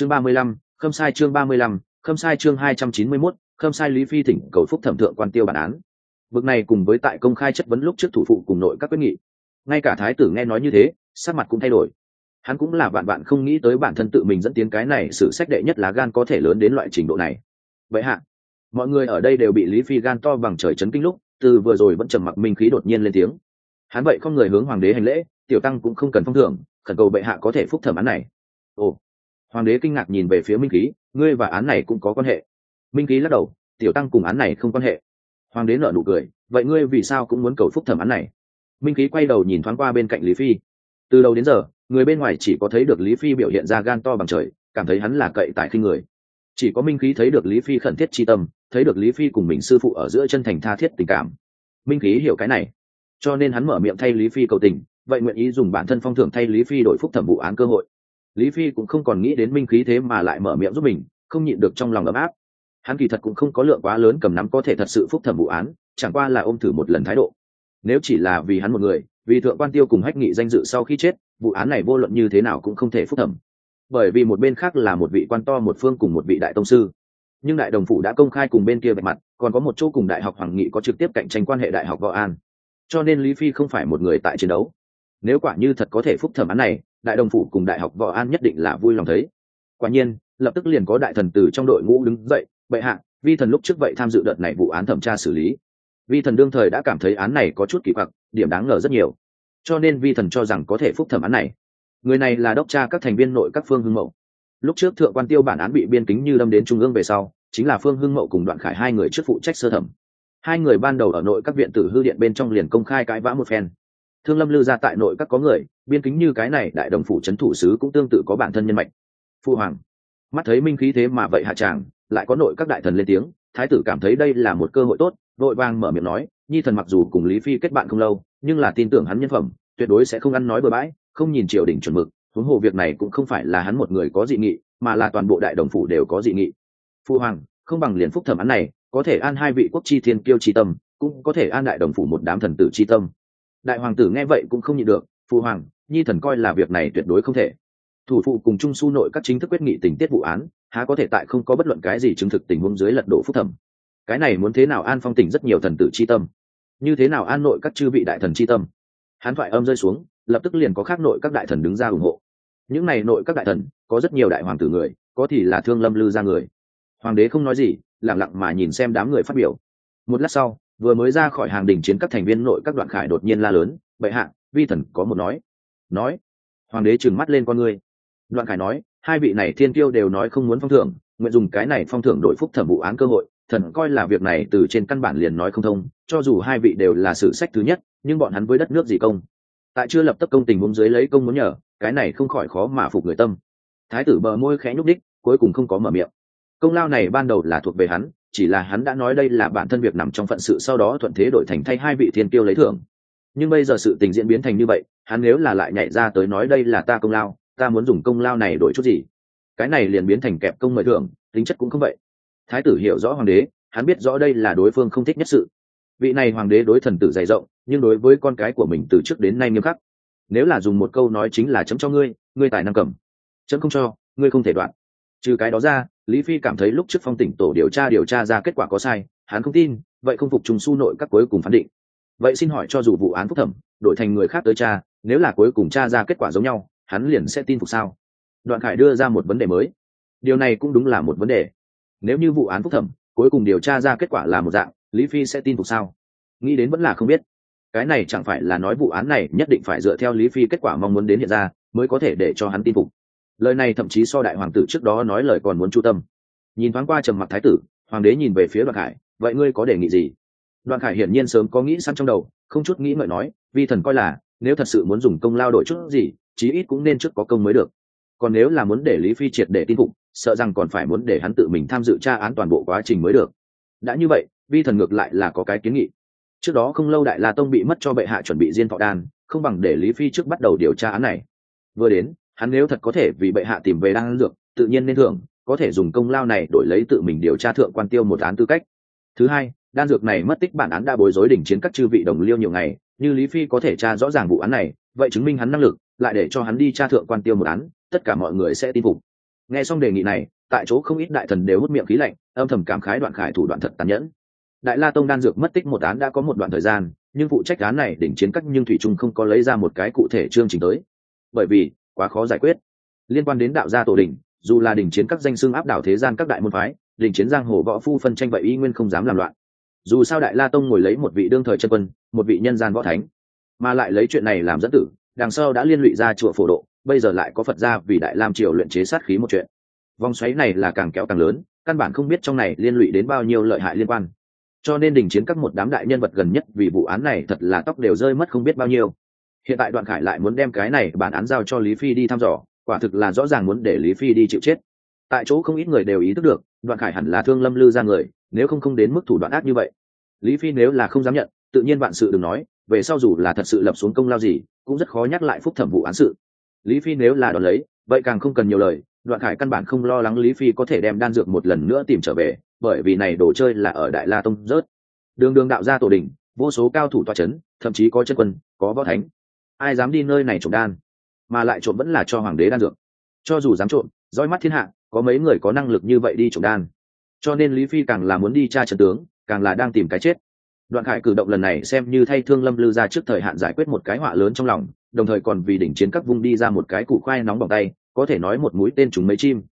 chương ba mươi lăm, khâm sai chương ba mươi lăm, khâm sai chương hai trăm chín mươi mốt, khâm sai lý phi thỉnh cầu phúc thẩm thượng quan tiêu bản án. Bực này cùng với tại công khai chất vấn lúc trước thủ phụ cùng nội các quyết nghị. Ngay cả thái tử nghe nói như thế, sắc mặt cũng thay đổi. Hắn cũng là bạn bạn không nghĩ tới bản thân tự mình dẫn tiến cái này sự sách đệ nhất lá gan có thể lớn đến loại trình độ này. Vậy hạ, mọi người ở đây đều bị lý phi gan to bằng trời chấn kinh lúc, từ vừa rồi vẫn trầm mặc minh khí đột nhiên lên tiếng. Hắn vậy không người hướng hoàng đế hành lễ, tiểu tăng cũng không cần phong thưởng, khẩn cầu bệ hạ có thể phúc thẩm án này. Ồ hoàng đế kinh ngạc nhìn về phía minh khí ngươi và án này cũng có quan hệ. Minh khí lắc đầu, tiểu tăng cùng án này không quan hệ. Hoàng đế nợ nụ cười, vậy ngươi vì sao cũng muốn cầu phúc thẩm án này? Minh khí quay đầu nhìn thoáng qua bên cạnh lý phi. Từ đầu đến giờ, người bên ngoài chỉ có thấy được lý phi biểu hiện ra gan to bằng trời, cảm thấy hắn là cậy tại khi người. Chỉ có minh khí thấy được lý phi khẩn thiết tri tâm, thấy được lý phi cùng mình sư phụ ở giữa chân thành tha thiết tình cảm. Minh khí hiểu cái này. Cho nên hắn mở miệng thay lý phi cầu tình, vậy nguyện ý dùng bản thân phong thưởng thay lý phi đổi phúc thẩm vụ án cơ hội lý phi cũng không còn nghĩ đến minh khí thế mà lại mở miệng giúp mình, không nhịn được trong lòng ấm áp. Hắn kỳ thật cũng không có lượng quá lớn cầm nắm có thể thật sự phúc thẩm vụ án, chẳng qua là ôm thử một lần thái độ. Nếu chỉ là vì hắn một người, vì thượng quan tiêu cùng hách nghị danh dự sau khi chết, vụ án này vô luận như thế nào cũng không thể phúc thẩm. Bởi vì một bên khác là một vị quan to, một phương cùng một vị đại tông sư. Nhưng đại đồng phủ đã công khai cùng bên kia bạch mặt, còn có một chỗ cùng đại học hoàng nghị có trực tiếp cạnh tranh quan hệ đại học võ an. Cho nên lý phi không phải một người tại chiến đấu. Nếu quả như thật có thể phúc thẩm án này đại đồng phủ cùng đại học võ an nhất định là vui lòng thấy. Quả nhiên, lập tức liền có đại thần từ trong đội ngũ đứng dậy, bệ hạ, vi thần lúc trước vậy tham dự đợt này vụ án thẩm tra xử lý. Vi thần đương thời đã cảm thấy án này có chút kỳ quặc, điểm đáng ngờ rất nhiều. Cho nên vi thần cho rằng có thể phúc thẩm án này. Người này là đốc tra các thành viên nội các phương hưng mậu. Lúc trước thượng quan tiêu bản án bị biên kính như đâm đến trung ương về sau, chính là phương hưng mậu cùng đoạn khải hai người trước phụ trách sơ thẩm. Hai người ban đầu ở nội các viện tử hư điện bên trong liền công khai cãi vã một phen. Thương lâm lư ra tại nội các có người biên kính như cái này, đại đồng phủ c h ấ n thủ sứ cũng tương tự có bản thân nhân mạch. Phu hoàng, mắt thấy minh khí thế mà vậy hạ tràng, lại có nội các đại thần lên tiếng, thái tử cảm thấy đây là một cơ hội tốt, vội vang mở miệng nói, nhi thần mặc dù cùng lý phi kết bạn không lâu, nhưng là tin tưởng hắn nhân phẩm, tuyệt đối sẽ không ăn nói bừa bãi, không nhìn triều đình chuẩn mực, huống hồ việc này cũng không phải là hắn một người có dị nghị, mà là toàn bộ đại đồng phủ đều có dị nghị. Phu hoàng, không bằng liền phúc thẩm án này, có thể an hai vị quốc chi thiên kiêu chi tâm, cũng có thể an đại đồng phủ một đám thần tử chi tâm. Đại hoàng tử nghe vậy cũng không nhịn được, phu hoàng nhi thần coi là việc này tuyệt đối không thể. Thủ phụ cùng trung su nội các chính thức quyết nghị tình tiết vụ án, há có thể tại không có bất luận cái gì chứng thực tình huống dưới lật đổ phúc thẩm. Cái này muốn thế nào an phong tỉnh rất nhiều thần tử chi tâm. Như thế nào an nội các chư vị đại thần chi tâm? Hán thoại âm rơi xuống, lập tức liền có khác nội các đại thần đứng ra ủng hộ. Những này nội các đại thần, có rất nhiều đại hoàng tử người, có thì là thương lâm lư ra người. Hoàng đế không nói gì lẳng lặng mà nhìn xem đám người phát biểu. Một lát sau, vừa mới ra khỏi hàng đình chiến các thành viên nội các đoạn khải đột nhiên la lớn, bệ hạ, vi thần có một nói nói, hoàng đế trừng mắt lên con ngươi. Đoạn khải nói, hai vị này thiên tiêu đều nói không muốn phong thưởng, nguyện dùng cái này phong thưởng đội phúc thẩm vụ án cơ hội, thần coi là việc này từ trên căn bản liền nói không thông, cho dù hai vị đều là sử sách thứ nhất, nhưng bọn hắn với đất nước gì công? Tại chưa lập tức công tình huống dưới lấy công muốn nhờ, cái này không khỏi khó mà phục người tâm. Thái tử bờ môi khẽ nhúc đích cuối cùng không có mở miệng. Công lao này ban đầu là thuộc về hắn, chỉ là hắn đã nói đây là bản thân việc nằm trong phận sự sau đó thuận thế đổi thành thay hai vị thiên tiêu lấy thưởng nhưng bây giờ sự tình diễn biến thành như vậy, hắn nếu là lại nhảy ra tới nói đây là ta công lao, ta muốn dùng công lao này đổi chút gì? Cái này liền biến thành kẹp công mời thưởng, tính chất cũng không vậy. Thái tử hiểu rõ hoàng đế, hắn biết rõ đây là đối phương không thích nhất sự. Vị này hoàng đế đối thần tử dày rộng, nhưng đối với con cái của mình từ trước đến nay nghiêm khắc. Nếu là dùng một câu nói chính là chấm cho ngươi ngươi tài năng cầm. Chấm không cho, ngươi không thể đoạn. Trừ cái đó ra, lý phi cảm thấy lúc trước phong tỉnh tổ điều tra điều tra ra kết quả có sai, hắn không tin, vậy không phục trùng su nội các cuối cùng phán định vậy xin hỏi cho dù vụ án phúc thẩm, đổi thành người khác tới cha nếu là cuối cùng cha ra kết quả giống nhau, hắn liền sẽ tin phục sao? Đoạn khải đưa ra một vấn đề mới. Điều này cũng đúng là một vấn đề. Nếu như vụ án phúc thẩm, cuối cùng điều tra ra kết quả là một dạng, lý phi sẽ tin phục sao? Nghĩ đến vẫn là không biết. Cái này chẳng phải là nói vụ án này nhất định phải dựa theo lý phi kết quả mong muốn đến hiện ra, mới có thể để cho hắn tin phục. Lời này thậm chí so đại hoàng tử trước đó nói lời còn muốn chu tâm. Nhìn thoáng qua trầm mặc thái tử, hoàng đế nhìn về phía đoạn khải, vậy ngươi có đề nghị gì? Đoàn khải hiển nhiên sớm có nghĩ sẵn trong đầu, không chút nghĩ ngợi nói, vi thần coi là, nếu thật sự muốn dùng công lao đổi chút gì, chí ít cũng nên trước có công mới được. Còn nếu là muốn để lý phi triệt để tin phục, sợ rằng còn phải muốn để hắn tự mình tham dự tra án toàn bộ quá trình mới được. Đã như vậy, vi thần ngược lại là có cái kiến nghị. Trước đó không lâu đại la tông bị mất cho bệ hạ chuẩn bị diên thọ đan, không bằng để lý phi trước bắt đầu điều tra án này. Vừa đến, hắn nếu thật có thể vì bệ hạ tìm về đan dược, tự nhiên nên thưởng, có thể dùng công lao này đổi lấy tự mình điều tra thượng quan tiêu một án tư cách. Thứ hai đan dược này mất tích bản án đã bối rối đỉnh chiến các chư vị đồng liêu nhiều ngày, như lý phi có thể tra rõ ràng vụ án này, vậy chứng minh hắn năng lực, lại để cho hắn đi tra thượng quan tiêu một án, tất cả mọi người sẽ tin phục. Nghe xong đề nghị này, tại chỗ không ít đại thần đều hút miệng khí lạnh, âm thầm cảm khái đoạn khải thủ đoạn thật tàn nhẫn. Đại la tông đan dược mất tích một án đã có một đoạn thời gian, nhưng vụ trách án này đỉnh chiến các nhưng thủy trung không có lấy ra một cái cụ thể chương trình tới. Bởi vì, quá khó giải quyết. Liên quan đến đạo gia tổ đình dù là đỉnh chiến các danh xưng áp đảo thế gian các đại môn phái, đỉnh chiến giang hồ võ phu phân tranh vậy y nguyên không dám làm loạn dù sao đại la tông ngồi lấy một vị đương thời chân quân, một vị nhân gian võ thánh, mà lại lấy chuyện này làm dẫn tử, đằng sau đã liên lụy ra chùa phổ độ, bây giờ lại có phật gia vì đại lam triều luyện chế sát khí một chuyện. Vòng xoáy này là càng kéo càng lớn, căn bản không biết trong này liên lụy đến bao nhiêu lợi hại liên quan. Cho nên đình chiến các một đám đại nhân vật gần nhất vì vụ án này thật là tóc đều rơi mất không biết bao nhiêu. Hiện tại đoạn khải lại muốn đem cái này bản án giao cho lý phi đi thăm dò, quả thực là rõ ràng muốn để lý phi đi chịu chết. Tại chỗ không ít người đều ý thức được, đoạn khải hẳn là thương lâm lư ra người, nếu không không đến mức thủ đoạn ác như vậy lý phi nếu là không dám nhận, tự nhiên vạn sự đừng nói, về sau dù là thật sự lập xuống công lao gì, cũng rất khó nhắc lại phúc thẩm vụ án sự. Lý phi nếu là đón lấy, vậy càng không cần nhiều lời, đoạn khải căn bản không lo lắng lý phi có thể đem đan dược một lần nữa tìm trở về, bởi vì này đồ chơi là ở đại la tông rớt. Đường đường đạo gia tổ đình, vô số cao thủ toa c h ấ n thậm chí có chân quân, có võ thánh. Ai dám đi nơi này trộm đan, mà lại trộm vẫn là cho hoàng đế đan dược. Cho dù dám trộm, roi mắt thiên hạ, có mấy người có năng lực như vậy đi trộm đan. Cho nên lý phi càng là muốn đi tra trần tướng càng là đang tìm cái chết. Đoạn khải cử động lần này xem như thay thương lâm lư ra trước thời hạn giải quyết một cái họa lớn trong lòng, đồng thời còn vì đỉnh chiến các vung đi ra một cái củ khoai nóng bỏng tay, có thể nói một mũi tên trúng mấy chim.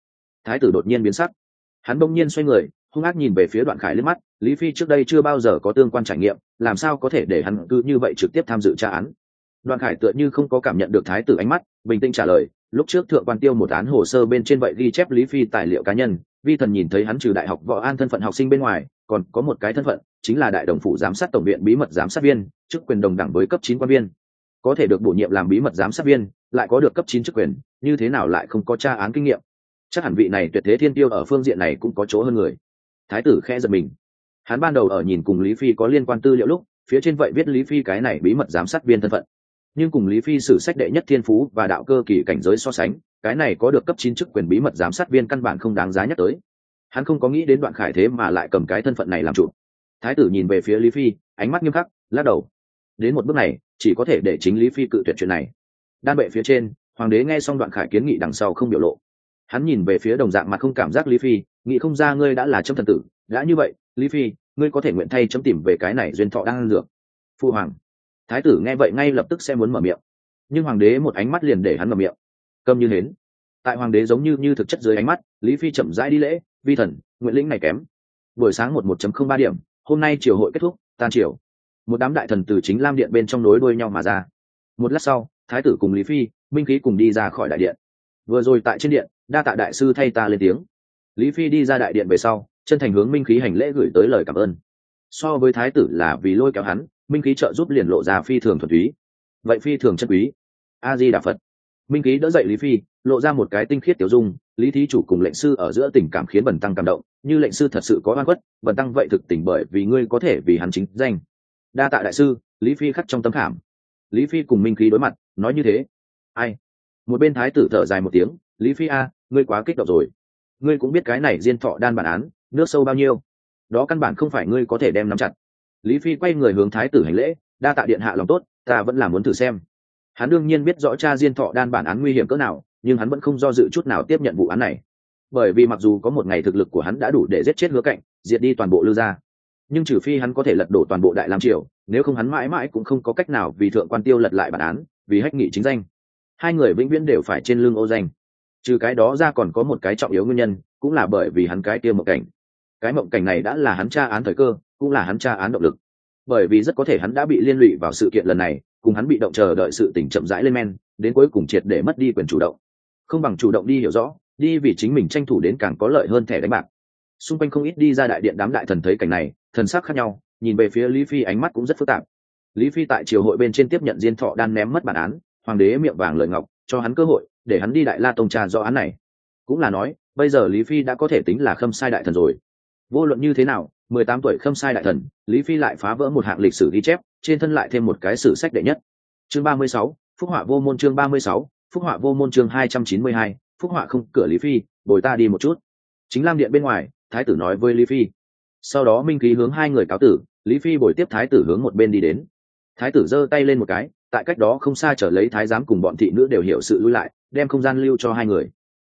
Thái tử đột nhiên biến sắc. Hắn bỗng nhiên xoay người, hung ác nhìn về phía đoạn khải liếc mắt, lý phi trước đây chưa bao giờ có tương quan trải nghiệm, làm sao có thể để hắn cứ như vậy trực tiếp tham dự tra án? Đoạn khải tựa như không có cảm nhận được thái tử ánh mắt, bình tĩnh trả lời, lúc trước thượng quan tiêu một án hồ sơ bên trên vậy ghi chép lý phi tài liệu cá nhân, vi thần nhìn thấy hắn trừ đại học võ an thân phận học sinh bên ngoài còn có một cái thân phận, chính là đại đồng phủ giám sát tổng viện bí mật giám sát viên, chức quyền đồng đẳng với cấp chín quan viên. Có thể được bổ nhiệm làm bí mật giám sát viên, lại có được cấp chín chức quyền, như thế nào lại không có tra án kinh nghiệm? Chắc hẳn vị này tuyệt thế thiên tiêu ở phương diện này cũng có chỗ hơn người. Thái tử khe giật mình. Hắn ban đầu ở nhìn cùng lý phi có liên quan tư liệu lúc, phía trên vậy viết lý phi cái này bí mật giám sát viên thân phận. Nhưng cùng lý phi sử sách đệ nhất thiên phú và đạo cơ kỳ cảnh giới so sánh, cái này có được cấp chín chức quyền bí mật giám sát viên căn bản không đáng giá nhắc tới hắn không có nghĩ đến đoạn khải thế mà lại cầm cái thân phận này làm chủ. Thái tử nhìn về phía lý phi, ánh mắt nghiêm khắc, lắc đầu. Đến một bước này, chỉ có thể để chính lý phi cự tuyệt chuyện này. Đan bệ phía trên, hoàng đế nghe xong đoạn khải kiến nghị đằng sau không biểu lộ. Hắn nhìn về phía đồng dạng mặt không cảm giác lý phi, nghĩ không ra ngươi đã là chấm thần tử, đã như vậy, lý phi, ngươi có thể nguyện thay chấm tìm về cái này duyên thọ đang dược. Phu hoàng. Thái tử nghe vậy ngay lập tức sẽ muốn mở miệng. Nhưng hoàng đế một ánh mắt liền để hắn mở miệng. Câm như nến tại hoàng đế giống như như thực chất dưới ánh mắt, lý phi chậm rãi đi lễ vi thần nguyễn lĩnh này kém. Buổi sáng một một chấm không ba điểm, hôm nay triều hội kết thúc, tan triều. Một đám đại thần từ chính lam điện bên trong nối đuôi nhau mà ra. Một lát sau, thái tử cùng lý phi minh khí cùng đi ra khỏi đại điện. Vừa rồi tại trên điện, đa tạ đại sư thay ta lên tiếng. Lý phi đi ra đại điện về sau, chân thành hướng minh khí hành lễ gửi tới lời cảm ơn. So với thái tử là vì lôi kéo hắn, minh khí trợ giúp liền lộ ra phi thường thuần túy. Vậy phi thường chân quý. A di đà phật minh khí đỡ dậy lý phi, lộ ra một cái tinh khiết tiểu dung, lý thí chủ cùng lệnh sư ở giữa tình cảm khiến bần tăng cảm động, như lệnh sư thật sự có oan khuất, bần tăng vậy thực tình bởi vì ngươi có thể vì hắn chính danh. Đa tạ đại sư, lý phi khắc trong tấm khảm. Lý phi cùng minh khí đối mặt, nói như thế. Ai? Một bên thái tử thở dài một tiếng, lý phi a, ngươi quá kích động rồi. Ngươi cũng biết cái này diên thọ đan bản án, nước sâu bao nhiêu. Đó căn bản không phải ngươi có thể đem nắm chặt. Lý phi quay người hướng thái tử hành lễ, đa tạ điện hạ lòng tốt, ta vẫn là muốn thử xem hắn đương nhiên biết rõ cha diên thọ đan bản án nguy hiểm cỡ nào, nhưng hắn vẫn không do dự chút nào tiếp nhận vụ án này. Bởi vì mặc dù có một ngày thực lực của hắn đã đủ để giết chết hứa cạnh, diệt đi toàn bộ lư gia, nhưng trừ phi hắn có thể lật đổ toàn bộ đại lam triều, nếu không hắn mãi mãi cũng không có cách nào vì thượng quan tiêu lật lại bản án, vì hách nghị chính danh. Hai người vĩnh viễn đều phải trên lưng ô danh. Trừ cái đó ra còn có một cái trọng yếu nguyên nhân, cũng là bởi vì hắn cái kia mộng cảnh. Cái mộng cảnh này đã là hắn tra án thời cơ, cũng là hắn tra án động lực. Bởi vì rất có thể hắn đã bị liên lụy vào sự kiện lần này cùng hắn bị động chờ đợi sự tỉnh chậm rãi lên men, đến cuối cùng triệt để mất đi quyền chủ động. Không bằng chủ động đi hiểu rõ, đi vì chính mình tranh thủ đến càng có lợi hơn thẻ đánh bạc. Xung quanh không ít đi ra đại điện đám đại thần thấy cảnh này, thần sắc khác nhau, nhìn về phía lý phi ánh mắt cũng rất phức tạp. Lý phi tại triều hội bên trên tiếp nhận diên thọ đan ném mất bản án, hoàng đế miệng vàng lợi ngọc, cho hắn cơ hội để hắn đi đại la tông trà do án này. Cũng là nói, bây giờ lý phi đã có thể tính là khâm sai đại thần rồi. Vô luận như thế nào, mười tám tuổi khâm sai đại thần, lý phi lại phá vỡ một hạng lịch sử ghi chép trên thân lại thêm một cái sử sách đệ nhất. Chương ba mươi sáu, phúc họa vô môn chương ba mươi sáu, phúc họa vô môn chương hai trăm chín mươi hai, phúc họa không cửa lý phi, bồi ta đi một chút. Chính lam điện bên ngoài, thái tử nói với lý phi. Sau đó minh khí hướng hai người cáo tử, lý phi bồi tiếp thái tử hướng một bên đi đến. Thái tử giơ tay lên một cái, tại cách đó không xa trở lấy thái giám cùng bọn thị nữ đều hiểu sự lui lại, đem không gian lưu cho hai người.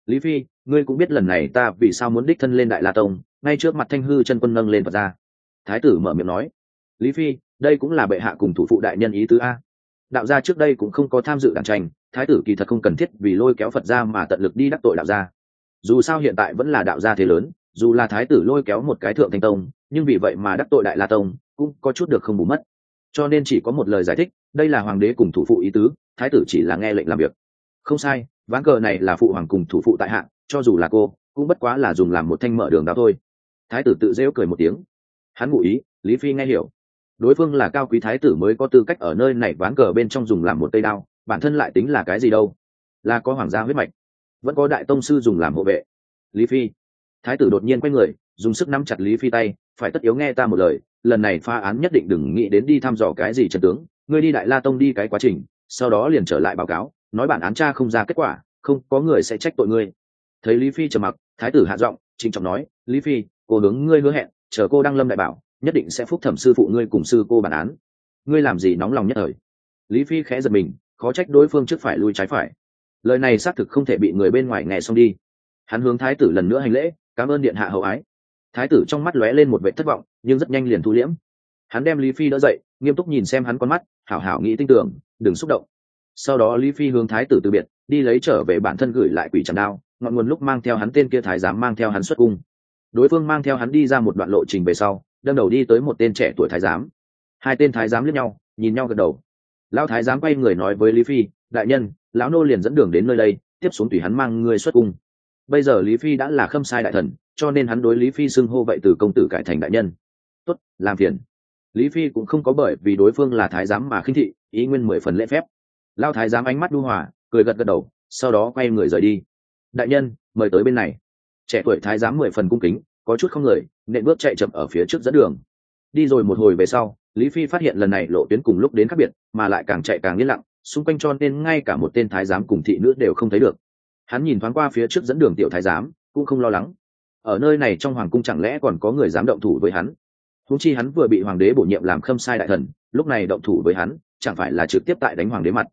Lý phi, ngươi cũng biết lần này ta vì sao muốn đích thân lên đại la tông, ngay trước mặt thanh hư chân quân nâng lên phật ra. Thái tử mở miệng nói lý phi, đây cũng là bệ hạ cùng thủ phụ đại nhân ý tứ a. Đạo gia trước đây cũng không có tham dự đảng tranh, thái tử kỳ thật không cần thiết vì lôi kéo phật ra mà tận lực đi đắc tội đạo gia. Dù sao hiện tại vẫn là đạo gia thế lớn, dù là thái tử lôi kéo một cái thượng thanh tông, nhưng vì vậy mà đắc tội đại la tông cũng có chút được không bù mất. Cho nên chỉ có một lời giải thích, đây là hoàng đế cùng thủ phụ ý tứ, thái tử chỉ là nghe lệnh làm việc. Không sai, ván cờ này là phụ hoàng cùng thủ phụ tại hạng cho dù là cô, cũng bất quá là dùng làm một thanh mở đường đó thôi. Thái tử tự rêu cười một tiếng. Hắn ngụ ý, lý phi nghe hiểu đối phương là cao quý thái tử mới có tư cách ở nơi này ván cờ bên trong dùng làm một cây đao, bản thân lại tính là cái gì đâu? Là có hoàng gia huyết mạch, vẫn có đại tông sư dùng làm hộ vệ. Lý phi. Thái tử đột nhiên quay người, dùng sức nắm chặt lý phi tay, phải tất yếu nghe ta một lời, lần này pha án nhất định đừng nghĩ đến đi thăm dò cái gì trần tướng, ngươi đi đại la tông đi cái quá trình, sau đó liền trở lại báo cáo, nói bản án cha không ra kết quả, không có người sẽ trách tội ngươi. Thấy lý phi trầm mặc, thái tử hạ giọng, trịnh trọng nói, lý phi, cô hướng ngươi hứa hẹn, chờ cô đăng lâm đại bảo nhất định sẽ phúc thẩm sư phụ ngươi cùng sư cô bản án. Ngươi làm gì nóng lòng nhất thời? Lý phi khẽ giật mình, khó trách đối phương trước phải lui trái phải. Lời này xác thực không thể bị người bên ngoài nghe xong đi. Hắn hướng thái tử lần nữa hành lễ, cảm ơn điện hạ hậu ái. Thái tử trong mắt lóe lên một vệ thất vọng, nhưng rất nhanh liền thu liễm. Hắn đem lý phi đỡ dậy, nghiêm túc nhìn xem hắn con mắt, hảo hảo nghĩ tin tưởng, đừng xúc động. Sau đó lý phi hướng thái tử từ biệt, đi lấy trở về bản thân gửi lại quỷ tràn đao, ngọn nguồn lúc mang theo hắn tên kia thái giám mang theo hắn xuất cung. Đối phương mang theo hắn đi ra một đoạn lộ trình về sau đâm đầu đi tới một tên trẻ tuổi thái giám. Hai tên thái giám lướt nhau, nhìn nhau gật đầu. Lão thái giám quay người nói với lý phi, đại nhân, lão nô liền dẫn đường đến nơi đây, tiếp xuống tùy hắn mang người xuất cung. Bây giờ lý phi đã là khâm sai đại thần, cho nên hắn đối lý phi xưng hô vậy từ công tử cải thành đại nhân. Tốt, làm phiền. Lý phi cũng không có bởi vì đối phương là thái giám mà khinh thị, ý nguyên mười phần lễ phép. Lao thái giám ánh mắt đu hòa, cười gật gật đầu, sau đó quay người rời đi. Đại nhân, mời tới bên này. Trẻ tuổi thái giám mười phần cung kính có chút không người nện bước chạy chậm ở phía trước dẫn đường. Đi rồi một hồi về sau, lý phi phát hiện lần này lộ tuyến cùng lúc đến khác biệt, mà lại càng chạy càng yên lặng, xung quanh cho nên ngay cả một tên thái giám cùng thị nữ đều không thấy được. Hắn nhìn thoáng qua phía trước dẫn đường tiểu thái giám, cũng không lo lắng. Ở nơi này trong hoàng cung chẳng lẽ còn có người dám động thủ với hắn? Húng chi hắn vừa bị hoàng đế bổ nhiệm làm khâm sai đại thần, lúc này động thủ với hắn, chẳng phải là trực tiếp tại đánh hoàng đế mặt.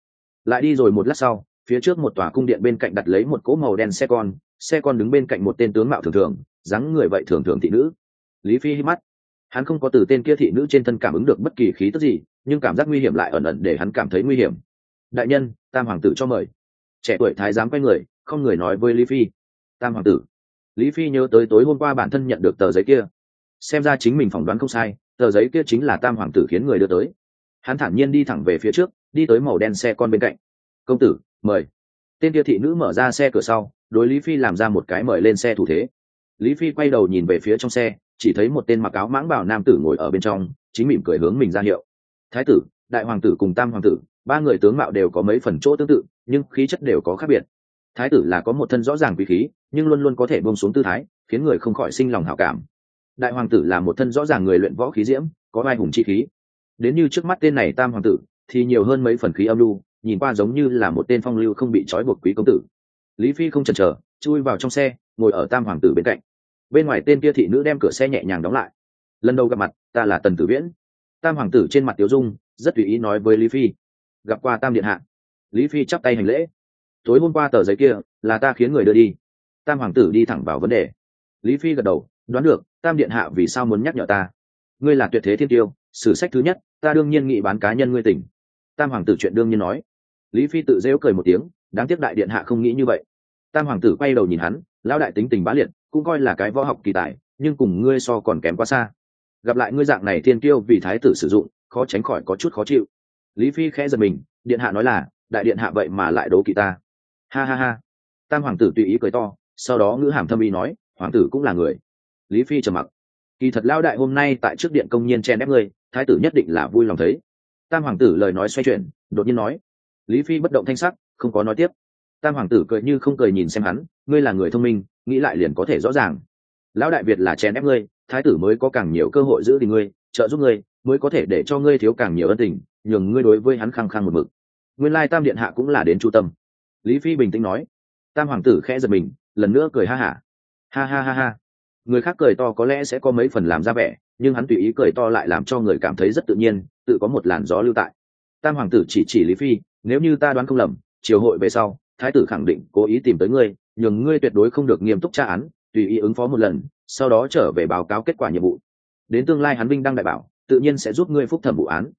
Lại đi rồi một lát sau, phía trước một tòa cung điện bên cạnh đặt lấy một cỗ màu đen xe con xe con đứng bên cạnh một tên tướng mạo thường thường dáng người vậy thường thường thị nữ. Lý phi hít mắt. Hắn không có từ tên kia thị nữ trên thân cảm ứng được bất kỳ khí tức gì, nhưng cảm giác nguy hiểm lại ẩn ẩn để hắn cảm thấy nguy hiểm. Đại nhân, tam hoàng tử cho mời. Trẻ tuổi thái giám quay người, không người nói với lý phi. Tam hoàng tử. Lý phi nhớ tới tối hôm qua bản thân nhận được tờ giấy kia. Xem ra chính mình phỏng đoán không sai, tờ giấy kia chính là tam hoàng tử khiến người đưa tới. Hắn thản nhiên đi thẳng về phía trước, đi tới màu đen xe con bên cạnh. Công tử, mời. Tên kia thị nữ mở ra xe cửa sau, đối lý phi làm ra một cái mời lên xe thủ thế lý phi quay đầu nhìn về phía trong xe, chỉ thấy một tên mặc áo mãng bảo nam tử ngồi ở bên trong, chính mỉm cười hướng mình ra hiệu. Thái tử, đại hoàng tử cùng tam hoàng tử, ba người tướng mạo đều có mấy phần chỗ tương tự, nhưng khí chất đều có khác biệt. Thái tử là có một thân rõ ràng quý khí, nhưng luôn luôn có thể bông xuống tư thái, khiến người không khỏi sinh lòng hảo cảm. Đại hoàng tử là một thân rõ ràng người luyện võ khí diễm, có vai hùng chi khí. Đến như trước mắt tên này tam hoàng tử, thì nhiều hơn mấy phần khí âm lưu, nhìn qua giống như là một tên phong lưu không bị trói buộc quý công tử. Lý phi không chần chờ, chui vào trong xe ngồi ở tam hoàng tử bên cạnh. Bên ngoài tên kia thị nữ đem cửa xe nhẹ nhàng đóng lại. Lần đầu gặp mặt, ta là tần tử viễn. Tam hoàng tử trên mặt tiểu dung, rất tùy ý nói với lý phi. Gặp qua tam điện hạ. Lý phi chắp tay hành lễ. Tối hôm qua tờ giấy kia, là ta khiến người đưa đi. Tam hoàng tử đi thẳng vào vấn đề. Lý phi gật đầu, đoán được, tam điện hạ vì sao muốn nhắc nhở ta? Ngươi là tuyệt thế thiên tiêu, sử sách thứ nhất, ta đương nhiên nghị bán cá nhân ngươi tỉnh. Tam hoàng tử chuyện đương nhiên nói. Lý phi tự rêu cười một tiếng, đáng tiếc đại điện hạ không nghĩ như vậy. Tam hoàng tử quay đầu nhìn hắn lão đại tính tình bá liệt, cũng coi là cái võ học kỳ tài, nhưng cùng ngươi so còn kém quá xa. Gặp lại ngươi dạng này thiên tiêu vì thái tử sử dụng, khó tránh khỏi có chút khó chịu. Lý phi khẽ giật mình, điện hạ nói là, đại điện hạ vậy mà lại đố kỵ ta. Ha ha ha. Tam hoàng tử tùy ý cười to, sau đó ngữ hàm thâm ý nói, hoàng tử cũng là người. Lý phi trầm mặc. Kỳ thật lão đại hôm nay tại trước điện công nhiên chen ép ngươi, thái tử nhất định là vui lòng thấy. Tam hoàng tử lời nói xoay chuyển, đột nhiên nói. Lý phi bất động thanh sắc, không có nói tiếp tam hoàng tử cười như không cười nhìn xem hắn, ngươi là người thông minh, nghĩ lại liền có thể rõ ràng. Lão đại việt là chen ép ngươi, thái tử mới có càng nhiều cơ hội giữ tình ngươi, trợ giúp ngươi, mới có thể để cho ngươi thiếu càng nhiều ân tình, nhường ngươi đối với hắn khăng khăng một mực. Nguyên lai tam điện hạ cũng là đến chu tâm. Lý phi bình tĩnh nói. Tam hoàng tử khẽ giật mình, lần nữa cười ha hả. Ha. ha ha ha ha. Người khác cười to có lẽ sẽ có mấy phần làm ra vẻ, nhưng hắn tùy ý cười to lại làm cho người cảm thấy rất tự nhiên, tự có một làn gió lưu tại. Tam hoàng tử chỉ chỉ lý phi, nếu như ta đoán không lầm, triều hội về sau thái tử khẳng định cố ý tìm tới ngươi, nhường ngươi tuyệt đối không được nghiêm túc tra án, tùy ý ứng phó một lần, sau đó trở về báo cáo kết quả nhiệm vụ. Đến tương lai hắn binh đăng đại bảo, tự nhiên sẽ giúp ngươi phúc thẩm vụ án.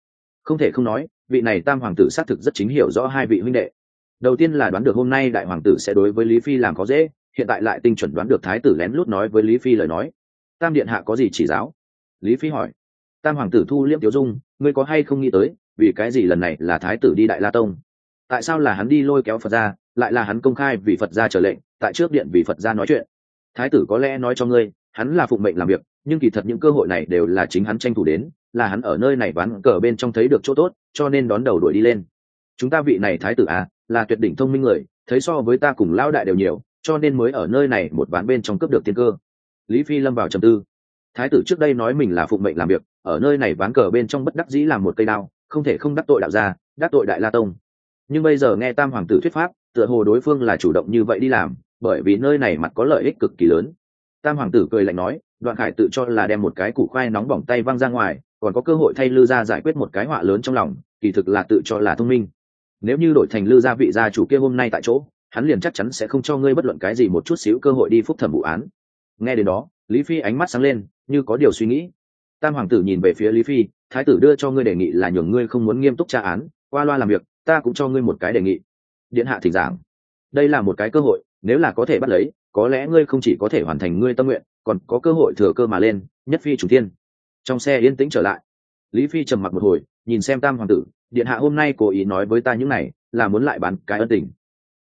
Không thể không nói, vị này tam hoàng tử xác thực rất chính hiểu rõ hai vị huynh đệ. Đầu tiên là đoán được hôm nay đại hoàng tử sẽ đối với lý phi làm có dễ, hiện tại lại tinh chuẩn đoán được thái tử lén lút nói với lý phi lời nói. Tam điện hạ có gì chỉ giáo? Lý phi hỏi. Tam hoàng tử thu liêm tiểu dung, ngươi có hay không nghĩ tới, vì cái gì lần này là thái tử đi đại la tông? Tại sao là hắn đi lôi kéo phật ra lại là hắn công khai vì phật gia trở lệnh, tại trước điện vì phật gia nói chuyện. Thái tử có lẽ nói cho ngươi, hắn là phụng mệnh làm việc, nhưng kỳ thật những cơ hội này đều là chính hắn tranh thủ đến, là hắn ở nơi này ván cờ bên trong thấy được chỗ tốt, cho nên đón đầu đuổi đi lên. Chúng ta vị này thái tử à là tuyệt đỉnh thông minh người, thấy so với ta cùng lão đại đều nhiều, cho nên mới ở nơi này một ván bên trong cướp được tiên cơ. Lý phi lâm vào trầm tư. Thái tử trước đây nói mình là phụng mệnh làm việc, ở nơi này ván cờ bên trong bất đắc dĩ làm một cây đao, không thể không đắc tội đạo gia, đắc tội đại la tông. Nhưng bây giờ nghe tam hoàng tử thuyết pháp tựa hồ đối phương là chủ động như vậy đi làm, bởi vì nơi này mặt có lợi ích cực kỳ lớn. Tam hoàng tử cười lạnh nói, đoạn khải tự cho là đem một cái củ khoai nóng bỏng tay văng ra ngoài, còn có cơ hội thay lư gia giải quyết một cái họa lớn trong lòng, kỳ thực là tự cho là thông minh. Nếu như đổi thành lư gia vị gia chủ kia hôm nay tại chỗ, hắn liền chắc chắn sẽ không cho ngươi bất luận cái gì một chút xíu cơ hội đi phúc thẩm vụ án. Nghe đến đó, lý phi ánh mắt sáng lên, như có điều suy nghĩ. Tam hoàng tử nhìn về phía lý phi, thái tử đưa cho ngươi đề nghị là nhường ngươi không muốn nghiêm túc tra án, qua loa làm việc, ta cũng cho ngươi một cái đề nghị điện hạ thỉnh giảng. Đây là một cái cơ hội, nếu là có thể bắt lấy, có lẽ ngươi không chỉ có thể hoàn thành ngươi tâm nguyện, còn có cơ hội thừa cơ mà lên, nhất phi chủ tiên trong xe yên tĩnh trở lại. Lý phi trầm mặc một hồi, nhìn xem tam hoàng tử, điện hạ hôm nay cố ý nói với ta những này, là muốn lại bán cái ân tình.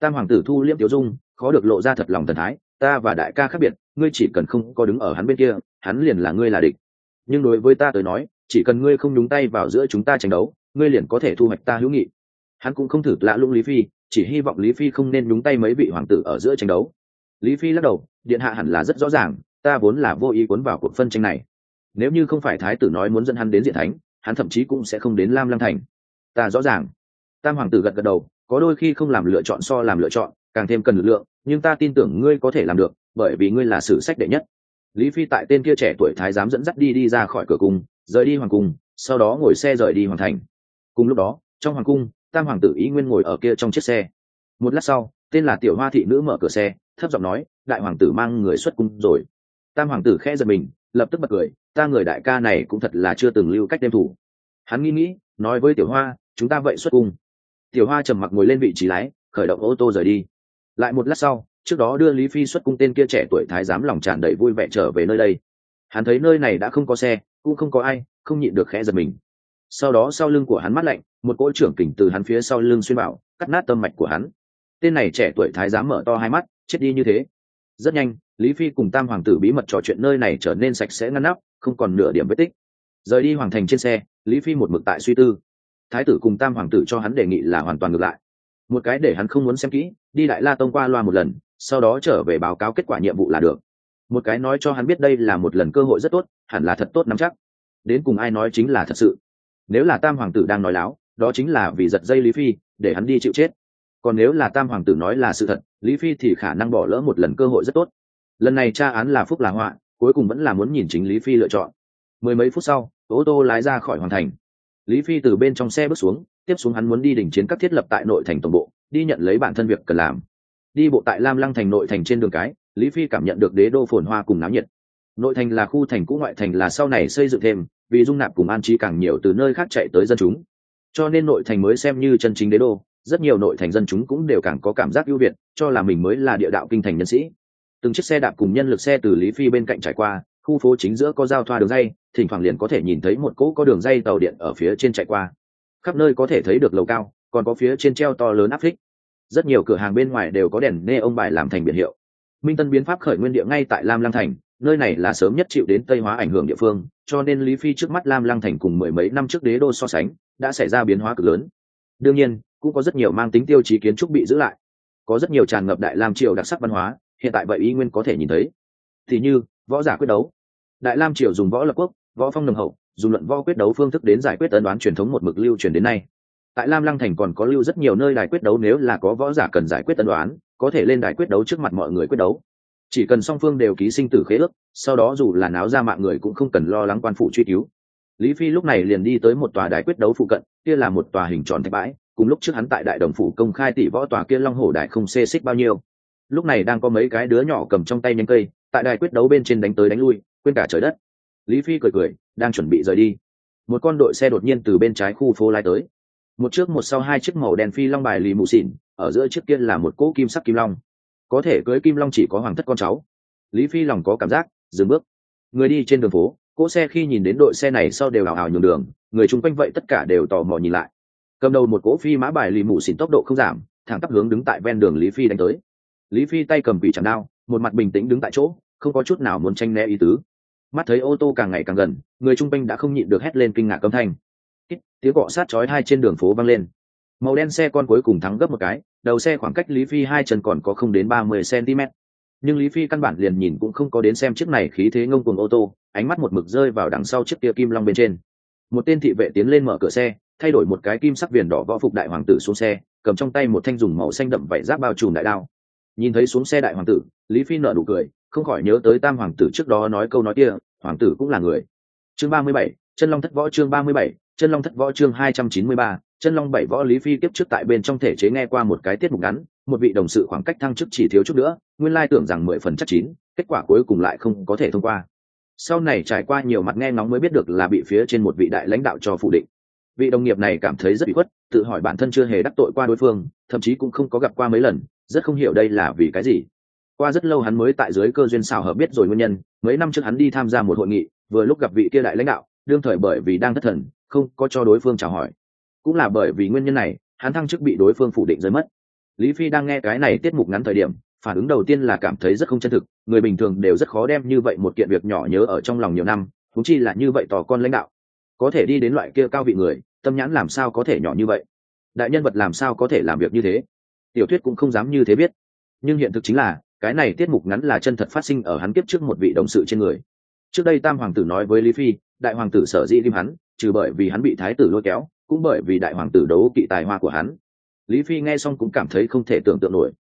Tam hoàng tử thu liêm tiểu dung, khó được lộ ra thật lòng thần thái, ta và đại ca khác biệt, ngươi chỉ cần không có đứng ở hắn bên kia, hắn liền là ngươi là địch. Nhưng đối với ta tới nói, chỉ cần ngươi không nhúng tay vào giữa chúng ta tranh đấu, ngươi liền có thể thu hoạch ta hữu nghị. Hắn cũng không thử lạ lũng lý phi chỉ hy vọng lý phi không nên nhúng tay mấy vị hoàng tử ở giữa tranh đấu. Lý phi lắc đầu, điện hạ hẳn là rất rõ ràng, ta vốn là vô ý cuốn vào cuộc phân tranh này. Nếu như không phải thái tử nói muốn dẫn hắn đến diện thánh, hắn thậm chí cũng sẽ không đến lam lăng thành. Ta rõ ràng. Tam hoàng tử gật gật đầu, có đôi khi không làm lựa chọn so làm lựa chọn, càng thêm cần lực lượng, nhưng ta tin tưởng ngươi có thể làm được, bởi vì ngươi là sử sách đệ nhất. Lý phi tại tên kia trẻ tuổi thái giám dẫn dắt đi đi ra khỏi cửa cung, rời đi hoàng cung, sau đó ngồi xe rời đi hoàng thành. Cùng lúc đó, trong hoàng cung tam hoàng tử ý nguyên ngồi ở kia trong chiếc xe. Một lát sau, tên là tiểu hoa thị nữ mở cửa xe, thấp giọng nói, đại hoàng tử mang người xuất cung rồi. Tam hoàng tử khẽ giật mình, lập tức bật cười, ta người đại ca này cũng thật là chưa từng lưu cách đêm thủ. Hắn nghĩ nghĩ, nói với tiểu hoa, chúng ta vậy xuất cung. Tiểu hoa trầm mặc ngồi lên vị trí lái, khởi động ô tô rời đi. Lại một lát sau, trước đó đưa lý phi xuất cung tên kia trẻ tuổi thái giám lòng tràn đầy vui vẻ trở về nơi đây. Hắn thấy nơi này đã không có xe, cũng không có ai, không nhịn được khẽ giật mình sau đó sau lưng của hắn mắt lạnh, một cỗ trưởng kình từ hắn phía sau lưng xuyên bảo cắt nát tâm mạch của hắn. Tên này trẻ tuổi thái giám mở to hai mắt, chết đi như thế. Rất nhanh, lý phi cùng tam hoàng tử bí mật trò chuyện nơi này trở nên sạch sẽ ngăn nắp, không còn nửa điểm vết tích. Rời đi hoàng thành trên xe, lý phi một mực tại suy tư. Thái tử cùng tam hoàng tử cho hắn đề nghị là hoàn toàn ngược lại. Một cái để hắn không muốn xem kỹ, đi đại la tông qua loa một lần, sau đó trở về báo cáo kết quả nhiệm vụ là được. Một cái nói cho hắn biết đây là một lần cơ hội rất tốt, hẳn là thật tốt nắm chắc. Đến cùng ai nói chính là thật sự? Nếu là tam hoàng tử đang nói láo, đó chính là vì giật dây lý phi, để hắn đi chịu chết. Còn nếu là tam hoàng tử nói là sự thật, lý phi thì khả năng bỏ lỡ một lần cơ hội rất tốt. Lần này tra án là phúc là họa, cuối cùng vẫn là muốn nhìn chính lý phi lựa chọn. Mười mấy phút sau, ô tô lái ra khỏi hoàn thành. Lý phi từ bên trong xe bước xuống, tiếp xuống hắn muốn đi đỉnh chiến các thiết lập tại nội thành tổng bộ, đi nhận lấy bản thân việc cần làm. Đi bộ tại lam lăng thành nội thành trên đường cái, lý phi cảm nhận được đế đô phồn hoa cùng náo nhiệt nội thành là khu thành cũ, ngoại thành là sau này xây dựng thêm, vì dung nạp cùng an trí càng nhiều từ nơi khác chạy tới dân chúng. Cho nên nội thành mới xem như chân chính đế đô, rất nhiều nội thành dân chúng cũng đều càng có cảm giác ưu việt, cho là mình mới là địa đạo kinh thành nhân sĩ. Từng chiếc xe đạp cùng nhân lực xe từ lý phi bên cạnh trải qua, khu phố chính giữa có giao thoa đường dây, thỉnh thoảng liền có thể nhìn thấy một cỗ có đường dây tàu điện ở phía trên chạy qua. Khắp nơi có thể thấy được lầu cao, còn có phía trên treo to lớn áp phích. Rất nhiều cửa hàng bên ngoài đều có đèn nê ông bài làm thành biển hiệu. Minh tân biến pháp khởi nguyên địa ngay tại lam Lang thành nơi này là sớm nhất chịu đến tây hóa ảnh hưởng địa phương, cho nên lý phi trước mắt lam lăng thành cùng mười mấy năm trước đế đô so sánh, đã xảy ra biến hóa cực lớn. Đương nhiên, cũng có rất nhiều mang tính tiêu chí kiến trúc bị giữ lại. Có rất nhiều tràn ngập đại lam triều đặc sắc văn hóa, hiện tại vậy y nguyên có thể nhìn thấy. Thì như, võ giả quyết đấu. Đại lam triều dùng võ lập quốc, võ phong nồng hậu, dùng luận võ quyết đấu phương thức đến giải quyết ấn đoán truyền thống một mực lưu truyền đến nay. Tại lam lăng thành còn có lưu rất nhiều nơi đài quyết đấu nếu là có võ giả cần giải quyết ấn đoán có thể lên đài quyết đấu trước mặt mọi người quyết đấu chỉ cần song phương đều ký sinh tử khế ước, sau đó dù là náo ra mạng người cũng không cần lo lắng quan phủ truy cứu. Lý phi lúc này liền đi tới một tòa đài quyết đấu phụ cận, kia là một tòa hình tròn thạch bãi, cùng lúc trước hắn tại đại đồng phủ công khai tỷ võ tòa kia long hổ đại không xê xích bao nhiêu. Lúc này đang có mấy cái đứa nhỏ cầm trong tay nhánh cây, tại đài quyết đấu bên trên đánh tới đánh lui, quên cả trời đất. Lý phi cười cười, đang chuẩn bị rời đi. Một con đội xe đột nhiên từ bên trái khu phố lái tới. Một trước một sau hai chiếc màu đen phi long bài lì mù xỉn, ở giữa chiếc kia là một cỗ kim sắc kim long có thể cưới kim long chỉ có hoàng thất con cháu. Lý phi lòng có cảm giác, dừng bước. Người đi trên đường phố, cỗ xe khi nhìn đến đội xe này sau đều hào hào nhường đường, người chung quanh vậy tất cả đều tò mò nhìn lại. Cầm đầu một cỗ phi mã bài lì mù xỉn tốc độ không giảm, thẳng tắp hướng đứng tại ven đường lý phi đánh tới. Lý phi tay cầm quỷ chẳng đao, một mặt bình tĩnh đứng tại chỗ, không có chút nào muốn tranh né ý tứ. Mắt thấy ô tô càng ngày càng gần, người chung quanh đã không nhịn được hét lên kinh ngạc âm thanh. Tiếng cọ sát chói hai trên đường phố vang lên màu đen xe con cuối cùng thắng gấp một cái, đầu xe khoảng cách lý phi hai chân còn có không đến ba mươi cm. Nhưng lý phi căn bản liền nhìn cũng không có đến xem chiếc này khí thế ngông cuồng ô tô, ánh mắt một mực rơi vào đằng sau chiếc kia kim long bên trên. Một tên thị vệ tiến lên mở cửa xe, thay đổi một cái kim sắc viền đỏ võ phục đại hoàng tử xuống xe, cầm trong tay một thanh dùng màu xanh đậm vảy giáp bao trùm đại đao. Nhìn thấy xuống xe đại hoàng tử, lý phi nợ nụ cười, không khỏi nhớ tới tam hoàng tử trước đó nói câu nói kia, hoàng tử cũng là người. Chương ba mươi bảy, chân long thất võ chương ba mươi bảy, chân long thất võ chương hai trăm chín mươi ba chân long bảy võ lý phi tiếp trước tại bên trong thể chế nghe qua một cái tiết mục ngắn, một vị đồng sự khoảng cách thăng chức chỉ thiếu chút nữa, nguyên lai tưởng rằng mười phần chắc chín, kết quả cuối cùng lại không có thể thông qua. Sau này trải qua nhiều mặt nghe ngóng mới biết được là bị phía trên một vị đại lãnh đạo cho phủ định. Vị đồng nghiệp này cảm thấy rất bị khuất, tự hỏi bản thân chưa hề đắc tội qua đối phương, thậm chí cũng không có gặp qua mấy lần, rất không hiểu đây là vì cái gì. Qua rất lâu hắn mới tại dưới cơ duyên xào hợp biết rồi nguyên nhân, mấy năm trước hắn đi tham gia một hội nghị, vừa lúc gặp vị kia đại lãnh đạo, đương thời bởi vì đang thất thần, không có cho đối phương chào hỏi cũng là bởi vì nguyên nhân này, hắn thăng chức bị đối phương phủ định rơi mất. Lý phi đang nghe cái này tiết mục ngắn thời điểm, phản ứng đầu tiên là cảm thấy rất không chân thực, người bình thường đều rất khó đem như vậy một kiện việc nhỏ nhớ ở trong lòng nhiều năm thú chi là như vậy tò con lãnh đạo. Có thể đi đến loại kia cao vị người, tâm nhãn làm sao có thể nhỏ như vậy? Đại nhân vật làm sao có thể làm việc như thế? Tiểu thuyết cũng không dám như thế biết. Nhưng hiện thực chính là, cái này tiết mục ngắn là chân thật phát sinh ở hắn kiếp trước một vị đồng sự trên người. Trước đây tam hoàng tử nói với lý phi, đại hoàng tử sở dĩ ghim hắn, trừ bởi vì hắn bị thái tử lôi kéo cũng bởi vì đại hoàng tử đấu kỵ tài hoa của hắn. Lý phi nghe xong cũng cảm thấy không thể tưởng tượng nổi.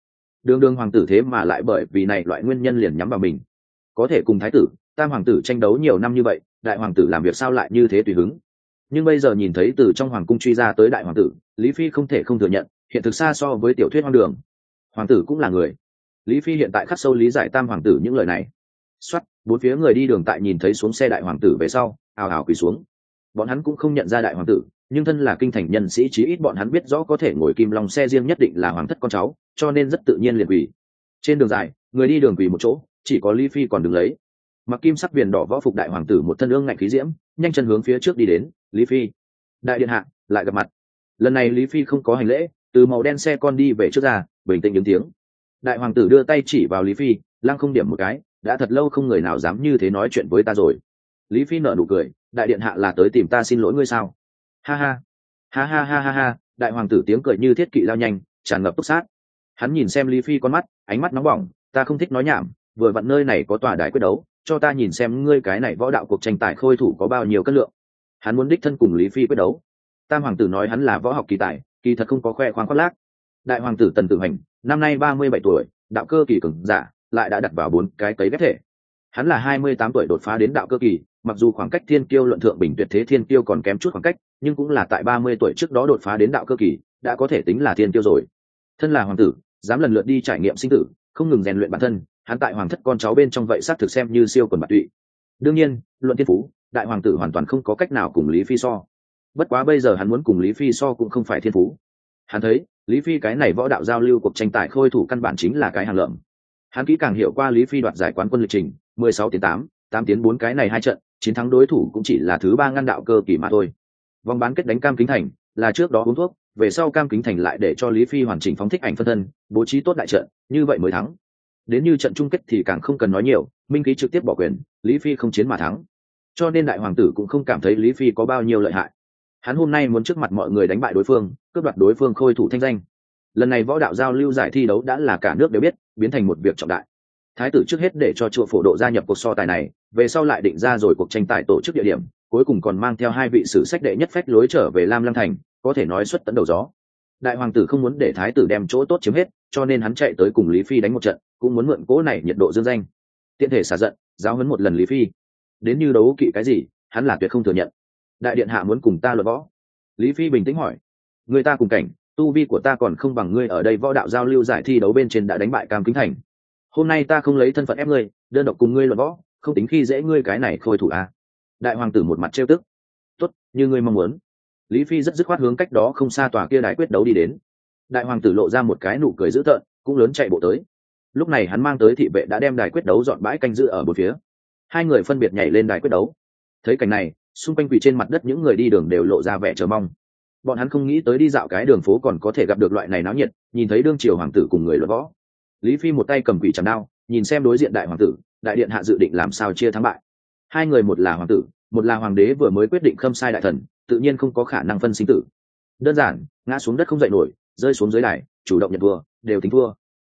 Đường đường hoàng tử thế mà lại bởi vì này loại nguyên nhân liền nhắm vào mình. Có thể cùng thái tử, tam hoàng tử tranh đấu nhiều năm như vậy, đại hoàng tử làm việc sao lại như thế tùy hứng? Nhưng bây giờ nhìn thấy từ trong hoàng cung truy ra tới đại hoàng tử, lý phi không thể không thừa nhận, hiện thực xa so với tiểu thuyết hoang đường. Hoàng tử cũng là người. Lý phi hiện tại khắc sâu lý giải tam hoàng tử những lời này. Xuất bốn phía người đi đường tại nhìn thấy xuống xe đại hoàng tử về sau, ào ào quỳ xuống. Bọn hắn cũng không nhận ra đại hoàng tử nhưng thân là kinh thành nhân sĩ chí ít bọn hắn biết rõ có thể ngồi kim long xe riêng nhất định là hoàng thất con cháu, cho nên rất tự nhiên liền quỳ. Trên đường dài, người đi đường quỳ một chỗ, chỉ có lý phi còn đứng lấy. Mặc kim sắc viền đỏ võ phục đại hoàng tử một thân ương ngạnh khí diễm, nhanh chân hướng phía trước đi đến, lý phi, đại điện hạ, lại gặp mặt. Lần này lý phi không có hành lễ, từ màu đen xe con đi về trước ra, bình tĩnh đứng tiếng. Đại hoàng tử đưa tay chỉ vào lý phi, lăng không điểm một cái, đã thật lâu không người nào dám như thế nói chuyện với ta rồi. Lý phi nở nụ cười, đại điện hạ là tới tìm ta xin lỗi ngươi sao? Ha ha. Ha ha ha ha ha, đại hoàng tử tiếng cười như thiết kỵ lao nhanh, tràn ngập túc sát. Hắn nhìn xem lý phi con mắt, ánh mắt nóng bỏng, ta không thích nói nhảm, vừa vặn nơi này có tòa đài quyết đấu, cho ta nhìn xem ngươi cái này võ đạo cuộc tranh tài khôi thủ có bao nhiêu cân lượng. Hắn muốn đích thân cùng lý phi quyết đấu. Tam hoàng tử nói hắn là võ học kỳ tài, kỳ thật không có khoe khoang khoác lác. Đại hoàng tử tần tử hành, năm nay ba mươi bảy tuổi, đạo cơ kỳ cường giả, lại đã đặt vào bốn cái cấy ghép thể hắn là hai mươi tám tuổi đột phá đến đạo cơ kỳ, mặc dù khoảng cách thiên kiêu luận thượng bình tuyệt thế thiên kiêu còn kém chút khoảng cách, nhưng cũng là tại ba mươi tuổi trước đó đột phá đến đạo cơ kỳ, đã có thể tính là thiên kiêu rồi. Thân là hoàng tử, dám lần lượt đi trải nghiệm sinh tử, không ngừng rèn luyện bản thân, hắn tại hoàng thất con cháu bên trong vậy xác thực xem như siêu quần bạc tụy. Đương nhiên, luận thiên phú, đại hoàng tử hoàn toàn không có cách nào cùng lý phi so. Bất quá bây giờ hắn muốn cùng lý phi so cũng không phải thiên phú. Hắn thấy, lý phi cái này võ đạo giao lưu cuộc tranh tài khôi thủ căn bản chính là cái hàng lợm. Hắn kỹ càng hiểu qua lý phi đoạt giải quán quân lịch trình mười sáu tiến tám tám tiến bốn cái này hai trận, chiến thắng đối thủ cũng chỉ là thứ ba ngăn đạo cơ kỳ mà thôi. Vòng bán kết đánh cam kính thành, là trước đó uống thuốc, về sau cam kính thành lại để cho lý phi hoàn chỉnh phóng thích ảnh phân thân, bố trí tốt đại trận, như vậy mới thắng. Đến như trận chung kết thì càng không cần nói nhiều, minh ký trực tiếp bỏ quyền, lý phi không chiến mà thắng. Cho nên đại hoàng tử cũng không cảm thấy lý phi có bao nhiêu lợi hại. Hắn hôm nay muốn trước mặt mọi người đánh bại đối phương, cướp đoạt đối phương khôi thủ thanh danh. Lần này võ đạo giao lưu giải thi đấu đã là cả nước đều biết, biến thành một việc trọng đại thái tử trước hết để cho chùa phổ độ gia nhập cuộc so tài này, về sau lại định ra rồi cuộc tranh tài tổ chức địa điểm, cuối cùng còn mang theo hai vị sử sách đệ nhất phách lối trở về lam lăng thành, có thể nói xuất tận đầu gió. Đại hoàng tử không muốn để thái tử đem chỗ tốt chiếm hết, cho nên hắn chạy tới cùng lý phi đánh một trận, cũng muốn mượn cỗ này nhiệt độ dương danh. Tiện thể xả giận, giáo hấn một lần lý phi. Đến như đấu kỵ cái gì, hắn là tuyệt không thừa nhận. Đại điện hạ muốn cùng ta luận võ. Lý phi bình tĩnh hỏi. Người ta cùng cảnh, tu vi của ta còn không bằng ngươi ở đây võ đạo giao lưu giải thi đấu bên trên đã đánh bại cam kính thành hôm nay ta không lấy thân phận ép ngươi, đơn độc cùng ngươi luận võ, không tính khi dễ ngươi cái này khôi thủ à. đại hoàng tử một mặt trêu tức. Tốt, như ngươi mong muốn. Lý phi rất dứt khoát hướng cách đó không xa tòa kia đại quyết đấu đi đến. Đại hoàng tử lộ ra một cái nụ cười dữ tợn, cũng lớn chạy bộ tới. Lúc này hắn mang tới thị vệ đã đem đài quyết đấu dọn bãi canh giữ ở một phía. Hai người phân biệt nhảy lên đài quyết đấu. Thấy cảnh này, xung quanh quỳ trên mặt đất những người đi đường đều lộ ra vẻ chờ mong. Bọn hắn không nghĩ tới đi dạo cái đường phố còn có thể gặp được loại này náo nhiệt, nhìn thấy đương triều hoàng tử cùng người luận võ lý phi một tay cầm quỷ chằm đao, nhìn xem đối diện đại hoàng tử, đại điện hạ dự định làm sao chia thắng bại. Hai người một là hoàng tử, một là hoàng đế vừa mới quyết định khâm sai đại thần, tự nhiên không có khả năng phân sinh tử. Đơn giản, ngã xuống đất không dậy nổi, rơi xuống dưới đài, chủ động nhận thua, đều tính thua.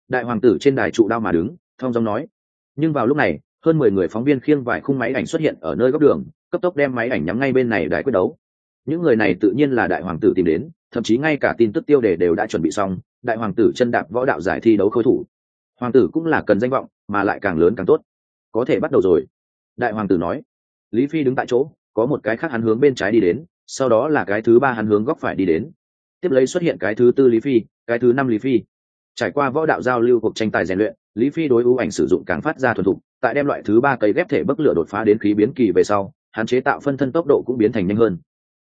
Đại hoàng tử trên đài trụ đao mà đứng thong dong nói. Nhưng vào lúc này, hơn mười người phóng viên khiêng vài khung máy ảnh xuất hiện ở nơi góc đường, cấp tốc đem máy ảnh nhắm ngay bên này đài quyết đấu. Những người này tự nhiên là đại hoàng tử tìm đến, thậm chí ngay cả tin tức tiêu đề đều đã chuẩn bị xong, đại hoàng tử chân đạp võ đạo giải thi đấu khôi thủ hoàng tử cũng là cần danh vọng, mà lại càng lớn càng tốt. Có thể bắt đầu rồi. Đại hoàng tử nói. Lý phi đứng tại chỗ, có một cái khác hắn hướng bên trái đi đến, sau đó là cái thứ ba hắn hướng góc phải đi đến. Tiếp lấy xuất hiện cái thứ tư lý phi, cái thứ năm lý phi. Trải qua võ đạo giao lưu cuộc tranh tài rèn luyện, lý phi đối ưu ảnh sử dụng càng phát ra thuần thục, tại đem loại thứ ba cây ghép thể bấc lửa đột phá đến khí biến kỳ về sau hạn chế tạo phân thân tốc độ cũng biến thành nhanh hơn.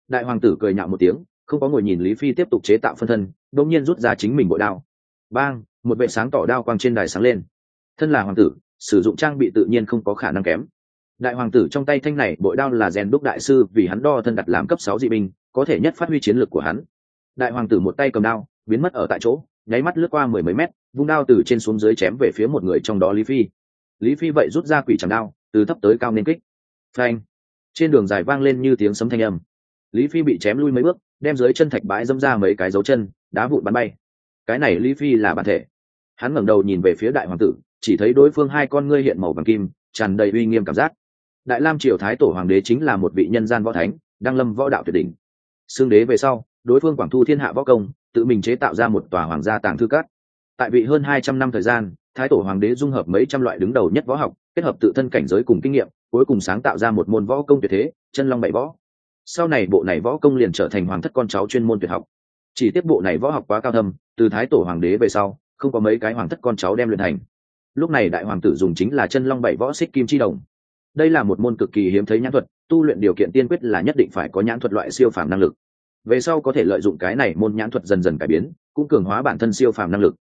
Đại hoàng tử cười nhạo một tiếng, không có ngồi nhìn lý phi tiếp tục chế tạo phân thân, đột nhiên rút ra chính mình bội đao. Bang! Một vệ sáng tỏ đao quang trên đài sáng lên. Thân là hoàng tử, sử dụng trang bị tự nhiên không có khả năng kém. Đại hoàng tử trong tay thanh này, bội đao là rèn đúc đại sư, vì hắn đo thân đặt làm cấp sáu dị binh, có thể nhất phát huy chiến lược của hắn. Đại hoàng tử một tay cầm đao, biến mất ở tại chỗ, nháy mắt lướt qua mười mấy mét, vung đao từ trên xuống dưới chém về phía một người trong đó lý phi. Lý phi vậy rút ra quỷ chẳng đao, từ thấp tới cao nên kích. Phanh! Trên đường dài vang lên như tiếng sấm thanh âm. Lý phi bị chém lui mấy bước, đem dưới chân thạch bãi dâm ra mấy cái dấu chân, đá vụn bắn bay. Cái này lý phi là bản thể hắn ngẩng đầu nhìn về phía đại hoàng tử, chỉ thấy đối phương hai con ngươi hiện màu vàng kim, tràn đầy uy nghiêm cảm giác. Đại lam triều thái tổ hoàng đế chính là một vị nhân gian võ thánh, đang lâm võ đạo tuyệt đỉnh. Xương đế về sau, đối phương quảng thu thiên hạ võ công, tự mình chế tạo ra một tòa hoàng gia tàng thư cát tại vị hơn hai trăm năm thời gian, thái tổ hoàng đế dung hợp mấy trăm loại đứng đầu nhất võ học, kết hợp tự thân cảnh giới cùng kinh nghiệm, cuối cùng sáng tạo ra một môn võ công tuyệt thế, chân long bảy võ. Sau này bộ này võ công liền trở thành hoàng thất con cháu chuyên môn tuyệt học. Chỉ tiếp bộ này võ học quá cao thâm, từ thái tổ hoàng đế về sau không có mấy cái hoàng thất con cháu đem luyện thành. Lúc này đại hoàng tử dùng chính là chân long bảy võ xích kim chi đồng. Đây là một môn cực kỳ hiếm thấy nhãn thuật, tu luyện điều kiện tiên quyết là nhất định phải có nhãn thuật loại siêu phàm năng lực. Về sau có thể lợi dụng cái này môn nhãn thuật dần dần cải biến, cũng cường hóa bản thân siêu phàm năng lực.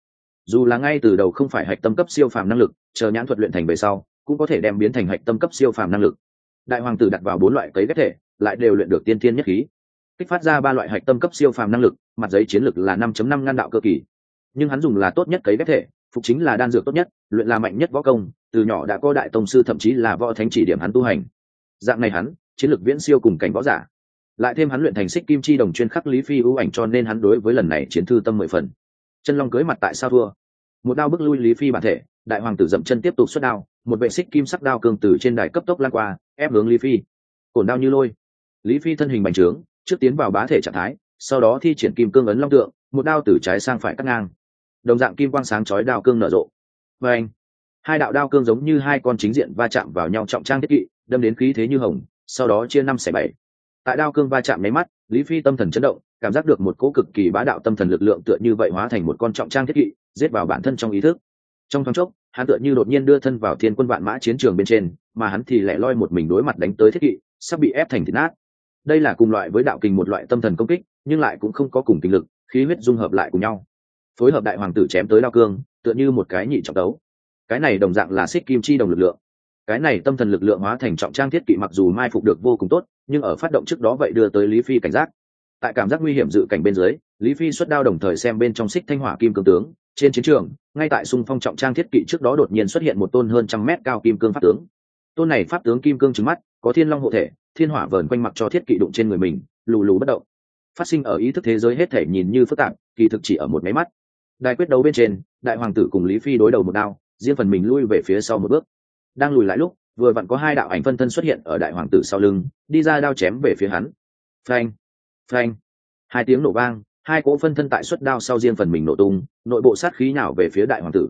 Dù là ngay từ đầu không phải hạch tâm cấp siêu phàm năng lực, chờ nhãn thuật luyện thành về sau, cũng có thể đem biến thành hạch tâm cấp siêu phàm năng lực. Đại hoàng tử đặt vào bốn loại cấy ghép thể, lại đều luyện được tiên thiên nhất khí. Kích phát ra ba loại hạch tâm cấp siêu phàm năng lực, mặt giấy chiến lực là 5 năm ngăn đạo cơ kỳ nhưng hắn dùng là tốt nhất cấy ghép thể, phục chính là đan dược tốt nhất, luyện là mạnh nhất võ công, từ nhỏ đã có đại tông sư thậm chí là võ thánh chỉ điểm hắn tu hành. Dạng này hắn, chiến lược viễn siêu cùng cảnh võ giả. Lại thêm hắn luyện thành xích kim chi đồng chuyên khắc lý phi ưu ảnh cho nên hắn đối với lần này chiến thư tâm mười phần. Chân long cưới mặt tại sao thua? Một đao bức lui lý phi bản thể, đại hoàng tử dậm chân tiếp tục xuất đao, một vệ xích kim sắc đao cường tử trên đài cấp tốc lan qua, ép hướng lý phi. Cổn đao như lôi. Lý phi thân hình bành trướng, trước tiến vào bá thể trạng thái, sau đó thi triển kim cương ấn long tượng, một đao từ trái sang phải cắt ngang đồng dạng kim quang sáng chói đao cương nở rộ. Và anh, hai đạo đao cương giống như hai con chính diện va chạm vào nhau trọng trang thiết kỵ, đâm đến khí thế như hồng, sau đó chia năm xẻ bảy. Tại đao cương va chạm máy mắt, lý phi tâm thần chấn động, cảm giác được một cỗ cực kỳ bá đạo tâm thần lực lượng tựa như vậy hóa thành một con trọng trang thiết kỵ, giết vào bản thân trong ý thức. Trong thoáng chốc, hắn tựa như đột nhiên đưa thân vào thiên quân vạn mã chiến trường bên trên, mà hắn thì lại loi một mình đối mặt đánh tới thiết kỵ, sắp bị ép thành thịt nát. Đây là cùng loại với đạo kình một loại tâm thần công kích, nhưng lại cũng không có cùng kinh lực, khí huyết dung hợp lại cùng nhau phối hợp đại hoàng tử chém tới đao cương, tựa như một cái nhị trọng đấu cái này đồng dạng là xích kim chi đồng lực lượng. Cái này tâm thần lực lượng hóa thành trọng trang thiết kỵ mặc dù mai phục được vô cùng tốt, nhưng ở phát động trước đó vậy đưa tới lý phi cảnh giác. Tại cảm giác nguy hiểm dự cảnh bên dưới, lý phi xuất đao đồng thời xem bên trong xích thanh hỏa kim cương tướng, trên chiến trường, ngay tại xung phong trọng trang thiết kỵ trước đó đột nhiên xuất hiện một tôn hơn trăm mét cao kim cương pháp tướng. Tôn này pháp tướng kim cương trứng mắt, có thiên long hộ thể, thiên hỏa vờn quanh mặc cho thiết kỵ đụng trên người mình, lù lù bất động. Phát sinh ở ý thức thế giới hết thể nhìn như phức tạp, kỳ thực chỉ ở một máy mắt đại quyết đấu bên trên, đại hoàng tử cùng lý phi đối đầu một đao, riêng phần mình lui về phía sau một bước. Đang lùi lại lúc, vừa vặn có hai đạo ảnh phân thân xuất hiện ở đại hoàng tử sau lưng, đi ra đao chém về phía hắn. Phanh phanh. Hai tiếng nổ vang, hai cỗ phân thân tại xuất đao sau riêng phần mình nổ tung, nội bộ sát khí nào về phía đại hoàng tử.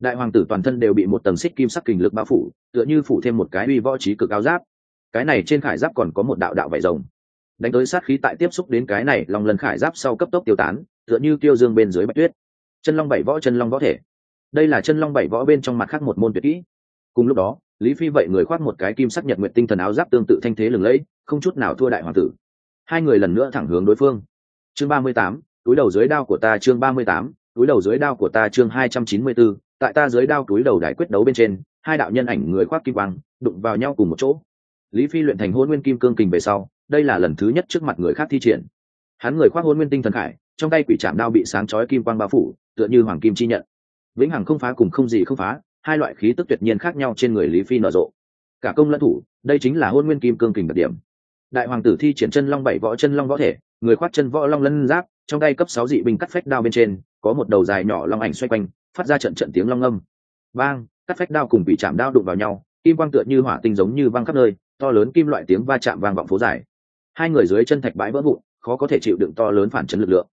Đại hoàng tử toàn thân đều bị một tầng xích kim sắc kình lực bao phủ, tựa như phủ thêm một cái uy võ trí cực áo giáp. Cái này trên khải giáp còn có một đạo đạo vải rồng. Đánh tới sát khí tại tiếp xúc đến cái này lòng lần khải giáp sau cấp tốc tiêu tán, tựa như tiêu dương bên dưới bạch tuyết chân long bảy võ chân long võ thể. Đây là chân long bảy võ bên trong mặt khác một môn tuyệt kỹ. Cùng lúc đó lý phi vậy người khoác một cái kim sắc nhật nguyện tinh thần áo giáp tương tự thanh thế lừng lẫy không chút nào thua đại hoàng tử. Hai người lần nữa thẳng hướng đối phương. Chương ba mươi tám túi đầu dưới đao của ta chương ba mươi tám túi đầu dưới đao của ta chương hai trăm chín mươi bốn, tại ta dưới đao túi đầu đại quyết đấu bên trên hai đạo nhân ảnh người khoác kim quang đụng vào nhau cùng một chỗ. Lý phi luyện thành hôn nguyên kim cương kình về sau đây là lần thứ nhất trước mặt người khác thi triển. Hắn người khoác hôn nguyên tinh thần khải trong tay quỷ chạm đao bị sáng chói kim quang bao phủ, tựa như hoàng kim chi nhận. Vĩnh hằng không phá cùng không gì không phá, hai loại khí tức tuyệt nhiên khác nhau trên người lý phi nở rộ. Cả công lẫn thủ, đây chính là hôn nguyên kim cương kình đặc điểm. Đại hoàng tử thi triển chân long bảy võ chân long võ thể, người khoác chân võ long lân giáp, trong tay cấp sáu dị binh cắt phách đao bên trên, có một đầu dài nhỏ long ảnh xoay quanh, phát ra trận trận tiếng long âm. Bang, cắt phách đao cùng bị chạm đao đụng vào nhau, kim quang tựa như hỏa tinh giống như văng khắp nơi, to lớn kim loại tiếng va chạm vang vọng phố dài. Hai người dưới chân thạch bãi vỡ vụn, khó có thể chịu đựng to lớn phản chấn lực lượng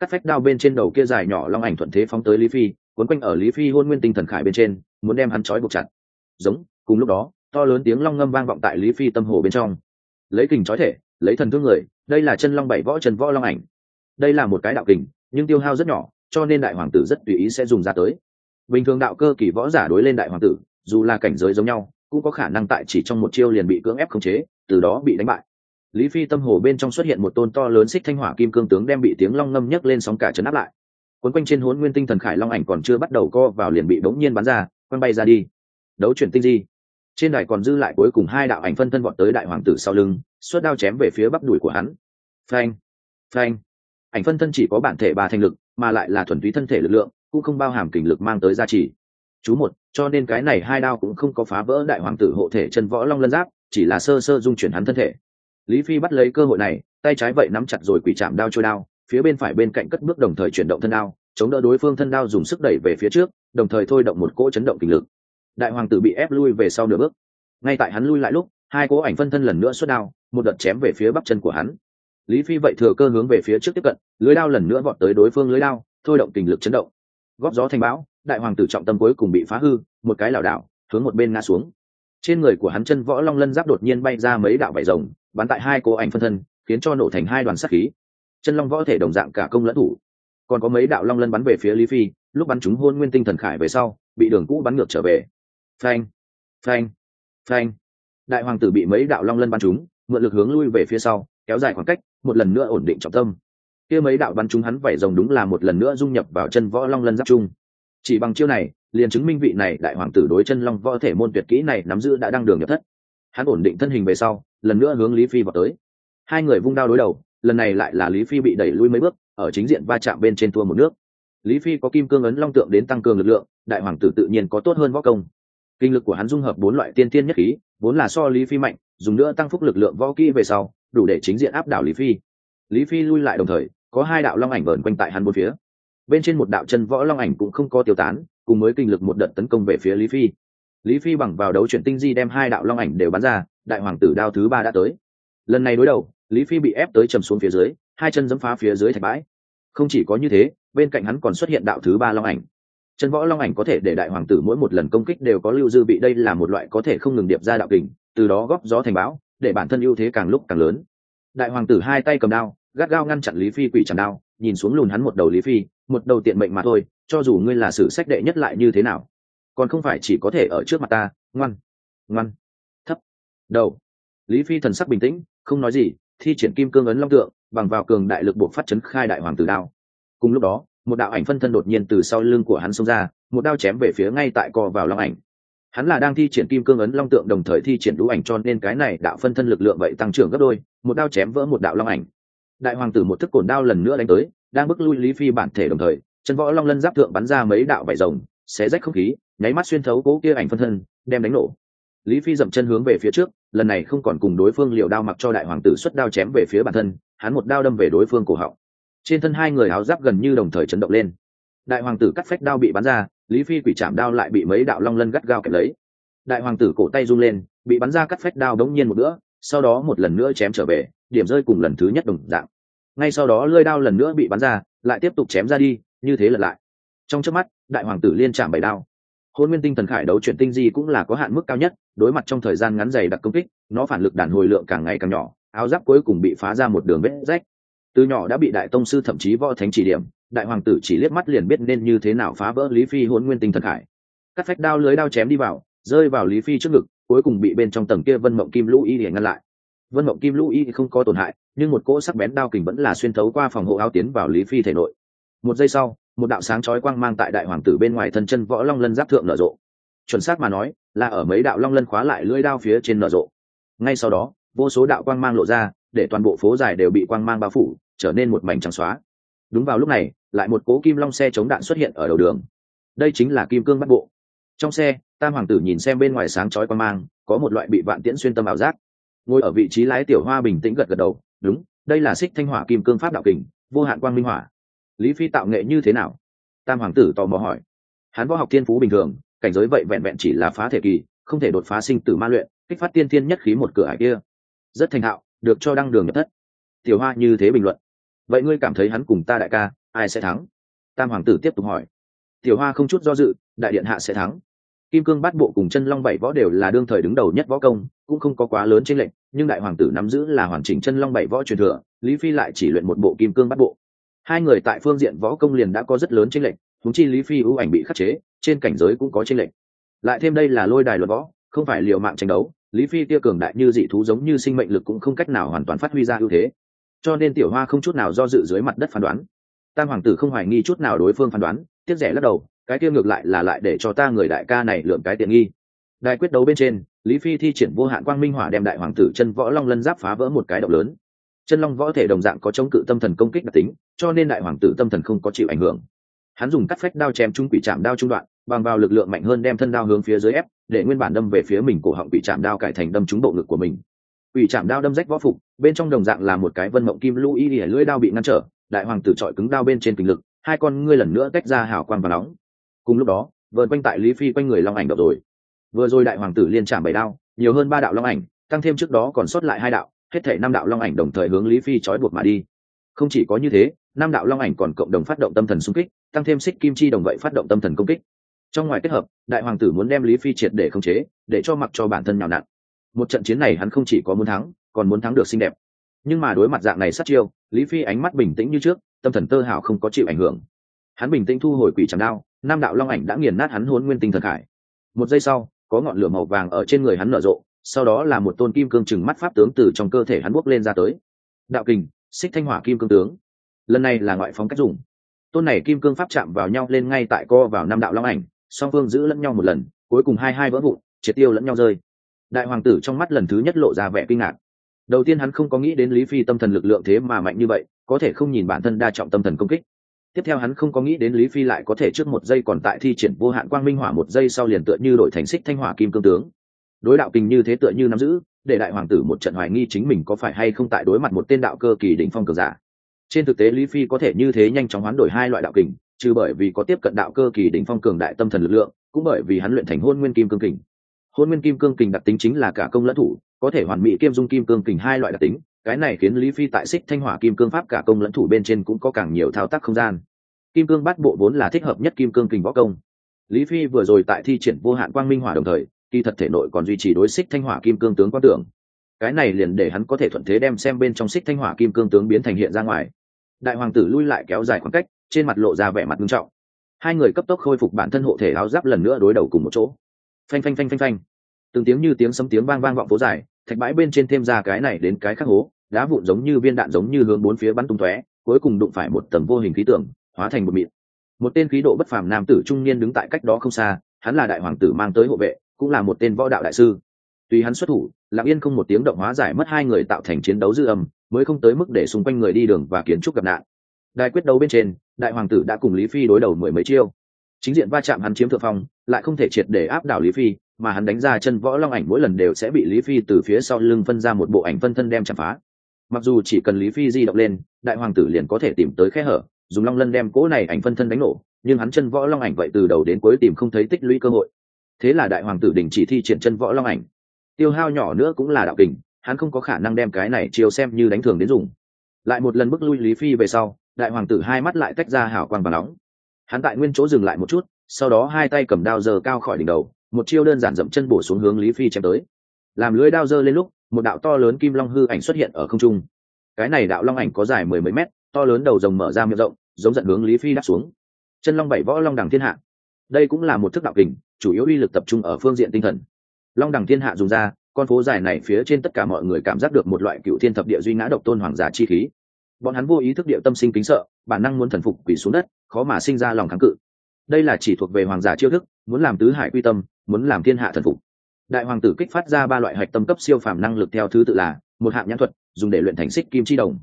cắt phách đao bên trên đầu kia dài nhỏ long ảnh thuận thế phóng tới lý phi, cuốn quanh ở lý phi hôn nguyên tinh thần khải bên trên, muốn đem hắn trói buộc chặt. Giống, cùng lúc đó, to lớn tiếng long ngâm vang vọng tại lý phi tâm hồ bên trong. Lấy kình trói thể, lấy thần thương người, đây là chân long bảy võ trần võ long ảnh. Đây là một cái đạo kình, nhưng tiêu hao rất nhỏ, cho nên đại hoàng tử rất tùy ý sẽ dùng ra tới. Bình thường đạo cơ kỳ võ giả đối lên đại hoàng tử, dù là cảnh giới giống nhau, cũng có khả năng tại chỉ trong một chiêu liền bị cưỡng ép khống chế, từ đó bị đánh bại lý phi tâm hồ bên trong xuất hiện một tôn to lớn xích thanh hỏa kim cương tướng đem bị tiếng long ngâm nhấc lên sóng cả chấn áp lại. Quấn quanh trên hốn nguyên tinh thần khải long ảnh còn chưa bắt đầu co vào liền bị bỗng nhiên bắn ra, quăng bay ra đi. Đấu chuyển tinh di. Trên đài còn dư lại cuối cùng hai đạo ảnh phân thân vọt tới đại hoàng tử sau lưng suốt đao chém về phía bắp đùi của hắn. Phanh phanh. Ảnh phân thân chỉ có bản thể ba thành lực, mà lại là thuần túy thân thể lực lượng, cũng không bao hàm kình lực mang tới gia trì. Chú một, cho nên cái này hai đao cũng không có phá vỡ đại hoàng tử hộ thể chân võ long lân giáp, chỉ là sơ sơ dung chuyển hắn thân thể lý phi bắt lấy cơ hội này, tay trái vậy nắm chặt rồi quỷ chạm đao trôi đao, phía bên phải bên cạnh cất bước đồng thời chuyển động thân đao, chống đỡ đối phương thân đao dùng sức đẩy về phía trước, đồng thời thôi động một cỗ chấn động kình lực. Đại hoàng tử bị ép lui về sau nửa bước. Ngay tại hắn lui lại lúc, hai cỗ ảnh phân thân lần nữa xuất đao, một đợt chém về phía bắp chân của hắn. Lý phi vậy thừa cơ hướng về phía trước tiếp cận, lưới đao lần nữa vọt tới đối phương lưới đao, thôi động kình lực chấn động. Góp gió thành bão, đại hoàng tử trọng tâm cuối cùng bị phá hư, một cái lảo đảo, hướng một bên ngã xuống. Trên người của hắn chân võ long lân giáp đột nhiên bay ra mấy đạo vải rồng bắn tại hai cô ảnh phân thân, khiến cho nổ thành hai đoàn sát khí. Chân long võ thể đồng dạng cả công lẫn thủ. Còn có mấy đạo long lân bắn về phía lý phi, lúc bắn chúng hôn nguyên tinh thần khải về sau, bị đường cũ bắn ngược trở về. Phanh phanh phanh. Đại hoàng tử bị mấy đạo long lân bắn chúng, mượn lực hướng lui về phía sau, kéo dài khoảng cách, một lần nữa ổn định trọng tâm. Kia mấy đạo bắn chúng hắn vảy rồng đúng là một lần nữa dung nhập vào chân võ long lân giáp chung. Chỉ bằng chiêu này, liền chứng minh vị này đại hoàng tử đối chân long võ thể môn tuyệt kỹ này nắm giữ đã đăng đường nhập thất. Hắn ổn định thân hình về sau lần nữa hướng lý phi vào tới. Hai người vung đao đối đầu, lần này lại là lý phi bị đẩy lui mấy bước, ở chính diện va chạm bên trên thua một nước. Lý phi có kim cương ấn long tượng đến tăng cường lực lượng, đại hoàng tử tự nhiên có tốt hơn võ công. Kinh lực của hắn dung hợp bốn loại tiên tiên nhất khí, vốn là so lý phi mạnh, dùng nữa tăng phúc lực lượng võ kỹ về sau, đủ để chính diện áp đảo lý phi. Lý phi lui lại đồng thời, có hai đạo long ảnh vờn quanh tại hắn bốn phía. Bên trên một đạo chân võ long ảnh cũng không có tiêu tán, cùng với kinh lực một đợt tấn công về phía lý phi. Lý phi bằng vào đấu chuyển tinh di đem hai đạo long ảnh đều bắn ra đại hoàng tử đao thứ ba đã tới. Lần này đối đầu, lý phi bị ép tới trầm xuống phía dưới, hai chân dẫm phá phía dưới thạch bãi. Không chỉ có như thế, bên cạnh hắn còn xuất hiện đạo thứ ba long ảnh. Chân võ long ảnh có thể để đại hoàng tử mỗi một lần công kích đều có lưu dư bị đây là một loại có thể không ngừng điệp ra đạo kình, từ đó góp gió thành bão, để bản thân ưu thế càng lúc càng lớn. Đại hoàng tử hai tay cầm đao, gắt gao ngăn chặn lý phi quỷ chẳng đao, nhìn xuống lùn hắn một đầu lý phi, một đầu tiện mệnh mà thôi, cho dù ngươi là sử sách đệ nhất lại như thế nào, còn không phải chỉ có thể ở trước mặt ta, ngoan ngoan đầu. Lý phi thần sắc bình tĩnh, không nói gì, thi triển kim cương ấn long tượng, bằng vào cường đại lực buộc phát chấn khai đại hoàng tử đao. Cùng lúc đó, một đạo ảnh phân thân đột nhiên từ sau lưng của hắn xông ra, một đao chém về phía ngay tại cò vào long ảnh. Hắn là đang thi triển kim cương ấn long tượng đồng thời thi triển đũ ảnh cho nên cái này đạo phân thân lực lượng vậy tăng trưởng gấp đôi, một đao chém vỡ một đạo long ảnh. Đại hoàng tử một thức cổn đao lần nữa đánh tới, đang bức lui lý phi bản thể đồng thời, chân võ long lân giáp thượng bắn ra mấy đạo vải rồng, xé rách không khí, nháy mắt xuyên thấu cố kia ảnh phân thân, đem đánh nổ. Lý phi dậm chân hướng về phía trước lần này không còn cùng đối phương liều đao mặc cho đại hoàng tử xuất đao chém về phía bản thân, hắn một đao đâm về đối phương cổ họng. Trên thân hai người áo giáp gần như đồng thời chấn động lên. Đại hoàng tử cắt phách đao bị bắn ra, lý phi quỷ chạm đao lại bị mấy đạo long lân gắt gao kẹp lấy. Đại hoàng tử cổ tay run lên, bị bắn ra cắt phách đao đống nhiên một nữa sau đó một lần nữa chém trở về, điểm rơi cùng lần thứ nhất đồng dạng. Ngay sau đó lơi đao lần nữa bị bắn ra, lại tiếp tục chém ra đi, như thế lật lại. Trong trước mắt, đại hoàng tử liên chạm bảy đao hôn nguyên tinh thần khải đấu chuyển tinh di cũng là có hạn mức cao nhất, đối mặt trong thời gian ngắn dày đặc công kích, nó phản lực đàn hồi lượng càng ngày càng nhỏ, áo giáp cuối cùng bị phá ra một đường vết rách. Từ nhỏ đã bị đại tông sư thậm chí võ thánh chỉ điểm, đại hoàng tử chỉ liếc mắt liền biết nên như thế nào phá vỡ lý phi hôn nguyên tinh thần khải. Cắt phách đao lưới đao chém đi vào, rơi vào lý phi trước ngực, cuối cùng bị bên trong tầng kia vân mộng kim lũ y để ngăn lại. Vân mộng kim lũ y không có tổn hại, nhưng một cỗ sắc bén đao kình vẫn là xuyên thấu qua phòng hộ áo tiến vào lý phi thể nội. Một giây sau một đạo sáng chói quang mang tại đại hoàng tử bên ngoài thân chân võ long lân giáp thượng nở rộ. Chuẩn xác mà nói, là ở mấy đạo long lân khóa lại lưỡi đao phía trên nở rộ. Ngay sau đó, vô số đạo quang mang lộ ra, để toàn bộ phố dài đều bị quang mang bao phủ, trở nên một mảnh trắng xóa. Đúng vào lúc này, lại một cố kim long xe chống đạn xuất hiện ở đầu đường. Đây chính là kim cương bắt bộ. Trong xe, tam hoàng tử nhìn xem bên ngoài sáng chói quang mang, có một loại bị vạn tiễn xuyên tâm ảo giác. Ngồi ở vị trí lái tiểu hoa bình tĩnh gật gật đầu, đúng, đây là xích thanh hỏa kim cương pháp đạo kình, vô hạn quang minh hỏa lý phi tạo nghệ như thế nào? Tam hoàng tử tò mò hỏi. Hắn võ học thiên phú bình thường, cảnh giới vậy vẹn vẹn chỉ là phá thể kỳ, không thể đột phá sinh tử ma luyện, kích phát tiên thiên nhất khí một cửa hải kia. Rất thành hạo được cho đăng đường nhập thất. Tiểu hoa như thế bình luận. Vậy ngươi cảm thấy hắn cùng ta đại ca, ai sẽ thắng? Tam hoàng tử tiếp tục hỏi. Tiểu hoa không chút do dự, đại điện hạ sẽ thắng. Kim cương bát bộ cùng chân long bảy võ đều là đương thời đứng đầu nhất võ công, cũng không có quá lớn trên lệnh nhưng đại hoàng tử nắm giữ là hoàn chỉnh chân long bảy võ truyền thừa, lý phi lại chỉ luyện một bộ kim cương bát bộ hai người tại phương diện võ công liền đã có rất lớn trên lệnh thúng chi lý phi ưu ảnh bị khắc chế, trên cảnh giới cũng có trên lệnh lại thêm đây là lôi đài luật võ, không phải liều mạng tranh đấu, lý phi tia cường đại như dị thú giống như sinh mệnh lực cũng không cách nào hoàn toàn phát huy ra ưu thế. Cho nên tiểu hoa không chút nào do dự dưới mặt đất phán đoán. Tam hoàng tử không hoài nghi chút nào đối phương phán đoán tiếc rẻ lắc đầu, cái kia ngược lại là lại để cho ta người đại ca này lượng cái tiện nghi. Đại quyết đấu bên trên, lý phi thi triển vô hạn quang minh hỏa đem đại hoàng tử chân võ long lân giáp phá vỡ một cái động lớn chân long võ thể đồng dạng có chống cự tâm thần công kích đặc tính, cho nên đại hoàng tử tâm thần không có chịu ảnh hưởng. Hắn dùng cắt phách đao chém trung quỷ chạm đao trung đoạn, bằng vào lực lượng mạnh hơn đem thân đao hướng phía dưới ép, để nguyên bản đâm về phía mình cổ họng quỷ chạm đao cải thành đâm trúng bộ ngực của mình. Quỷ chạm đao đâm rách võ phục, bên trong đồng dạng là một cái vân mộng kim lũ y để lưỡi đao bị ngăn trở, đại hoàng tử trọi cứng đao bên trên kinh lực, hai con ngươi lần nữa tách ra hào quang và nóng. Cùng lúc đó vợn quanh tại lý phi quanh người long ảnh đập rồi. Vừa rồi đại hoàng tử liên trạm bảy đao, nhiều hơn ba đạo long ảnh, tăng thêm trước đó còn sót lại hai đạo hết thể năm đạo long ảnh đồng thời hướng lý phi trói buộc mà đi. Không chỉ có như thế, năm đạo long ảnh còn cộng đồng phát động tâm thần xung kích, tăng thêm xích kim chi đồng vậy phát động tâm thần công kích. Trong ngoài kết hợp, đại hoàng tử muốn đem lý phi triệt để khống chế, để cho mặc cho bản thân nhào nặn. Một trận chiến này hắn không chỉ có muốn thắng, còn muốn thắng được xinh đẹp. Nhưng mà đối mặt dạng này sát chiêu, lý phi ánh mắt bình tĩnh như trước, tâm thần tơ hảo không có chịu ảnh hưởng. Hắn bình tĩnh thu hồi quỷ trầm đao nam đạo long ảnh đã nghiền nát hắn hôn nguyên tinh thần khải. Một giây sau, có ngọn lửa màu vàng ở trên người hắn nở rộ sau đó là một tôn kim cương chừng mắt pháp tướng từ trong cơ thể hắn bốc lên ra tới. Đạo kình, xích thanh hỏa kim cương tướng. Lần này là ngoại phóng cách dùng. Tôn này kim cương pháp chạm vào nhau lên ngay tại co vào năm đạo long ảnh, song phương giữ lẫn nhau một lần, cuối cùng hai hai vỡ vụn, triệt tiêu lẫn nhau rơi. Đại hoàng tử trong mắt lần thứ nhất lộ ra vẻ kinh ngạc. Đầu tiên hắn không có nghĩ đến lý phi tâm thần lực lượng thế mà mạnh như vậy, có thể không nhìn bản thân đa trọng tâm thần công kích. Tiếp theo hắn không có nghĩ đến lý phi lại có thể trước một giây còn tại thi triển vô hạn quang minh hỏa một giây sau liền tựa như đổi thành xích thanh hỏa kim cương tướng đối đạo tình như thế tựa như nắm giữ, để đại hoàng tử một trận hoài nghi chính mình có phải hay không tại đối mặt một tên đạo cơ kỳ đỉnh phong cường giả. Trên thực tế, lý phi có thể như thế nhanh chóng hoán đổi hai loại đạo kình, trừ bởi vì có tiếp cận đạo cơ kỳ đỉnh phong cường đại tâm thần lực lượng, cũng bởi vì hắn luyện thành hôn nguyên kim cương kình. Hôn nguyên kim cương kình đặc tính chính là cả công lẫn thủ, có thể hoàn mỹ kiêm dung kim cương kình hai loại đặc tính, cái này khiến lý phi tại xích thanh hỏa kim cương pháp cả công lẫn thủ bên trên cũng có càng nhiều thao tác không gian. Kim cương bát bộ vốn là thích hợp nhất kim cương kình võ công. Lý phi vừa rồi tại thi triển vô hạn quang minh hỏa đồng thời kỳ thật thể nội còn duy trì đối xích thanh hỏa kim cương tướng quan tưởng. Cái này liền để hắn có thể thuận thế đem xem bên trong xích thanh hỏa kim cương tướng biến thành hiện ra ngoài. Đại hoàng tử lui lại kéo dài khoảng cách, trên mặt lộ ra vẻ mặt nghiêm trọng. Hai người cấp tốc khôi phục bản thân hộ thể áo giáp lần nữa đối đầu cùng một chỗ. Phanh phanh phanh phanh phanh. Từng tiếng như tiếng sấm tiếng vang vang vọng phố dài, thạch bãi bên trên thêm ra cái này đến cái khác hố, đá vụn giống như viên đạn giống như hướng bốn phía bắn tung tóe, cuối cùng đụng phải một tầng vô hình khí tượng, hóa thành một mịn. Một tên khí độ bất phàm nam tử trung niên đứng tại cách đó không xa, hắn là đại hoàng tử mang tới hộ vệ cũng là một tên võ đạo đại sư. Tuy hắn xuất thủ, lặng yên không một tiếng động hóa giải mất hai người tạo thành chiến đấu dư âm, mới không tới mức để xung quanh người đi đường và kiến trúc gặp nạn. Đại quyết đấu bên trên, đại hoàng tử đã cùng lý phi đối đầu mười mấy chiêu. Chính diện va chạm hắn chiếm thượng phong, lại không thể triệt để áp đảo lý phi, mà hắn đánh ra chân võ long ảnh mỗi lần đều sẽ bị lý phi từ phía sau lưng phân ra một bộ ảnh phân thân đem chạm phá. Mặc dù chỉ cần lý phi di động lên, đại hoàng tử liền có thể tìm tới khe hở, dùng long lân đem cỗ này ảnh phân thân đánh nổ, nhưng hắn chân võ long ảnh vậy từ đầu đến cuối tìm không thấy tích lũy cơ hội thế là đại hoàng tử đình chỉ thi triển chân võ long ảnh. Tiêu hao nhỏ nữa cũng là đạo kình, hắn không có khả năng đem cái này chiều xem như đánh thường đến dùng. Lại một lần bước lui lý phi về sau, đại hoàng tử hai mắt lại tách ra hào quang và nóng. Hắn tại nguyên chỗ dừng lại một chút, sau đó hai tay cầm đao giờ cao khỏi đỉnh đầu, một chiêu đơn giản dậm chân bổ xuống hướng lý phi chém tới. Làm lưới đao dơ lên lúc, một đạo to lớn kim long hư ảnh xuất hiện ở không trung. Cái này đạo long ảnh có dài mười mấy mét, to lớn đầu rồng mở ra miệng rộng, giống giận hướng lý phi đáp xuống. Chân long bảy võ long đằng thiên hạ. Đây cũng là một thức đạo kình chủ yếu uy lực tập trung ở phương diện tinh thần. Long đẳng thiên hạ dùng ra, con phố dài này phía trên tất cả mọi người cảm giác được một loại cựu thiên thập địa duy ngã độc tôn hoàng giả chi khí. Bọn hắn vô ý thức địa tâm sinh kính sợ, bản năng muốn thần phục quỷ xuống đất, khó mà sinh ra lòng kháng cự. Đây là chỉ thuộc về hoàng giả chiêu thức, muốn làm tứ hải quy tâm, muốn làm thiên hạ thần phục. Đại hoàng tử kích phát ra ba loại hạch tâm cấp siêu phàm năng lực theo thứ tự là, một hạng nhãn thuật, dùng để luyện thành xích kim chi đồng.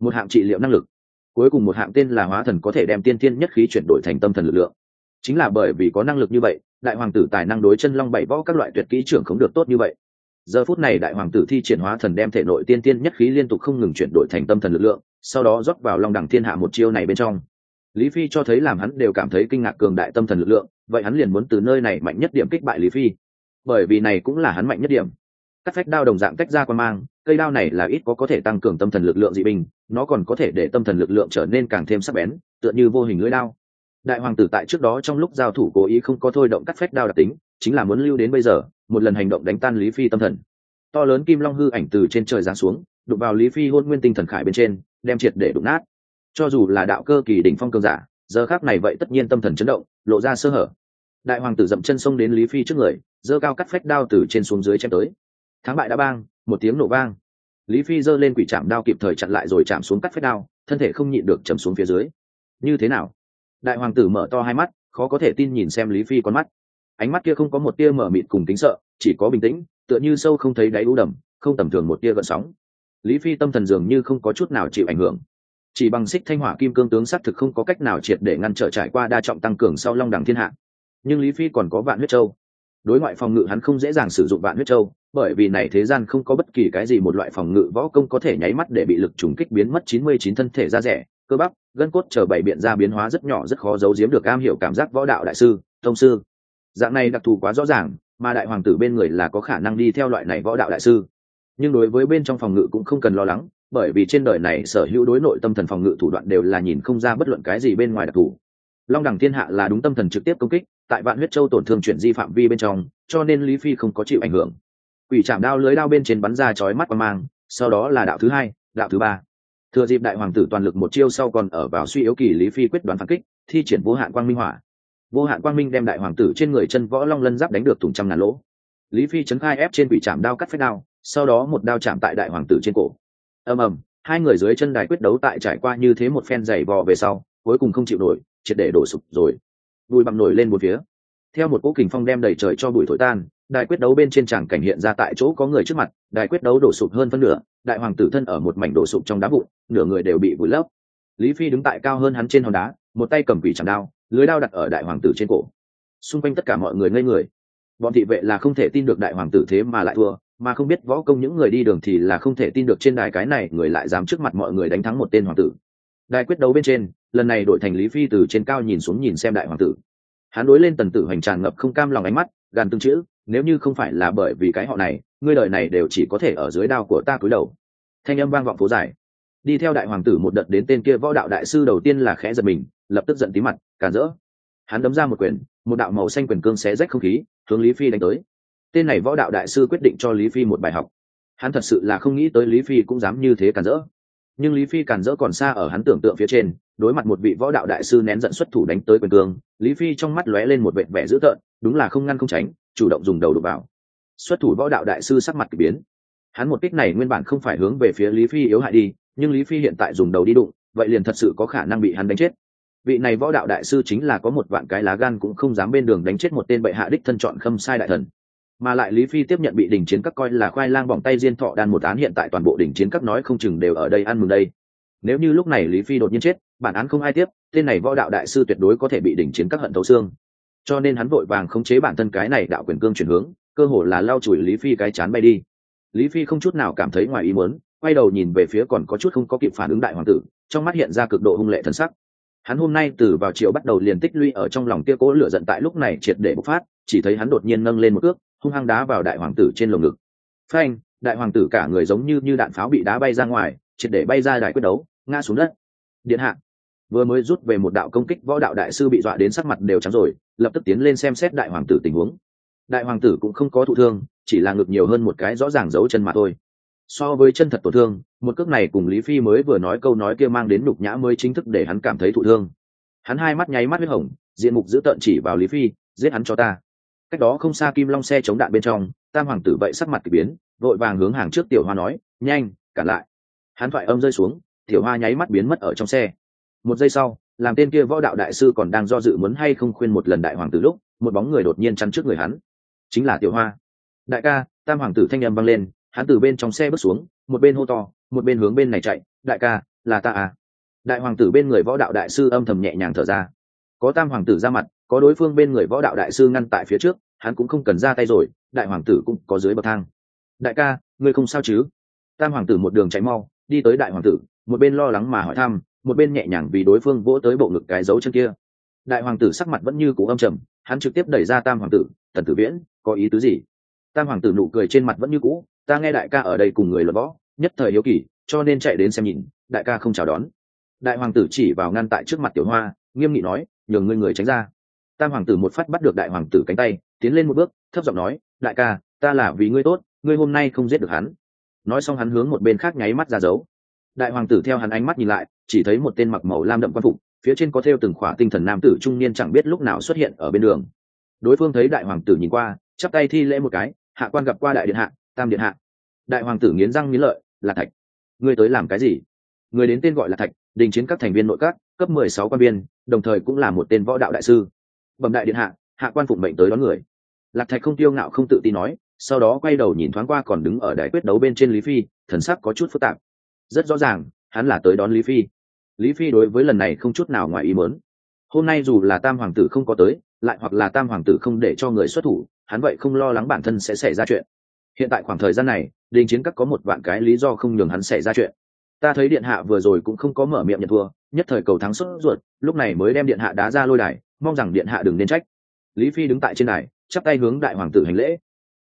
Một hạng trị liệu năng lực. Cuối cùng một hạng tên là hóa thần có thể đem tiên tiên nhất khí chuyển đổi thành tâm thần lực lượng. Chính là bởi vì có năng lực như vậy đại hoàng tử tài năng đối chân long bảy võ các loại tuyệt kỹ trưởng không được tốt như vậy. Giờ phút này đại hoàng tử thi triển hóa thần đem thể nội tiên tiên nhất khí liên tục không ngừng chuyển đổi thành tâm thần lực lượng sau đó rót vào long đẳng thiên hạ một chiêu này bên trong. Lý phi cho thấy làm hắn đều cảm thấy kinh ngạc cường đại tâm thần lực lượng vậy hắn liền muốn từ nơi này mạnh nhất điểm kích bại lý phi. Bởi vì này cũng là hắn mạnh nhất điểm. Các phách đao đồng dạng cách ra quan mang cây đao này là ít có có thể tăng cường tâm thần lực lượng dị bình, nó còn có thể để tâm thần lực lượng trở nên càng thêm sắc bén tựa như vô hình lưỡi đao đại hoàng tử tại trước đó trong lúc giao thủ cố ý không có thôi động cắt phép đao đặc tính, chính là muốn lưu đến bây giờ, một lần hành động đánh tan lý phi tâm thần. To lớn kim long hư ảnh từ trên trời giáng xuống, đụng vào lý phi hôn nguyên tinh thần khải bên trên, đem triệt để đụng nát. Cho dù là đạo cơ kỳ đỉnh phong cường giả, giờ khác này vậy tất nhiên tâm thần chấn động, lộ ra sơ hở. Đại hoàng tử dậm chân xông đến lý phi trước người, giơ cao cắt phách đao từ trên xuống dưới chém tới. Thắng bại đã bang, một tiếng nổ vang. Lý phi giơ lên quỷ chạm đao kịp thời chặn lại rồi chạm xuống cắt phách đao, thân thể không nhịn được chầm xuống phía dưới. Như thế nào? Đại hoàng tử mở to hai mắt, khó có thể tin nhìn xem lý phi con mắt. Ánh mắt kia không có một tia mở mịt cùng tính sợ, chỉ có bình tĩnh, tựa như sâu không thấy đáy u đầm, không tầm thường một tia gợn sóng. Lý phi tâm thần dường như không có chút nào chịu ảnh hưởng. Chỉ bằng xích thanh hỏa kim cương tướng xác thực không có cách nào triệt để ngăn trở trải qua đa trọng tăng cường sau long đẳng thiên hạ. Nhưng lý phi còn có vạn huyết châu. Đối ngoại phòng ngự hắn không dễ dàng sử dụng vạn huyết châu, bởi vì này thế gian không có bất kỳ cái gì một loại phòng ngự võ công có thể nháy mắt để bị lực trùng kích biến mất chín mươi chín thân thể ra rẻ cơ bắp, gân cốt chờ bảy biện ra biến hóa rất nhỏ rất khó giấu giếm được am hiểu cảm giác võ đạo đại sư thông sư. Dạng này đặc thù quá rõ ràng, mà đại hoàng tử bên người là có khả năng đi theo loại này võ đạo đại sư. Nhưng đối với bên trong phòng ngự cũng không cần lo lắng, bởi vì trên đời này sở hữu đối nội tâm thần phòng ngự thủ đoạn đều là nhìn không ra bất luận cái gì bên ngoài đặc thù. Long đẳng thiên hạ là đúng tâm thần trực tiếp công kích, tại vạn huyết châu tổn thương chuyển di phạm vi bên trong, cho nên lý phi không có chịu ảnh hưởng. Quỷ chạm đao lưới đao bên trên bắn ra chói mắt qua mang, sau đó là đạo thứ hai, đạo thứ ba thừa dịp đại hoàng tử toàn lực một chiêu sau còn ở vào suy yếu kỳ lý phi quyết đoán phản kích, thi triển vô hạn quang minh hỏa. Vô hạn quang minh đem đại hoàng tử trên người chân võ long lân giáp đánh được thùng trăm ngàn lỗ. Lý phi chấn khai ép trên quỷ chạm đao cắt phép đao, sau đó một đao chạm tại đại hoàng tử trên cổ. Ầm ầm, hai người dưới chân đài quyết đấu tại trải qua như thế một phen giày vò về sau, cuối cùng không chịu nổi, triệt để đổ sụp rồi. Bụi bằng nổi lên một phía theo một cỗ kình phong đem đầy trời cho bụi thổi tan đại quyết đấu bên trên tràng cảnh hiện ra tại chỗ có người trước mặt đại quyết đấu đổ sụp hơn phân nửa, đại hoàng tử thân ở một mảnh đổ sụp trong đá vụn, nửa người đều bị vùi lấp. Lý phi đứng tại cao hơn hắn trên hòn đá, một tay cầm quỷ chẳng đao, lưới đao đặt ở đại hoàng tử trên cổ. Xung quanh tất cả mọi người ngây người. Bọn thị vệ là không thể tin được đại hoàng tử thế mà lại thua, mà không biết võ công những người đi đường thì là không thể tin được trên đài cái này người lại dám trước mặt mọi người đánh thắng một tên hoàng tử. Đài quyết đấu bên trên, lần này đội thành lý phi từ trên cao nhìn xuống nhìn xem đại hoàng tử hắn đối lên tần tử hoành tràn ngập không cam lòng ánh mắt, gàn tương chữ, nếu như không phải là bởi vì cái họ này, ngươi đời này đều chỉ có thể ở dưới đao của ta cúi đầu. Thanh âm vang vọng phố dài. Đi theo đại hoàng tử một đợt đến tên kia võ đạo đại sư đầu tiên là khẽ giật mình, lập tức giận tí mặt, càn rỡ. Hắn đấm ra một quyền, một đạo màu xanh quyền cương xé rách không khí, hướng lý phi đánh tới. Tên này võ đạo đại sư quyết định cho lý phi một bài học. Hắn thật sự là không nghĩ tới lý phi cũng dám như thế càn rỡ. Nhưng lý phi càn rỡ còn xa ở hắn tưởng tượng phía trên đối mặt một vị võ đạo đại sư nén giận xuất thủ đánh tới quyền cương, lý phi trong mắt lóe lên một vệ vẻ dữ tợn, đúng là không ngăn không tránh, chủ động dùng đầu đục vào. Xuất thủ võ đạo đại sư sắc mặt k ỳ biến. Hắn một kích này nguyên bản không phải hướng về phía lý phi yếu hại đi, nhưng lý phi hiện tại dùng đầu đi đụng, vậy liền thật sự có khả năng bị hắn đánh chết. Vị này võ đạo đại sư chính là có một vạn cái lá gan cũng không dám bên đường đánh chết một tên bệ hạ đích thân chọn khâm sai đại thần. Mà lại lý phi tiếp nhận bị đình chiến các coi là khoai lang bỏng tay diên thọ đan một án hiện tại toàn bộ đình chiến các nói không chừng đều ở đây ăn mừng đây. Nếu như lúc này lý phi đột nhiên chết bản án không ai tiếp, tên này võ đạo đại sư tuyệt đối có thể bị đỉnh chiến các hận thấu xương. Cho nên hắn vội vàng khống chế bản thân cái này đạo quyền cương chuyển hướng, cơ hồ là lao chùi lý phi cái chán bay đi. Lý phi không chút nào cảm thấy ngoài ý muốn, quay đầu nhìn về phía còn có chút không có kịp phản ứng đại hoàng tử, trong mắt hiện ra cực độ hung lệ thân sắc. Hắn hôm nay từ vào chiều bắt đầu liền tích lũy ở trong lòng kia cố lửa giận tại lúc này triệt để bộc phát, chỉ thấy hắn đột nhiên nâng lên một cước, hung hăng đá vào đại hoàng tử trên lồng ngực. Phanh, đại hoàng tử cả người giống như như đạn pháo bị đá bay ra ngoài, triệt để bay ra đài quyết đấu, ngã xuống đất. Điện hạ vừa mới rút về một đạo công kích võ đạo đại sư bị dọa đến sắc mặt đều trắng rồi, lập tức tiến lên xem xét đại hoàng tử tình huống. Đại hoàng tử cũng không có thụ thương, chỉ là ngực nhiều hơn một cái rõ ràng dấu chân mà thôi. So với chân thật tổn thương, một cước này cùng lý phi mới vừa nói câu nói kia mang đến nhục nhã mới chính thức để hắn cảm thấy thụ thương. Hắn hai mắt nháy mắt huyết hồng, diện mục giữ tợn chỉ vào lý phi, giết hắn cho ta. Cách đó không xa kim long xe chống đạn bên trong, tam hoàng tử vậy sắc mặt k ỳ biến, vội vàng hướng hàng trước tiểu hoa nói, nhanh, cản lại. Hắn thoại âm rơi xuống, tiểu hoa nháy mắt biến mất ở trong xe một giây sau, làm tên kia võ đạo đại sư còn đang do dự muốn hay không khuyên một lần đại hoàng tử lúc, một bóng người đột nhiên chắn trước người hắn. Chính là tiểu hoa. Đại ca, tam hoàng tử thanh â m vang lên, hắn từ bên trong xe bước xuống, một bên hô to, một bên hướng bên này chạy, đại ca, là ta à? Đại hoàng tử bên người võ đạo đại sư âm thầm nhẹ nhàng thở ra. Có tam hoàng tử ra mặt, có đối phương bên người võ đạo đại sư ngăn tại phía trước, hắn cũng không cần ra tay rồi, đại hoàng tử cũng có dưới bậc thang. Đại ca, ngươi không sao chứ? Tam hoàng tử một đường chạy mau, đi tới đại hoàng tử, một bên lo lắng mà hỏi thăm một bên nhẹ nhàng vì đối phương vỗ tới bộ ngực cái dấu chân kia. Đại hoàng tử sắc mặt vẫn như cũ âm trầm, hắn trực tiếp đẩy ra tam hoàng tử, tần tử viễn, có ý tứ gì? Tam hoàng tử nụ cười trên mặt vẫn như cũ, ta nghe đại ca ở đây cùng người luật võ, nhất thời hiếu kỳ, cho nên chạy đến xem nhìn, đại ca không chào đón. Đại hoàng tử chỉ vào ngăn tại trước mặt tiểu hoa, nghiêm nghị nói, nhường ngươi người tránh ra. Tam hoàng tử một phát bắt được đại hoàng tử cánh tay, tiến lên một bước, thấp giọng nói, đại ca, ta là vì ngươi tốt, ngươi hôm nay không giết được hắn. Nói xong hắn hướng một bên khác nháy mắt ra dấu đại hoàng tử theo hắn ánh mắt nhìn lại, chỉ thấy một tên mặc màu lam đậm quan phục, phía trên có thêu từng khỏa tinh thần nam tử trung niên chẳng biết lúc nào xuất hiện ở bên đường. Đối phương thấy đại hoàng tử nhìn qua, chắp tay thi lễ một cái, hạ quan gặp qua đại điện hạ, tam điện hạ. Đại hoàng tử nghiến răng nghiến lợi, là thạch, ngươi tới làm cái gì? Người đến tên gọi là thạch, đình chiến các thành viên nội các, cấp mười sáu quan viên, đồng thời cũng là một tên võ đạo đại sư. Bẩm đại điện hạ hạ quan phụng mệnh tới đón người. Lạc thạch không tiêu ngạo không tự tin nói, sau đó quay đầu nhìn thoáng qua còn đứng ở đại quyết đấu bên trên lý phi, thần sắc có chút phức tạp rất rõ ràng, hắn là tới đón lý phi. Lý phi đối với lần này không chút nào ngoài ý mớn hôm nay dù là tam hoàng tử không có tới, lại hoặc là tam hoàng tử không để cho người xuất thủ, hắn vậy không lo lắng bản thân sẽ xảy ra chuyện. Hiện tại khoảng thời gian này, đình chiến các có một vạn cái lý do không nhường hắn xảy ra chuyện. Ta thấy điện hạ vừa rồi cũng không có mở miệng nhận thua, nhất thời cầu thắng sốt ruột, lúc này mới đem điện hạ đá ra lôi đài, mong rằng điện hạ đừng nên trách. Lý phi đứng tại trên đài, chắp tay hướng đại hoàng tử hành lễ.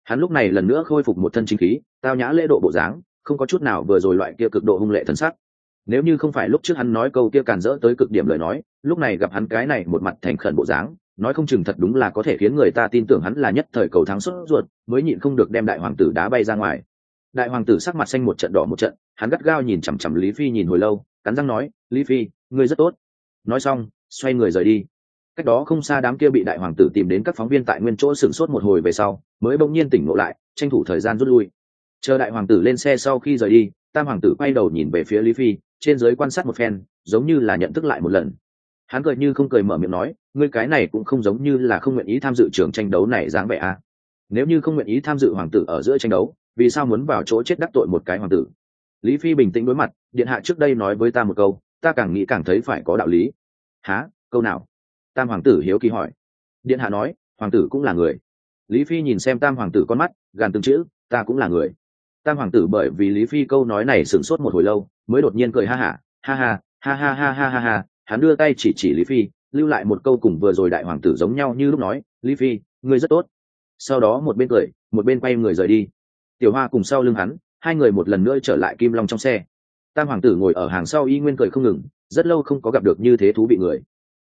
Hắn lúc này lần nữa khôi phục một thân chính khí, tao nhã lễ độ bộ dáng không có chút nào vừa rồi loại kia cực độ hung lệ thần sắc. Nếu như không phải lúc trước hắn nói câu kia càn rỡ tới cực điểm lời nói, lúc này gặp hắn cái này một mặt thành khẩn bộ dáng, nói không chừng thật đúng là có thể khiến người ta tin tưởng hắn là nhất thời cầu thắng xuất ruột, mới nhịn không được đem đại hoàng tử đá bay ra ngoài. Đại hoàng tử sắc mặt xanh một trận đỏ một trận, hắn gắt gao nhìn chằm chằm lý phi nhìn hồi lâu, cắn răng nói, lý phi, ngươi rất tốt. Nói xong, xoay người rời đi. Cách đó không xa đám kia bị đại hoàng tử tìm đến các phóng viên tại nguyên chỗ sửng sốt một hồi về sau, mới bỗng nhiên tỉnh ngộ lại, tranh thủ thời gian rút lui chờ đại hoàng tử lên xe sau khi rời đi, tam hoàng tử quay đầu nhìn về phía lý phi, trên giới quan sát một phen, giống như là nhận thức lại một lần. Hắn cười như không cười mở miệng nói, ngươi cái này cũng không giống như là không nguyện ý tham dự trường tranh đấu này dáng vẻ à. nếu như không nguyện ý tham dự hoàng tử ở giữa tranh đấu, vì sao muốn vào chỗ chết đắc tội một cái hoàng tử? Lý phi bình tĩnh đối mặt, điện hạ trước đây nói với ta một câu, ta càng nghĩ càng thấy phải có đạo lý. Há câu nào? Tam hoàng tử hiếu kỳ hỏi. Điện hạ nói, hoàng tử cũng là người. Lý phi nhìn xem tam hoàng tử con mắt, gàn từng chữ, ta cũng là người tam hoàng tử bởi vì lý phi câu nói này sửng sốt một hồi lâu mới đột nhiên cười ha hả ha, ha ha ha ha ha ha ha hắn đưa tay chỉ chỉ lý phi lưu lại một câu cùng vừa rồi đại hoàng tử giống nhau như lúc nói lý phi ngươi rất tốt. Sau đó một bên cười một bên quay người rời đi. Tiểu hoa cùng sau lưng hắn hai người một lần nữa trở lại kim long trong xe. Tam hoàng tử ngồi ở hàng sau y nguyên cười không ngừng rất lâu không có gặp được như thế thú vị người.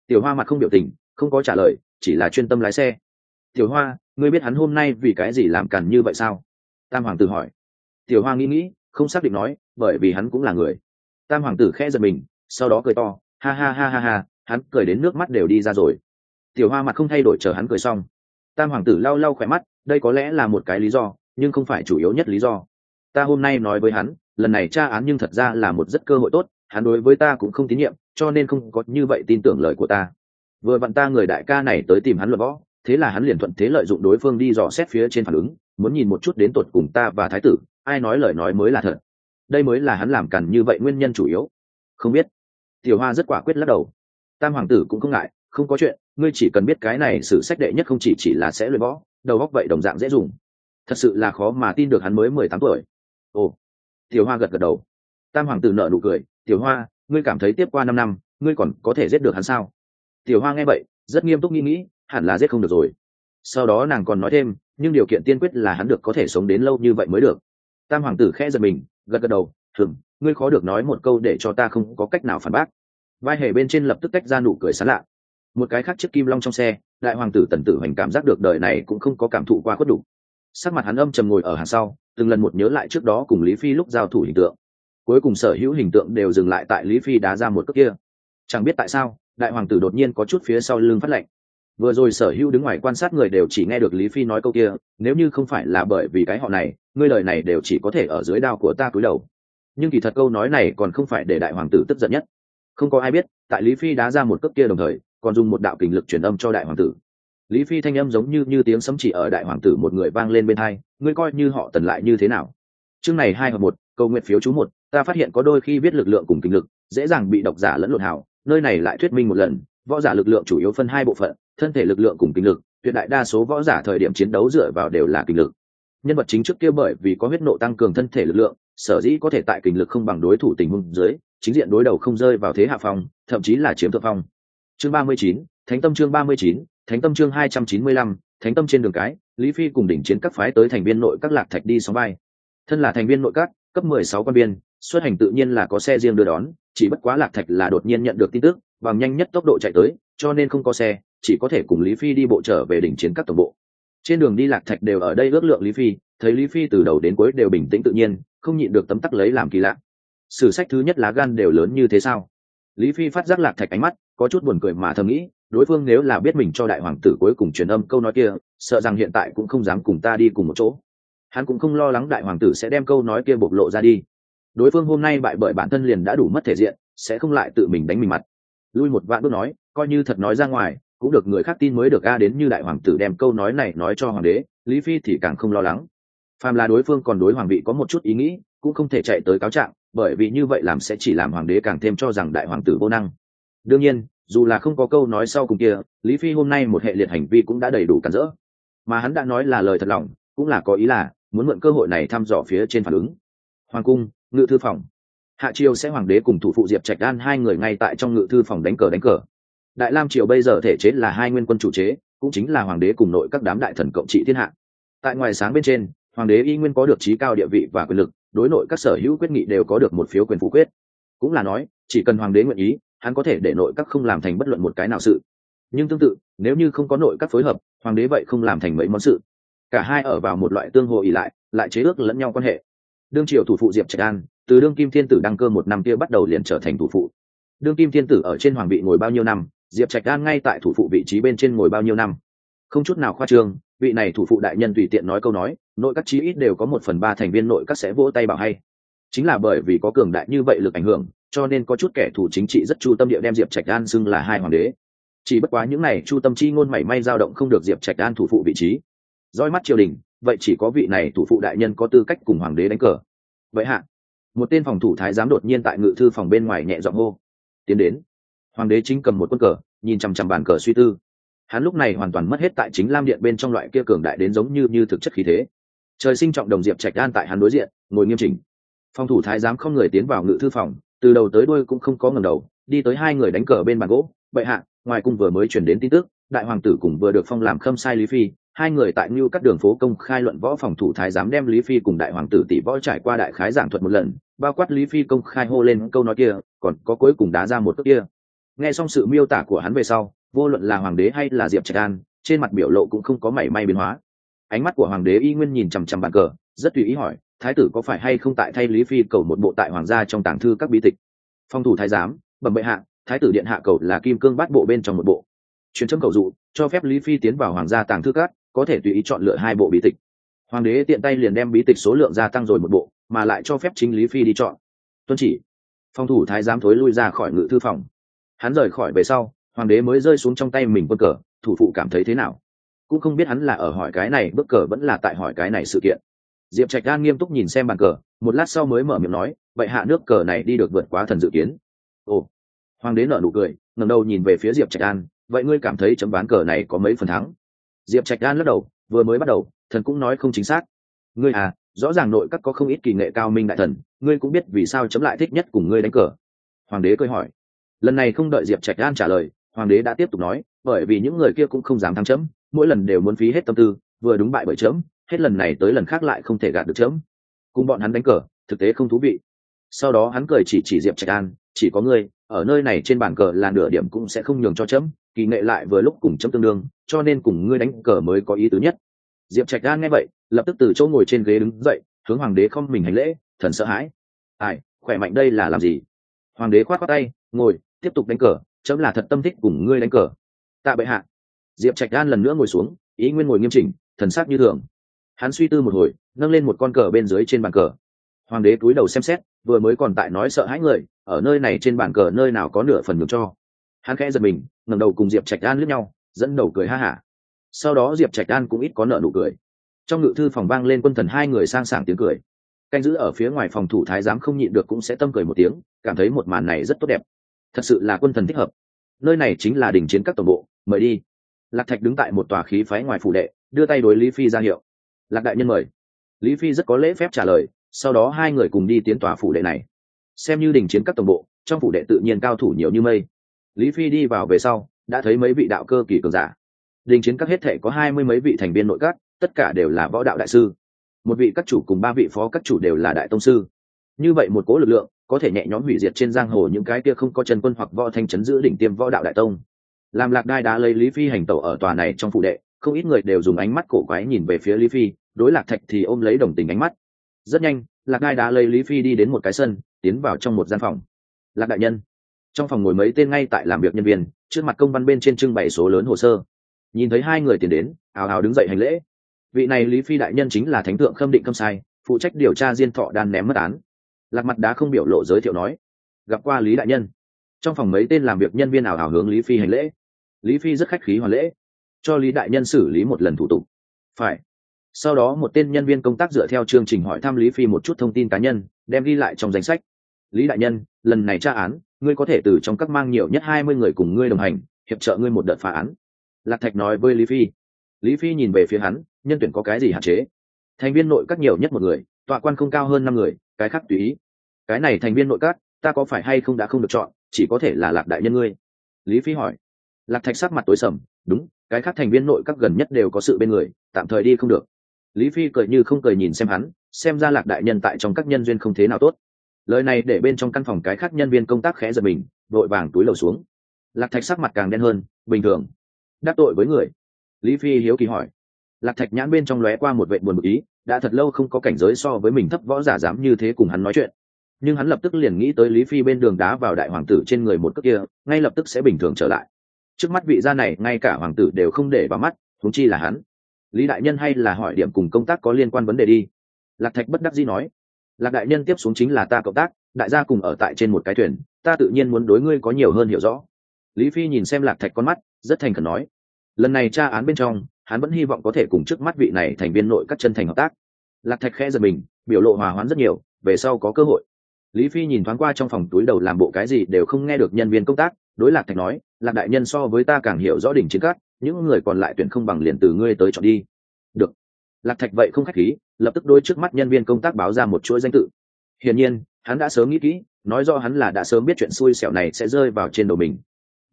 Tiểu hoa mặt không biểu tình không có trả lời chỉ là chuyên tâm lái xe. Tiểu hoa ngươi biết hắn hôm nay vì cái gì làm càn như vậy sao? Tam hoàng tử hỏi tiểu hoa nghĩ nghĩ, không xác định nói, bởi vì hắn cũng là người. Tam hoàng tử khẽ giật mình, sau đó cười to, ha ha ha ha ha, hắn cười đến nước mắt đều đi ra rồi. Tiểu hoa mặt không thay đổi, chờ hắn cười xong. Tam hoàng tử lau lau khỏe mắt, đây có lẽ là một cái lý do, nhưng không phải chủ yếu nhất lý do. Ta hôm nay nói với hắn, lần này tra án nhưng thật ra là một rất cơ hội tốt, hắn đối với ta cũng không tín nhiệm, cho nên không có như vậy tin tưởng lời của ta. Vừa vặn ta người đại ca này tới tìm hắn luận võ thế là hắn liền thuận thế lợi dụng đối phương đi dò xét phía trên phản ứng, muốn nhìn một chút đến tột cùng ta và thái tử, ai nói lời nói mới là thật. Đây mới là hắn làm cằn như vậy nguyên nhân chủ yếu. Không biết. Tiểu hoa rất quả quyết lắc đầu. Tam hoàng tử cũng không ngại, không có chuyện, ngươi chỉ cần biết cái này sử sách đệ nhất không chỉ chỉ là sẽ luyện võ, đầu góc vậy đồng dạng dễ dùng. Thật sự là khó mà tin được hắn mới mười tám tuổi. Ồ. Tiểu hoa gật gật đầu. Tam hoàng tử nợ nụ cười, tiểu hoa, ngươi cảm thấy tiếp qua năm năm, ngươi còn có thể giết được hắn sao? Tiểu hoa nghe vậy, rất nghiêm túc nghĩ nghĩ hẳn là giết không được rồi. Sau đó nàng còn nói thêm, nhưng điều kiện tiên quyết là hắn được có thể sống đến lâu như vậy mới được. Tam hoàng tử khẽ giật mình, gật gật đầu thường ngươi khó được nói một câu để cho ta không có cách nào phản bác. Vai hề bên trên lập tức tách ra nụ cười sán lạ. Một cái khác chiếc kim long trong xe, đại hoàng tử tần tử hoành cảm giác được đời này cũng không có cảm thụ qua khuất đủ. Sắc mặt hắn âm trầm ngồi ở hàng sau, từng lần một nhớ lại trước đó cùng lý phi lúc giao thủ hình tượng. Cuối cùng sở hữu hình tượng đều dừng lại tại lý phi đá ra một cước kia. Chẳng biết tại sao, đại hoàng tử đột nhiên có chút phía sau lưng phát lệnh vừa rồi sở hữu đứng ngoài quan sát người đều chỉ nghe được lý phi nói câu kia, nếu như không phải là bởi vì cái họ này, ngươi lời này đều chỉ có thể ở dưới đao của ta cúi đầu. Nhưng kỳ thật câu nói này còn không phải để đại hoàng tử tức giận nhất. Không có ai biết, tại lý phi đá ra một cước kia đồng thời, còn dùng một đạo kình lực truyền âm cho đại hoàng tử. Lý phi thanh âm giống như như tiếng sấm chỉ ở đại hoàng tử một người vang lên bên hai, ngươi coi như họ tần lại như thế nào? Chương này hai hợp một, câu nguyện phiếu chú một, ta phát hiện có đôi khi biết lực lượng cùng kinh lực, dễ dàng bị độc giả lẫn lộn hảo nơi này lại thuyết minh một lần võ giả lực lượng chủ yếu phân hai bộ phận, thân thể lực lượng cùng kinh lực, tuyệt đại đa số võ giả thời điểm chiến đấu dựa vào đều là kinh lực. Nhân vật chính trước kia bởi vì có huyết nộ tăng cường thân thể lực lượng, sở dĩ có thể tại kinh lực không bằng đối thủ tình huống dưới, chính diện đối đầu không rơi vào thế hạ phong, thậm chí là chiếm thượng phong. Chương ba mươi chín, thánh tâm chương ba mươi chín, thánh tâm chương hai trăm chín mươi lăm, thánh tâm trên đường cái, lý phi cùng đỉnh chiến các phái tới thành viên nội các lạc thạch đi sóng bay thân là thành viên nội các, cấp mười sáu quan biên, xuất hành tự nhiên là có xe riêng đưa đón, chỉ bất quá lạc thạch là đột nhiên nhận được tin tức bằng nhanh nhất tốc độ chạy tới, cho nên không có xe, chỉ có thể cùng lý phi đi bộ trở về đỉnh chiến các tổng bộ. Trên đường đi lạc thạch đều ở đây ước lượng lý phi, thấy lý phi từ đầu đến cuối đều bình tĩnh tự nhiên, không nhịn được tấm tắc lấy làm kỳ lạ. Sử sách thứ nhất lá gan đều lớn như thế sao? Lý phi phát giác lạc thạch ánh mắt, có chút buồn cười mà thầm nghĩ, đối phương nếu là biết mình cho đại hoàng tử cuối cùng truyền âm câu nói kia, sợ rằng hiện tại cũng không dám cùng ta đi cùng một chỗ. Hắn cũng không lo lắng đại hoàng tử sẽ đem câu nói kia bộc lộ ra đi. Đối phương hôm nay bại bởi bản thân liền đã đủ mất thể diện, sẽ không lại tự mình đánh mình mặt lui một vạn bước nói, coi như thật nói ra ngoài, cũng được người khác tin mới được a đến như đại hoàng tử đem câu nói này nói cho hoàng đế, lý phi thì càng không lo lắng. Phàm là đối phương còn đối hoàng vị có một chút ý nghĩ, cũng không thể chạy tới cáo trạng, bởi vì như vậy làm sẽ chỉ làm hoàng đế càng thêm cho rằng đại hoàng tử vô năng. Đương nhiên, dù là không có câu nói sau cùng kia, lý phi hôm nay một hệ liệt hành vi cũng đã đầy đủ cản rỡ. Mà hắn đã nói là lời thật lòng, cũng là có ý là, muốn mượn cơ hội này thăm dò phía trên phản ứng. Hoàng cung, ngự thư phòng hạ triều sẽ hoàng đế cùng thủ phụ diệp trạch đan hai người ngay tại trong ngự thư phòng đánh cờ đánh cờ. Đại lam triều bây giờ thể chế là hai nguyên quân chủ chế, cũng chính là hoàng đế cùng nội các đám đại thần cộng trị thiên hạ. Tại ngoài sáng bên trên, hoàng đế y nguyên có được trí cao địa vị và quyền lực, đối nội các sở hữu quyết nghị đều có được một phiếu quyền phủ quyết. Cũng là nói, chỉ cần hoàng đế nguyện ý, hắn có thể để nội các không làm thành bất luận một cái nào sự. Nhưng tương tự, nếu như không có nội các phối hợp, hoàng đế vậy không làm thành mấy món sự. Cả hai ở vào một loại tương hồ ỉ lại lại chế ước lẫn nhau quan hệ. Đương triều thủ phụ diệp trạch an từ đương kim thiên tử đăng cơ một năm kia bắt đầu liền trở thành thủ phụ. Đương kim thiên tử ở trên hoàng vị ngồi bao nhiêu năm, diệp trạch an ngay tại thủ phụ vị trí bên trên ngồi bao nhiêu năm? Không chút nào khoa trương, vị này thủ phụ đại nhân tùy tiện nói câu nói, nội các chí ít đều có một phần ba thành viên nội các sẽ vỗ tay bảo hay. Chính là bởi vì có cường đại như vậy lực ảnh hưởng, cho nên có chút kẻ thù chính trị rất chu tâm địa đem diệp trạch an xưng là hai hoàng đế. Chỉ bất quá những này chu tâm chi ngôn mảy may dao động không được diệp trạch an thủ phụ vị trí. Roi mắt triều đình, vậy chỉ có vị này thủ phụ đại nhân có tư cách cùng hoàng đế đánh cờ. Vậy hạ một tên phòng thủ thái giám đột nhiên tại ngự thư phòng bên ngoài nhẹ giọng hô, tiến đến. Hoàng đế chính cầm một quân cờ, nhìn chằm chằm bàn cờ suy tư. Hắn lúc này hoàn toàn mất hết tại chính lam điện bên trong loại kia cường đại đến giống như như thực chất khí thế. Trời sinh trọng đồng diệp trạch đan tại hắn đối diện, ngồi nghiêm chỉnh. Phòng thủ thái giám không người tiến vào ngự thư phòng, từ đầu tới đuôi cũng không có ngầm đầu, đi tới hai người đánh cờ bên bàn gỗ. Bệ hạ, ngoài cung vừa mới chuyển đến tin tức, đại hoàng tử cùng vừa được phong làm khâm sai lý phi, hai người tại ngưu các đường phố công khai luận võ phòng thủ thái giám đem lý phi cùng đại hoàng tử tỷ võ trải qua đại khái giảng thuật một lần bao quát lý phi công khai hô lên câu nói kia, còn có cuối cùng đá ra một cước kia. Nghe xong sự miêu tả của hắn về sau, vô luận là hoàng đế hay là diệp trạch an, trên mặt biểu lộ cũng không có mảy may biến hóa. Ánh mắt của hoàng đế y nguyên nhìn chằm chằm bàn cờ, rất tùy ý hỏi, thái tử có phải hay không tại thay lý phi cầu một bộ tại hoàng gia trong tàng thư các bí tịch? Phong thủ thái giám, bẩm bệ hạ, thái tử điện hạ cầu là kim cương bát bộ bên trong một bộ. Truyền chấm cầu dụ, cho phép lý phi tiến vào hoàng gia tàng thư các, có thể tùy ý chọn lựa hai bộ bí tịch. Hoàng đế tiện tay liền đem bí tịch số lượng gia tăng rồi một bộ mà lại cho phép chính lý phi đi chọn. Tuân chỉ. Phong thủ thái giám thối lui ra khỏi ngự thư phòng. Hắn rời khỏi về sau, hoàng đế mới rơi xuống trong tay mình quân cờ, thủ phụ cảm thấy thế nào? Cũng không biết hắn là ở hỏi cái này bức cờ vẫn là tại hỏi cái này sự kiện. Diệp trạch đan nghiêm túc nhìn xem bàn cờ, một lát sau mới mở miệng nói vậy hạ nước cờ này đi được vượt quá thần dự kiến. Ồ. Hoàng đế nở nụ cười ngầm đầu nhìn về phía diệp trạch đan vậy ngươi cảm thấy chấm ván cờ này có mấy phần thắng? Diệp trạch đan lắc đầu, vừa mới bắt đầu, thần cũng nói không chính xác. Ngươi à rõ ràng nội các có không ít kỳ nghệ cao minh đại thần, ngươi cũng biết vì sao chấm lại thích nhất cùng ngươi đánh cờ. Hoàng đế cười hỏi. Lần này không đợi diệp trạch đan trả lời, hoàng đế đã tiếp tục nói, bởi vì những người kia cũng không dám thắng chấm, mỗi lần đều muốn phí hết tâm tư, vừa đúng bại bởi chấm, hết lần này tới lần khác lại không thể gạt được chấm. Cùng bọn hắn đánh cờ, thực tế không thú vị. Sau đó hắn cười chỉ chỉ diệp trạch an, chỉ có ngươi, ở nơi này trên bàn cờ là nửa điểm cũng sẽ không nhường cho chấm, kỳ nghệ lại vừa lúc cùng chấm tương đương, cho nên cùng ngươi đánh cờ mới có ý tứ nhất. Diệp trạch an nghe vậy lập tức từ chỗ ngồi trên ghế đứng dậy, hướng hoàng đế không mình hành lễ, thần sợ hãi. Ai, khỏe mạnh đây là làm gì? Hoàng đế khoát khoát tay, ngồi, tiếp tục đánh cờ, chấm là thật tâm thích cùng ngươi đánh cờ. Tạ bệ hạ. Diệp trạch đan lần nữa ngồi xuống, ý nguyên ngồi nghiêm chỉnh, thần sắc như thường. Hắn suy tư một hồi, nâng lên một con cờ bên dưới trên bàn cờ. Hoàng đế cúi đầu xem xét, vừa mới còn tại nói sợ hãi người, ở nơi này trên bàn cờ nơi nào có nửa phần nhường cho. Hắn khẽ giật mình, ngẩng đầu cùng diệp trạch đan lướt nhau, dẫn đầu cười ha hả. Sau đó diệp trạch đan cũng ít có nợ nụ cười trong ngự thư phòng vang lên quân thần hai người sang sảng tiếng cười. Canh giữ ở phía ngoài phòng thủ thái giám không nhịn được cũng sẽ tâm cười một tiếng, cảm thấy một màn này rất tốt đẹp. Thật sự là quân thần thích hợp. Nơi này chính là đỉnh chiến các tổng bộ, mời đi. Lạc thạch đứng tại một tòa khí phái ngoài phủ đệ, đưa tay đối lý phi ra hiệu. Lạc đại nhân mời. Lý phi rất có lễ phép trả lời, sau đó hai người cùng đi tiến tòa phủ đệ này. Xem như đình chiến các tổng bộ, trong phủ đệ tự nhiên cao thủ nhiều như mây. Lý phi đi vào về sau, đã thấy mấy vị đạo cơ kỳ cường giả. Đình chiến các hết thể có hai mươi mấy vị thành viên nội các tất cả đều là võ đạo đại sư. Một vị các chủ cùng ba vị phó các chủ đều là đại tông sư. Như vậy một cố lực lượng có thể nhẹ nhõm hủy diệt trên giang hồ những cái kia không có chân quân hoặc võ thanh chấn giữ đỉnh tiêm võ đạo đại tông. Làm lạc đai đá lấy lý phi hành tẩu ở tòa này trong phụ đệ, không ít người đều dùng ánh mắt cổ quái nhìn về phía lý phi, đối lạc thạch thì ôm lấy đồng tình ánh mắt. Rất nhanh, lạc đai đá lấy lý phi đi đến một cái sân, tiến vào trong một gian phòng. Lạc đại nhân, trong phòng ngồi mấy tên ngay tại làm việc nhân viên, trước mặt công văn bên trên trưng bày số lớn hồ sơ. Nhìn thấy hai người tiến đến ào ào đứng dậy hành lễ vị này lý phi đại nhân chính là thánh tượng khâm định khâm sai, phụ trách điều tra diên thọ đan ném mất án. Lạc mặt đá không biểu lộ giới thiệu nói, gặp qua lý đại nhân. Trong phòng mấy tên làm việc nhân viên ảo ảo hướng lý phi hành lễ. Lý phi rất khách khí hoàn lễ, cho lý đại nhân xử lý một lần thủ tục. Phải. Sau đó một tên nhân viên công tác dựa theo chương trình hỏi thăm lý phi một chút thông tin cá nhân, đem ghi lại trong danh sách. Lý đại nhân, lần này tra án, ngươi có thể từ trong các mang nhiều nhất hai mươi người cùng ngươi đồng hành, hiệp trợ ngươi một đợt phá án. Lạc thạch nói với lý phi lý phi nhìn về phía hắn, nhân tuyển có cái gì hạn chế? Thành viên nội các nhiều nhất một người, tọa quan không cao hơn năm người, cái khác tùy ý. Cái này thành viên nội các, ta có phải hay không đã không được chọn, chỉ có thể là lạc đại nhân ngươi? Lý phi hỏi. Lạc thạch sắc mặt tối sầm, đúng, cái khác thành viên nội các gần nhất đều có sự bên người, tạm thời đi không được. Lý phi cười như không cười nhìn xem hắn, xem ra lạc đại nhân tại trong các nhân duyên không thế nào tốt. Lời này để bên trong căn phòng cái khác nhân viên công tác khẽ giật mình, vội vàng túi lầu xuống. Lạc thạch sắc mặt càng đen hơn, bình thường. Đắc tội với người lý phi hiếu kỳ hỏi. Lạc thạch nhãn bên trong lóe qua một vệ buồn bực ý, đã thật lâu không có cảnh giới so với mình thấp võ giả dám như thế cùng hắn nói chuyện. Nhưng hắn lập tức liền nghĩ tới lý phi bên đường đá vào đại hoàng tử trên người một cước kia, ngay lập tức sẽ bình thường trở lại. Trước mắt vị gia này, ngay cả hoàng tử đều không để vào mắt thúng chi là hắn. Lý đại nhân hay là hỏi điểm cùng công tác có liên quan vấn đề đi. Lạc thạch bất đắc dĩ nói. Lạc đại nhân tiếp xuống chính là ta cộng tác, đại gia cùng ở tại trên một cái thuyền, ta tự nhiên muốn đối ngươi có nhiều hơn hiểu rõ. Lý phi nhìn xem lạc thạch con mắt, rất thành khẩn nói lần này tra án bên trong, hắn vẫn hy vọng có thể cùng trước mắt vị này thành viên nội các chân thành hợp tác. Lạc thạch khẽ giật mình, biểu lộ hòa hoãn rất nhiều, về sau có cơ hội. Lý phi nhìn thoáng qua trong phòng túi đầu làm bộ cái gì đều không nghe được nhân viên công tác, đối lạc thạch nói, lạc đại nhân so với ta càng hiểu rõ đỉnh chiến cát những người còn lại tuyển không bằng liền từ ngươi tới chọn đi. Được. Lạc thạch vậy không khách khí, lập tức đôi trước mắt nhân viên công tác báo ra một chuỗi danh tự. Hiển nhiên, hắn đã sớm nghĩ kỹ, nói do hắn là đã sớm biết chuyện xui xẻo này sẽ rơi vào trên đầu mình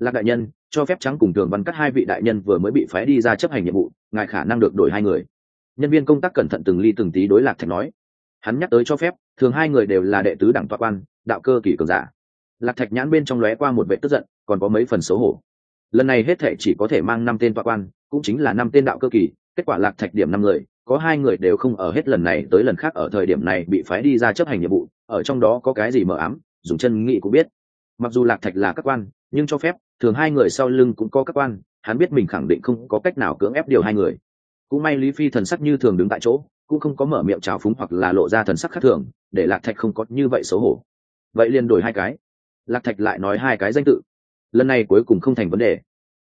lạc đại nhân, cho phép trắng cùng thường văn cắt hai vị đại nhân vừa mới bị phái đi ra chấp hành nhiệm vụ, ngài khả năng được đổi hai người. Nhân viên công tác cẩn thận từng ly từng tí đối lạc thạch nói. Hắn nhắc tới cho phép, thường hai người đều là đệ tứ đảng toa quan, đạo cơ kỷ cường giả. Lạc thạch nhãn bên trong lóe qua một vệ tức giận, còn có mấy phần xấu hổ. Lần này hết thệ chỉ có thể mang năm tên toa quan, cũng chính là năm tên đạo cơ kỳ, kết quả lạc thạch điểm năm người, có hai người đều không ở hết lần này tới lần khác ở thời điểm này bị phái đi ra chấp hành nhiệm vụ, ở trong đó có cái gì mờ ám, dùng chân nghị cũng biết. Mặc dù lạc thạch là các quan nhưng cho phép, thường hai người sau lưng cũng có các quan, hắn biết mình khẳng định không có cách nào cưỡng ép điều hai người. Cũng may lý phi thần sắc như thường đứng tại chỗ, cũng không có mở miệng trào phúng hoặc là lộ ra thần sắc khác thường, để lạc thạch không có như vậy xấu hổ. Vậy liền đổi hai cái. Lạc thạch lại nói hai cái danh tự. Lần này cuối cùng không thành vấn đề.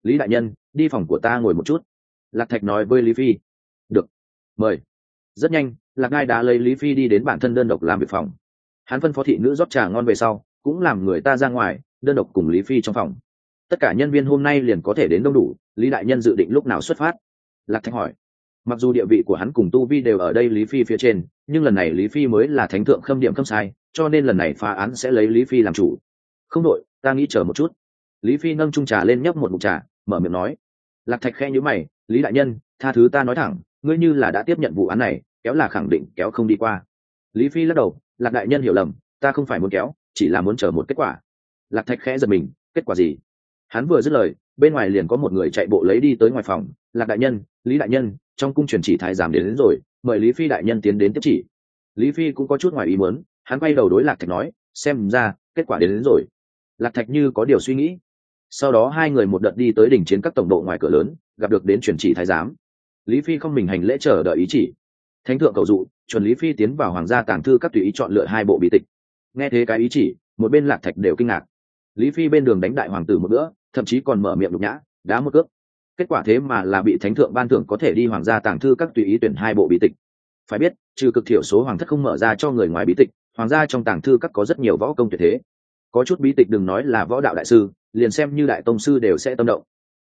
Lý đại nhân, đi phòng của ta ngồi một chút. Lạc thạch nói với lý phi. Được. Mời. Rất nhanh, lạc ngai đã lấy lý phi đi đến bản thân đơn độc làm việc phòng. Hắn phân phó thị nữ rót trà ngon về sau, cũng làm người ta ra ngoài đơn độc cùng lý phi trong phòng. Tất cả nhân viên hôm nay liền có thể đến đông đủ, lý đại nhân dự định lúc nào xuất phát? Lạc thạch hỏi. Mặc dù địa vị của hắn cùng tu vi đều ở đây lý phi phía trên, nhưng lần này lý phi mới là thánh thượng khâm điểm khâm sai, cho nên lần này phá án sẽ lấy lý phi làm chủ. Không đội ta nghĩ chờ một chút. Lý phi nâng trung trà lên nhấp một mục trà, mở miệng nói. Lạc thạch khe nhữ mày, lý đại nhân, tha thứ ta nói thẳng, ngươi như là đã tiếp nhận vụ án này, kéo là khẳng định kéo không đi qua. Lý phi lắc đầu, lạc đại nhân hiểu lầm, ta không phải muốn kéo, chỉ là muốn chờ một kết quả lạc thạch khẽ giật mình kết quả gì? Hắn vừa dứt lời bên ngoài liền có một người chạy bộ lấy đi tới ngoài phòng. Lạc đại nhân lý đại nhân trong cung truyền chỉ thái giám đến, đến rồi mời lý phi đại nhân tiến đến tiếp chỉ. Lý phi cũng có chút ngoài ý muốn hắn quay đầu đối lạc thạch nói xem ra kết quả đến, đến rồi. Lạc thạch như có điều suy nghĩ. Sau đó hai người một đợt đi tới đỉnh chiến các tổng độ ngoài cửa lớn gặp được đến truyền chỉ thái giám. Lý phi không mình hành lễ chờ đợi ý chỉ. Thánh thượng cầu dụ chuẩn lý phi tiến vào hoàng gia tàng thư các tùy ý chọn lựa hai bộ bí tịch. Nghe thế cái ý chỉ một bên lạc thạch đều kinh ngạc lý phi bên đường đánh đại hoàng tử một bữa, thậm chí còn mở miệng nhục nhã, đá một cước. Kết quả thế mà là bị thánh thượng ban thưởng có thể đi hoàng gia tàng thư các tùy ý tuyển hai bộ bí tịch. Phải biết, trừ cực thiểu số hoàng thất không mở ra cho người ngoài bí tịch, hoàng gia trong tàng thư các có rất nhiều võ công tuyệt thế. Có chút bí tịch đừng nói là võ đạo đại sư, liền xem như đại tông sư đều sẽ tâm động.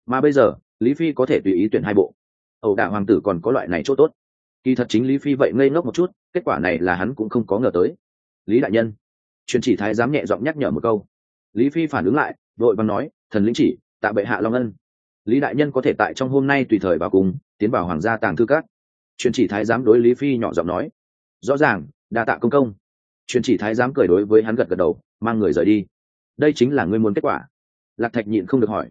Mà bây giờ, lý phi có thể tùy ý tuyển hai bộ. Ẩu đả hoàng tử còn có loại này chỗ tốt. Kỳ thật chính lý phi vậy ngây ngốc một chút, kết quả này là hắn cũng không có ngờ tới. Lý đại nhân, truyền chỉ thái dám nhẹ giọng nhắc nhở một câu lý phi phản ứng lại, đội văn nói, thần lĩnh chỉ, tạ bệ hạ long ân. Lý đại nhân có thể tại trong hôm nay tùy thời vào cùng, tiến vào hoàng gia tàng thư các. Truyền chỉ thái giám đối lý phi nhỏ giọng nói, rõ ràng, đa tạ công công. Truyền chỉ thái giám cười đối với hắn gật gật đầu, mang người rời đi. Đây chính là ngươi muốn kết quả. Lạc thạch nhịn không được hỏi,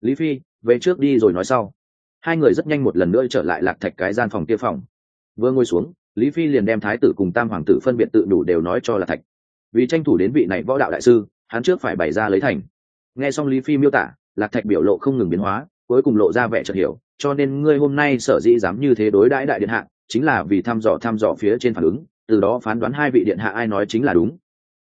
lý phi, về trước đi rồi nói sau. Hai người rất nhanh một lần nữa trở lại lạc thạch cái gian phòng kia phòng. Vừa ngồi xuống, lý phi liền đem thái tử cùng tam hoàng tử phân biệt tự đủ đều nói cho lạc thạch vì tranh thủ đến vị này võ đạo đại sư, hắn trước phải bày ra lấy thành. Nghe xong lý phi miêu tả, lạc thạch biểu lộ không ngừng biến hóa, cuối cùng lộ ra vẻ chợt hiểu, cho nên ngươi hôm nay sở dĩ dám như thế đối đãi đại điện hạ, chính là vì thăm dò thăm dò phía trên phản ứng, từ đó phán đoán hai vị điện hạ ai nói chính là đúng.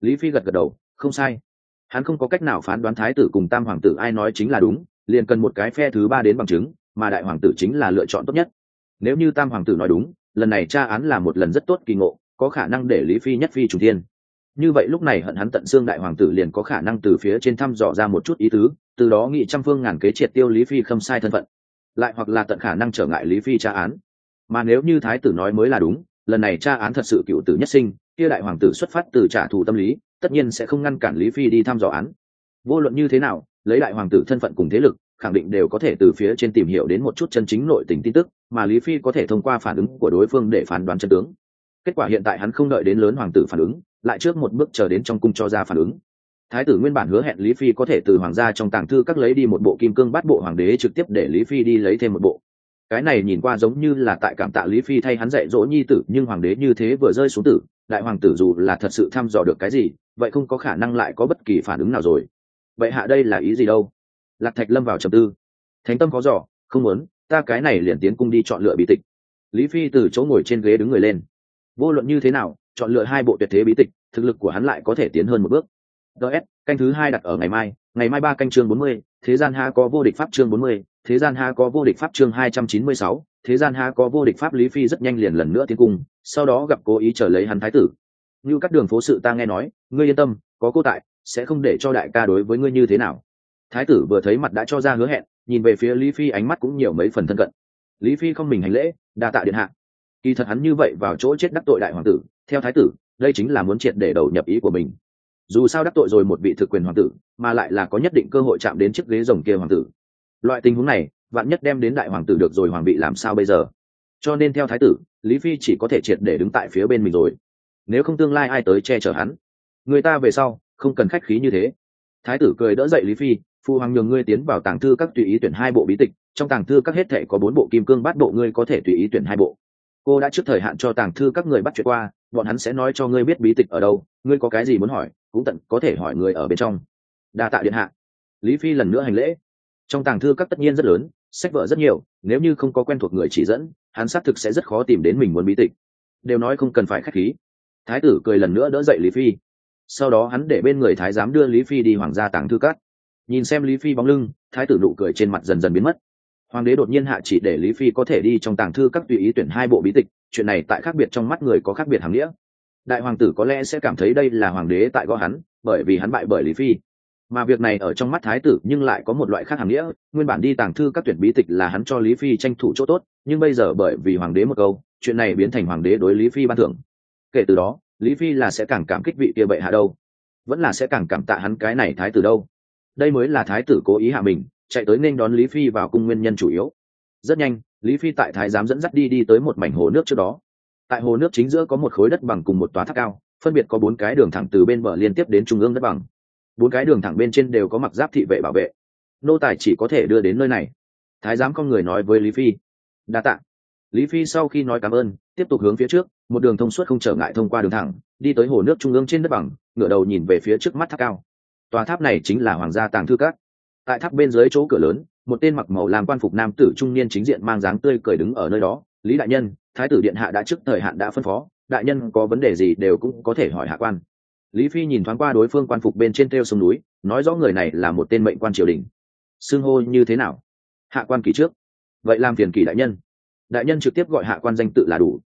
Lý phi gật gật đầu, không sai. Hắn không có cách nào phán đoán thái tử cùng tam hoàng tử ai nói chính là đúng, liền cần một cái phe thứ ba đến bằng chứng, mà đại hoàng tử chính là lựa chọn tốt nhất. Nếu như tam hoàng tử nói đúng, lần này tra án là một lần rất tốt kỳ ngộ, có khả năng để lý phi nhất phi chủ thiên như vậy lúc này hận hắn tận xương đại hoàng tử liền có khả năng từ phía trên thăm dò ra một chút ý tứ, từ đó nghị trăm phương ngàn kế triệt tiêu lý phi khâm sai thân phận. Lại hoặc là tận khả năng trở ngại lý phi tra án. Mà nếu như thái tử nói mới là đúng, lần này tra án thật sự cựu tử nhất sinh, kia đại hoàng tử xuất phát từ trả thù tâm lý, tất nhiên sẽ không ngăn cản lý phi đi thăm dò án. Vô luận như thế nào, lấy đại hoàng tử thân phận cùng thế lực, khẳng định đều có thể từ phía trên tìm hiểu đến một chút chân chính nội tình tin tức, mà lý phi có thể thông qua phản ứng của đối phương để phán đoán chân tướng. Kết quả hiện tại hắn không đợi đến lớn hoàng tử phản ứng lại trước một bước chờ đến trong cung cho ra phản ứng. Thái tử nguyên bản hứa hẹn lý phi có thể từ hoàng gia trong tàng thư các lấy đi một bộ kim cương bát bộ hoàng đế trực tiếp để lý phi đi lấy thêm một bộ. Cái này nhìn qua giống như là tại cảm tạ lý phi thay hắn dạy dỗ nhi tử, nhưng hoàng đế như thế vừa rơi xuống tử, đại hoàng tử dù là thật sự thăm dò được cái gì, vậy không có khả năng lại có bất kỳ phản ứng nào rồi. Vậy hạ đây là ý gì đâu? Lạc thạch lâm vào trầm tư. Thánh tâm có dò, không muốn, ta cái này liền tiến cung đi chọn lựa bí tịch. Lý phi từ chỗ ngồi trên ghế đứng người lên. Vô luận như thế nào chọn lựa hai bộ tuyệt thế bí tịch, thực lực của hắn lại có thể tiến hơn một bước. Ts canh thứ hai đặt ở ngày mai ngày mai ba canh chương bốn mươi, thế gian ha có vô địch pháp chương bốn mươi, thế gian ha có vô địch pháp chương hai trăm chín mươi sáu, thế gian ha có vô địch pháp lý phi rất nhanh liền lần nữa tiến cung, sau đó gặp cố ý trở lấy hắn thái tử. Như các đường phố sự ta nghe nói, ngươi yên tâm, có cô tại, sẽ không để cho đại ca đối với ngươi như thế nào. Thái tử vừa thấy mặt đã cho ra hứa hẹn, nhìn về phía lý phi ánh mắt cũng nhiều mấy phần thân cận. Lý phi không mình hành lễ, đa tạ điện hạ. Kỳ thật hắn như vậy vào chỗ chết đắc tội đại hoàng tử theo thái tử, đây chính là muốn triệt để đầu nhập ý của mình. Dù sao đắc tội rồi một vị thực quyền hoàng tử, mà lại là có nhất định cơ hội chạm đến chiếc ghế rồng kia hoàng tử. Loại tình huống này, vạn nhất đem đến đại hoàng tử được rồi hoàng vị làm sao bây giờ? Cho nên theo thái tử, lý phi chỉ có thể triệt để đứng tại phía bên mình rồi. Nếu không tương lai ai tới che chở hắn? Người ta về sau, không cần khách khí như thế. Thái tử cười đỡ dậy lý phi, phu hoàng nhường ngươi tiến vào tàng thư các tùy ý tuyển hai bộ bí tịch, trong tàng thư các hết thể có bốn bộ kim cương bát bộ ngươi có thể tùy ý tuyển hai bộ cô đã trước thời hạn cho tàng thư các người bắt chuyện qua, bọn hắn sẽ nói cho ngươi biết bí tịch ở đâu, ngươi có cái gì muốn hỏi, cũng tận có thể hỏi người ở bên trong. Đa tạ điện hạ. Lý phi lần nữa hành lễ. Trong tàng thư các tất nhiên rất lớn, sách vở rất nhiều, nếu như không có quen thuộc người chỉ dẫn, hắn xác thực sẽ rất khó tìm đến mình muốn bí tịch. Đều nói không cần phải k h á c h khí. Thái tử cười lần nữa đỡ dậy lý phi. Sau đó hắn để bên người thái giám đưa lý phi đi hoàng gia tàng thư các. Nhìn xem lý phi bóng lưng, thái tử nụ cười trên mặt dần dần biến mất hoàng đế đột nhiên hạ chỉ để lý phi có thể đi trong tàng thư các tùy ý tuyển hai bộ bí tịch, chuyện này tại khác biệt trong mắt người có khác biệt hàng nghĩa. Đại hoàng tử có lẽ sẽ cảm thấy đây là hoàng đế tại gõ hắn, bởi vì hắn bại bởi lý phi. Mà việc này ở trong mắt thái tử nhưng lại có một loại khác hàng nghĩa, nguyên bản đi tàng thư các tuyển bí tịch là hắn cho lý phi tranh thủ chỗ tốt, nhưng bây giờ bởi vì hoàng đế một câu, chuyện này biến thành hoàng đế đối lý phi ban thưởng. Kể từ đó, lý phi là sẽ càng cảm kích vị kia bệ hạ đâu, vẫn là sẽ càng cảm tạ hắn cái này thái tử đâu. Đây mới là thái tử cố ý hạ mình chạy tới nên đón lý phi vào cung nguyên nhân chủ yếu. Rất nhanh, lý phi tại thái giám dẫn dắt đi đi tới một mảnh hồ nước trước đó. Tại hồ nước chính giữa có một khối đất bằng cùng một tòa tháp cao, phân biệt có bốn cái đường thẳng từ bên bờ liên tiếp đến trung ương đất bằng. Bốn cái đường thẳng bên trên đều có mặc giáp thị vệ bảo vệ. Nô tài chỉ có thể đưa đến nơi này. Thái giám con người nói với lý phi. Đa t ạ lý phi sau khi nói cảm ơn, tiếp tục hướng phía trước, một đường thông suốt không trở ngại thông qua đường thẳng, đi tới hồ nước trung ương trên đất bằng, ngửa đầu nhìn về phía trước mắt tháp cao. Tòa tháp này chính là hoàng gia tàng thư cát tại tháp bên dưới chỗ cửa lớn, một tên mặc màu làm quan phục nam tử trung niên chính diện mang dáng tươi cười đứng ở nơi đó. Lý đại nhân, thái tử điện hạ đã trước thời hạn đã phân phó, đại nhân có vấn đề gì đều cũng có thể hỏi hạ quan. Lý phi nhìn thoáng qua đối phương quan phục bên trên t sông núi, nói rõ người này là một tên mệnh quan triều đình. Xưng hô như thế nào? Hạ quan kỳ trước. Vậy làm phiền kỳ đại nhân. Đại nhân trực tiếp gọi hạ quan danh tự là đủ.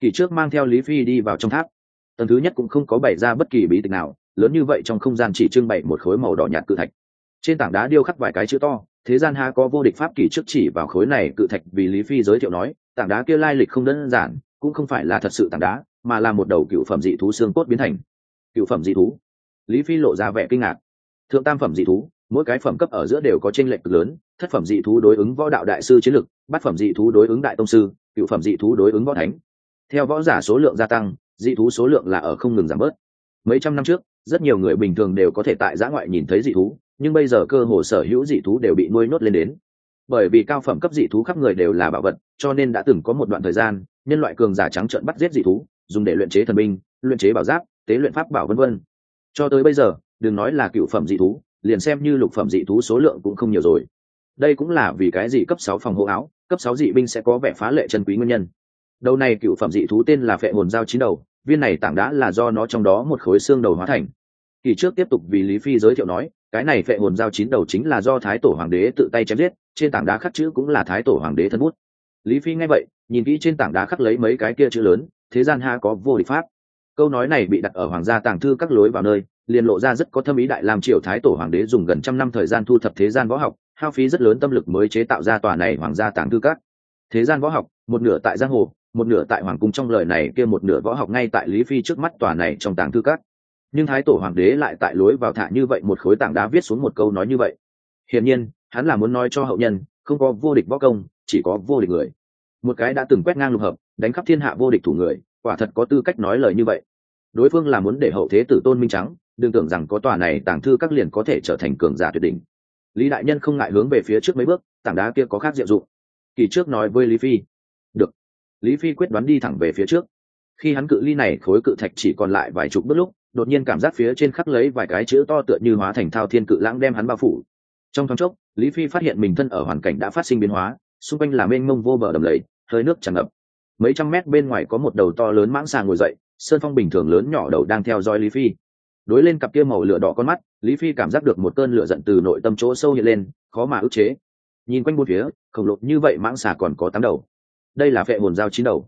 Kỳ trước mang theo lý phi đi vào trong tháp. Tầng thứ nhất cũng không có bày ra bất kỳ bí tịch nào, lớn như vậy trong không gian chỉ trưng bày một khối màu đỏ nhạt cự thạch trên tảng đá điêu khắc vài cái chữ to, thế gian ha có vô địch pháp kỳ trước chỉ vào khối này cự thạch vì lý phi giới thiệu nói, tảng đá kia lai lịch không đơn giản, cũng không phải là thật sự tảng đá, mà là một đầu cựu phẩm dị thú xương cốt biến thành. Cựu phẩm dị thú? Lý phi lộ ra vẻ kinh ngạc. Thượng tam phẩm dị thú, mỗi cái phẩm cấp ở giữa đều có t r ê n lệch cực lớn, thất phẩm dị thú đối ứng võ đạo đại sư chiến lực, bát phẩm dị thú đối ứng đại tông sư, cựu phẩm dị thú đối ứng võ thánh. Theo võ giả số lượng gia tăng, dị thú số lượng là ở không ngừng giảm bớt. Mấy trăm năm trước, rất nhiều người bình thường đều có thể tại giã ngoại nhìn thấy dị thú nhưng bây giờ cơ hồ sở hữu dị thú đều bị nuôi nốt lên đến. Bởi vì cao phẩm cấp dị thú khắp người đều là bảo vật, cho nên đã từng có một đoạn thời gian, nhân loại cường giả trắng trợn bắt giết dị thú, dùng để luyện chế thần binh, luyện chế bảo giáp, tế luyện pháp bảo vân vân. Cho tới bây giờ, đừng nói là cựu phẩm dị thú, liền xem như lục phẩm dị thú số lượng cũng không nhiều rồi. Đây cũng là vì cái gì cấp sáu phòng hộ áo, cấp sáu dị binh sẽ có vẻ phá lệ chân quý nguyên nhân. Đầu này cựu phẩm dị thú tên là phệ hồn giao chín đầu, viên này tảng đã là do nó trong đó một khối xương đầu hóa thành. Kỳ trước tiếp tục vì lý phi giới thiệu nói cái này phệ hồn giao chín đầu chính là do thái tổ hoàng đế tự tay chém giết, trên tảng đá khắc chữ cũng là thái tổ hoàng đế thân bút. Lý phi nghe vậy, nhìn kỹ trên tảng đá khắc lấy mấy cái kia chữ lớn, thế gian ha có vô địch pháp. Câu nói này bị đặt ở hoàng gia tàng thư các lối vào nơi, liền lộ ra rất có thâm ý đại làm triều thái tổ hoàng đế dùng gần trăm năm thời gian thu thập thế gian võ học, hao phí rất lớn tâm lực mới chế tạo ra tòa này hoàng gia tàng thư các. Thế gian võ học, một nửa tại giang hồ, một nửa tại hoàng cung trong lời này, kia một nửa võ học ngay tại lý phi trước mắt tòa này trong tàng thư các nhưng thái tổ hoàng đế lại tại lối vào thả như vậy một khối tảng đá viết xuống một câu nói như vậy. Hiển nhiên, hắn là muốn nói cho hậu nhân, không có vô địch võ công, chỉ có vô địch người. Một cái đã từng quét ngang lục hợp, đánh khắp thiên hạ vô địch thủ người, quả thật có tư cách nói lời như vậy. Đối phương là muốn để hậu thế tử tôn minh trắng, đừng tưởng rằng có tòa này tàng thư các liền có thể trở thành cường giả tuyệt đỉnh. Lý đại nhân không ngại hướng về phía trước mấy bước, tảng đá kia có khác diệu dụng. Kỳ trước nói với lý phi. Được. Lý phi quyết đoán đi thẳng về phía trước. Khi hắn cự ly này, khối cự thạch chỉ còn lại vài chục bước lúc đột nhiên cảm giác phía trên khắc lấy vài cái chữ to tựa như hóa thành thao thiên cự lãng đem hắn bao phủ. Trong thoáng chốc, lý phi phát hiện mình thân ở hoàn cảnh đã phát sinh biến hóa, xung quanh là mênh mông vô bờ đầm lầy, hơi nước tràn ngập. Mấy trăm mét bên ngoài có một đầu to lớn mãng xà ngồi dậy, sơn phong bình thường lớn nhỏ đầu đang theo dõi lý phi. Đối lên cặp kia màu lửa đỏ con mắt, lý phi cảm giác được một cơn lửa giận từ nội tâm chỗ sâu hiện lên, khó mà ức chế. Nhìn quanh bốn phía, khổng lồ như vậy mãng xà còn có tám đầu. Đây là vệ hồn dao chín đầu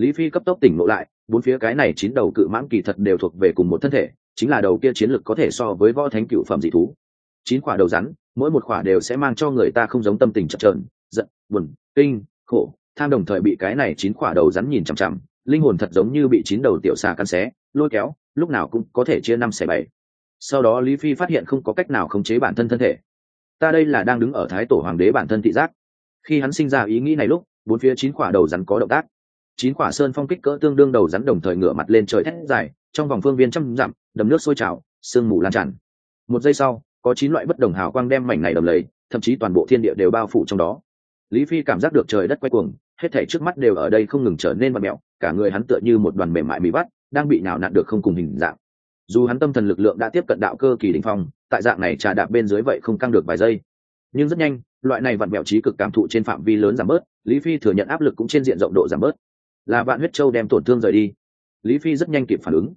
lý phi cấp tốc tỉnh ngộ lại, bốn phía cái này chín đầu cự mãng kỳ thật đều thuộc về cùng một thân thể, chính là đầu kia chiến lực có thể so với võ thánh cựu phẩm dị thú. Chín quả đầu rắn, mỗi một quả đều sẽ mang cho người ta không giống tâm tình chậm trợn giận, buồn, kinh, khổ. Tham đồng thời bị cái này chín quả đầu rắn nhìn chằm chằm, linh hồn thật giống như bị chín đầu tiểu xà cắn xé, lôi kéo, lúc nào cũng có thể chia năm xẻ bảy. Sau đó lý phi phát hiện không có cách nào khống chế bản thân thân thể. Ta đây là đang đứng ở thái tổ hoàng đế bản thân thị giác. Khi hắn sinh ra ý nghĩ này lúc, bốn phía chín quả đầu rắn có động tác chín quả sơn phong kích cỡ tương đương đầu rắn đồng thời ngửa mặt lên trời thét dài, trong vòng phương viên trăm dặm, đầm nước sôi trào, sương mù lan tràn. Một giây sau, có chín loại bất đồng hào quang đem mảnh này đầm lầy, thậm chí toàn bộ thiên địa đều bao phủ trong đó. Lý phi cảm giác được trời đất quay cuồng, hết thảy trước mắt đều ở đây không ngừng trở nên bật mẹo, cả người hắn tựa như một đoàn mềm mại bị bắt đang bị nào nặn được không cùng hình dạng. Dù hắn tâm thần lực lượng đã tiếp cận đạo cơ kỳ đỉnh phong, tại dạng này trà đạp bên dưới vậy không căng được vài giây. Nhưng rất nhanh, loại này vặn mẹo trí cực cảm thụ trên phạm vi lớn giảm bớt, lý phi thừa nhận áp lực cũng trên diện rộng độ giảm bớt là vạn huyết châu đem tổn thương rời đi. Lý phi rất nhanh kịp phản ứng.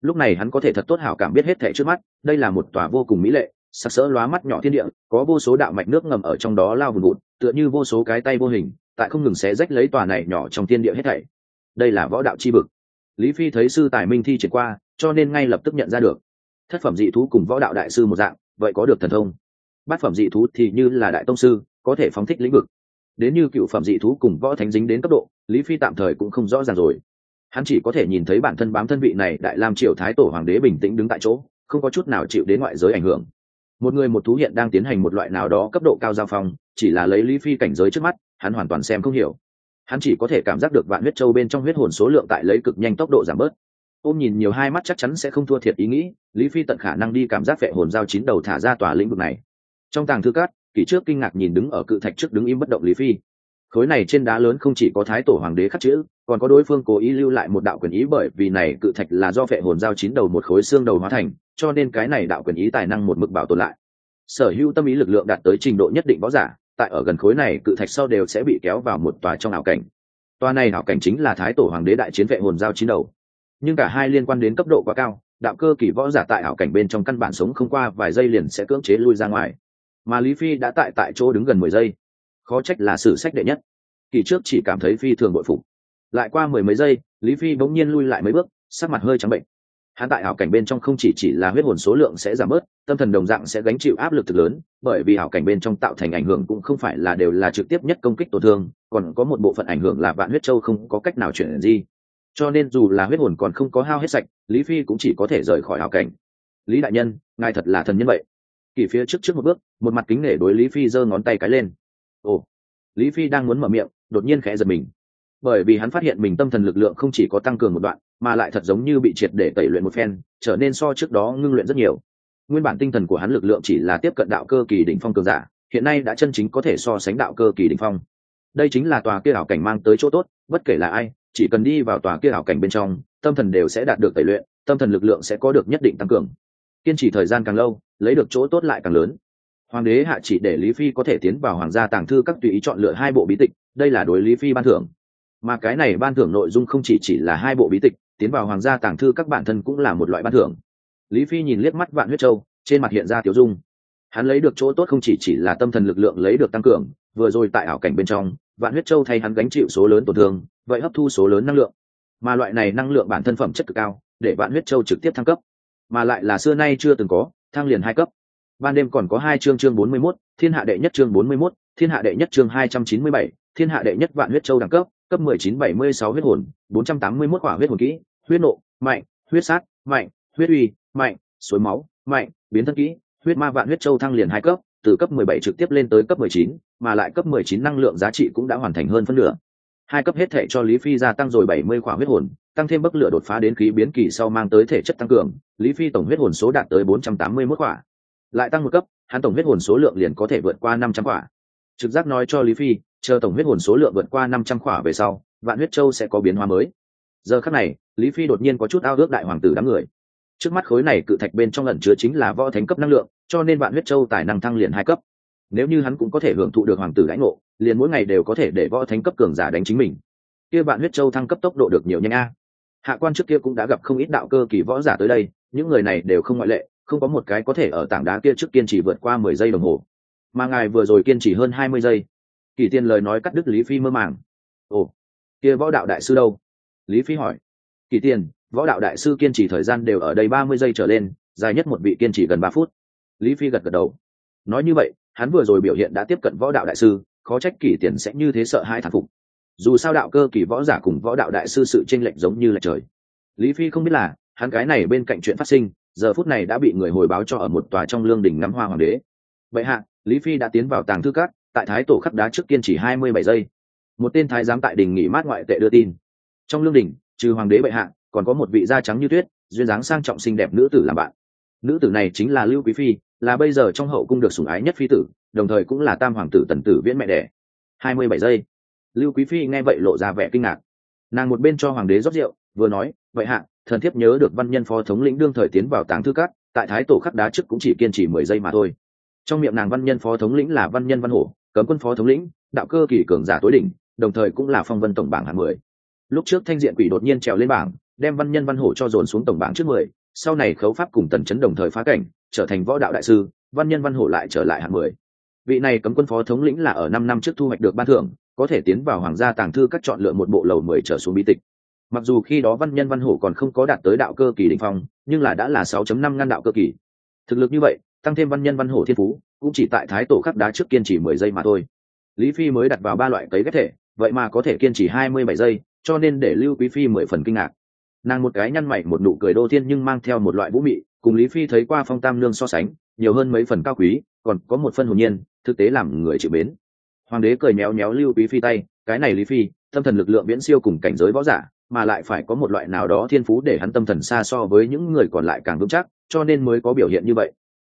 Lúc này hắn có thể thật tốt hảo cảm biết hết thẻ trước mắt, đây là một tòa vô cùng mỹ lệ, sặc sỡ lóa mắt nhỏ thiên địa, có vô số đạo mạch nước ngầm ở trong đó lao vùn vụt, tựa như vô số cái tay vô hình, tại không ngừng xé rách lấy tòa này nhỏ trong thiên địa hết thảy. Đây là võ đạo chi vực. Lý phi thấy sư tài minh thi triển qua, cho nên ngay lập tức nhận ra được. Thất phẩm dị thú cùng võ đạo đại sư một dạng, vậy có được thần thông. Bát phẩm dị thú thì như là đại tông sư, có thể phóng thích lĩnh vực đến như cựu phẩm dị thú cùng võ thánh dính đến cấp độ, lý phi tạm thời cũng không rõ ràng rồi. Hắn chỉ có thể nhìn thấy bản thân bám thân vị này đại lam triều thái tổ hoàng đế bình tĩnh đứng tại chỗ, không có chút nào chịu đến ngoại giới ảnh hưởng. Một người một thú hiện đang tiến hành một loại nào đó cấp độ cao giao phong, chỉ là lấy lý phi cảnh giới trước mắt, hắn hoàn toàn xem không hiểu. Hắn chỉ có thể cảm giác được vạn huyết châu bên trong huyết hồn số lượng tại lấy cực nhanh tốc độ giảm bớt. Ôm nhìn nhiều hai mắt chắc chắn sẽ không thua thiệt ý nghĩ, lý phi tận khả năng đi cảm giác vệ hồn giao chín đầu thả ra tòa lĩnh vực này. Trong tàng thư cát kỷ trước kinh ngạc nhìn đứng ở cự thạch trước đứng im bất động lý phi. Khối này trên đá lớn không chỉ có thái tổ hoàng đế khắc chữ, còn có đối phương cố ý lưu lại một đạo quyền ý bởi vì này cự thạch là do phệ hồn giao chín đầu một khối xương đầu hóa thành, cho nên cái này đạo quyền ý tài năng một mực bảo tồn lại. Sở hữu tâm ý lực lượng đạt tới trình độ nhất định võ giả, tại ở gần khối này, cự thạch sau đều sẽ bị kéo vào một tòa trong ảo cảnh. Tòa này ảo cảnh chính là thái tổ hoàng đế đại chiến vệ hồn giao chín đầu. Nhưng cả hai liên quan đến cấp độ quá cao, đạo cơ kỳ võ giả tại ảo cảnh bên trong căn bản sống không qua, vài giây liền sẽ cưỡng chế lui ra ngoài mà lý phi đã tại tại chỗ đứng gần mười giây. Khó trách là sử sách đệ nhất. Kỳ trước chỉ cảm thấy phi thường bội phục. Lại qua mười mấy giây, lý phi bỗng nhiên lui lại mấy bước, sắc mặt hơi trắng bệnh. Hắn tại hảo cảnh bên trong không chỉ chỉ là huyết hồn số lượng sẽ giảm bớt, tâm thần đồng dạng sẽ gánh chịu áp lực thực lớn, bởi vì hảo cảnh bên trong tạo thành ảnh hưởng cũng không phải là đều là trực tiếp nhất công kích tổn thương, còn có một bộ phận ảnh hưởng là vạn huyết châu không có cách nào chuyển gì cho nên dù là huyết hồn còn không có hao hết sạch, lý phi cũng chỉ có thể rời khỏi hảo cảnh. Lý đại nhân, ngài thật là thần nhân vậy kỳ phía trước trước một bước, một mặt kính nể đối lý phi giơ ngón tay cái lên. Ồ, lý phi đang muốn mở miệng, đột nhiên khẽ giật mình. Bởi vì hắn phát hiện mình tâm thần lực lượng không chỉ có tăng cường một đoạn, mà lại thật giống như bị triệt để tẩy luyện một phen, trở nên so trước đó ngưng luyện rất nhiều. Nguyên bản tinh thần của hắn lực lượng chỉ là tiếp cận đạo cơ kỳ đỉnh phong cường giả, hiện nay đã chân chính có thể so sánh đạo cơ kỳ đỉnh phong. Đây chính là tòa kia ảo cảnh mang tới chỗ tốt, bất kể là ai, chỉ cần đi vào tòa kia ảo cảnh bên trong, tâm thần đều sẽ đạt được tẩy luyện, tâm thần lực lượng sẽ có được nhất định tăng cường kiên trì thời gian càng lâu, lấy được chỗ tốt lại càng lớn. Hoàng đế hạ chỉ để lý phi có thể tiến vào hoàng gia tàng thư các tùy ý chọn lựa hai bộ bí tịch, đây là đối lý phi ban thưởng. Mà cái này ban thưởng nội dung không chỉ chỉ là hai bộ bí tịch, tiến vào hoàng gia tàng thư các bản thân cũng là một loại ban thưởng. Lý phi nhìn liếc mắt vạn huyết châu, trên mặt hiện ra tiểu dung. Hắn lấy được chỗ tốt không chỉ chỉ là tâm thần lực lượng lấy được tăng cường, vừa rồi tại ảo cảnh bên trong, vạn huyết châu thay hắn gánh chịu số lớn tổn thương, vậy hấp thu số lớn năng lượng. Mà loại này năng lượng bản thân phẩm chất cực cao, để vạn huyết châu trực tiếp thăng cấp mà lại là xưa nay chưa từng có thăng liền hai cấp. Ban đêm còn có hai chương chương bốn mươi 41, thiên hạ đệ nhất chương bốn mươi 41, thiên hạ đệ nhất chương hai trăm chín mươi bảy thiên hạ đệ nhất vạn huyết châu đẳng cấp cấp mười chín bảy mươi sáu huyết hồn bốn trăm tám mươi 481 quả huyết hồn kỹ huyết nộ mạnh huyết sát mạnh huyết uy mạnh suối máu mạnh biến thân kỹ huyết ma vạn huyết châu thăng liền hai cấp từ cấp mười bảy trực tiếp lên tới cấp mười chín mà lại cấp mười chín năng lượng giá trị cũng đã hoàn thành hơn phân nửa. Hai cấp hết thể cho lý phi gia tăng rồi bảy mươi quả huyết hồn tăng thêm bức lửa đột phá đến khí biến kỳ sau mang tới thể chất tăng cường, lý phi tổng huyết hồn số đạt tới bốn trăm tám mươi mốt quả. Lại tăng một cấp, hắn tổng huyết hồn số lượng liền có thể vượt qua năm trăm quả. Trực giác nói cho lý phi, chờ tổng huyết hồn số lượng vượt qua năm trăm quả về sau, vạn huyết châu sẽ có biến hóa mới. Giờ khắc này, lý phi đột nhiên có chút ao ước đại hoàng tử đám người. Trước mắt khối này cự thạch bên trong lần chứa chính là võ thánh cấp năng lượng, cho nên vạn huyết châu tài năng thăng liền hai cấp. Nếu như hắn cũng có thể hưởng thụ được hoàng tử lãnh ngộ, liền mỗi ngày đều có thể để võ thánh cấp cường giả đánh chính mình. Kia vạn huyết châu thăng cấp tốc độ được nhiều nhanh a hạ quan trước kia cũng đã gặp không ít đạo cơ kỳ võ giả tới đây, những người này đều không ngoại lệ, không có một cái có thể ở tảng đá kia trước kiên trì vượt qua mười giây đồng hồ. Mà ngài vừa rồi kiên trì hơn hai mươi giây. Kỳ tiên lời nói cắt đứt lý phi mơ màng. Ồ, kia võ đạo đại sư đâu? Lý phi hỏi. Kỳ tiên, võ đạo đại sư kiên trì thời gian đều ở đây ba mươi giây trở lên, dài nhất một vị kiên trì gần ba phút. Lý phi gật gật đầu. Nói như vậy, hắn vừa rồi biểu hiện đã tiếp cận võ đạo đại sư, khó trách kỳ tiền sẽ như thế sợ hai thản phục dù sao đạo cơ kỳ võ giả cùng võ đạo đại sư sự tranh lệch giống như là trời. Lý phi không biết là, hắn cái này bên cạnh chuyện phát sinh, giờ phút này đã bị người hồi báo cho ở một tòa trong lương đình ngắm hoa hoàng đế. Vậy hạ, lý phi đã tiến vào tàng thư cát tại thái tổ khắc đá trước kiên chỉ hai mươi bảy giây. Một tên thái giám tại đình nghỉ mát ngoại tệ đưa tin. Trong lương đình, trừ hoàng đế bệ hạ, còn có một vị da trắng như tuyết, duyên dáng sang trọng xinh đẹp nữ tử làm bạn. Nữ tử này chính là lưu quý phi, là bây giờ trong hậu cung được sủng ái nhất phi tử, đồng thời cũng là tam hoàng tử tần tử viễn mẹ đẻ. hai mươi bảy giây lưu quý phi nghe vậy lộ ra vẻ kinh ngạc. Nàng một bên cho hoàng đế rót rượu, vừa nói, vậy hạ, thần thiếp nhớ được văn nhân phó thống lĩnh đương thời tiến vào táng thư cát tại thái tổ khắc đá trước cũng chỉ kiên trì mười giây mà thôi. Trong miệng nàng văn nhân phó thống lĩnh là văn nhân văn hổ, cấm quân phó thống lĩnh, đạo cơ kỳ cường giả tối đỉnh, đồng thời cũng là phong vân tổng bảng hạng mười. Lúc trước thanh diện quỷ đột nhiên trèo lên bảng, đem văn nhân văn hổ cho dồn xuống tổng bảng trước mười, sau này khấu pháp cùng tần chấn đồng thời phá cảnh, trở thành võ đạo đại sư, văn nhân văn hổ lại trở lại hạng mười. Vị này cấm quân phó thống lĩnh là ở năm năm trước thu hoạch được ban thưởng có thể tiến vào hoàng gia tàng thư các chọn lựa một bộ lầu mười trở xuống bí tịch. Mặc dù khi đó văn nhân văn hổ còn không có đạt tới đạo cơ kỳ đ phong, nhưng là đã là 6 năm ngăn đạo cơ kỳ. Thực lực như vậy, tăng thêm văn nhân văn hổ thiên phú, cũng chỉ tại thái tổ khắc đá trước kiên trì mười giây mà thôi. Lý phi mới đặt vào ba loại cấy ghép thể, vậy mà có thể kiên trì hai mươi bảy giây, cho nên để lưu quý phi mười phần kinh ngạc. Nàng một cái nhăn mày một nụ cười đô thiên nhưng mang theo một loại vũ mị, cùng lý phi thấy qua phong tam nương so sánh, nhiều hơn mấy phần cao quý, còn có một phân hồn nhiên, thực tế làm người chịu mến hoàng đế cười méo méo lưu quý phi tay, cái này lý phi, tâm thần lực lượng viễn siêu cùng cảnh giới võ giả, mà lại phải có một loại nào đó thiên phú để hắn tâm thần xa so với những người còn lại càng vững chắc, cho nên mới có biểu hiện như vậy.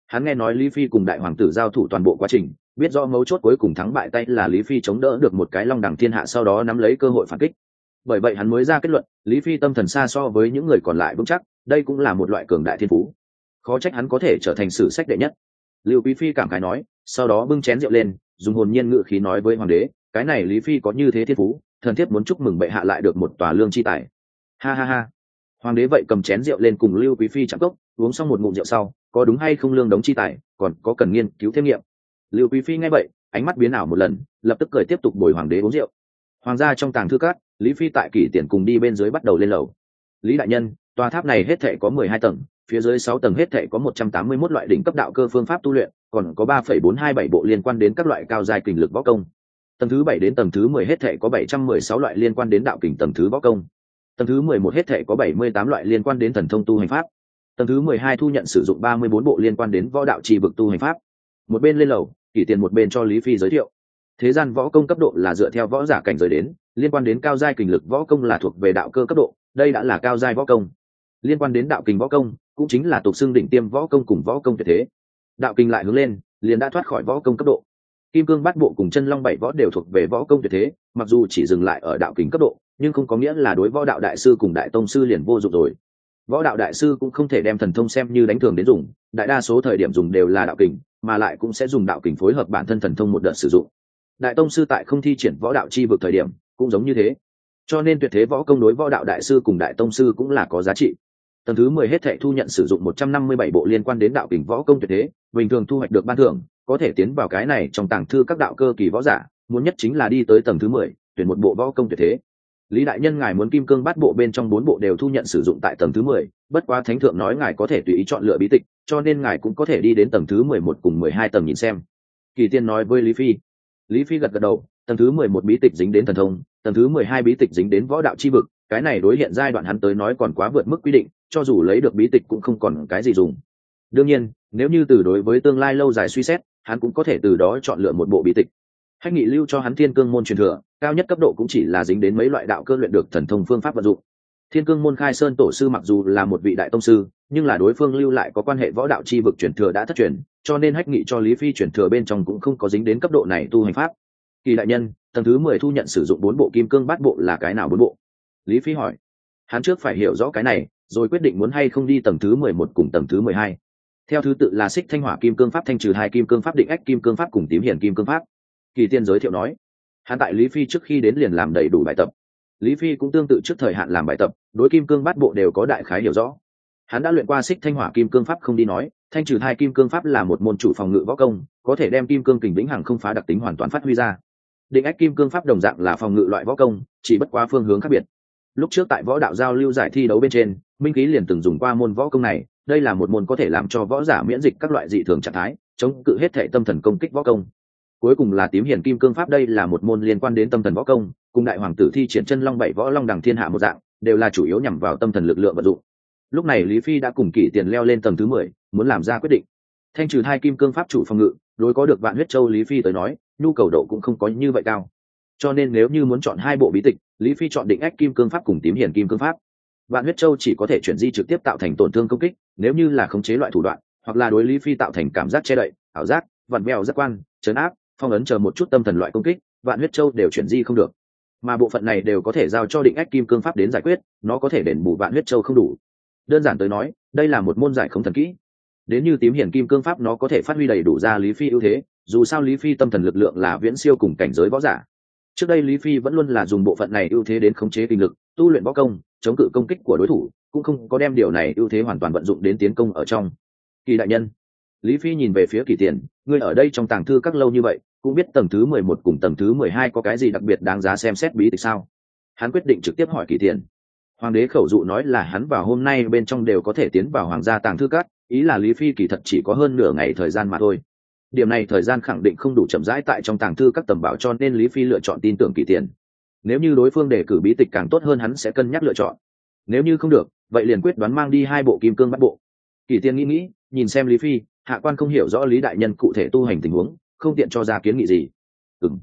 Hắn nghe nói lý phi cùng đại hoàng tử giao thủ toàn bộ quá trình, biết do mấu chốt cuối cùng thắng bại tay là lý phi chống đỡ được một cái long đẳng thiên hạ sau đó nắm lấy cơ hội phản kích. Bởi vậy hắn mới ra kết luận, lý phi tâm thần xa so với những người còn lại vững chắc, đây cũng là một loại cường đại thiên phú. Khó trách hắn có thể trở thành sử sách đệ nhất. Lưu quý phi cảm khái nói, sau đó bưng chén rượu lên dùng hồn nhiên ngự khí nói với hoàng đế, cái này lý phi có như thế thiên phú, thần thiếp muốn chúc mừng bệ hạ lại được một tòa lương chi tài. Ha ha ha. Hoàng đế vậy cầm chén rượu lên cùng lưu quý phi chạm cốc, uống xong một ngụm rượu sau, có đúng hay không lương đống chi tài, còn có cần nghiên cứu thêm nghiệm? Lưu quý phi nghe vậy, ánh mắt biến ảo một lần, lập tức cười tiếp tục bồi hoàng đế uống rượu. Hoàng gia trong tàng thư cát lý phi tại kỷ tiền cùng đi bên dưới bắt đầu lên lầu. Lý đại nhân, tòa tháp này hết thể có mười hai tầng, phía dưới sáu tầng hết thể có một trăm tám mươi mốt loại đỉnh cấp đạo cơ phương pháp tu luyện còn có ba phẩy bốn hai bảy bộ liên quan đến các loại cao dài kình lực võ công. Tầng thứ bảy đến tầng thứ mười hết thảy có bảy trăm mười sáu loại liên quan đến đạo kình tầng thứ võ công. Tầng thứ mười một hết thảy có bảy mươi tám loại liên quan đến thần thông tu hành pháp. Tầng thứ mười hai thu nhận sử dụng ba mươi bốn bộ liên quan đến võ đạo trì vực tu hành pháp. Một bên lên lầu, kỷ tiền một bên cho lý phi giới thiệu. Thế gian võ công cấp độ là dựa theo võ giả cảnh giới đến, liên quan đến cao giai kình lực võ công là thuộc về đạo cơ cấp độ, đây đã là cao giai võ công. Liên quan đến đạo kình võ công, cũng chính là tục xưng đỉnh tiêm võ công cùng võ công tuyệt thế đạo kinh lại hướng lên, liền đã thoát khỏi võ công cấp độ. Kim cương bát bộ cùng chân long bảy võ đều thuộc về võ công tuyệt thế, mặc dù chỉ dừng lại ở đạo kình cấp độ, nhưng không có nghĩa là đối võ đạo đại sư cùng đại tông sư liền vô dụng rồi. Võ đạo đại sư cũng không thể đem thần thông xem như đánh thường đến dùng, đại đa số thời điểm dùng đều là đạo kình mà lại cũng sẽ dùng đạo kình phối hợp bản thân thần thông một đợt sử dụng. Đại tông sư tại không thi triển võ đạo chi vực thời điểm, cũng giống như thế. Cho nên tuyệt thế võ công đối võ đạo đại sư cùng đại tông sư cũng là có giá trị. Tầng thứ mười hết thệ thu nhận sử dụng một trăm năm mươi bảy bộ liên quan đến đạo kình võ công tuyệt thế bình thường thu hoạch được ban thưởng, có thể tiến vào cái này trong tàng thư các đạo cơ kỳ võ giả, muốn nhất chính là đi tới tầng thứ mười, tuyển một bộ võ công tuyệt thế. Lý đại nhân ngài muốn kim cương bắt bộ bên trong bốn bộ đều thu nhận sử dụng tại tầng thứ mười, bất quá thánh thượng nói ngài có thể tùy ý chọn lựa bí tịch, cho nên ngài cũng có thể đi đến tầng thứ mười một cùng mười hai tầng nhìn xem. Kỳ tiên nói với lý phi. Lý phi gật gật đầu, tầng thứ mười một bí tịch dính đến thần thông, tầng thứ mười hai bí tịch dính đến võ đạo chi vực, cái này đối hiện giai đoạn hắn tới nói còn quá vượt mức quy định, cho dù lấy được bí tịch cũng không còn cái gì dùng đương nhiên, nếu như từ đối với tương lai lâu dài suy xét, hắn cũng có thể từ đó chọn lựa một bộ bí tịch. Hách nghị lưu cho hắn thiên cương môn truyền thừa, cao nhất cấp độ cũng chỉ là dính đến mấy loại đạo cơ luyện được thần thông phương pháp vận dụng. Thiên cương môn khai sơn tổ sư mặc dù là một vị đại tông sư, nhưng là đối phương lưu lại có quan hệ võ đạo chi vực truyền thừa đã thất truyền, cho nên hách nghị cho lý phi truyền thừa bên trong cũng không có dính đến cấp độ này tu hành pháp. Kỳ đại nhân, tầng thứ mười thu nhận sử dụng bốn bộ kim cương bát bộ là cái nào bốn bộ? Lý phi hỏi. Hắn trước phải hiểu rõ cái này, rồi quyết định muốn hay không đi tầng thứ mười một cùng tầng thứ mười hai theo thứ tự là xích thanh hỏa kim cương pháp thanh trừ hai kim cương pháp định ách kim cương pháp cùng tím hiển kim cương pháp. Kỳ tiên giới thiệu nói, hắn tại lý phi trước khi đến liền làm đầy đủ bài tập. Lý phi cũng tương tự trước thời hạn làm bài tập, đối kim cương bát bộ đều có đại khái hiểu rõ. Hắn đã luyện qua xích thanh hỏa kim cương pháp không đi nói, thanh trừ hai kim cương pháp là một môn chủ phòng ngự võ công, có thể đem kim cương kình vĩnh hằng không phá đặc tính hoàn toàn phát huy ra. Định ách kim cương pháp đồng dạng là phòng ngự loại võ công, chỉ bất quá phương hướng khác biệt. Lúc trước tại võ đạo giao lưu giải thi đấu bên trên, minh ký liền từng dùng qua môn võ công này đây là một môn có thể làm cho võ giả miễn dịch các loại dị thường trạng thái, chống cự hết thể tâm thần công kích võ công. Cuối cùng là tím hiển kim cương pháp, đây là một môn liên quan đến tâm thần võ công, cùng đại hoàng tử thi triển chân long bảy võ long đằng thiên hạ một dạng, đều là chủ yếu nhằm vào tâm thần lực lượng vận dụng. Lúc này lý phi đã cùng kỷ tiền leo lên tầng thứ mười, muốn làm ra quyết định. Thanh trừ hai kim cương pháp chủ phòng ngự, đối có được vạn huyết châu lý phi tới nói, nhu cầu độ cũng không có như vậy cao. Cho nên nếu như muốn chọn hai bộ bí tịch, lý phi chọn định ách kim cương pháp cùng tím hiển kim cương pháp vạn huyết châu chỉ có thể chuyển di trực tiếp tạo thành tổn thương công kích, nếu như là khống chế loại thủ đoạn, hoặc là đối lý phi tạo thành cảm giác che đậy, ảo giác, vặn vẹo giác quan, chấn áp, phong ấn chờ một chút tâm thần loại công kích, vạn huyết châu đều chuyển di không được. Mà bộ phận này đều có thể giao cho định ách kim cương pháp đến giải quyết, nó có thể đền bù vạn huyết châu không đủ. Đơn giản tới nói, đây là một môn giải không thần kỹ. Đến như tím hiển kim cương pháp nó có thể phát huy đầy đủ ra lý phi ưu thế, dù sao lý phi tâm thần lực lượng là viễn siêu cùng cảnh giới võ giả. Trước đây lý phi vẫn luôn là dùng bộ phận này ưu thế đến khống chế kinh lực, tu luyện võ công chống cự công kích của đối thủ, cũng không có đem điều này ưu thế hoàn toàn vận dụng đến tiến công ở trong. Kỳ đại nhân, lý phi nhìn về phía kỳ tiền, ngươi ở đây trong tàng thư các lâu như vậy, cũng biết tầng thứ mười một cùng tầng thứ mười hai có cái gì đặc biệt đáng giá xem xét bí tịch sao? Hắn quyết định trực tiếp hỏi kỳ tiền. Hoàng đế khẩu dụ nói là hắn vào hôm nay bên trong đều có thể tiến vào hoàng gia tàng thư các, ý là lý phi kỳ thật chỉ có hơn nửa ngày thời gian mà thôi. Điểm này thời gian khẳng định không đủ chậm rãi tại trong tàng thư các tầm bảo cho nên lý phi lựa chọn tin tưởng kỳ tiền nếu như đối phương đề cử bí tịch càng tốt hơn hắn sẽ cân nhắc lựa chọn. Nếu như không được, vậy liền quyết đoán mang đi hai bộ kim cương bắt bộ. Kỳ tiên nghĩ nghĩ, nhìn xem lý phi, hạ quan không hiểu rõ lý đại nhân cụ thể tu hành tình huống, không tiện cho ra kiến nghị gì. Ừng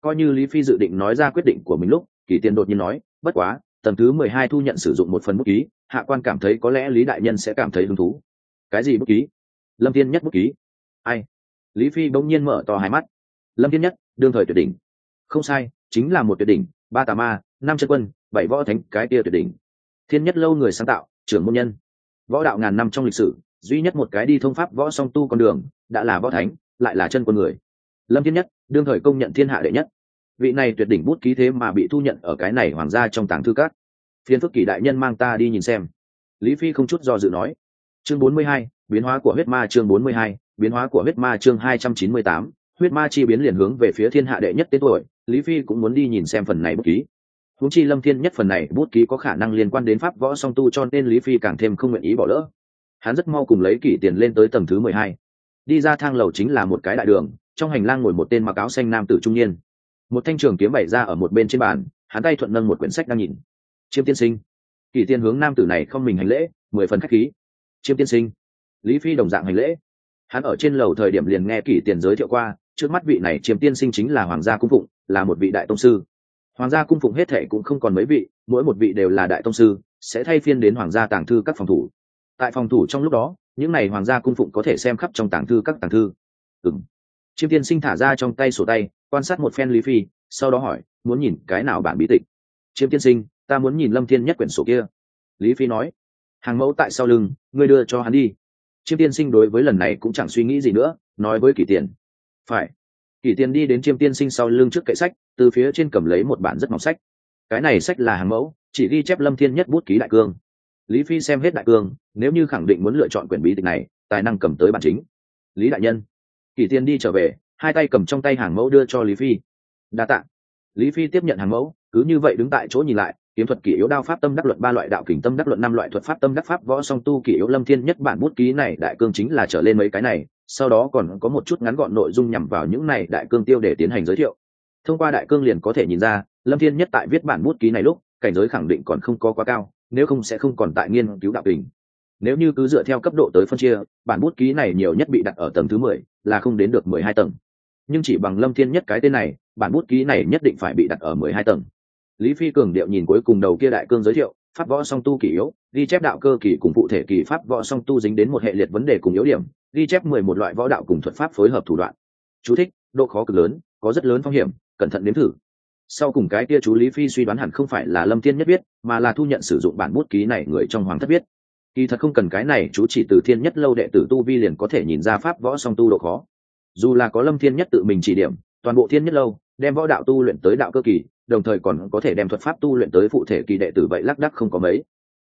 coi như lý phi dự định nói ra quyết định của mình lúc, kỳ tiên đột nhiên nói, bất quá, tầng thứ mười hai thu nhận sử dụng một phần bút ký, hạ quan cảm thấy có lẽ lý đại nhân sẽ cảm thấy hứng thú. Cái gì bút ký? Lâm thiên nhất bút ký. Ai? Lý phi bỗng nhiên mở to hai mắt. Lâm thiên nhất, đương thời tuyệt đỉnh. Không sai, chính là một tuyệt đỉnh ba tà ma năm chân quân bảy võ thánh cái tia tuyệt đỉnh. Thiên nhất lâu người sáng tạo trưởng môn nhân. Võ đạo ngàn năm trong lịch sử duy nhất một cái đi thông pháp võ song tu con đường đã là võ thánh lại là chân quân người. Lâm thiên nhất đương thời công nhận thiên hạ đệ nhất. Vị này tuyệt đỉnh bút ký thế mà bị thu nhận ở cái này hoàng gia trong tàng thư cát phiên phước kỷ đại nhân mang ta đi nhìn xem. Lý phi không chút do dự nói. Chương 42, biến hóa của huyết ma chương 42, biến hóa của huyết ma chương 298, huyết ma chi biến liền hướng về phía thiên hạ đệ nhất tên tuổi, lý phi cũng muốn đi nhìn xem phần này bút ký. Húng chi lâm thiên nhất phần này bút ký có khả năng liên quan đến pháp võ song tu cho nên lý phi càng thêm không nguyện ý bỏ lỡ. Hắn rất mau cùng lấy kỷ tiền lên tới tầng thứ mười hai. Đi ra thang lầu chính là một cái đại đường, trong hành lang ngồi một tên mặc áo xanh nam tử trung niên. Một thanh trường kiếm bày ra ở một bên trên bàn, hắn tay thuận nâng một quyển sách đang nhìn. Chiêm tiên sinh. Kỷ tiên hướng nam tử này không mình hành lễ, mười phần khách khí. Chiêm tiên sinh. Lý phi đồng dạng hành lễ. Hắn ở trên lầu thời điểm liền nghe kỷ tiền giới thiệu qua trước mắt vị này chiêm tiên sinh chính là hoàng gia cung phụng, là một vị đại tông sư. Hoàng gia cung phụng hết thệ cũng không còn mấy vị, mỗi một vị đều là đại tông sư, sẽ thay phiên đến hoàng gia tàng thư các phòng thủ. Tại phòng thủ trong lúc đó, những n à y hoàng gia cung phụng có thể xem khắp trong tàng thư các tàng thư. Ừng chiêm tiên sinh thả ra trong tay sổ tay, quan sát một phen lý phi, sau đó hỏi, muốn nhìn cái nào bản bí tịch? Chiêm tiên sinh, ta muốn nhìn lâm thiên nhất quyển sổ kia. Lý phi nói, hàng mẫu tại sau lưng, ngươi đưa cho hắn đi. Chiêm tiên sinh đối với lần này cũng chẳng suy nghĩ gì nữa, nói với kỷ tiền phải. Kỷ tiền đi đến chiêm tiên sinh sau lưng trước kệ sách, từ phía trên cầm lấy một bản rất mỏng sách. Cái này sách là hàng mẫu, chỉ ghi chép lâm thiên nhất bút ký đại cương. Lý phi xem hết đại cương, nếu như khẳng định muốn lựa chọn quyển bí tịch này, tài năng cầm tới bản chính. Lý đại nhân. Kỷ tiên đi trở về, hai tay cầm trong tay hàng mẫu đưa cho lý phi. Đa t ạ lý phi tiếp nhận hàng mẫu, cứ như vậy đứng tại chỗ nhìn lại, kiếm thuật kỷ yếu đao pháp tâm đắc luận ba loại đạo kình tâm đắc luận năm loại thuật pháp tâm đắc pháp võ song tu kỷ yếu lâm thiên nhất bản bút ký này đại cương chính là trở lên mấy cái này sau đó còn có một chút ngắn gọn nội dung nhằm vào những này đại cương tiêu để tiến hành giới thiệu. Thông qua đại cương liền có thể nhìn ra, lâm thiên nhất tại viết bản bút ký này lúc, cảnh giới khẳng định còn không có quá cao, nếu không sẽ không còn tại nghiên cứu đạo kình. Nếu như cứ dựa theo cấp độ tới phân chia, bản bút ký này nhiều nhất bị đặt ở tầng thứ mười, là không đến được mười hai tầng. Nhưng chỉ bằng lâm thiên nhất cái tên này, bản bút ký này nhất định phải bị đặt ở mười hai tầng. Lý phi cường điệu nhìn cuối cùng đầu kia đại cương giới thiệu pháp võ song tu kỷ yếu, ghi chép đạo cơ kỳ cùng cụ thể kỳ pháp võ song tu dính đến một hệ liệt vấn đề cùng yếu điểm, ghi chép mười một loại võ đạo cùng thuật pháp phối hợp thủ đoạn. Chú thích, độ khó cực lớn, có rất lớn phong hiểm, cẩn thận nếm thử. Sau cùng cái kia chú lý phi suy đoán hẳn không phải là lâm thiên nhất biết, mà là thu nhận sử dụng bản bút ký này người trong hoàng thất biết. Kỳ thật không cần cái này, chú chỉ từ thiên nhất lâu đệ tử tu vi liền có thể nhìn ra pháp võ song tu độ khó. Dù là có lâm thiên nhất tự mình chỉ điểm, toàn bộ thiên nhất lâu, đem võ đạo tu luyện tới đạo cơ kỳ đồng thời còn có thể đem thuật pháp tu luyện tới phụ thể kỳ đệ tử vậy lác đắc không có mấy.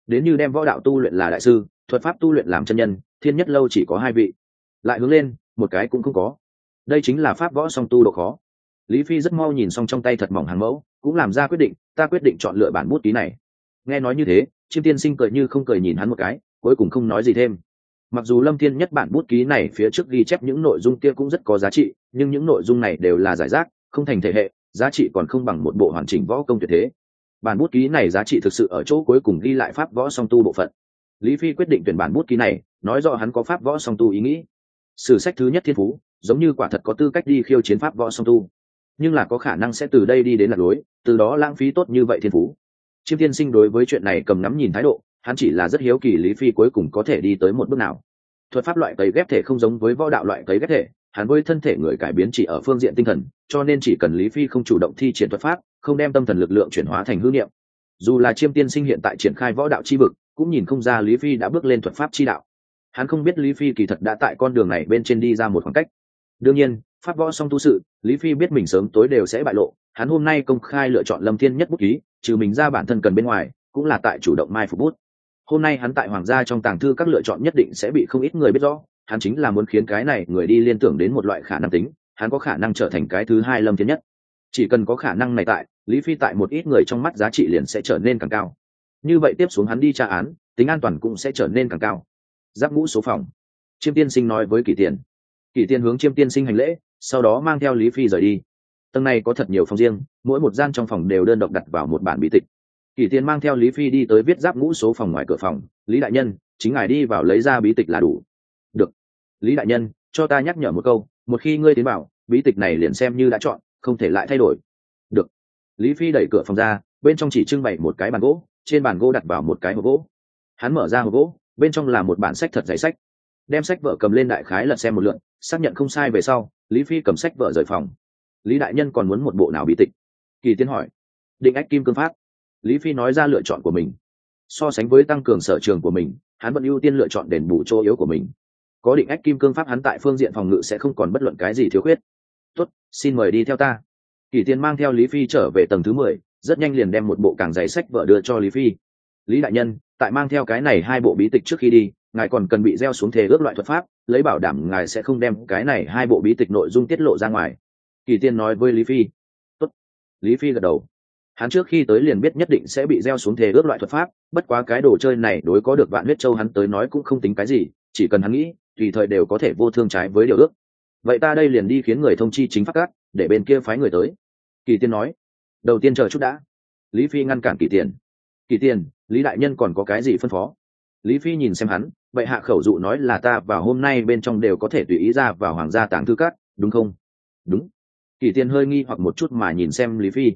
Đến như đem võ đạo tu luyện là đại sư, thuật pháp tu luyện làm chân nhân, thiên nhất lâu chỉ có hai vị. Lại hướng lên, một cái cũng không có. Đây chính là pháp võ song tu độ khó. Lý phi rất mau nhìn xong trong tay thật mỏng hàng mẫu, cũng làm ra quyết định, ta quyết định chọn lựa bản bút ký này. Nghe nói như thế chiêm tiên sinh cười như không cười nhìn hắn một cái, cuối cùng không nói gì thêm. Mặc dù lâm thiên nhất bản bút ký này phía trước ghi chép những nội dung kia cũng rất có giá trị, nhưng những nội dung này đều là giải rác, không thành thể hệ giá trị còn không bằng một bộ hoàn chỉnh võ công tuyệt thế. Bản bút ký này giá trị thực sự ở chỗ cuối cùng ghi lại pháp võ song tu bộ phận. Lý phi quyết định tuyển bản bút ký này, nói rõ hắn có pháp võ song tu ý nghĩ. Sử sách thứ nhất thiên phú, giống như quả thật có tư cách đi khiêu chiến pháp võ song tu. Nhưng là có khả năng sẽ từ đây đi đến lạc lối từ đó lãng phí tốt như vậy thiên phú. Chiêm tiên sinh đối với chuyện này cầm ngắm nhìn thái độ, hắn chỉ là rất hiếu kỳ lý phi cuối cùng có thể đi tới một bước nào. Thuật pháp loại cấy ghép thể không giống với võ đạo loại cấy ghép thể hắn với thân thể người cải biến chỉ ở phương diện tinh thần, cho nên chỉ cần lý phi không chủ động thi triển thuật pháp, không đem tâm thần lực lượng chuyển hóa thành hư niệm. Dù là chiêm tiên sinh hiện tại triển khai võ đạo chi vực, cũng nhìn không ra lý phi đã bước lên thuật pháp chi đạo. Hắn không biết lý phi kỳ thật đã tại con đường này bên trên đi ra một khoảng cách. Đương nhiên, pháp võ song tu sự, lý phi biết mình sớm tối đều sẽ bại lộ, hắn hôm nay công khai lựa chọn lâm thiên nhất bút ký, trừ mình ra bản thân cần bên ngoài, cũng là tại chủ động mai phục bút. Hôm nay hắn tại hoàng gia trong tàng thư các lựa chọn nhất định sẽ bị không ít người biết rõ hắn chính là muốn khiến cái này người đi liên tưởng đến một loại khả năng tính, hắn có khả năng trở thành cái thứ hai lâm thiên nhất. Chỉ cần có khả năng này tại, lý phi tại một ít người trong mắt giá trị liền sẽ trở nên càng cao. Như vậy tiếp xuống hắn đi tra án, tính an toàn cũng sẽ trở nên càng cao. Giáp ngũ số phòng. Chiêm tiên sinh nói với kỷ tiền. Kỷ tiên hướng chiêm tiên sinh hành lễ, sau đó mang theo lý phi rời đi. Tầng này có thật nhiều phòng riêng, mỗi một gian trong phòng đều đơn độc đặt vào một bản bí tịch. Kỷ tiên mang theo lý phi đi tới viết giáp ngũ số phòng ngoài cửa phòng. Lý đại nhân, chính ngài đi vào lấy ra bí tịch là đủ lý đại nhân cho ta nhắc nhở một câu một khi ngươi tiến bảo, bí tịch này liền xem như đã chọn không thể lại thay đổi. Được. Lý phi đẩy cửa phòng ra bên trong chỉ trưng bày một cái bàn gỗ trên bàn gỗ đặt vào một cái hộp gỗ. Hắn mở ra hộp gỗ bên trong là một bản sách thật dày sách. Đem sách vợ cầm lên đại khái lật xem một lượn xác nhận không sai về sau lý phi cầm sách vợ rời phòng. Lý đại nhân còn muốn một bộ nào bí tịch? Kỳ tiến hỏi. Định ách kim cương pháp. Lý phi nói ra lựa chọn của mình. So sánh với tăng cường sở trường của mình hắn vẫn ưu tiên lựa chọn đền bù chỗ yếu của mình có định ách kim cương pháp hắn tại phương diện phòng ngự sẽ không còn bất luận cái gì thiếu khuyết. Tốt, xin mời đi theo ta. Kỷ tiên mang theo lý phi trở về tầng thứ mười, rất nhanh liền đem một bộ càng giấy sách vợ đưa cho lý phi. Lý đại nhân, tại mang theo cái này hai bộ bí tịch trước khi đi, ngài còn cần bị gieo xuống thề ước loại thuật pháp, lấy bảo đảm ngài sẽ không đem cái này hai bộ bí tịch nội dung tiết lộ ra ngoài. Kỳ tiên nói với lý phi. Tốt. lý phi gật đầu. Hắn trước khi tới liền biết nhất định sẽ bị gieo xuống thề ước loại thuật pháp, bất quá cái đồ chơi này đối có được vạn huyết châu hắn tới nói cũng không tính cái gì, chỉ cần hắn nghĩ tùy thời đều có thể vô thương trái với điều ước. Vậy ta đây liền đi khiến người thông chi chính pháp cát để bên kia phái người tới. Kỳ tiên nói. Đầu tiên chờ chút đã. Lý phi ngăn cản kỳ tiền kỳ tiền lý đại nhân còn có cái gì phân phó? Lý phi nhìn xem hắn vậy hạ khẩu dụ nói là ta và hôm nay bên trong đều có thể tùy ý ra vào hoàng gia tàng thư cát đúng không? Đúng. Kỳ tiên hơi nghi hoặc một chút mà nhìn xem lý phi.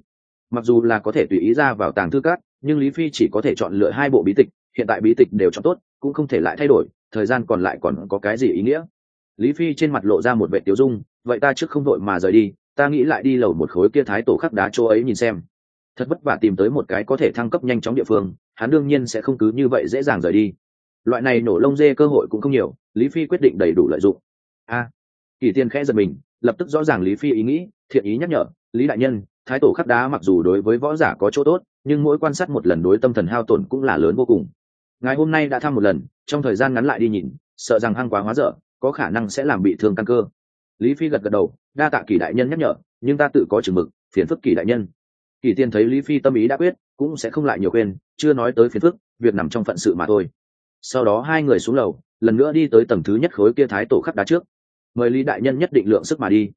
Mặc dù là có thể tùy ý ra vào tàng thư cát nhưng lý phi chỉ có thể chọn lựa hai bộ bí tịch, hiện tại bí tịch đều chọn tốt, cũng không thể lại thay đổi thời gian còn lại còn có cái gì ý nghĩa? Lý phi trên mặt lộ ra một vệ tiêu dung vậy ta trước không đội mà rời đi ta nghĩ lại đi lầu một khối kia thái tổ khắc đá chỗ ấy nhìn xem. Thật vất vả tìm tới một cái có thể thăng cấp nhanh chóng địa phương hắn đương nhiên sẽ không cứ như vậy dễ dàng rời đi. Loại này nổ lông dê cơ hội cũng không nhiều lý phi quyết định đầy đủ lợi dụng. A! À, kỳ tiên khẽ giật mình lập tức rõ ràng lý phi ý nghĩ thiện ý nhắc nhở lý đại nhân thái tổ khắc đá mặc dù đối với võ giả có chỗ tốt nhưng mỗi quan sát một lần đối tâm thần hao tổn cũng là lớn vô cùng ngài hôm nay đã thăm một lần, trong thời gian ngắn lại đi nhìn, sợ rằng hăng quá hóa dở, có khả năng sẽ làm bị thương căn cơ. Lý phi gật gật đầu, đa tạ kỳ đại nhân nhắc nhở, nhưng ta tự có chừng mực, phiền phức kỳ đại nhân. Kỳ tiên thấy lý phi tâm ý đã quyết, cũng sẽ không lại nhiều quên, chưa nói tới phiền phức, việc nằm trong phận sự mà thôi. Sau đó hai người xuống lầu, lần nữa đi tới tầng thứ nhất khối kia thái tổ khắc đá trước. Mời lý đại nhân nhất định lượng sức mà đi.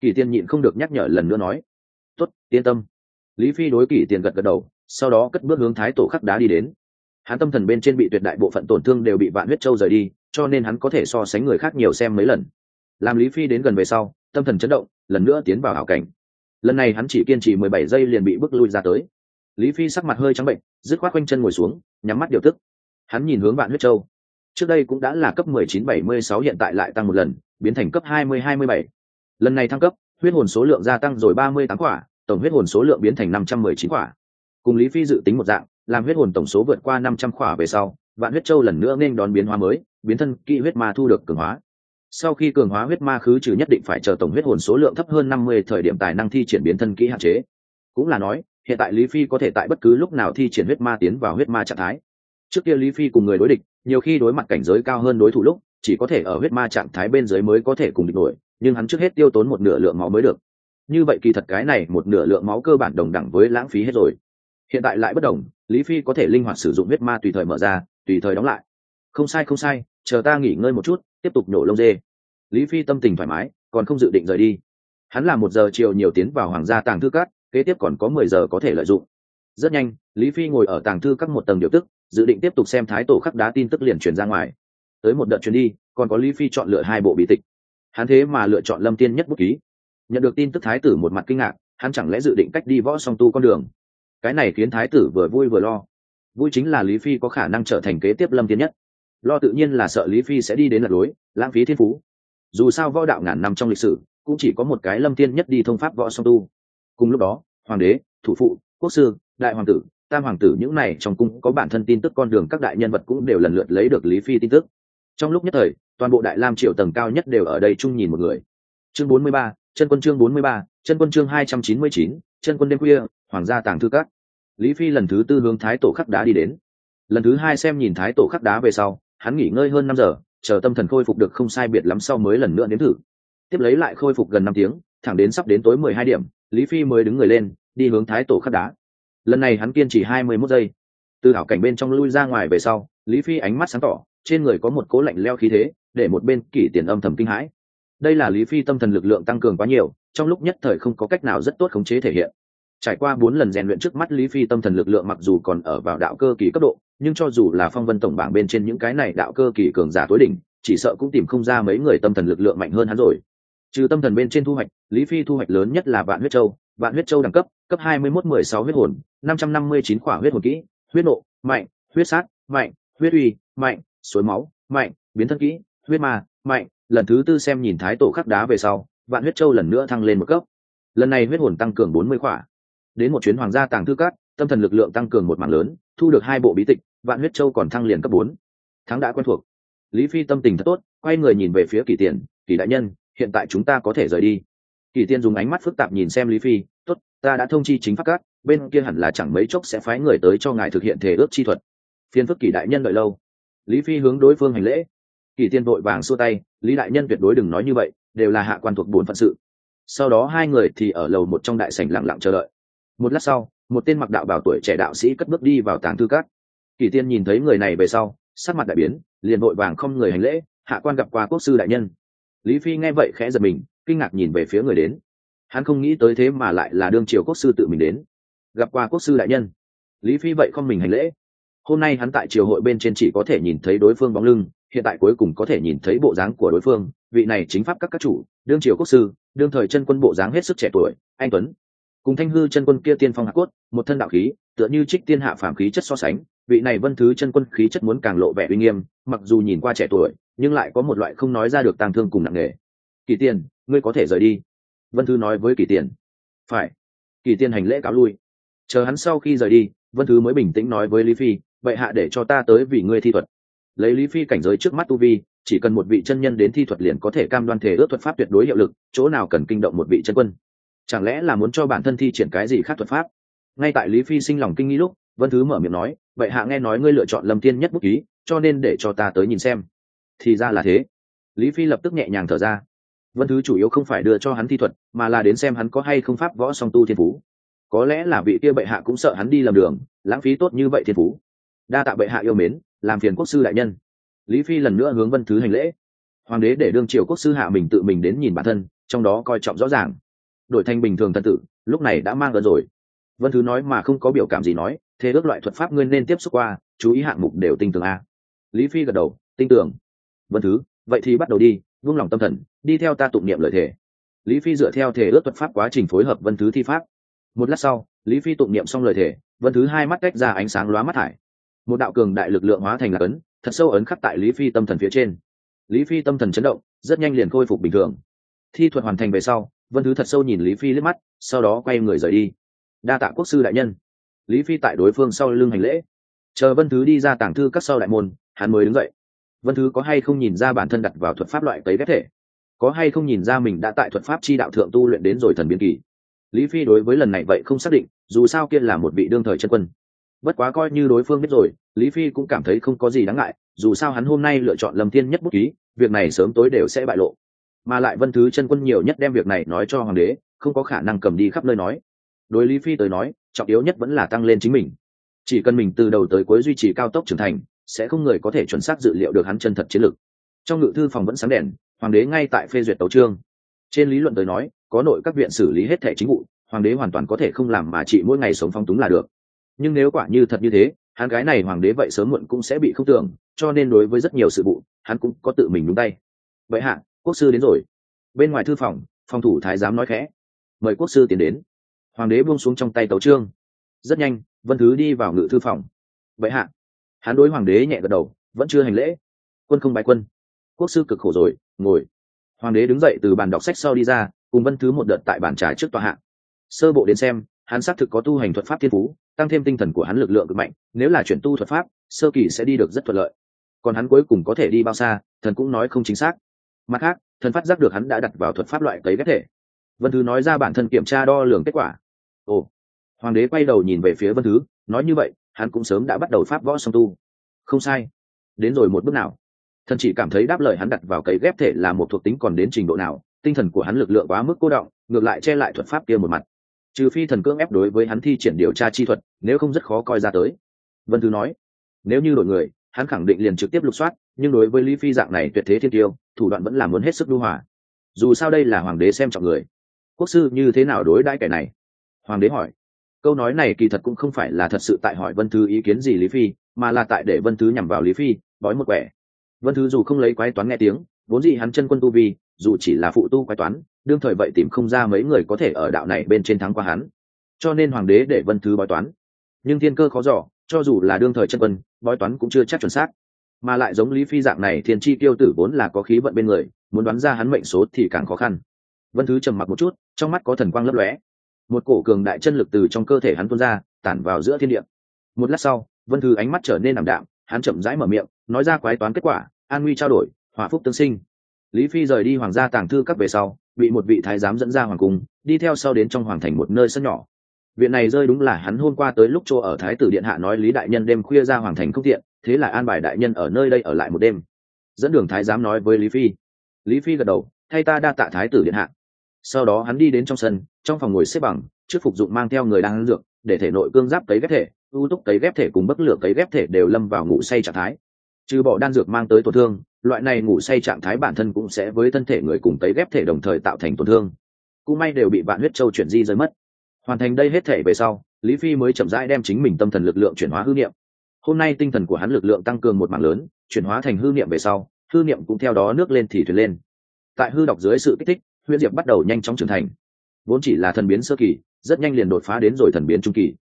Kỳ tiên nhịn không được nhắc nhở lần nữa nói. Tuất yên tâm. Lý phi đối kỳ tiền gật gật đầu, sau đó cất bước hướng thái tổ khắc đá đi đến hắn tâm thần bên trên bị tuyệt đại bộ phận tổn thương đều bị vạn huyết châu rời đi, cho nên hắn có thể so sánh người khác nhiều xem mấy lần. Làm lý phi đến gần về sau, tâm thần chấn động, lần nữa tiến vào hảo cảnh. Lần này hắn chỉ kiên trì mười bảy giây liền bị bước lui ra tới. Lý phi sắc mặt hơi trắng bệnh, dứt khoát quanh chân ngồi xuống, nhắm mắt điều tức. Hắn nhìn hướng vạn huyết châu. Trước đây cũng đã là cấp mười chín bảy mươi sáu, hiện tại lại tăng một lần, biến thành cấp hai mươi hai mươi bảy. Lần này thăng cấp, huyết hồn số lượng gia tăng rồi ba mươi tám quả, tổng huyết hồn số lượng biến thành năm trăm mười chín quả. Cùng lý phi dự tính một dạng làm huyết hồn tổng số vượt qua năm trăm khỏa về sau, vạn huyết châu lần nữa nên đón biến hóa mới, biến thân kỹ huyết ma thu được cường hóa. Sau khi cường hóa huyết ma khứ trừ nhất định phải chờ tổng huyết hồn số lượng thấp hơn năm mươi thời điểm tài năng thi triển biến thân kỹ hạn chế. Cũng là nói, hiện tại lý phi có thể tại bất cứ lúc nào thi triển huyết ma tiến vào huyết ma trạng thái. Trước kia lý phi cùng người đối địch, nhiều khi đối mặt cảnh giới cao hơn đối thủ lúc, chỉ có thể ở huyết ma trạng thái bên dưới mới có thể cùng địch nổi, nhưng hắn trước hết tiêu tốn một nửa lượng máu mới được. Như vậy kỳ thật cái này một nửa lượng máu cơ bản đồng đẳng với lãng phí hết rồi hiện tại lại bất đồng, lý phi có thể linh hoạt sử dụng huyết ma tùy thời mở ra, tùy thời đóng lại. Không sai không sai, chờ ta nghỉ ngơi một chút, tiếp tục nhổ lông dê. Lý phi tâm tình thoải mái, còn không dự định rời đi. Hắn làm một giờ chiều nhiều tiến vào hoàng gia tàng thư cát kế tiếp còn có mười giờ có thể lợi dụng. Rất nhanh, lý phi ngồi ở tàng thư các một tầng điều tức, dự định tiếp tục xem thái tổ khắc đá tin tức liền truyền ra ngoài. Tới một đợt chuyến đi, còn có lý phi chọn lựa hai bộ bí tịch. Hắn thế mà lựa chọn lâm tiên nhất bút ký. Nhận được tin tức thái tử một mặt kinh ngạc, hắn chẳng lẽ dự định cách đi võ song tu con đường? Cái này khiến thái tử vừa vui vừa lo. Vui chính là lý phi có khả năng trở thành kế tiếp lâm tiên nhất. Lo tự nhiên là sợ lý phi sẽ đi đến lật lối, lãng phí thiên phú. Dù sao võ đạo ngàn năm trong lịch sử, cũng chỉ có một cái lâm tiên nhất đi thông pháp võ song tu. Cùng lúc đó, hoàng đế, thủ phụ, quốc sư, đại hoàng tử, tam hoàng tử những này trong cung có bản thân tin tức con đường các đại nhân vật cũng đều lần lượt lấy được lý phi tin tức. Trong lúc nhất thời, toàn bộ đại lam triều tầng cao nhất đều ở đây chung nhìn một người. Chương bốn mươi ba, chân quân chương bốn mươi ba, chân quân chương hai trăm chín mươi chín, chân quân đêm khuya, hoàng gia tàng thư các lý phi lần thứ tư hướng thái tổ khắc đá đi đến. Lần thứ hai xem nhìn thái tổ khắc đá về sau, hắn nghỉ ngơi hơn năm giờ, chờ tâm thần khôi phục được không sai biệt lắm sau mới lần nữa đến thử. Tiếp lấy lại khôi phục gần năm tiếng, thẳng đến sắp đến tối mười hai điểm, lý phi mới đứng người lên, đi hướng thái tổ khắc đá. Lần này hắn kiên trì hai mươi mốt giây. Từ thảo cảnh bên trong lui ra ngoài về sau, lý phi ánh mắt sáng tỏ, trên người có một cố lạnh leo khí thế, để một bên kỷ tiền âm thầm kinh hãi. Đây là lý phi tâm thần lực lượng tăng cường quá nhiều, trong lúc nhất thời không có cách nào rất tốt khống chế thể hiện trải qua bốn lần rèn luyện trước mắt, lý phi tâm thần lực lượng mặc dù còn ở vào đạo cơ kỳ cấp độ, nhưng cho dù là phong vân tổng bảng bên trên những cái này đạo cơ kỳ cường giả tối đỉnh, chỉ sợ cũng tìm không ra mấy người tâm thần lực lượng mạnh hơn hắn rồi. Trừ tâm thần bên trên thu hoạch, lý phi thu hoạch lớn nhất là vạn huyết châu. Vạn huyết châu đẳng cấp cấp hai mươi mốt mười sáu huyết hồn, năm trăm năm mươi chín quả huyết hồn kỹ, huyết nộ, mạnh, huyết sát, mạnh, huyết uy, mạnh, suối máu, mạnh, biến thân kỹ, huyết ma, mạnh. Lần thứ tư xem nhìn thái tổ khắc đá về sau, vạn huyết châu lần nữa thăng lên một cấp. Lần này huyết hồn tăng cường bốn mươi quả đến một chuyến hoàng gia tàng thư cát tâm thần lực lượng tăng cường một mảng lớn thu được hai bộ bí tịch vạn huyết châu còn thăng liền cấp bốn. Thắng đã quen thuộc. Lý phi tâm tình thật tốt quay người nhìn về phía kỳ tiền kỳ đại nhân hiện tại chúng ta có thể rời đi. Kỳ tiên dùng ánh mắt phức tạp nhìn xem lý phi tốt ta đã thông chi chính pháp cát, bên kia hẳn là chẳng mấy chốc sẽ phái người tới cho ngài thực hiện thể ước chi thuật. Phiên phức kỳ đại nhân đợi lâu. Lý phi hướng đối phương hành lễ. Kỳ tiên vội vàng xua tay lý đại nhân tuyệt đối đừng nói như vậy đều là hạ quan thuộc bốn phận sự. Sau đó hai người thì ở lầu một trong đại sảnh lặng lặng chờ đợi một lát sau, một tên mặc đạo bảo tuổi trẻ đạo sĩ cất bước đi vào tàng thư cát kỳ tiên nhìn thấy người này về sau, sắc mặt đại biến, liền vội vàng không người hành lễ, hạ quan gặp qua quốc sư đại nhân. Lý phi nghe vậy khẽ giật mình, kinh ngạc nhìn về phía người đến. Hắn không nghĩ tới thế mà lại là đương triều quốc sư tự mình đến. Gặp qua quốc sư đại nhân. Lý phi vậy không mình hành lễ. Hôm nay hắn tại triều hội bên trên chỉ có thể nhìn thấy đối phương bóng lưng, hiện tại cuối cùng có thể nhìn thấy bộ dáng của đối phương. Vị này chính pháp các các chủ, đương triều quốc sư, đương thời chân quân bộ dáng hết sức trẻ tuổi, anh tuấn cùng thanh hư chân quân kia tiên phong hạ cốt, một thân đạo khí, tựa như trích tiên hạ phàm khí chất so sánh, vị này vân thứ chân quân khí chất muốn càng lộ vẻ uy nghiêm, mặc dù nhìn qua trẻ tuổi, nhưng lại có một loại không nói ra được tàng thương cùng nặng nề. Kỳ tiền, ngươi có thể rời đi. Vân thứ nói với kỳ tiền. Phải. Kỳ tiên hành lễ cáo lui. Chờ hắn sau khi rời đi, vân thứ mới bình tĩnh nói với lý phi vậy hạ để cho ta tới vì ngươi thi thuật. Lấy lý phi cảnh giới trước mắt tu vi, chỉ cần một vị chân nhân đến thi thuật liền có thể cam đoan thể ước thuật pháp tuyệt đối hiệu lực, chỗ nào cần kinh động một vị chân quân chẳng lẽ là muốn cho bản thân thi triển cái gì khác thuật pháp? Ngay tại lý phi sinh lòng kinh nghi lúc, vân thứ mở miệng nói vậy hạ nghe nói ngươi lựa chọn lâm tiên nhất bút ký, cho nên để cho ta tới nhìn xem. Thì ra là thế. Lý phi lập tức nhẹ nhàng thở ra. Vân thứ chủ yếu không phải đưa cho hắn thi thuật, mà là đến xem hắn có hay không pháp võ song tu thiên phú. Có lẽ là vị kia bệ hạ cũng sợ hắn đi lầm đường, lãng phí tốt như vậy thiên phú. Đa tạ bệ hạ yêu mến, làm phiền quốc sư đại nhân. Lý phi lần nữa hướng vân thứ hành lễ. Hoàng đế để đương triều quốc sư hạ mình tự mình đến nhìn bản thân, trong đó coi trọng rõ ràng đổi thành bình thường thần tử, lúc này đã mang ơn rồi. Vân thứ nói mà không có biểu cảm gì nói, thế ước loại thuật pháp ngươi nên tiếp xúc qua, chú ý hạng mục đều tinh tường a. Lý phi gật đầu, tinh tường. Vân thứ, vậy thì bắt đầu đi, vung lòng tâm thần, đi theo ta tụng niệm lời thề. Lý phi dựa theo thể ước thuật pháp quá trình phối hợp vân thứ thi pháp. Một lát sau, lý phi tụng niệm xong lời thề, vân thứ hai mắt tách ra ánh sáng lóa mắt thải. Một đạo cường đại lực lượng hóa thành là ấn, thật sâu ấn khắc tại lý phi tâm thần phía trên. Lý phi tâm thần chấn động, rất nhanh liền khôi phục bình thường. Thi thuật hoàn thành về sau vân thứ thật sâu nhìn lý phi liếc mắt, sau đó quay người rời đi. Đa tạ quốc sư đại nhân. Lý phi tại đối phương sau lưng hành lễ. Chờ vân thứ đi ra tàng thư các sau đại môn, hắn mới đứng dậy. Vân thứ có hay không nhìn ra bản thân đặt vào thuật pháp loại cấy ghép thể? Có hay không nhìn ra mình đã tại thuật pháp chi đạo thượng tu luyện đến rồi thần biên kỳ? Lý phi đối với lần này vậy không xác định, dù sao kia là một vị đương thời chân quân. Bất quá coi như đối phương biết rồi, lý phi cũng cảm thấy không có gì đáng ngại, dù sao hắn hôm nay lựa chọn lâm thiên nhất bút ký, việc này sớm tối đều sẽ bại lộ mà lại vân thứ chân quân nhiều nhất đem việc này nói cho hoàng đế, không có khả năng cầm đi khắp nơi nói. Đối lý phi tới nói, trọng yếu nhất vẫn là tăng lên chính mình. Chỉ cần mình từ đầu tới cuối duy trì cao tốc trưởng thành, sẽ không người có thể chuẩn xác dự liệu được hắn chân thật chiến lược. Trong ngự thư phòng vẫn sáng đèn, hoàng đế ngay tại phê duyệt tấu trương trên lý luận tới nói, có nội các viện xử lý hết thẻ chính vụ, hoàng đế hoàn toàn có thể không làm mà chỉ mỗi ngày sống phong túng là được. Nhưng nếu quả như thật như thế, hắn gái này hoàng đế vậy sớm muộn cũng sẽ bị không tưởng, cho nên đối với rất nhiều sự vụ, hắn cũng có tự mình đúng tay. Vậy hạ quốc sư đến rồi. Bên ngoài thư phòng phòng thủ thái giám nói khẽ. Mời quốc sư tiến đến. Hoàng đế buông xuống trong tay tấu trương rất nhanh, vân thứ đi vào ngự thư phòng. Vậy hạ. Hắn đối hoàng đế nhẹ gật đầu, vẫn chưa hành lễ. Quân không bái quân. Quốc sư cực khổ rồi, ngồi. Hoàng đế đứng dậy từ bàn đọc sách sau đi ra, cùng vân thứ một đợt tại bàn trà trước tòa hạ. sơ bộ đến xem, hắn xác thực có tu hành thuật pháp thiên phú, tăng thêm tinh thần của hắn lực lượng cực mạnh, nếu là chuyển tu thuật pháp, sơ kỳ sẽ đi được rất thuận lợi. Còn hắn cuối cùng có thể đi bao xa, thần cũng nói không chính xác mặt khác, thần phát giác được hắn đã đặt vào thuật pháp loại cấy ghép thể. Vân thứ nói ra bản thân kiểm tra đo lường kết quả. Ồ. Hoàng đế quay đầu nhìn về phía vân thứ, nói như vậy, hắn cũng sớm đã bắt đầu pháp võ song tu. Không sai. Đến rồi một bước nào. Thần chỉ cảm thấy đáp lời hắn đặt vào cấy ghép thể là một thuộc tính còn đến trình độ nào, tinh thần của hắn lực lượng quá mức cô động, ngược lại che lại thuật pháp kia một mặt. Trừ phi thần cưỡng ép đối với hắn thi triển điều tra chi thuật, nếu không rất khó coi ra tới. Vân thứ nói, nếu như đổi người hắn khẳng định liền trực tiếp lục soát, nhưng đối với lý phi dạng này tuyệt thế thiên tiêu, thủ đoạn vẫn là muốn hết sức lưu hòa. Dù sao đây là hoàng đế xem trọng người. Quốc sư như thế nào đối đãi kẻ này? Hoàng đế hỏi. Câu nói này kỳ thật cũng không phải là thật sự tại hỏi vân thứ ý kiến gì lý phi, mà là tại để vân thứ nhằm vào lý phi, bói một quẻ. Vân thứ dù không lấy quái toán nghe tiếng, vốn gì hắn chân quân tu vi, dù chỉ là phụ tu quái toán, đương thời vậy tìm không ra mấy người có thể ở đạo này bên trên thắng qua hắn. Cho nên hoàng đế để vân thứ bói toán. Nhưng thiên cơ khó dò, cho dù là đương thời chân quân bói toán cũng chưa chắc chuẩn xác. Mà lại giống lý phi dạng này, thiên chi tiêu tử vốn là có khí vận bên người, muốn đoán ra hắn mệnh số thì càng khó khăn. Vân thứ trầm mặc một chút, trong mắt có thần quang lấp lóe. Một cổ cường đại chân lực từ trong cơ thể hắn tuôn ra, tản vào giữa thiên địa. Một lát sau, vân thư ánh mắt trở nên ảm đạm, hắn chậm rãi mở miệng, nói ra quái toán kết quả, an nguy trao đổi hòa phúc tương sinh. Lý phi rời đi hoàng gia tàng thư các về sau, bị một vị thái giám dẫn ra hoàng cung, đi theo sau đến trong hoàng thành một nơi sân nhỏ viện này rơi đúng là hắn hôm qua tới lúc chỗ ở thái tử điện hạ nói lý đại nhân đêm khuya ra hoàng thành không tiện, thế là an bài đại nhân ở nơi đây ở lại một đêm. Dẫn đường thái giám nói với lý phi. Lý phi gật đầu, thay ta đa tạ thái tử điện hạ. Sau đó hắn đi đến trong sân, trong phòng ngồi xếp bằng, trước phục dụng mang theo người đang ăn dược, để thể nội cương giáp cấy ghép thể ưu túc cấy ghép thể cùng bất lửa cấy ghép thể đều lâm vào ngủ say trạng thái. Trừ bỏ đan dược mang tới tổn thương, loại này ngủ say trạng thái bản thân cũng sẽ với thân thể người cùng cấy ghép thể đồng thời tạo thành tổn thương. Cũng may đều bị vạn huyết châu chuyển di rơi mất hoàn thành đây hết thể về sau, lý phi mới chậm rãi đem chính mình tâm thần lực lượng chuyển hóa hư niệm. Hôm nay tinh thần của hắn lực lượng tăng cường một mảng lớn, chuyển hóa thành hư niệm về sau, hư niệm cũng theo đó nước lên thì thuyền lên. Tại hư đọc dưới sự kích thích, huyễn diệp bắt đầu nhanh chóng trưởng thành. Vốn chỉ là thần biến sơ kỳ, rất nhanh liền đột phá đến rồi thần biến trung kỳ.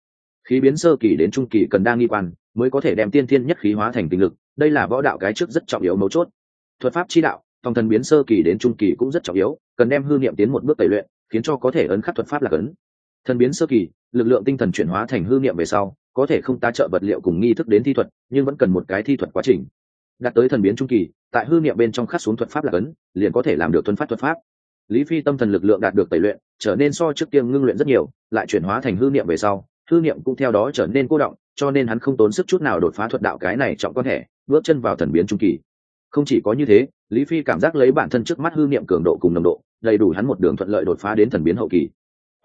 Khí biến sơ kỳ đến trung kỳ cần đa nghi quan, mới có thể đem tiên thiên nhất khí hóa thành tinh lực, đây là võ đạo cái trước rất trọng yếu mấu chốt. Thuật pháp chi đạo phòng thần biến sơ kỳ đến trung kỳ cũng rất trọng yếu, cần đem hư niệm tiến một bước tẩy luyện, khiến cho có thể ấn khắc thuật pháp là ấn thần biến sơ kỳ lực lượng tinh thần chuyển hóa thành hư niệm về sau có thể không tá trợ vật liệu cùng nghi thức đến thi thuật nhưng vẫn cần một cái thi thuật quá trình. Đạt tới thần biến trung kỳ tại hư niệm bên trong khắc xuống thuật pháp là cấn, liền có thể làm được tuân phát thuật pháp. Lý phi tâm thần lực lượng đạt được tẩy luyện trở nên so trước tiêm ngưng luyện rất nhiều lại chuyển hóa thành hư niệm về sau hư niệm cũng theo đó trở nên cô động cho nên hắn không tốn sức chút nào đột phá thuật đạo cái này trọng quan hệ, bước chân vào thần biến trung kỳ. Không chỉ có như thế lý phi cảm giác lấy bản thân trước mắt hư niệm cường độ cùng nồng độ đầy đủ hắn một đường thuận lợi đột phá đến thần biến hậu kỳ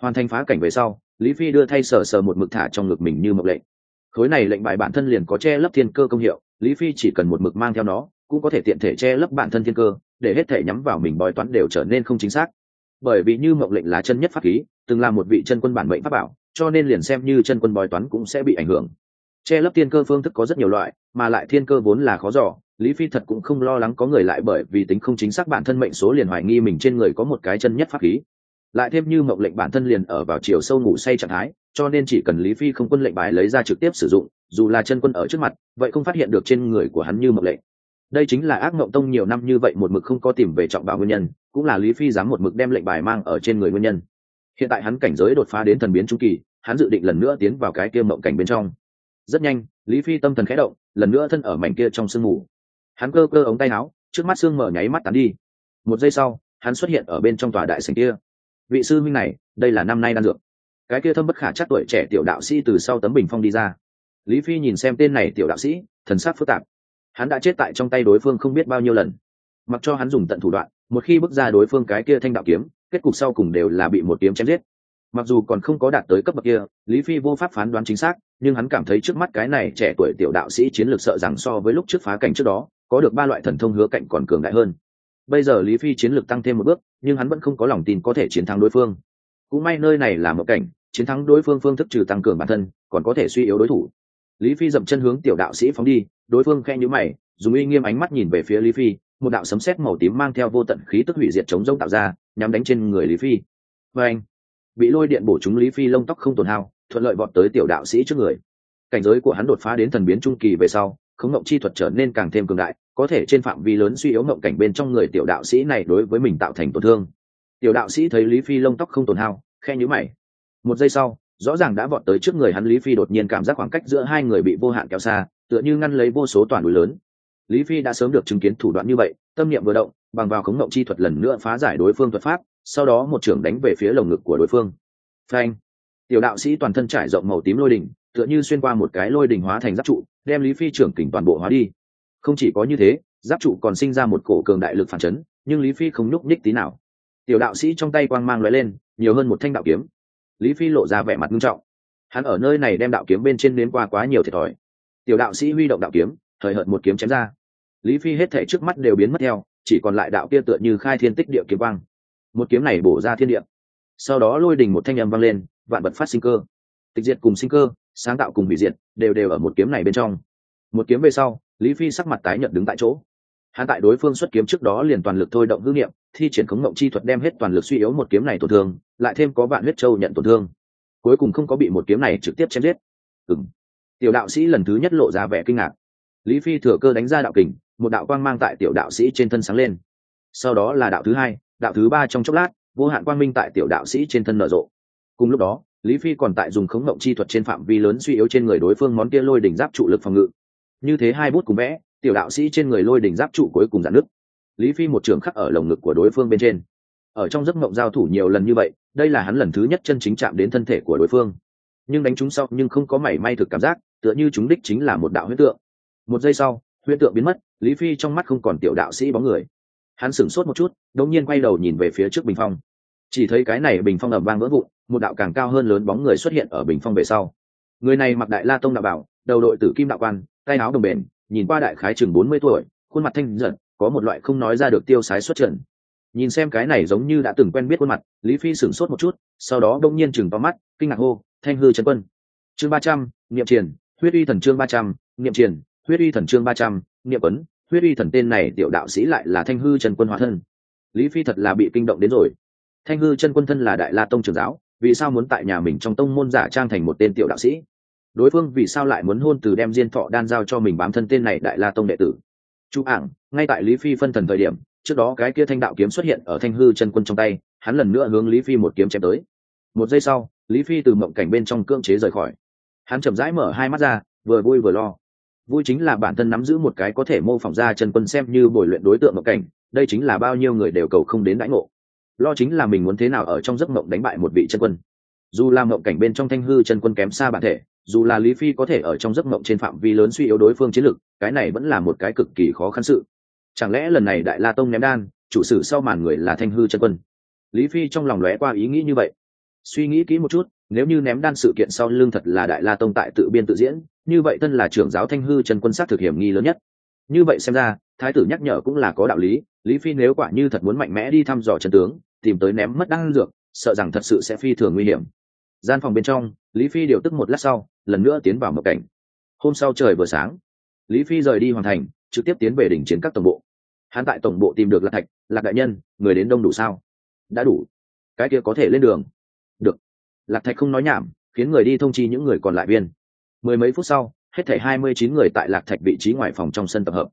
hoàn thành phá cảnh về sau, lý phi đưa thay sờ sờ một mực thả trong ngực mình như mộc lệnh. Khối này lệnh bài bản thân liền có che lấp thiên cơ công hiệu, lý phi chỉ cần một mực mang theo nó, cũng có thể tiện thể che lấp bản thân thiên cơ, để hết thể nhắm vào mình bói toán đều trở nên không chính xác. Bởi vì như mộng lệnh là chân nhất pháp khí, từng là một vị chân quân bản mệnh pháp bảo, cho nên liền xem như chân quân bói toán cũng sẽ bị ảnh hưởng. Che lấp thiên cơ phương thức có rất nhiều loại, mà lại thiên cơ vốn là khó giỏ lý phi thật cũng không lo lắng có người lại bởi vì tính không chính xác bản thân mệnh số liền hoài nghi mình trên người có một cái chân nhất pháp khí lại thêm như mộng lệnh bản thân liền ở vào chiều sâu ngủ say trạng thái, cho nên chỉ cần lý phi không quân lệnh bài lấy ra trực tiếp sử dụng, dù là chân quân ở trước mặt, vậy không phát hiện được trên người của hắn như mộng lệnh. Đây chính là ác mộng tông nhiều năm như vậy một mực không có tìm về trọng bảo nguyên nhân, cũng là lý phi dám một mực đem lệnh bài mang ở trên người nguyên nhân. Hiện tại hắn cảnh giới đột phá đến thần biến trung kỳ, hắn dự định lần nữa tiến vào cái kia mộng cảnh bên trong. Rất nhanh, lý phi tâm thần khẽ động, lần nữa thân ở mảnh kia trong sương mù. Hắn cơ cơ ống tay áo, trước mắt sương mở nháy mắt tán đi. Một giây sau, hắn xuất hiện ở bên trong tòa đại sành kia vị sư minh này, đây là năm nay đan dược. Cái kia thâm bất khả chắc tuổi trẻ tiểu đạo sĩ từ sau tấm bình phong đi ra. Lý phi nhìn xem tên này tiểu đạo sĩ, thần sắc phức tạp. Hắn đã chết tại trong tay đối phương không biết bao nhiêu lần. Mặc cho hắn dùng tận thủ đoạn, một khi bước ra đối phương cái kia thanh đạo kiếm, kết cục sau cùng đều là bị một kiếm chém giết. Mặc dù còn không có đạt tới cấp bậc kia, lý phi vô pháp phán đoán chính xác, nhưng hắn cảm thấy trước mắt cái này trẻ tuổi tiểu đạo sĩ chiến lược sợ rằng so với lúc trước phá cảnh trước đó, có được ba loại thần thông hứa cạnh còn cường đại hơn bây giờ lý phi chiến lược tăng thêm một bước, nhưng hắn vẫn không có lòng tin có thể chiến thắng đối phương. Cũng may nơi này là một cảnh, chiến thắng đối phương phương thức trừ tăng cường bản thân, còn có thể suy yếu đối thủ. Lý phi dậm chân hướng tiểu đạo sĩ phóng đi, đối phương khe nhữ mày, dùng uy nghiêm ánh mắt nhìn về phía lý phi, một đạo sấm sét màu tím mang theo vô tận khí tức hủy diệt chống rông tạo ra, nhắm đánh trên người lý phi. Và anh, bị lôi điện bổ trúng lý phi lông tóc không tổn hao, thuận lợi vọt tới tiểu đạo sĩ trước người. Cảnh giới của hắn đột phá đến thần biến trung kỳ về sau khống ngộng chi thuật trở nên càng thêm cường đại, có thể trên phạm vi lớn suy yếu ngộng cảnh bên trong người tiểu đạo sĩ này đối với mình tạo thành tổn thương. Tiểu đạo sĩ thấy lý phi lông tóc không tổn hao khe nhữ mày. Một giây sau, rõ ràng đã vọt tới trước người hắn, lý phi đột nhiên cảm giác khoảng cách giữa hai người bị vô hạn kéo xa, tựa như ngăn lấy vô số toàn núi lớn. Lý phi đã sớm được chứng kiến thủ đoạn như vậy, tâm niệm vừa động, bằng vào khống ngộng chi thuật lần nữa phá giải đối phương thuật pháp, sau đó một trưởng đánh về phía lồng ngực của đối phương. Phanh! Tiểu đạo sĩ toàn thân trải rộng màu tím lôi đỉnh, tựa như xuyên qua một cái lôi đỉnh hóa thành giáp trụ đem lý phi trưởng kình toàn bộ hóa đi. Không chỉ có như thế, giáp trụ còn sinh ra một cổ cường đại lực phản chấn, nhưng lý phi không nhúc nhích tí nào. Tiểu đạo sĩ trong tay quang mang lóe lên, nhiều hơn một thanh đạo kiếm. Lý phi lộ ra vẻ mặt nghiêm trọng. Hắn ở nơi này đem đạo kiếm bên trên đến qua quá nhiều thiệt thòi. Tiểu đạo sĩ huy động đạo kiếm thời hợt một kiếm chém ra. Lý phi hết thể trước mắt đều biến mất theo, chỉ còn lại đạo kia tựa như khai thiên tích địa kiếm quang. Một kiếm này bổ ra thiên địa. Sau đó lôi đình một thanh âm vang lên, vạn vật phát sinh cơ. Tịch diệt cùng sinh cơ sáng tạo cùng hủy diệt, đều đều ở một kiếm này bên trong. Một kiếm về sau, lý phi sắc mặt tái nhận đứng tại chỗ. Hắn tại đối phương xuất kiếm trước đó liền toàn lực thôi động hư nghiệm thi triển khống mộng chi thuật đem hết toàn lực suy yếu một kiếm này tổn thương, lại thêm có vạn huyết châu nhận tổn thương. Cuối cùng không có bị một kiếm này trực tiếp chém giết. Ừng tiểu đạo sĩ lần thứ nhất lộ ra vẻ kinh ngạc. Lý phi thừa cơ đánh ra đạo kình, một đạo quang mang tại tiểu đạo sĩ trên thân sáng lên. Sau đó là đạo thứ hai, đạo thứ ba trong chốc lát, vô hạn quang minh tại tiểu đạo sĩ trên thân nở rộ. Cùng lúc đó lý phi còn tại dùng khống động chi thuật trên phạm vi lớn suy yếu trên người đối phương món kia lôi đỉnh giáp trụ lực phòng ngự. Như thế hai bút cùng vẽ, tiểu đạo sĩ trên người lôi đỉnh giáp trụ cuối cùng giãn nứt. Lý phi một trường khắc ở lồng ngực của đối phương bên trên. Ở trong giấc mộng giao thủ nhiều lần như vậy, đây là hắn lần thứ nhất chân chính chạm đến thân thể của đối phương. Nhưng đánh chúng sau nhưng không có mảy may thực cảm giác, tựa như chúng đích chính là một đạo huyết tượng. Một giây sau, huyết tượng biến mất, lý phi trong mắt không còn tiểu đạo sĩ bóng người. Hắn sửng sốt một chút, đột nhiên quay đầu nhìn về phía trước bình phong. Chỉ thấy cái này bình phong ầm vang vỡ vụn một đạo càng cao hơn lớn bóng người xuất hiện ở bình phong về sau. Người này mặc đại la tông đạo bảo, đầu đội tử kim đạo quan, tay áo đồng bền, nhìn qua đại khái chừng bốn mươi tuổi, khuôn mặt thanh giận có một loại không nói ra được tiêu sái xuất trần. Nhìn xem cái này giống như đã từng quen biết khuôn mặt, lý phi sửng sốt một chút, sau đó đông nhiên chừng to mắt, kinh ngạc hô, thanh hư trấn quân. Chương ba trăm, niệm triển, huyết uy thần chương ba trăm, niệm triển, huyết uy thần chương ba trăm, niệm ấn huyết uy thần tên này tiểu đạo sĩ lại là thanh hư trần quân hóa thân. Lý phi thật là bị kinh động đến rồi. Thanh hư chân quân thân là đại la tông trường giáo vì sao muốn tại nhà mình trong tông môn giả trang thành một tên tiểu đạo sĩ? Đối phương vì sao lại muốn hôn từ đem diên thọ đan giao cho mình bám thân tên này đại la tông đệ tử? Chú ảng, ngay tại lý phi phân thần thời điểm, trước đó cái kia thanh đạo kiếm xuất hiện ở thanh hư chân quân trong tay, hắn lần nữa hướng lý phi một kiếm chém tới. Một giây sau, lý phi từ mộng cảnh bên trong cưỡng chế rời khỏi. Hắn chậm rãi mở hai mắt ra, vừa vui vừa lo. Vui chính là bản thân nắm giữ một cái có thể mô phỏng ra chân quân xem như bồi luyện đối tượng mộng cảnh, đây chính là bao nhiêu người đều cầu không đến đãi ngộ lo chính là mình muốn thế nào ở trong giấc mộng đánh bại một vị chân quân. Dù là mộng cảnh bên trong thanh hư chân quân kém xa bản thể, dù là lý phi có thể ở trong giấc mộng trên phạm vi lớn suy yếu đối phương chiến lực, cái này vẫn là một cái cực kỳ khó khăn sự. Chẳng lẽ lần này đại la tông ném đan, chủ sử sau màn người là thanh hư chân quân? Lý phi trong lòng lóe qua ý nghĩ như vậy. Suy nghĩ kỹ một chút, nếu như ném đan sự kiện sau lưng thật là đại la tông tại tự biên tự diễn, như vậy thân là trưởng giáo thanh hư chân quân sát thực hiểm nghi lớn nhất. Như vậy xem ra, thái tử nhắc nhở cũng là có đạo lý lý phi nếu quả như thật muốn mạnh mẽ đi thăm dò chân tướng tìm tới ném mất đan dược, sợ rằng thật sự sẽ phi thường nguy hiểm. Gian phòng bên trong, lý phi điều tức một lát sau, lần nữa tiến vào mộng cảnh. Hôm sau trời vừa sáng, lý phi rời đi hoàn thành, trực tiếp tiến về đỉnh chiến các tổng bộ. Hắn tại tổng bộ tìm được lạc thạch, lạc đại nhân, người đến đông đủ sao? Đã đủ. Cái kia có thể lên đường. Được. Lạc thạch không nói nhảm, khiến người đi thông chi những người còn lại viên. Mười mấy phút sau, hết thảy hai mươi chín người tại lạc thạch vị trí ngoài phòng trong sân tập hợp.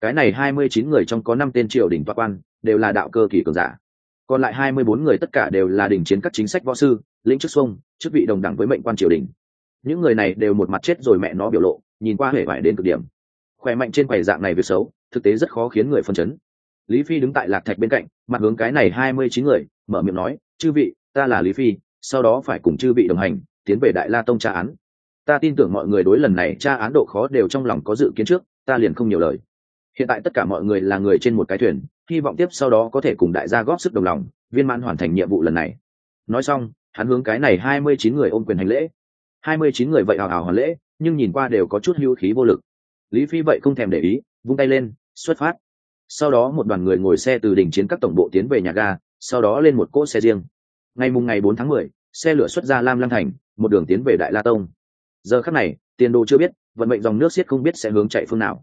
Cái này hai mươi chín người trong có năm tên triều đình toa quan, đều là đạo cơ kỳ cường giả còn lại hai mươi bốn người tất cả đều là đỉnh chiến các chính sách võ sư, lĩnh chức xuông, chức vị đồng đẳng với mệnh quan triều đình. Những người này đều một mặt chết rồi mẹ nó biểu lộ, nhìn qua hể vải đến cực điểm. Khỏe mạnh trên quầy dạng này việc xấu, thực tế rất khó khiến người phân chấn. Lý phi đứng tại lạc thạch bên cạnh, mặt hướng cái này hai mươi chín người, mở miệng nói, chư vị, ta là lý phi, sau đó phải cùng chư vị đồng hành, tiến về đại la tông tra án. Ta tin tưởng mọi người đối lần này tra án độ khó đều trong lòng có dự kiến trước, ta liền không nhiều lời. Hiện tại tất cả mọi người là người trên một cái thuyền hy vọng tiếp sau đó có thể cùng đại gia góp sức đồng lòng, viên mãn hoàn thành nhiệm vụ lần này. Nói xong, hắn hướng cái này hai mươi chín người ôm quyền hành lễ. hai mươi chín người vậy hào hào hoàn lễ, nhưng nhìn qua đều có chút hưu khí vô lực. Lý phi vậy không thèm để ý, vung tay lên, xuất phát. Sau đó một đoàn người ngồi xe từ đỉnh chiến các tổng bộ tiến về nhà ga, sau đó lên một cỗ xe riêng. Ngày mùng ngày bốn tháng mười, xe lửa xuất ra lam lăng thành, một đường tiến về đại la tông. Giờ khắc này, tiền đồ chưa biết, vận mệnh dòng nước xiết không biết sẽ hướng chạy phương nào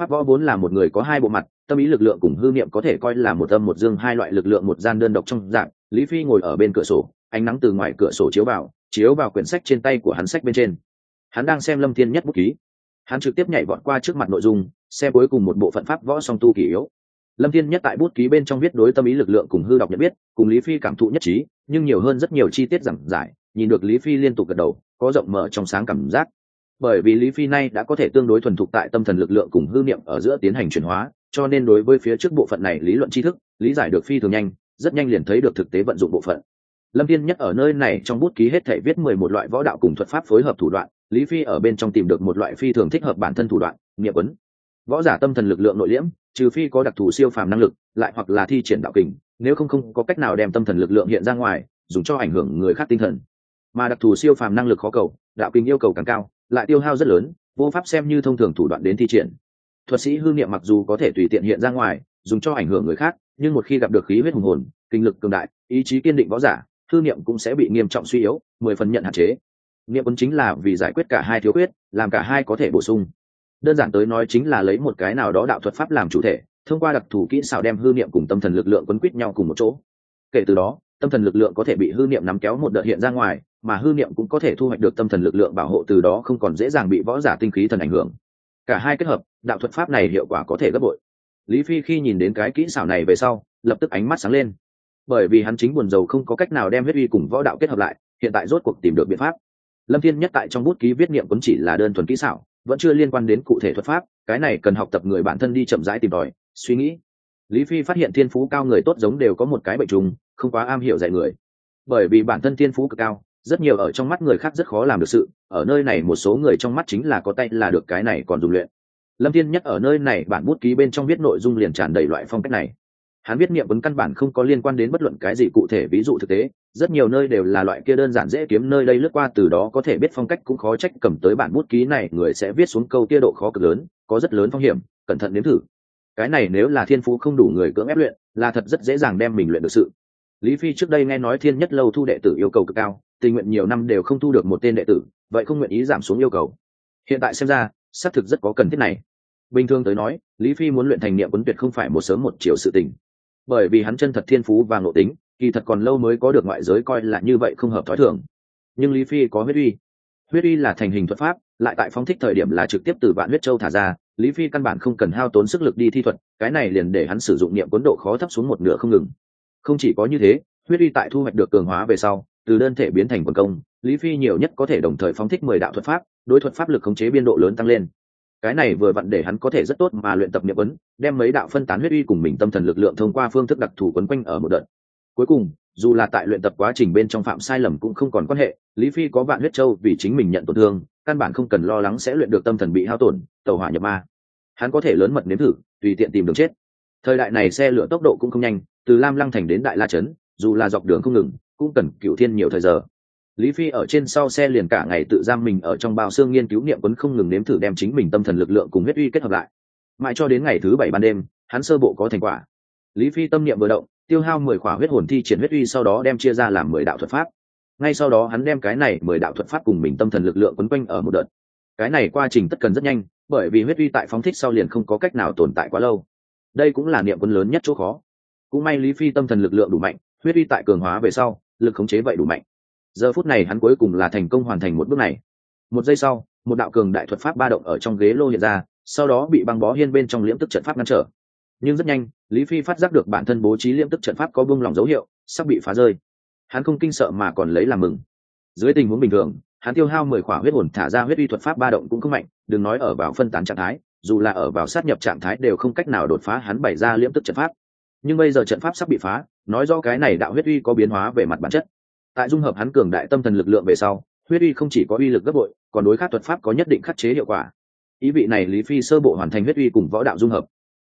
pháp võ vốn là một người có hai bộ mặt, tâm ý lực lượng cùng hư niệm có thể coi là một âm một dương, hai loại lực lượng một gian đơn độc trong dạng. Lý phi ngồi ở bên cửa sổ, ánh nắng từ ngoài cửa sổ chiếu vào chiếu vào quyển sách trên tay của hắn sách bên trên. Hắn đang xem lâm thiên nhất bút ký. Hắn trực tiếp nhảy vọt qua trước mặt nội dung, xem cuối cùng một bộ phận pháp võ song tu kỷ yếu. Lâm thiên nhất tại bút ký bên trong viết đối tâm ý lực lượng cùng hư đọc nhận biết, cùng lý phi cảm thụ nhất trí, nhưng nhiều hơn rất nhiều chi tiết giảng giải, nhìn được lý phi liên tục gật đầu, có rộng mở trong sáng cảm giác bởi vì lý phi nay đã có thể tương đối thuần thục tại tâm thần lực lượng cùng hư niệm ở giữa tiến hành chuyển hóa, cho nên đối với phía trước bộ phận này lý luận tri thức, lý giải được phi thường nhanh, rất nhanh liền thấy được thực tế vận dụng bộ phận. Lâm thiên nhất ở nơi này trong bút ký hết thể viết mười một loại võ đạo cùng thuật pháp phối hợp thủ đoạn, lý phi ở bên trong tìm được một loại phi thường thích hợp bản thân thủ đoạn nghiệp ấn võ giả tâm thần lực lượng nội liễm, trừ phi có đặc thù siêu phàm năng lực, lại hoặc là thi triển đạo kình, nếu không không có cách nào đem tâm thần lực lượng hiện ra ngoài, dùng cho ảnh hưởng người khác tinh thần. Mà đặc thù siêu phàm năng lực khó cầu đạo kinh yêu cầu càng cao, lại tiêu hao rất lớn, vô pháp xem như thông thường thủ đoạn đến thi triển. Thuật sĩ hư niệm mặc dù có thể tùy tiện hiện ra ngoài, dùng cho ảnh hưởng người khác, nhưng một khi gặp được khí huyết hùng hồn, kinh lực cường đại, ý chí kiên định võ giả, hư niệm cũng sẽ bị nghiêm trọng suy yếu, mười phần nhận hạn chế. Niệm quân chính là vì giải quyết cả hai thiếu khuyết, làm cả hai có thể bổ sung. Đơn giản tới nói chính là lấy một cái nào đó đạo thuật pháp làm chủ thể, thông qua đặc thù kỹ xảo đem hư niệm cùng tâm thần lực lượng quấn quýt nhau cùng một chỗ. Kể từ đó, tâm thần lực lượng có thể bị hư niệm nắm kéo một đợt hiện ra ngoài mà hư niệm cũng có thể thu hoạch được tâm thần lực lượng bảo hộ từ đó không còn dễ dàng bị võ giả tinh khí thần ảnh hưởng. Cả hai kết hợp, đạo thuật pháp này hiệu quả có thể gấp bội. Lý phi khi nhìn đến cái kỹ xảo này về sau, lập tức ánh mắt sáng lên. Bởi vì hắn chính buồn rầu không có cách nào đem huyết uy cùng võ đạo kết hợp lại, hiện tại rốt cuộc tìm được biện pháp. Lâm thiên nhất tại trong bút ký viết niệm cuốn chỉ là đơn thuần kỹ xảo, vẫn chưa liên quan đến cụ thể thuật pháp, cái này cần học tập người bản thân đi chậm rãi tìm tòi, suy nghĩ. Lý phi phát hiện thiên phú cao người tốt giống đều có một cái bệnh trùng, không quá am hiểu dạy người. Bởi vì bản thân thiên phú cực cao rất nhiều ở trong mắt người khác rất khó làm được sự, ở nơi này một số người trong mắt chính là có tay là được cái này còn dùng luyện. Lâm thiên nhất ở nơi này bản bút ký bên trong viết nội dung liền tràn đầy loại phong cách này. Hắn viết niệm vấn căn bản không có liên quan đến bất luận cái gì cụ thể, ví dụ thực tế, rất nhiều nơi đều là loại kia đơn giản dễ kiếm nơi đây lướt qua, từ đó có thể biết phong cách cũng khó trách cầm tới bản bút ký này, người sẽ viết xuống câu kia độ khó cực lớn, có rất lớn phong hiểm, cẩn thận nếm thử. Cái này nếu là thiên phú không đủ người cưỡng ép luyện, là thật rất dễ dàng đem mình luyện được sự. Lý phi trước đây nghe nói thiên nhất lâu thu đệ tử yêu cầu cực cao tình nguyện nhiều năm đều không thu được một tên đệ tử, vậy không nguyện ý giảm xuống yêu cầu. Hiện tại xem ra, xác thực rất có cần thiết này. Bình thường tới nói, lý phi muốn luyện thành niệm quấn tuyệt không phải một sớm một chiều sự tình. Bởi vì hắn chân thật thiên phú và ngộ tính, kỳ thật còn lâu mới có được ngoại giới coi là như vậy không hợp thói thường. Nhưng lý phi có huyết uy. Huyết uy là thành hình thuật pháp, lại tại phóng thích thời điểm là trực tiếp từ vạn huyết châu thả ra, lý phi căn bản không cần hao tốn sức lực đi thi thuật, cái này liền để hắn sử dụng niệm cuốn độ khó thấp xuống một nửa không ngừng. Không chỉ có như thế, huyết uy tại thu hoạch được cường hóa về sau từ đơn thể biến thành quần công, lý phi nhiều nhất có thể đồng thời phóng thích mười đạo thuật pháp, đối thuật pháp lực khống chế biên độ lớn tăng lên. Cái này vừa vặn để hắn có thể rất tốt mà luyện tập niệm ấn đem mấy đạo phân tán huyết uy cùng mình tâm thần lực lượng thông qua phương thức đặc thù quấn quanh ở một đợt. Cuối cùng, dù là tại luyện tập quá trình bên trong phạm sai lầm cũng không còn quan hệ, lý phi có vạn huyết châu vì chính mình nhận tổn thương, căn bản không cần lo lắng sẽ luyện được tâm thần bị hao tổn, tàu hỏa nhập ma. Hắn có thể lớn mật nếm thử, tùy tiện tìm đường chết. Thời đại này xe lửa tốc độ cũng không nhanh, từ lam lăng thành đến đại la trấn, dù là dọc đường không ngừng cũng cần cựu thiên nhiều thời giờ. Lý phi ở trên sau xe liền cả ngày tự giam mình ở trong bao xương nghiên cứu niệm quấn không ngừng nếm thử đem chính mình tâm thần lực lượng cùng huyết uy kết hợp lại. Mãi cho đến ngày thứ bảy ban đêm, hắn sơ bộ có thành quả. Lý phi tâm niệm vừa động, tiêu hao mười khỏa huyết hồn thi triển huyết uy sau đó đem chia ra làm mười đạo thuật pháp. Ngay sau đó hắn đem cái này mười đạo thuật pháp cùng mình tâm thần lực lượng quấn quanh ở một đợt. Cái này quá trình tất cần rất nhanh, bởi vì huyết uy tại phóng thích sau liền không có cách nào tồn tại quá lâu. Đây cũng là niệm quân lớn nhất chỗ khó. Cũng may lý phi tâm thần lực lượng đủ mạnh, huyết uy tại cường hóa về sau lực khống chế vậy đủ mạnh. Giờ phút này hắn cuối cùng là thành công hoàn thành một bước này. Một giây sau, một đạo cường đại thuật pháp ba động ở trong ghế lô hiện ra, sau đó bị băng bó hiên bên trong liễm tức trận pháp ngăn trở. Nhưng rất nhanh, lý phi phát giác được bản thân bố trí liễm tức trận pháp có bung lỏng dấu hiệu, sắp bị phá rơi. Hắn không kinh sợ mà còn lấy làm mừng. Dưới tình huống bình thường, hắn tiêu hao mười khỏa huyết hồn thả ra huyết uy thuật pháp ba động cũng không mạnh, đừng nói ở vào phân tán trạng thái, dù là ở vào sát nhập trạng thái đều không cách nào đột phá hắn bày ra liễm tức trận pháp nhưng bây giờ trận pháp sắp bị phá, nói do cái này đạo huyết uy có biến hóa về mặt bản chất. Tại dung hợp hắn cường đại tâm thần lực lượng về sau, huyết uy không chỉ có uy lực gấp bội, còn đối khắc thuật pháp có nhất định khắc chế hiệu quả. Ý vị này lý phi sơ bộ hoàn thành huyết uy cùng võ đạo dung hợp.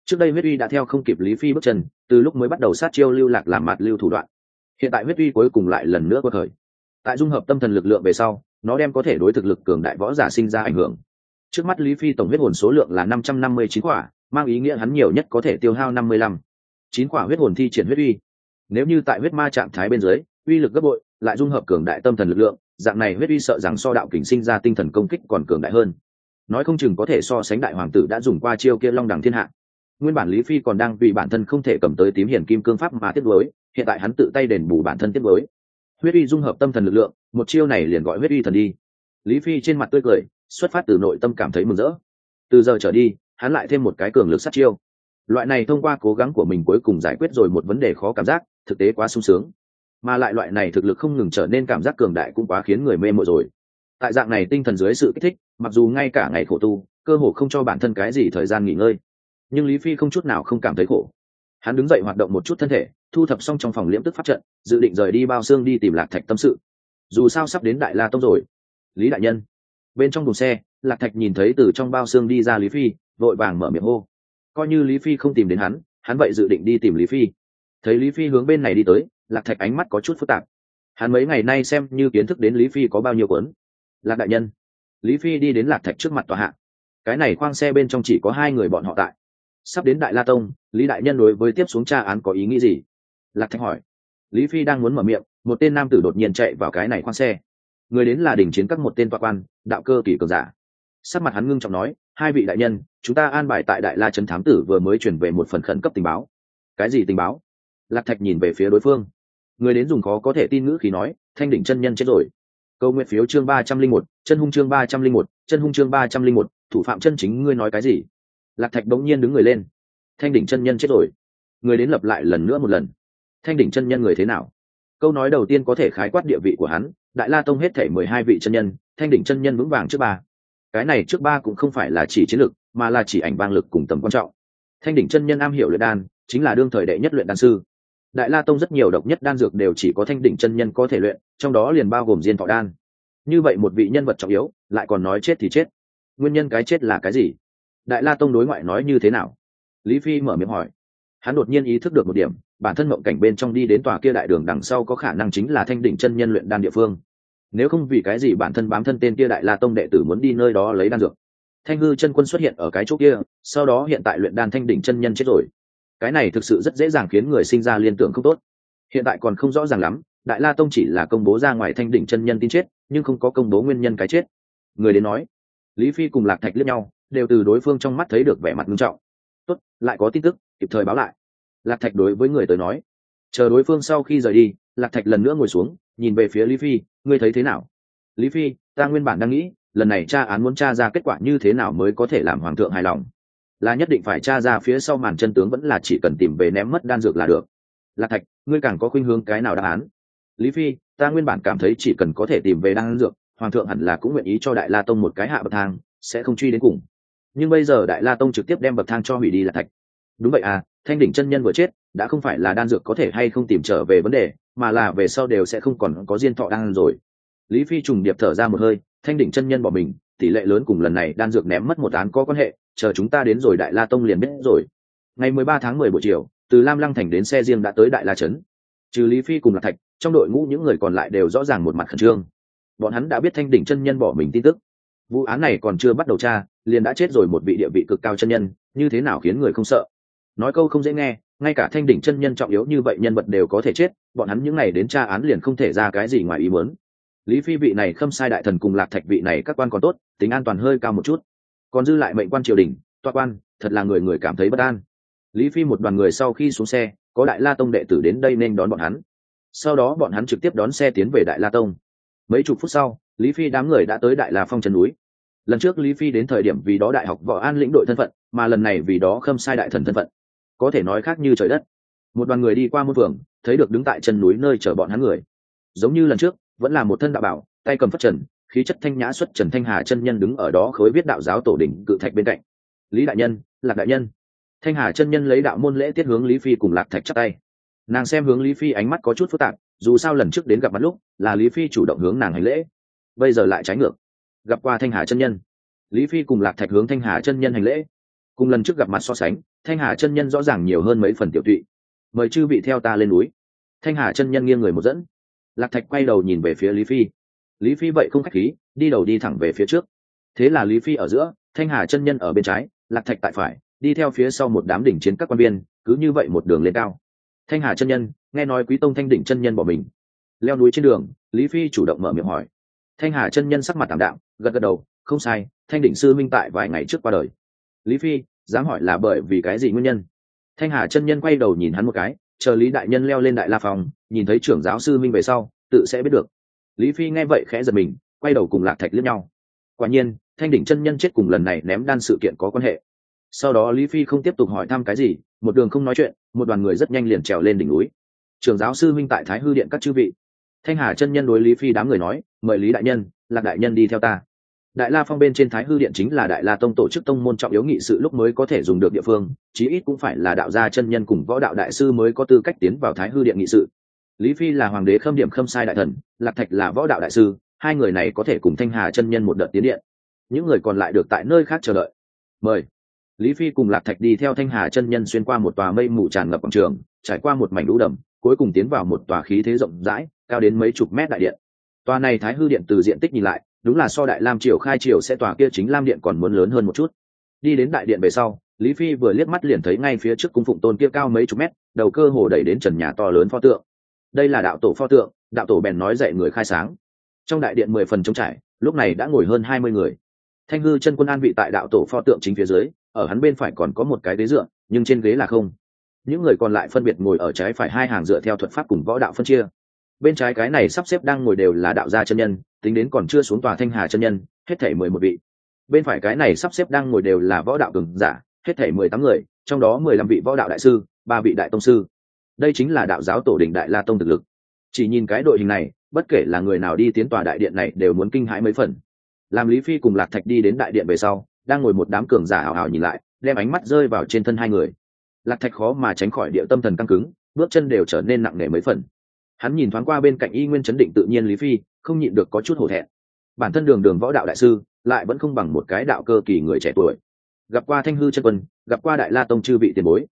Trước đây huyết uy đã theo không kịp lý phi bước chân, từ lúc mới bắt đầu sát chiêu lưu lạc làm mặt lưu thủ đoạn. Hiện tại huyết uy cuối cùng lại lần nữa có thời. Tại dung hợp tâm thần lực lượng về sau, nó đem có thể đối thực lực cường đại võ giả sinh ra ảnh hưởng. Trước mắt lý phi tổng huyết hồn số lượng là năm trăm năm mươi chín quả, mang ý nghĩa hắn nhiều nhất có thể tiêu hao năm mươi lăm chín quả huyết hồn thi triển huyết uy. Nếu như tại huyết ma trạng thái bên dưới, uy lực gấp bội, lại dung hợp cường đại tâm thần lực lượng, dạng này huyết uy sợ rằng so đạo kình sinh ra tinh thần công kích còn cường đại hơn. Nói không chừng có thể so sánh đại hoàng tử đã dùng qua chiêu kia long đẳng thiên hạ. Nguyên bản lý phi còn đang vì bản thân không thể cầm tới tím hiển kim cương pháp mà tiếp nối, hiện tại hắn tự tay đền bù bản thân tiếp nối. Huyết uy dung hợp tâm thần lực lượng, một chiêu này liền gọi huyết uy thần đi. Lý phi trên mặt tươi cười, xuất phát từ nội tâm cảm thấy mừng rỡ. Từ giờ trở đi, hắn lại thêm một cái cường lực sát chiêu loại này thông qua cố gắng của mình cuối cùng giải quyết rồi một vấn đề khó cảm giác, thực tế quá sung sướng. Mà lại loại này thực lực không ngừng trở nên cảm giác cường đại cũng quá khiến người mê mộ rồi. Tại dạng này tinh thần dưới sự kích thích, mặc dù ngay cả ngày khổ tu, cơ hồ không cho bản thân cái gì thời gian nghỉ ngơi. Nhưng lý phi không chút nào không cảm thấy khổ. Hắn đứng dậy hoạt động một chút thân thể, thu thập xong trong phòng liễm tức phát trận, dự định rời đi bao xương đi tìm lạc thạch tâm sự. Dù sao sắp đến đại la tông rồi. Lý đại nhân. Bên trong thùng xe, lạc thạch nhìn thấy từ trong bao xương đi ra lý phi, vội vàng mở miệng hô coi như lý phi không tìm đến hắn hắn vậy dự định đi tìm lý phi. Thấy lý phi hướng bên này đi tới, lạc thạch ánh mắt có chút phức tạp. Hắn mấy ngày nay xem như kiến thức đến lý phi có bao nhiêu cuốn. Lạc đại nhân, lý phi đi đến lạc thạch trước mặt tòa hạ. Cái này khoang xe bên trong chỉ có hai người bọn họ tại. Sắp đến đại la tông, lý đại nhân đối với tiếp xuống tra án có ý nghĩ gì? Lạc thạch hỏi. Lý phi đang muốn mở miệng, một tên nam tử đột nhiên chạy vào cái này khoang xe. Người đến là đình chiến các một tên toa quan, đạo cơ kỷ cường giả sắc mặt hắn ngưng trọng nói, hai vị đại nhân, chúng ta an bài tại đại la trấn thám tử vừa mới chuyển về một phần khẩn cấp tình báo. Cái gì tình báo? Lạc thạch nhìn về phía đối phương. Người đến dùng khó có thể tin ngữ khi nói, thanh đỉnh chân nhân chết rồi. Câu nguyện phiếu chương ba trăm linh một, chân hung chương ba trăm linh một, chân hung chương ba trăm linh một, thủ phạm chân chính ngươi nói cái gì? Lạc thạch đống nhiên đứng người lên. Thanh đỉnh chân nhân chết rồi. Người đến lập lại lần nữa một lần. Thanh đỉnh chân nhân người thế nào? Câu nói đầu tiên có thể khái quát địa vị của hắn, đại la tông hết thể mười hai vị chân nhân, thanh đỉnh chân nhân vững vàng trước ba cái này trước ba cũng không phải là chỉ chiến lực mà là chỉ ảnh vang lực cùng tầm quan trọng. Thanh đỉnh chân nhân am hiểu luyện đan, chính là đương thời đệ nhất luyện đan sư. Đại la tông rất nhiều độc nhất đan dược đều chỉ có thanh đỉnh chân nhân có thể luyện, trong đó liền bao gồm diên thọ đan. Như vậy một vị nhân vật trọng yếu, lại còn nói chết thì chết. Nguyên nhân cái chết là cái gì? Đại la tông đối ngoại nói như thế nào? Lý phi mở miệng hỏi. Hắn đột nhiên ý thức được một điểm, bản thân mộng cảnh bên trong đi đến tòa kia đại đường đằng sau có khả năng chính là thanh đỉnh chân nhân luyện đan địa phương nếu không vì cái gì bản thân bám thân tên kia đại la tông đệ tử muốn đi nơi đó lấy đan dược? Thanh hư chân quân xuất hiện ở cái chỗ kia, sau đó hiện tại luyện đan thanh đỉnh chân nhân chết rồi. Cái này thực sự rất dễ dàng khiến người sinh ra liên tưởng không tốt. Hiện tại còn không rõ ràng lắm, đại la tông chỉ là công bố ra ngoài thanh đỉnh chân nhân tin chết, nhưng không có công bố nguyên nhân cái chết. Người đến nói, lý phi cùng lạc thạch lướt nhau, đều từ đối phương trong mắt thấy được vẻ mặt nghiêm trọng. Tốt, lại có tin tức, kịp thời báo lại. Lạc thạch đối với người tới nói. Chờ đối phương sau khi rời đi, lạc thạch lần nữa ngồi xuống, nhìn về phía lý phi ngươi thấy thế nào? Lý phi, ta nguyên bản đang nghĩ, lần này tra án muốn tra ra kết quả như thế nào mới có thể làm hoàng thượng hài lòng. Là nhất định phải tra ra phía sau màn chân tướng vẫn là chỉ cần tìm về ném mất đan dược là được. Lạc thạch, ngươi càng có khuynh hướng cái nào đáp án? Lý phi, ta nguyên bản cảm thấy chỉ cần có thể tìm về đan dược, hoàng thượng hẳn là cũng nguyện ý cho đại la tông một cái hạ bậc thang, sẽ không truy đến cùng. Nhưng bây giờ đại la tông trực tiếp đem bậc thang cho hủy đi lạc thạch đúng vậy à thanh đỉnh chân nhân vừa chết, đã không phải là đan dược có thể hay không tìm trở về vấn đề, mà là về sau đều sẽ không còn có diên thọ đan rồi. Lý phi trùng điệp thở ra một hơi, thanh đỉnh chân nhân bỏ mình, tỷ lệ lớn cùng lần này đan dược ném mất một án có quan hệ, chờ chúng ta đến rồi đại la tông liền biết rồi. Ngày mười ba tháng mười buổi chiều, từ lam lăng thành đến xe riêng đã tới đại la trấn. Trừ lý phi cùng lạc thạch, trong đội ngũ những người còn lại đều rõ ràng một mặt khẩn trương. Bọn hắn đã biết thanh đỉnh chân nhân bỏ mình tin tức. Vụ án này còn chưa bắt đầu tra, liền đã chết rồi một vị địa vị cực cao chân nhân, như thế nào khiến người không sợ? Nói câu không dễ nghe, ngay cả thanh đỉnh chân nhân trọng yếu như vậy nhân vật đều có thể chết, bọn hắn những n à y đến tra án liền không thể ra cái gì ngoài ý muốn. Lý phi vị này khâm sai đại thần cùng lạc thạch vị này các quan còn tốt, tính an toàn hơi cao một chút. Còn dư lại mệnh quan triều đình toa quan, thật là người người cảm thấy bất an. Lý phi một đoàn người sau khi xuống xe, có đại la tông đệ tử đến đây nên đón bọn hắn. Sau đó bọn hắn trực tiếp đón xe tiến về đại la tông. Mấy chục phút sau, lý phi đám người đã tới đại la phong trần núi. Lần trước lý phi đến thời điểm vì đó đại học võ an lĩnh đội thân phận, mà lần này vì đó khâm sai đại thần thân phận có thể nói khác như trời đất. Một đoàn người đi qua môn phường, thấy được đứng tại chân núi nơi chở bọn hắn người. Giống như lần trước, vẫn là một thân đạo bảo, tay cầm phất trần, khí chất thanh nhã xuất trần thanh hà chân nhân đứng ở đó khối viết đạo giáo tổ đỉnh cự thạch bên cạnh. Lý đại nhân, lạc đại nhân. Thanh hà chân nhân lấy đạo môn lễ tiết hướng lý phi cùng lạc thạch chắc tay. Nàng xem hướng lý phi ánh mắt có chút phức tạp, dù sao lần trước đến gặp mặt lúc, là lý phi chủ động hướng nàng hành lễ. Bây giờ lại trái ngược. Gặp qua thanh hà chân nhân. Lý phi cùng lạc thạch hướng thanh hà chân nhân hành lễ cùng lần trước gặp mặt so sánh, thanh hà chân nhân rõ ràng nhiều hơn mấy phần tiểu tụy. Mời chư vị theo ta lên núi. Thanh hà chân nhân nghiêng người một dẫn. Lạc thạch quay đầu nhìn về phía lý phi. Lý phi vậy không k h á c h khí, đi đầu đi thẳng về phía trước. Thế là lý phi ở giữa, thanh hà chân nhân ở bên trái, lạc thạch tại phải, đi theo phía sau một đám đỉnh chiến các quan viên, cứ như vậy một đường lên cao. Thanh hà chân nhân, nghe nói quý tông thanh đỉnh chân nhân bỏ mình. Leo núi trên đường, lý phi chủ động mở miệng hỏi. Thanh hà chân nhân sắc mặt tảm đạm, gật gật đầu, không sai, thanh đỉnh sư minh tại vài ngày trước qua đời. Lý phi dám hỏi là bởi vì cái gì nguyên nhân? Thanh hà chân nhân quay đầu nhìn hắn một cái, chờ lý đại nhân leo lên đại la phòng, nhìn thấy trưởng giáo sư minh về sau, tự sẽ biết được. Lý phi nghe vậy khẽ giật mình, quay đầu cùng lạc thạch lướt nhau. Quả nhiên, thanh đỉnh chân nhân chết cùng lần này ném đan sự kiện có quan hệ. Sau đó lý phi không tiếp tục hỏi thăm cái gì, một đường không nói chuyện, một đoàn người rất nhanh liền trèo lên đỉnh núi. Trường giáo sư minh tại thái hư điện các chư vị. Thanh hà chân nhân đối lý phi đám người nói, mời lý đại nhân, lạc đại nhân đi theo ta đại la phong bên trên thái hư điện chính là đại la tông tổ chức tông môn trọng yếu nghị sự lúc mới có thể dùng được địa phương, chí ít cũng phải là đạo gia chân nhân cùng võ đạo đại sư mới có tư cách tiến vào thái hư điện nghị sự. Lý phi là hoàng đế khâm điểm khâm sai đại thần, lạc thạch là võ đạo đại sư, hai người này có thể cùng thanh hà chân nhân một đợt tiến điện. Những người còn lại được tại nơi khác chờ đợi. Mời. Lý phi cùng lạc thạch đi theo thanh hà chân nhân xuyên qua một tòa mây mù tràn ngập quảng trường, trải qua một mảnh lũ đầm, cuối cùng tiến vào một tòa khí thế rộng rãi, cao đến mấy chục mét đại điện. Tòa này thái hư điện từ diện tích nhìn lại đúng là so đại lam triều khai triều sẽ tòa kia chính lam điện còn muốn lớn hơn một chút. Đi đến đại điện về sau, lý phi vừa liếc mắt liền thấy ngay phía trước cung phụng tôn kia cao mấy chục mét, đầu cơ hồ đẩy đến trần nhà to lớn pho tượng. Đây là đạo tổ pho tượng, đạo tổ bèn nói dạy người khai sáng. Trong đại điện mười phần trống trải, lúc này đã ngồi hơn hai mươi người. Thanh hư chân quân an vị tại đạo tổ pho tượng chính phía dưới, ở hắn bên phải còn có một cái ghế dựa, nhưng trên ghế là không. Những người còn lại phân biệt ngồi ở trái phải hai hàng dựa theo thuật pháp cùng võ đạo phân chia bên trái cái này sắp xếp đang ngồi đều là đạo gia chân nhân, tính đến còn chưa xuống tòa thanh hà chân nhân, hết thể mười một vị. Bên phải cái này sắp xếp đang ngồi đều là võ đạo cường giả, hết thể mười tám người, trong đó mười lăm vị võ đạo đại sư, ba vị đại tông sư. Đây chính là đạo giáo tổ đình đại la tông thực lực. Chỉ nhìn cái đội hình này, bất kể là người nào đi tiến tòa đại điện này đều muốn kinh hãi mấy phần. Làm lý phi cùng lạc thạch đi đến đại điện về sau, đang ngồi một đám cường giả hào hào nhìn lại, đem ánh mắt rơi vào trên thân hai người. Lạc thạch khó mà tránh khỏi địa tâm thần căng cứng, bước chân đều trở nên nặng nề mấy phần hắn nhìn thoáng qua bên cạnh y nguyên chấn định tự nhiên lý phi, không nhịn được có chút hổ thẹn. Bản thân đường đường võ đạo đại sư, lại vẫn không bằng một cái đạo cơ kỳ người trẻ tuổi. Gặp qua thanh hư chân quân, gặp qua đại la tông chư vị tiền bối.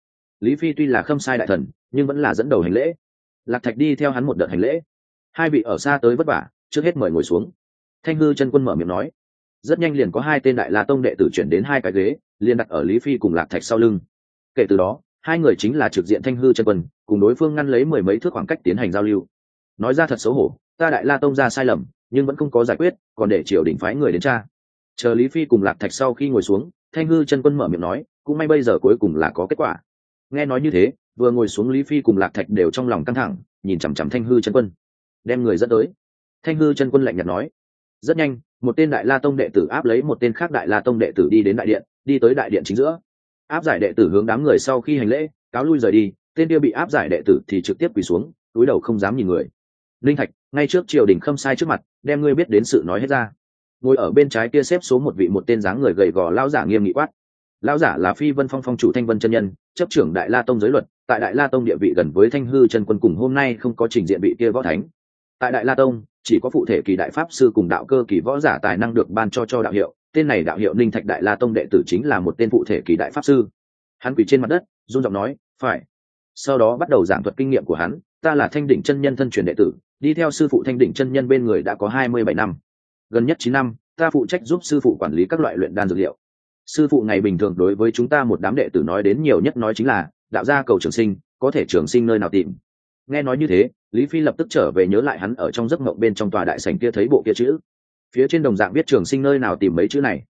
Lý phi tuy là khâm sai đại thần, nhưng vẫn là dẫn đầu hành lễ. Lạc thạch đi theo hắn một đợt hành lễ. Hai vị ở xa tới vất vả, trước hết mời ngồi xuống. Thanh hư chân quân mở miệng nói. Rất nhanh liền có hai tên đại la tông đệ tử chuyển đến hai cái ghế, liền đặt ở lý phi cùng lạc thạch sau lưng. Kể từ đó, hai người chính là trực diện thanh hư chân quân cùng đối phương ngăn lấy mười mấy thước khoảng cách tiến hành giao lưu. Nói ra thật xấu hổ, ta đại la tông ra sai lầm, nhưng vẫn không có giải quyết, còn để triều đình phái người đến cha chờ lý phi cùng lạc thạch sau khi ngồi xuống, thanh hư chân quân mở miệng nói, cũng may bây giờ cuối cùng là có kết quả. Nghe nói như thế, vừa ngồi xuống lý phi cùng lạc thạch đều trong lòng căng thẳng, nhìn chằm chằm thanh hư chân quân. Đem người dẫn tới. Thanh hư chân quân lạnh nhạt nói, rất nhanh, một tên đại la tông đệ tử áp lấy một tên khác đại la tông đệ tử đi đến đại điện, đi tới đại điện chính giữa. Áp giải đệ tử hướng đám người sau khi hành lễ, cáo lui rời đi tên kia bị áp giải đệ tử thì trực tiếp quỳ xuống, túi đầu không dám nhìn người. Linh thạch, ngay trước triều đình khâm sai trước mặt, đem ngươi biết đến sự nói hết ra. Ngồi ở bên trái kia xếp số một vị một tên dáng người gầy gò lao giả nghiêm nghị quát. Lao giả là phi vân phong phong chủ thanh vân chân nhân, chấp trưởng đại la tông giới luật, tại đại la tông địa vị gần với thanh hư chân quân cùng hôm nay không có trình diện vị kia võ thánh. Tại đại la tông, chỉ có phụ thể kỳ đại pháp sư cùng đạo cơ kỳ võ giả tài năng được ban cho cho đạo hiệu, tên này đạo hiệu ninh thạch đại la tông đệ tử chính là một tên phụ thể kỳ đại pháp sư. Hắn quỳ trên mặt đất, run giọng nói, phải sau đó bắt đầu giảng thuật kinh nghiệm của hắn. Ta là thanh đỉnh chân nhân thân truyền đệ tử, đi theo sư phụ thanh đỉnh chân nhân bên người đã có hai mươi bảy năm. Gần nhất chín năm, ta phụ trách giúp sư phụ quản lý các loại luyện đan dược liệu. Sư phụ ngày bình thường đối với chúng ta một đám đệ tử nói đến nhiều nhất nói chính là, đạo gia cầu trường sinh, có thể trường sinh nơi nào tìm? Nghe nói như thế, lý phi lập tức trở về nhớ lại hắn ở trong giấc mộng bên trong tòa đại sành kia thấy bộ kia chữ. Phía trên đồng dạng viết trường sinh nơi nào tìm mấy chữ này.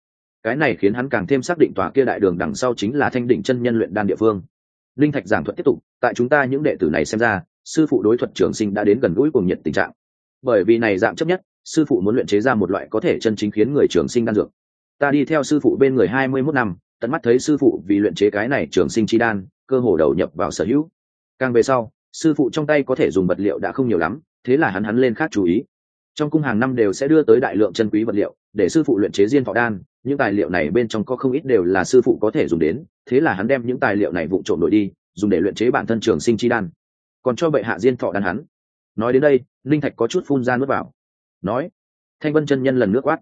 Cái này khiến hắn càng thêm xác định tòa kia đại đường đằng sau chính là thanh đỉnh chân nhân luyện đan địa phương linh thạch giảng thuật tiếp tục, tại chúng ta những đệ tử này xem ra, sư phụ đối thuật trường sinh đã đến gần gũi cùng nhiệt tình trạng. Bởi vì này dạng chấp nhất, sư phụ muốn luyện chế ra một loại có thể chân chính khiến người trường sinh đan dược. Ta đi theo sư phụ bên người hai mươi mốt năm, tận mắt thấy sư phụ vì luyện chế cái này trường sinh chi đan, cơ hồ đầu nhập vào sở hữu. Càng về sau, sư phụ trong tay có thể dùng vật liệu đã không nhiều lắm, thế là hắn hắn lên khác chú ý trong cung hàng năm đều sẽ đưa tới đại lượng chân quý vật liệu, để sư phụ luyện chế diên thọ đan. Những tài liệu này bên trong có không ít đều là sư phụ có thể dùng đến, thế là hắn đem những tài liệu này vụ trộm đổi đi, dùng để luyện chế bản thân trường sinh chi đan. Còn cho bệ hạ diên thọ đan hắn. Nói đến đây, linh thạch có chút phun ra nước vào. Nói, thanh vân chân nhân lần nước quát.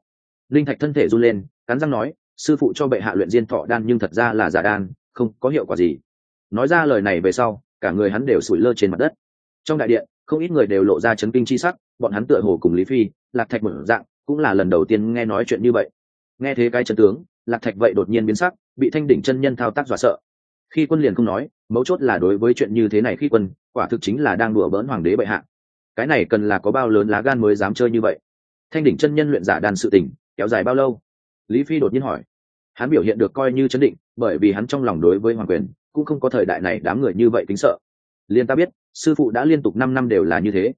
Linh thạch thân thể run lên, cắn răng nói, sư phụ cho bệ hạ luyện diên thọ đan nhưng thật ra là giả đan, không có hiệu quả gì. Nói ra lời này về sau, cả người hắn đều sủi lơ trên mặt đất. Trong đại điện, không ít người đều lộ ra chấn kinh chi sắc bọn hắn tựa hồ cùng lý phi, lạc thạch một dạng, cũng là lần đầu tiên nghe nói chuyện như vậy. Nghe thế cái chân tướng, lạc thạch vậy đột nhiên biến sắc, bị thanh đỉnh chân nhân thao tác dọa sợ. Khi quân liền không nói, mấu chốt là đối với chuyện như thế này khi quân, quả thực chính là đang đùa bỡn hoàng đế bệ hạ. Cái này cần là có bao lớn lá gan mới dám chơi như vậy? Thanh đỉnh chân nhân luyện giả đàn sự tình, kéo dài bao lâu? Lý phi đột nhiên hỏi. Hắn biểu hiện được coi như chấn định, bởi vì hắn trong lòng đối với hoàng quyền, cũng không có thời đại này đám người như vậy tính sợ. Liên ta biết, sư phụ đã liên tục năm năm đều là như thế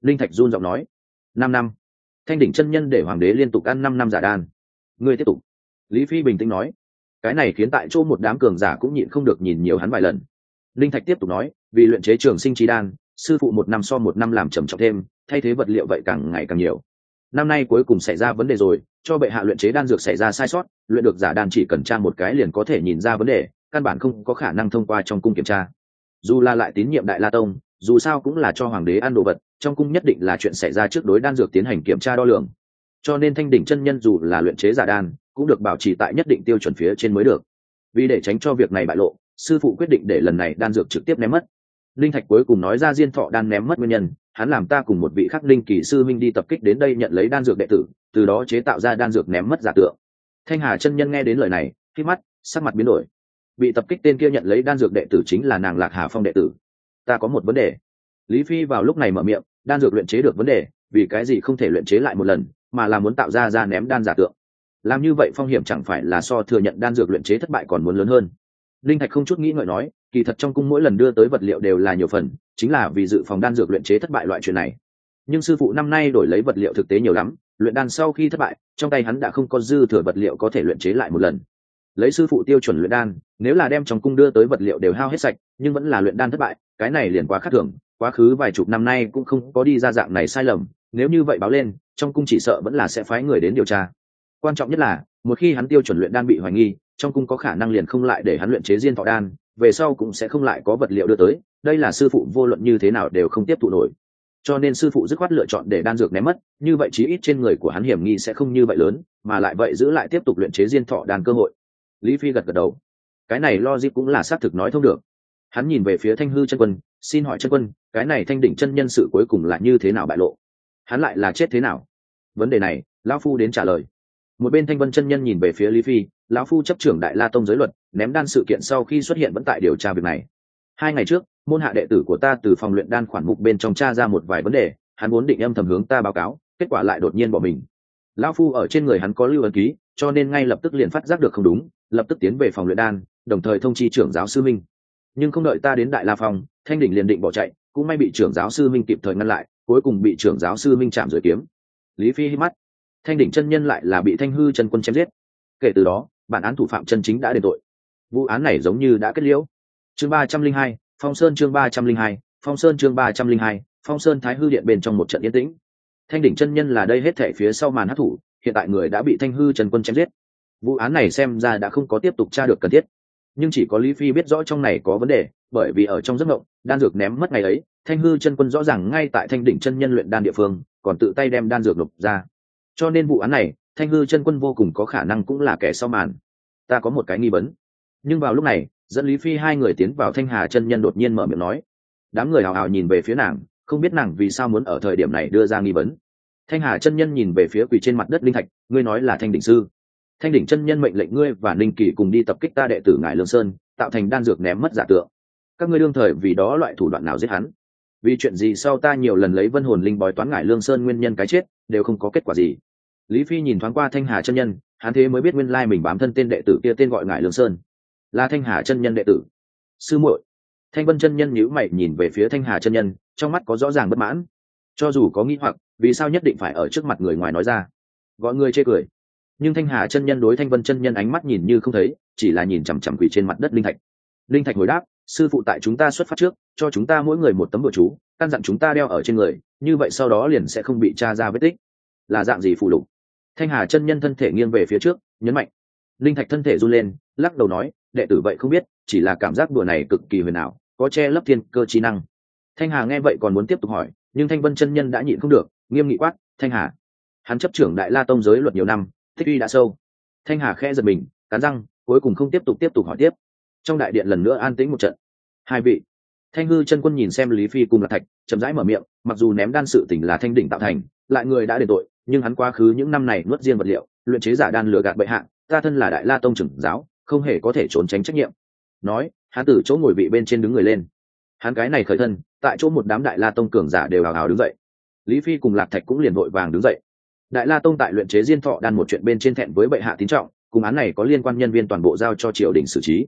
linh thạch run giọng nói. Năm năm. Thanh đỉnh chân nhân để hoàng đế liên tục ăn năm năm giả đan. Ngươi tiếp tục. Lý phi bình tĩnh nói. Cái này khiến tại chỗ một đám cường giả cũng nhịn không được nhìn nhiều hắn vài lần. Linh thạch tiếp tục nói, vì luyện chế trường sinh trí đan, sư phụ một năm so một năm làm trầm trọng thêm, thay thế vật liệu vậy càng ngày càng nhiều. Năm nay cuối cùng xảy ra vấn đề rồi, cho bệ hạ luyện chế đan dược xảy ra sai sót, luyện được giả đan chỉ cần tra một cái liền có thể nhìn ra vấn đề, căn bản không có khả năng thông qua trong cung kiểm tra. Dù là lại tín nhiệm đại la tông, dù sao cũng là cho hoàng đế ăn đồ vật trong cung nhất định là chuyện xảy ra trước đối đan dược tiến hành kiểm tra đo lường. Cho nên thanh đỉnh chân nhân dù là luyện chế giả đan, cũng được bảo trì tại nhất định tiêu chuẩn phía trên mới được. Vì để tránh cho việc này bại lộ, sư phụ quyết định để lần này đan dược trực tiếp ném mất. Linh thạch cuối cùng nói ra diên thọ đan ném mất nguyên nhân, hắn làm ta cùng một vị khắc linh kỳ sư minh đi tập kích đến đây nhận lấy đan dược đệ tử, từ đó chế tạo ra đan dược ném mất giả tượng. Thanh hà chân nhân nghe đến lời này, khi mắt, sắc mặt biến đổi. Bị tập kích tên kia nhận lấy đan dược đệ tử chính là nàng lạc hà phong đệ tử. Ta có một vấn đề lý phi vào lúc này mở miệng, đan dược luyện chế được vấn đề, vì cái gì không thể luyện chế lại một lần, mà là muốn tạo ra ra ném đan giả tượng. Làm như vậy phong hiểm chẳng phải là so thừa nhận đan dược luyện chế thất bại còn muốn lớn hơn. Linh thạch không chút nghĩ ngợi nói, kỳ thật trong cung mỗi lần đưa tới vật liệu đều là nhiều phần, chính là vì dự phòng đan dược luyện chế thất bại loại chuyện này. Nhưng sư phụ năm nay đổi lấy vật liệu thực tế nhiều lắm, luyện đan sau khi thất bại, trong tay hắn đã không có dư thừa vật liệu có thể luyện chế lại một lần. Lấy sư phụ tiêu chuẩn luyện đan, nếu là đem trong cung đưa tới vật liệu đều hao hết sạch, nhưng vẫn là luyện đan thất bại, cái này liền quá khắc thường quá khứ vài chục năm nay cũng không có đi ra dạng này sai lầm, nếu như vậy báo lên, trong cung chỉ sợ vẫn là sẽ phái người đến điều tra. Quan trọng nhất là, một khi hắn tiêu chuẩn luyện đan bị hoài nghi, trong cung có khả năng liền không lại để hắn luyện chế diên thọ đan, về sau cũng sẽ không lại có vật liệu đưa tới, đây là sư phụ vô luận như thế nào đều không tiếp thụ nổi. Cho nên sư phụ dứt khoát lựa chọn để đan dược ném mất, như vậy chí ít trên người của hắn hiểm nghi sẽ không như vậy lớn, mà lại vậy giữ lại tiếp tục luyện chế diên thọ đan cơ hội. Lý phi gật gật đầu. Cái này lo dịp cũng là xác thực nói thông được. Hắn nhìn về phía thanh hư chân quân xin hỏi chân quân, cái này thanh đỉnh chân nhân sự cuối cùng là như thế nào bại lộ? Hắn lại là chết thế nào? Vấn đề này, lão phu đến trả lời. Một bên thanh vân chân nhân nhìn về phía lý phi, lão phu chấp trưởng đại la tông giới luật, ném đan sự kiện sau khi xuất hiện vẫn tại điều tra việc này. Hai ngày trước, môn hạ đệ tử của ta từ phòng luyện đan khoản mục bên trong cha ra một vài vấn đề, hắn muốn định âm thầm hướng ta báo cáo, kết quả lại đột nhiên bỏ mình. Lão phu ở trên người hắn có lưu ấn ký, cho nên ngay lập tức liền phát giác được không đúng, lập tức tiến về phòng luyện đan, đồng thời thông chi trưởng giáo sư minh. Nhưng không đợi ta đến đại la phòng thanh đỉnh liền định bỏ chạy, cũng may bị trưởng giáo sư minh kịp thời ngăn lại, cuối cùng bị trưởng giáo sư minh chạm rời kiếm. Lý phi hít mắt. Thanh đỉnh chân nhân lại là bị thanh hư chân quân chém giết. Kể từ đó, bản án thủ phạm chân chính đã đền tội. Vụ án này giống như đã kết liễu. Chương ba trăm linh hai, phong sơn chương ba trăm linh hai, phong sơn chương ba trăm linh hai, phong sơn thái hư điện bên trong một trận yên tĩnh. Thanh đỉnh chân nhân là đây hết thể phía sau màn hát thủ hiện tại người đã bị thanh hư trần quân chém giết. Vụ án này xem ra đã không có tiếp tục tra được cần thiết nhưng chỉ có lý phi biết rõ trong này có vấn đề, bởi vì ở trong giấc mộng, đan dược ném mất ngày ấy, thanh hư chân quân rõ ràng ngay tại thanh đỉnh chân nhân luyện đan địa phương, còn tự tay đem đan dược nộp ra. Cho nên vụ án này, thanh hư chân quân vô cùng có khả năng cũng là kẻ sau màn. Ta có một cái nghi vấn. Nhưng vào lúc này, dẫn lý phi hai người tiến vào thanh hà chân nhân đột nhiên mở miệng nói. Đám người hào hào nhìn về phía nàng, không biết nàng vì sao muốn ở thời điểm này đưa ra nghi vấn. Thanh hà chân nhân nhìn về phía quỳ trên mặt đất linh thạch, ngươi nói là thanh đỉnh sư thanh đỉnh chân nhân mệnh lệnh ngươi và ninh kỳ cùng đi tập kích ta đệ tử ngài lương sơn, tạo thành đan dược ném mất giả tượng. Các ngươi đương thời vì đó loại thủ đoạn nào giết hắn? Vì chuyện gì sau ta nhiều lần lấy vân hồn linh bói toán ngải lương sơn nguyên nhân cái chết, đều không có kết quả gì. Lý phi nhìn thoáng qua thanh hà chân nhân, hắn thế mới biết nguyên lai mình bám thân tên đệ tử kia tên gọi ngải lương sơn. Là thanh hà chân nhân đệ tử. Sư muội. Thanh vân chân nhân nhíu mày nhìn về phía thanh hà chân nhân, trong mắt có rõ ràng bất mãn. Cho dù có nghĩ hoặc, vì sao nhất định phải ở trước mặt người ngoài nói ra? Gọi người chê cười nhưng thanh hà chân nhân đối thanh vân chân nhân ánh mắt nhìn như không thấy, chỉ là nhìn chằm chằm quỷ trên mặt đất linh thạch. Linh thạch hồi đáp, sư phụ tại chúng ta xuất phát trước, cho chúng ta mỗi người một tấm bữa chú, căn dặn chúng ta đeo ở trên người, như vậy sau đó liền sẽ không bị tra ra vết tích. Là dạng gì phụ lục? Thanh hà chân nhân thân thể nghiêng về phía trước, nhấn mạnh. Linh thạch thân thể run lên, lắc đầu nói, đệ tử vậy không biết, chỉ là cảm giác đùa này cực kỳ huyền ảo, có che lấp thiên cơ trí năng. Thanh hà nghe vậy còn muốn tiếp tục hỏi, nhưng thanh vân chân nhân đã nhịn không được, nghiêm nghị quát, thanh hà, hắn chấp trưởng đại la tông giới luật nhiều năm thích uy đã sâu. Thanh hà khẽ giật mình, cắn răng, cuối cùng không tiếp tục tiếp tục hỏi tiếp. Trong đại điện lần nữa an tĩnh một trận. Hai vị. Thanh hư chân quân nhìn xem lý phi cùng là thạch, chậm rãi mở miệng, mặc dù ném đan sự tỉnh là thanh đỉnh tạo thành, lại người đã đền tội, nhưng hắn quá khứ những năm này nuốt riêng vật liệu, luyện chế giả đan lừa gạt bệ hạ, ta thân là đại la tông trưởng giáo, không hề có thể trốn tránh trách nhiệm. Nói, hắn từ chỗ ngồi vị bên trên đứng người lên. Hắn cái này khởi thân, tại chỗ một đám đại la tông cường giả đều hào hào đứng dậy. Lý phi cùng lạc thạch cũng liền vội vàng đứng dậy đại la tông tại luyện chế diên thọ đan một chuyện bên trên thẹn với bệ hạ tín trọng, cùng án này có liên quan nhân viên toàn bộ giao cho triều đình xử trí.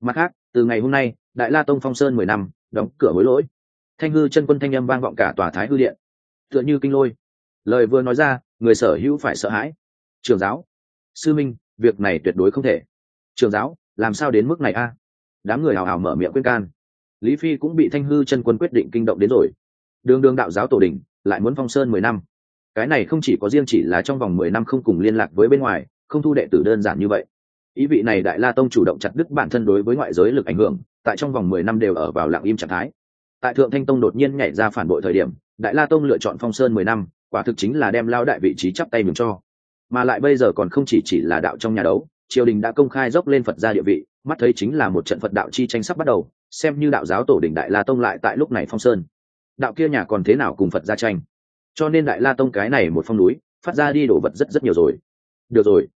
Mặt khác, từ ngày hôm nay, đại la tông phong sơn mười năm, đóng cửa hối lỗi. Thanh hư chân quân thanh âm vang vọng cả tòa thái hư điện. Tựa như kinh lôi. Lời vừa nói ra, người sở hữu phải sợ hãi. Trường giáo. Sư minh, việc này tuyệt đối không thể. Trường giáo, làm sao đến mức này a? Đám người hào hào mở miệng khuyên can. Lý phi cũng bị thanh hư chân quân quyết định kinh động đến rồi. Đường đường đạo giáo tổ đình, lại muốn phong sơn mười năm cái này không chỉ có riêng chỉ là trong vòng mười năm không cùng liên lạc với bên ngoài, không thu đệ tử đơn giản như vậy. Ý vị này đại la tông chủ động chặt đứt bản thân đối với ngoại giới lực ảnh hưởng, tại trong vòng mười năm đều ở vào lặng im trạng thái. Tại thượng thanh tông đột nhiên nhảy ra phản bội thời điểm, đại la tông lựa chọn phong sơn mười năm, quả thực chính là đem lao đại vị trí chắp tay mừng cho. Mà lại bây giờ còn không chỉ chỉ là đạo trong nhà đấu, triều đình đã công khai dốc lên phật gia địa vị, mắt thấy chính là một trận phật đạo chi tranh sắp bắt đầu, xem như đạo giáo tổ đình đại la tông lại tại lúc này phong sơn. Đạo kia nhà còn thế nào cùng phật gia tranh? Cho nên đại la tông cái này một phong núi, phát ra đi đổ vật rất rất nhiều rồi. Được rồi.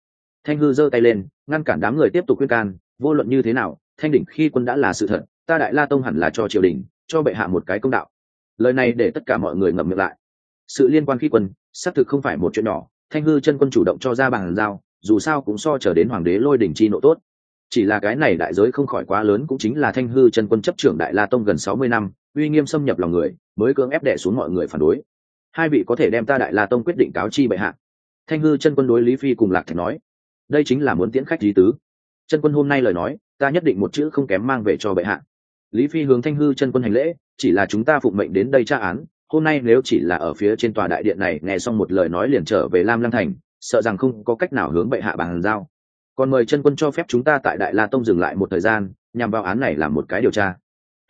Thanh hư giơ tay lên, ngăn cản đám người tiếp tục khuyên can, vô luận như thế nào, thanh đỉnh khi quân đã là sự thật, ta đại la tông hẳn là cho triều đình, cho bệ hạ một cái công đạo. Lời này để tất cả mọi người ngậm miệng lại. Sự liên quan khi quân, xác thực không phải một chuyện nhỏ, thanh hư chân quân chủ động cho ra bàn giao, dù sao cũng so trở đến hoàng đế lôi đỉnh chi nộ tốt. Chỉ là cái này đại giới không khỏi quá lớn cũng chính là thanh hư chân quân chấp trưởng đại la tông gần sáu mươi năm, uy nghiêm xâm nhập lòng người, mới cưỡng ép đẻ xuống mọi người phản đối hai vị có thể đem ta đại la tông quyết định cáo chi bệ hạ. Thanh hư chân quân đối lý phi cùng lạc thạch nói, đây chính là muốn tiễn khách lý tứ. Chân quân hôm nay lời nói, ta nhất định một chữ không kém mang về cho bệ hạ. Lý phi hướng thanh hư chân quân hành lễ, chỉ là chúng ta phụng mệnh đến đây tra án, hôm nay nếu chỉ là ở phía trên tòa đại điện này, nghe xong một lời nói liền trở về lam lăng thành, sợ rằng không có cách nào hướng bệ hạ bàn giao. Còn mời chân quân cho phép chúng ta tại đại la tông dừng lại một thời gian, nhằm vào án này làm một cái điều tra.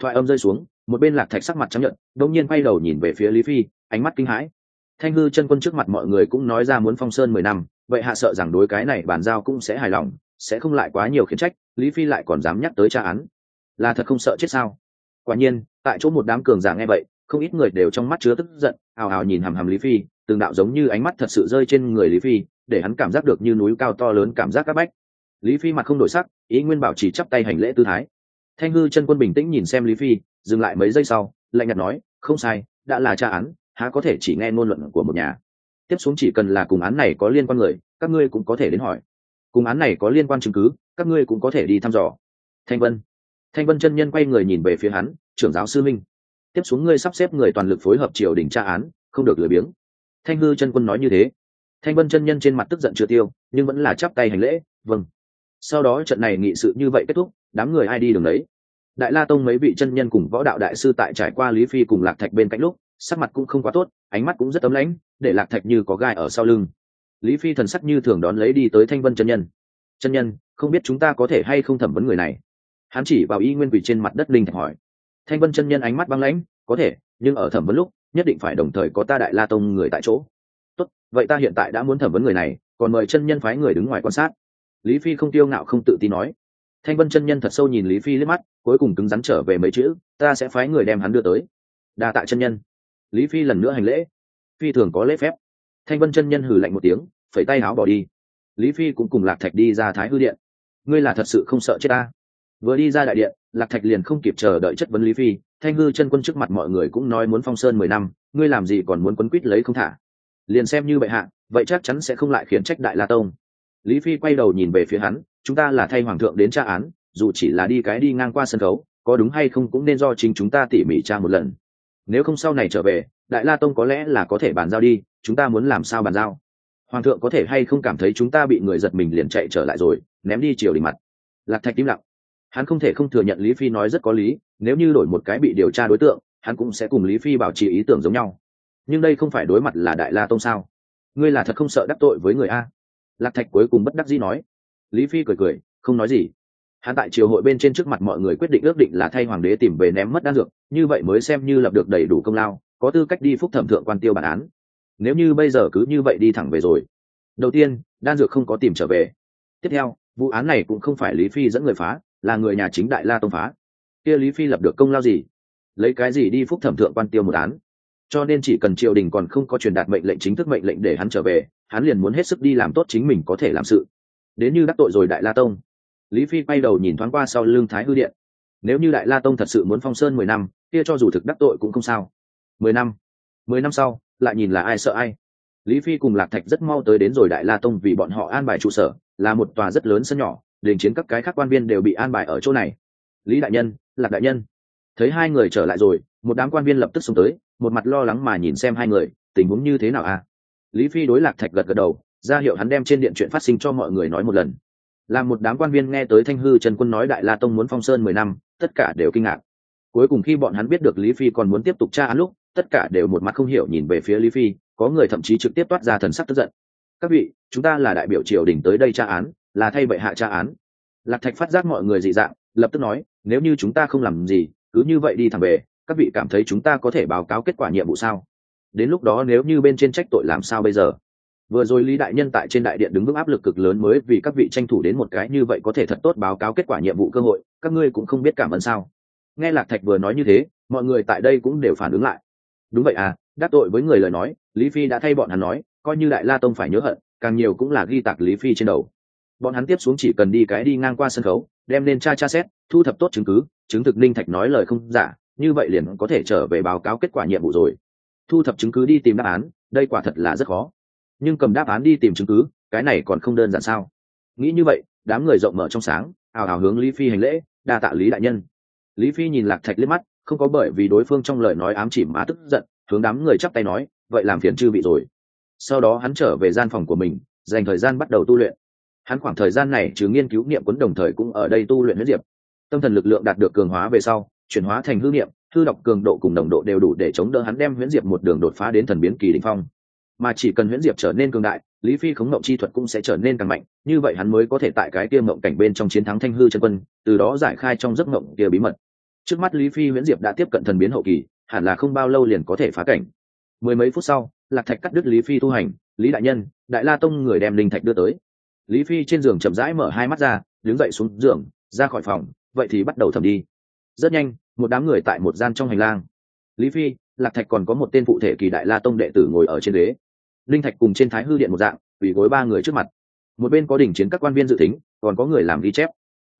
Thoại âm rơi xuống, một bên lạc thạch sắc mặt chấp nhận đông nhiên quay đầu nhìn về phía lý phi ánh mắt kinh hãi. Thanh hư chân quân trước mặt mọi người cũng nói ra muốn phong sơn mười năm, vậy hạ sợ rằng đối cái này bàn giao cũng sẽ hài lòng, sẽ không lại quá nhiều khiển trách, lý phi lại còn dám nhắc tới tra án. Là thật không sợ chết sao? Quả nhiên, tại chỗ một đám cường giả nghe vậy, không ít người đều trong mắt chứa tức giận ào ào nhìn hàm hàm lý phi, từng đạo giống như ánh mắt thật sự rơi trên người lý phi, để hắn cảm giác được như núi cao to lớn cảm giác c áp bách. Lý phi mặt không đổi sắc, ý nguyên bảo chỉ chắp tay hành lễ tư thái. Thanh hư chân quân bình tĩnh nhìn xem lý phi, dừng lại mấy giây sau, lạnh nhạt nói, không sai, đã là tra án há có thể chỉ nghe ngôn luận của một nhà? Tiếp xuống chỉ cần là cùng án này có liên quan người, các ngươi cũng có thể đến hỏi. Cùng án này có liên quan chứng cứ, các ngươi cũng có thể đi thăm dò. Thanh vân. Thanh vân chân nhân quay người nhìn về phía hắn, trưởng giáo sư minh, tiếp xuống ngươi sắp xếp người toàn lực phối hợp triều đình tra án, không được lười biếng. Thanh hư chân quân nói như thế. Thanh vân chân nhân trên mặt tức giận chưa tiêu, nhưng vẫn là chắp tay hành lễ vâng. Sau đó trận này nghị sự như vậy kết thúc, đám người ai đi đường đấy đại la tông mấy vị chân nhân cùng võ đạo đại sư tại trải qua lý phi cùng lạc thạch bên cạnh lúc sắc mặt cũng không quá tốt, ánh mắt cũng rất tấm lãnh, để lạc thạch như có gai ở sau lưng. Lý phi thần sắc như thường đón lấy đi tới thanh vân chân nhân. Chân nhân, không biết chúng ta có thể hay không thẩm vấn người này? Hắn chỉ vào y nguyên quỷ trên mặt đất linh thạch hỏi. Thanh vân chân nhân ánh mắt băng lãnh, có thể, nhưng ở thẩm vấn lúc, nhất định phải đồng thời có ta đại la tông người tại chỗ. Tốt, vậy ta hiện tại đã muốn thẩm vấn người này, còn mời chân nhân phái người đứng ngoài quan sát. Lý phi không tiêu ngạo không tự tin nói. Thanh vân chân nhân thật sâu nhìn lý phi liếc mắt, cuối cùng cứng rắn trở về mấy chữ, ta sẽ phái người đem hắn đưa tới. Đa tạ chân nhân lý phi lần nữa hành lễ. Phi thường có lễ phép. Thanh vân chân nhân hừ lạnh một tiếng, phẩy tay áo bỏ đi. Lý phi cũng cùng lạc thạch đi ra thái hư điện. Ngươi là thật sự không sợ chết ta? Vừa đi ra đại điện, lạc thạch liền không kịp chờ đợi chất vấn lý phi. Thanh hư chân quân trước mặt mọi người cũng nói muốn phong sơn mười năm, ngươi làm gì còn muốn quấn quýt lấy không thả? Liền xem như bệ hạ, vậy chắc chắn sẽ không lại khiển trách đại la tông. Lý phi quay đầu nhìn về phía hắn, chúng ta là thay hoàng thượng đến tra án, dù chỉ là đi cái đi ngang qua sân khấu, có đúng hay không cũng nên do chính chúng ta tỉ mỉ tra một lần nếu không sau này trở về, đại la tông có lẽ là có thể bàn giao đi, chúng ta muốn làm sao bàn giao? Hoàng thượng có thể hay không cảm thấy chúng ta bị người giật mình liền chạy trở lại rồi, ném đi chiều đình mặt. Lạc thạch im lặng. Hắn không thể không thừa nhận lý phi nói rất có lý, nếu như đổi một cái bị điều tra đối tượng, hắn cũng sẽ cùng lý phi bảo trì ý tưởng giống nhau. Nhưng đây không phải đối mặt là đại la tông sao? Ngươi là thật không sợ đắc tội với người a? Lạc thạch cuối cùng bất đắc dĩ nói. Lý phi cười cười, không nói gì hắn tại triều hội bên trên trước mặt mọi người quyết định ước định là thay hoàng đế tìm về ném mất đan dược, như vậy mới xem như lập được đầy đủ công lao, có tư cách đi phúc thẩm thượng quan tiêu bản án. Nếu như bây giờ cứ như vậy đi thẳng về rồi. Đầu tiên, đan dược không có tìm trở về. Tiếp theo, vụ án này cũng không phải lý phi dẫn người phá, là người nhà chính đại la tông phá. Kia lý phi lập được công lao gì? Lấy cái gì đi phúc thẩm thượng quan tiêu một án? Cho nên chỉ cần triều đình còn không có truyền đạt mệnh lệnh chính thức mệnh lệnh để hắn trở về, hắn liền muốn hết sức đi làm tốt chính mình có thể làm sự. Đến như đắc tội rồi đại la tông lý phi quay đầu nhìn thoáng qua sau lưng thái hư điện. Nếu như đại la tông thật sự muốn phong sơn mười năm, kia cho dù thực đắc tội cũng không sao. Mười năm? Mười năm sau, lại nhìn là ai sợ ai? Lý phi cùng lạc thạch rất mau tới đến rồi đại la tông vì bọn họ an bài trụ sở, là một tòa rất lớn sân nhỏ, đình chiến các cái khác quan viên đều bị an bài ở chỗ này. Lý đại nhân, lạc đại nhân. Thấy hai người trở lại rồi, một đám quan viên lập tức xông tới, một mặt lo lắng mà nhìn xem hai người, tình huống như thế nào à? Lý phi đối lạc thạch gật gật đầu, ra hiệu hắn đem trên điện chuyện phát sinh cho mọi người nói một lần làm một đám quan viên nghe tới thanh hư trần quân nói đại la tông muốn phong sơn mười năm, tất cả đều kinh ngạc. Cuối cùng khi bọn hắn biết được lý phi còn muốn tiếp tục tra án lúc, tất cả đều một mặt không hiểu nhìn về phía lý phi, có người thậm chí trực tiếp toát ra thần sắc tức giận. Các vị, chúng ta là đại biểu triều đình tới đây tra án, là thay bệ hạ tra án. Lạc thạch phát giác mọi người dị dạng, lập tức nói, nếu như chúng ta không làm gì, cứ như vậy đi thẳng về, các vị cảm thấy chúng ta có thể báo cáo kết quả nhiệm vụ sao? Đến lúc đó nếu như bên trên trách tội làm sao bây giờ? Vừa rồi lý đại nhân tại trên đại điện đứng vững áp lực cực lớn mới vì các vị tranh thủ đến một cái như vậy có thể thật tốt báo cáo kết quả nhiệm vụ cơ hội, các ngươi cũng không biết cảm ơn sao? Nghe lạc thạch vừa nói như thế, mọi người tại đây cũng đều phản ứng lại. Đúng vậy à đắc tội với người lời nói, lý phi đã thay bọn hắn nói, coi như đại la tông phải nhớ hận, càng nhiều cũng là ghi tạc lý phi trên đầu. Bọn hắn tiếp xuống chỉ cần đi cái đi ngang qua sân khấu, đem lên tra tra xét, thu thập tốt chứng cứ, chứng thực ninh thạch nói lời không giả, như vậy liền có thể trở về báo cáo kết quả nhiệm vụ rồi. Thu thập chứng cứ đi tìm đáp án, đây quả thật là rất khó nhưng cầm đáp án đi tìm chứng cứ, cái này còn không đơn giản sao? Nghĩ như vậy, đám người rộng mở trong sáng ào ào hướng lý phi hành lễ, đa tạ lý đại nhân. Lý phi nhìn lạc thạch liếc mắt, không có bởi vì đối phương trong lời nói ám chỉ má tức giận, hướng đám người chắp tay nói, vậy làm phiền chư bị rồi. Sau đó hắn trở về gian phòng của mình, dành thời gian bắt đầu tu luyện. Hắn khoảng thời gian này trừ nghiên cứu niệm quấn đồng thời cũng ở đây tu luyện huyết diệp. Tâm thần lực lượng đạt được cường hóa về sau, chuyển hóa thành hư niệm, hư độc cường độ cùng đồng độ đều đủ để chống đỡ hắn đem huyễn diệp một đường đột phá đến thần biến kỳ đỉnh phong mà chỉ cần huyễn diệp trở nên cường đại, lý phi khống mộng chi thuật cũng sẽ trở nên càng mạnh, như vậy hắn mới có thể tại cái kia mộng cảnh bên trong chiến thắng thanh hư chân quân, từ đó giải khai trong giấc mộng kia bí mật. Trước mắt lý phi huyễn diệp đã tiếp cận thần biến hậu kỳ, hẳn là không bao lâu liền có thể phá cảnh. Mười mấy phút sau, lạc thạch cắt đứt lý phi tu hành, lý đại nhân, đại la tông người đem linh thạch đưa tới. Lý phi trên giường chậm rãi mở hai mắt ra, đứng dậy xuống giường, ra khỏi phòng, vậy thì bắt đầu thầm đi. Rất nhanh, một đám người tại một gian trong hành lang. Lý phi, lạc thạch còn có một tên phụ thể kỳ đại la tông đệ tử ngồi ở trên ghế linh thạch cùng trên thái hư điện một dạng ủy gối ba người trước mặt. Một bên có đỉnh chiến các quan viên dự tính, còn có người làm ghi chép.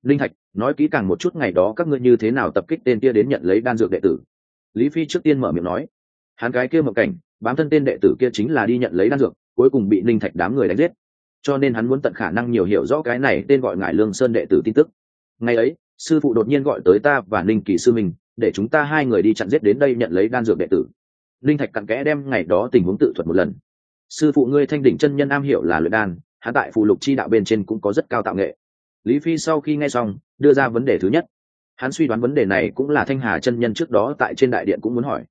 Linh thạch, nói kỹ càng một chút ngày đó các ngươi như thế nào tập kích tên kia đến nhận lấy đan dược đệ tử. Lý phi trước tiên mở miệng nói, hắn cái kia một cảnh, bám thân tên đệ tử kia chính là đi nhận lấy đan dược, cuối cùng bị linh thạch đám người đánh giết. Cho nên hắn muốn tận khả năng nhiều hiểu rõ cái này tên gọi ngải lương sơn đệ tử tin tức. Ngày ấy, sư phụ đột nhiên gọi tới ta và ninh kỳ sư mình để chúng ta hai người đi chặn giết đến đây nhận lấy đan dược đệ tử. Linh thạch cặn kẽ đem ngày đó tình huống tự thuật một lần sư phụ ngươi thanh đỉnh chân nhân am hiểu là luyện đan, hắn tại phù lục chi đạo bên trên cũng có rất cao tạo nghệ. Lý phi sau khi nghe xong, đưa ra vấn đề thứ nhất. Hắn suy đoán vấn đề này cũng là thanh hà chân nhân trước đó tại trên đại điện cũng muốn hỏi.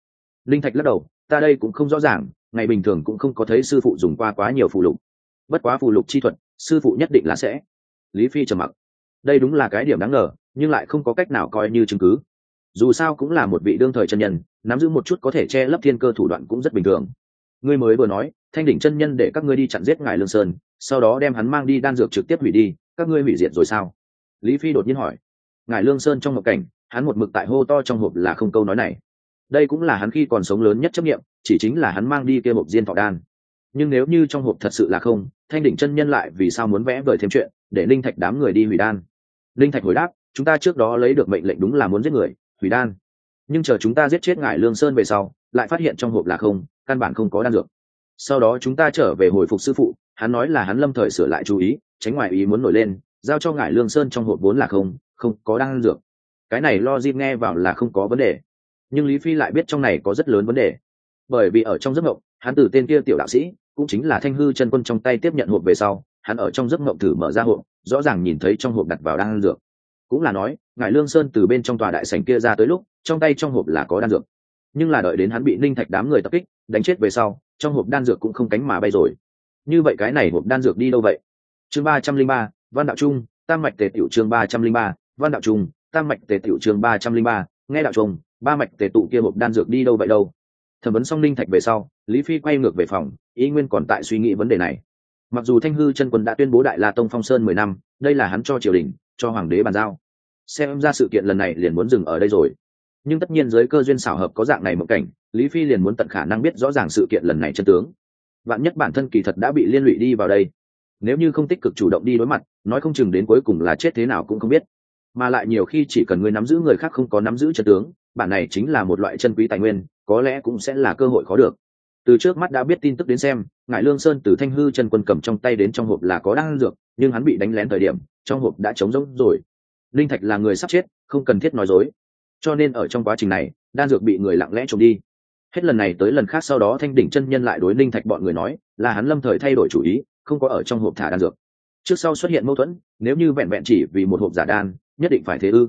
Linh thạch lắc đầu, ta đây cũng không rõ ràng, ngày bình thường cũng không có thấy sư phụ dùng qua quá nhiều phù lục. Bất quá phù lục chi thuật, sư phụ nhất định là sẽ. Lý phi trầm mặc. Đây đúng là cái điểm đáng ngờ, nhưng lại không có cách nào coi như chứng cứ. Dù sao cũng là một vị đương thời chân nhân, nắm giữ một chút có thể che lấp thiên cơ thủ đoạn cũng rất bình thường. Ngươi mới vừa nói thanh đỉnh chân nhân để các ngươi đi chặn giết ngài lương sơn, sau đó đem hắn mang đi đan dược trực tiếp hủy đi, các ngươi hủy diệt rồi sao? Lý phi đột nhiên hỏi. Ngài lương sơn trong một cảnh, hắn một mực tại hô to trong hộp là không câu nói này. Đây cũng là hắn khi còn sống lớn nhất chấp nghiệm chỉ chính là hắn mang đi kia hộp diên thọ đan. Nhưng nếu như trong hộp thật sự là không, thanh đỉnh chân nhân lại vì sao muốn vẽ vời thêm chuyện, để linh thạch đám người đi hủy đan? Linh thạch hồi đáp, chúng ta trước đó lấy được mệnh lệnh đúng là muốn giết người, hủy đan. Nhưng chờ chúng ta giết chết ngài lương sơn về sau, lại phát hiện trong hộp là không, căn bản không có đan dược sau đó chúng ta trở về hồi phục sư phụ, hắn nói là hắn lâm thời sửa lại chú ý, tránh ngoại ý muốn nổi lên, giao cho ngài lương sơn trong hộp vốn là không không có đan dược. Cái này lo dịp nghe vào là không có vấn đề. Nhưng lý phi lại biết trong này có rất lớn vấn đề. Bởi vì ở trong giấc mộng, hắn từ tên kia tiểu đạo sĩ, cũng chính là thanh hư chân quân trong tay tiếp nhận hộp về sau, hắn ở trong giấc mộng thử mở ra hộp, rõ ràng nhìn thấy trong hộp đặt vào đan dược. Cũng là nói ngài lương sơn từ bên trong tòa đại sảnh kia ra tới lúc, trong tay trong hộp là có đan dược. Nhưng là đợi đến hắn bị ninh thạch đám người tập kích, đánh chết về sau trong hộp đan dược cũng không cánh mà bay rồi. Như vậy cái này hộp đan dược đi đâu vậy? Chương ba trăm linh ba, văn đạo trung, tam mạch tề tiểu chương ba trăm linh ba, văn đạo trung, tam mạch tề tiểu chương ba trăm linh ba, nghe đạo trung, ba mạch tề tụ kia hộp đan dược đi đâu vậy đâu? Thẩm vấn xong linh thạch về sau, lý phi quay ngược về phòng, ý nguyên còn tại suy nghĩ vấn đề này. Mặc dù thanh hư chân quân đã tuyên bố đại la tông phong sơn mười năm, đây là hắn cho triều đình, cho hoàng đế bàn giao. Xem ra sự kiện lần này liền muốn dừng ở đây rồi. Nhưng tất nhiên giới cơ duyên xảo hợp có dạng này một cảnh lý phi liền muốn tận khả năng biết rõ ràng sự kiện lần này chân tướng. Vạn nhất bản thân kỳ thật đã bị liên lụy đi vào đây. Nếu như không tích cực chủ động đi đối mặt, nói không chừng đến cuối cùng là chết thế nào cũng không biết. Mà lại nhiều khi chỉ cần người nắm giữ người khác không có nắm giữ chân tướng, bản này chính là một loại chân quý tài nguyên, có lẽ cũng sẽ là cơ hội khó được. Từ trước mắt đã biết tin tức đến xem ngại lương sơn từ thanh hư chân quân cầm trong tay đến trong hộp là có đan dược, nhưng hắn bị đánh lén thời điểm, trong hộp đã trống rỗng rồi. Linh thạch là người sắp chết, không cần thiết nói dối. Cho nên ở trong quá trình này, đan dược bị người lặng lẽ trộm đi hết lần này tới lần khác sau đó thanh đỉnh chân nhân lại đối linh thạch bọn người nói, là hắn lâm thời thay đổi chủ ý, không có ở trong hộp thả đan dược. Trước sau xuất hiện mâu thuẫn, nếu như vẹn vẹn chỉ vì một hộp giả đan, nhất định phải thế ư.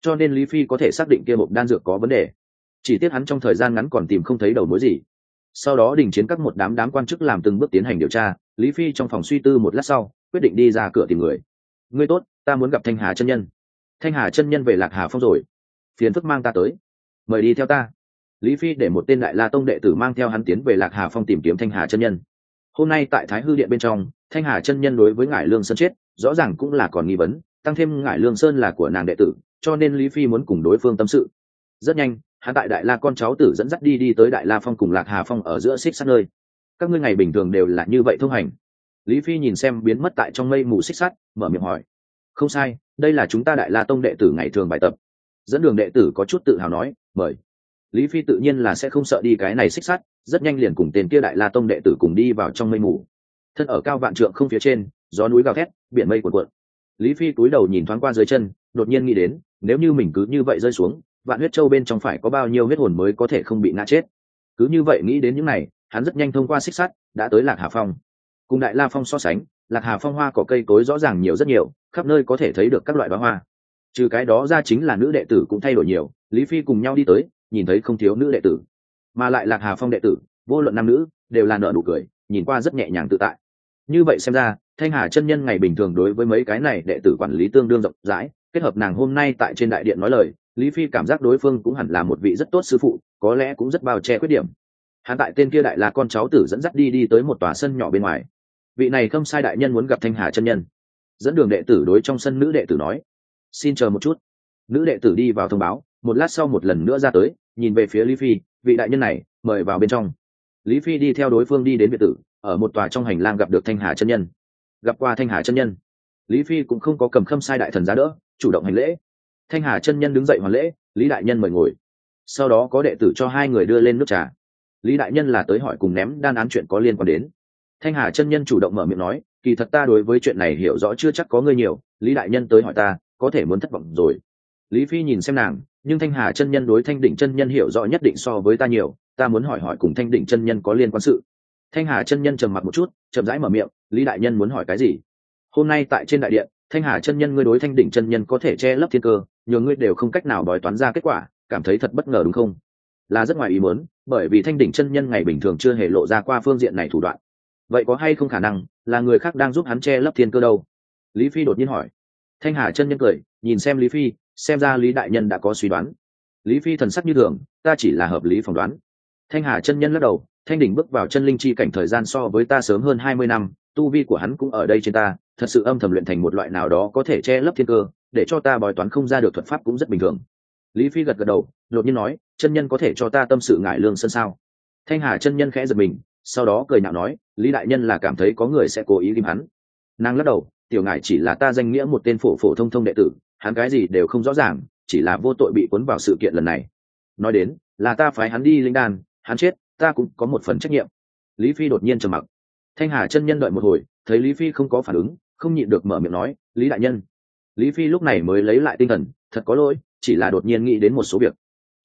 Cho nên lý phi có thể xác định kia hộp đan dược có vấn đề. Chỉ tiếc hắn trong thời gian ngắn còn tìm không thấy đầu mối gì. Sau đó đình chiến các một đám đám quan chức làm từng bước tiến hành điều tra, lý phi trong phòng suy tư một lát sau, quyết định đi ra cửa tìm người. Ngươi tốt, ta muốn gặp thanh hà chân nhân. Thanh hà chân nhân về lạc hà phong rồi. Phiền phức mang ta tới. Mời đi theo ta lý phi để một tên đại la tông đệ tử mang theo hắn tiến về lạc hà phong tìm kiếm thanh hà chân nhân. Hôm nay tại thái hư điện bên trong, thanh hà chân nhân đối với ngải lương sơn chết, rõ ràng cũng là còn nghi vấn, tăng thêm ngải lương sơn là của nàng đệ tử, cho nên lý phi muốn cùng đối phương tâm sự. Rất nhanh, hắn tại đại la con cháu tử dẫn dắt đi đi tới đại la phong cùng lạc hà phong ở giữa xích sắt nơi. Các ngươi ngày bình thường đều là như vậy thông hành. Lý phi nhìn xem biến mất tại trong mây mù xích sắt, mở miệng hỏi. Không sai, đây là chúng ta đại la tông đệ tử ngày thường bài tập. Dẫn đường đệ tử có chút tự hào nói, mời lý phi tự nhiên là sẽ không sợ đi cái này xích sắt, rất nhanh liền cùng tên kia đại la tông đệ tử cùng đi vào trong mây mù. Thân ở cao vạn trượng không phía trên, gió núi gào thét, biển mây cuộn cuộn. Lý phi cúi đầu nhìn thoáng qua dưới chân, đột nhiên nghĩ đến, nếu như mình cứ như vậy rơi xuống, vạn huyết châu bên trong phải có bao nhiêu huyết hồn mới có thể không bị ngã chết? Cứ như vậy nghĩ đến những này, hắn rất nhanh thông qua xích sắt, đã tới lạc hà phong. Cùng đại la phong so sánh, lạc hà phong hoa có cây cối rõ ràng nhiều rất nhiều, khắp nơi có thể thấy được các loại bá hoa. Trừ cái đó ra chính là nữ đệ tử cũng thay đổi nhiều, lý phi cùng nhau đi tới nhìn thấy không thiếu nữ đệ tử, mà lại lạc hà phong đệ tử, vô luận nam nữ, đều là nợ nụ cười, nhìn qua rất nhẹ nhàng tự tại. Như vậy xem ra, thanh hà chân nhân ngày bình thường đối với mấy cái này đệ tử quản lý tương đương rộng rãi, kết hợp nàng hôm nay tại trên đại điện nói lời, lý phi cảm giác đối phương cũng hẳn là một vị rất tốt sư phụ, có lẽ cũng rất bao che khuyết điểm. Hắn tại tên kia đại là con cháu tử dẫn dắt đi đi tới một tòa sân nhỏ bên ngoài. Vị này không sai đại nhân muốn gặp thanh hà chân nhân. Dẫn đường đệ tử đối trong sân nữ đệ tử nói, xin chờ một chút. Nữ đệ tử đi vào thông báo một lát sau một lần nữa ra tới, nhìn về phía lý phi, vị đại nhân này, mời vào bên trong. Lý phi đi theo đối phương đi đến biệt tử ở một tòa trong hành lang gặp được thanh hà chân nhân. Gặp qua thanh hà chân nhân. Lý phi cũng không có cầm khâm sai đại thần giá đỡ, chủ động hành lễ. Thanh hà chân nhân đứng dậy hoàn lễ, lý đại nhân mời ngồi. Sau đó có đệ tử cho hai người đưa lên nước trà. Lý đại nhân là tới hỏi cùng ném đan án chuyện có liên quan đến. Thanh hà chân nhân chủ động mở miệng nói, kỳ thật ta đối với chuyện này hiểu rõ chưa chắc có ngươi nhiều, lý đại nhân tới hỏi ta, có thể muốn thất vọng rồi. Lý phi nhìn xem nàng nhưng thanh hà chân nhân đối thanh đỉnh chân nhân hiểu rõ nhất định so với ta nhiều, ta muốn hỏi hỏi cùng thanh đỉnh chân nhân có liên quan sự. Thanh hà chân nhân trầm mặt một chút, chậm rãi mở miệng, lý đại nhân muốn hỏi cái gì? Hôm nay tại trên đại điện, thanh hà chân nhân ngươi đối thanh đỉnh chân nhân có thể che lấp thiên cơ, nhờ ngươi đều không cách nào bói toán ra kết quả, cảm thấy thật bất ngờ đúng không? Là rất ngoài ý muốn, bởi vì thanh đỉnh chân nhân ngày bình thường chưa hề lộ ra qua phương diện này thủ đoạn. Vậy có hay không khả năng, là người khác đang giúp hắn che lấp thiên cơ đâu? Lý phi đột nhiên hỏi. Thanh hà chân nhân cười, nhìn xem lý phi xem ra lý đại nhân đã có suy đoán. Lý phi thần sắc như thường, ta chỉ là hợp lý phỏng đoán. Thanh hà chân nhân lắc đầu, thanh đỉnh bước vào chân linh chi cảnh thời gian so với ta sớm hơn hai mươi năm, tu vi của hắn cũng ở đây trên ta, thật sự âm thầm luyện thành một loại nào đó có thể che lấp thiên cơ, để cho ta bói toán không ra được thuật pháp cũng rất bình thường. Lý phi gật gật đầu, đột nhiên nói, chân nhân có thể cho ta tâm sự ngại lương sân sao? Thanh hà chân nhân khẽ giật mình, sau đó cười nhạo nói, lý đại nhân là cảm thấy có người sẽ cố ý ghim hắn. Nàng lắc đầu, tiểu ngại chỉ là ta danh nghĩa một tên phổ phổ thông thông đệ tử hắn cái gì đều không rõ ràng, chỉ là vô tội bị cuốn vào sự kiện lần này. Nói đến, là ta phái hắn đi linh đan, hắn chết, ta cũng có một phần trách nhiệm. Lý phi đột nhiên trầm mặc. Thanh hà chân nhân đợi một hồi, thấy lý phi không có phản ứng, không nhịn được mở miệng nói, lý đại nhân. Lý phi lúc này mới lấy lại tinh thần, thật có lỗi, chỉ là đột nhiên nghĩ đến một số việc.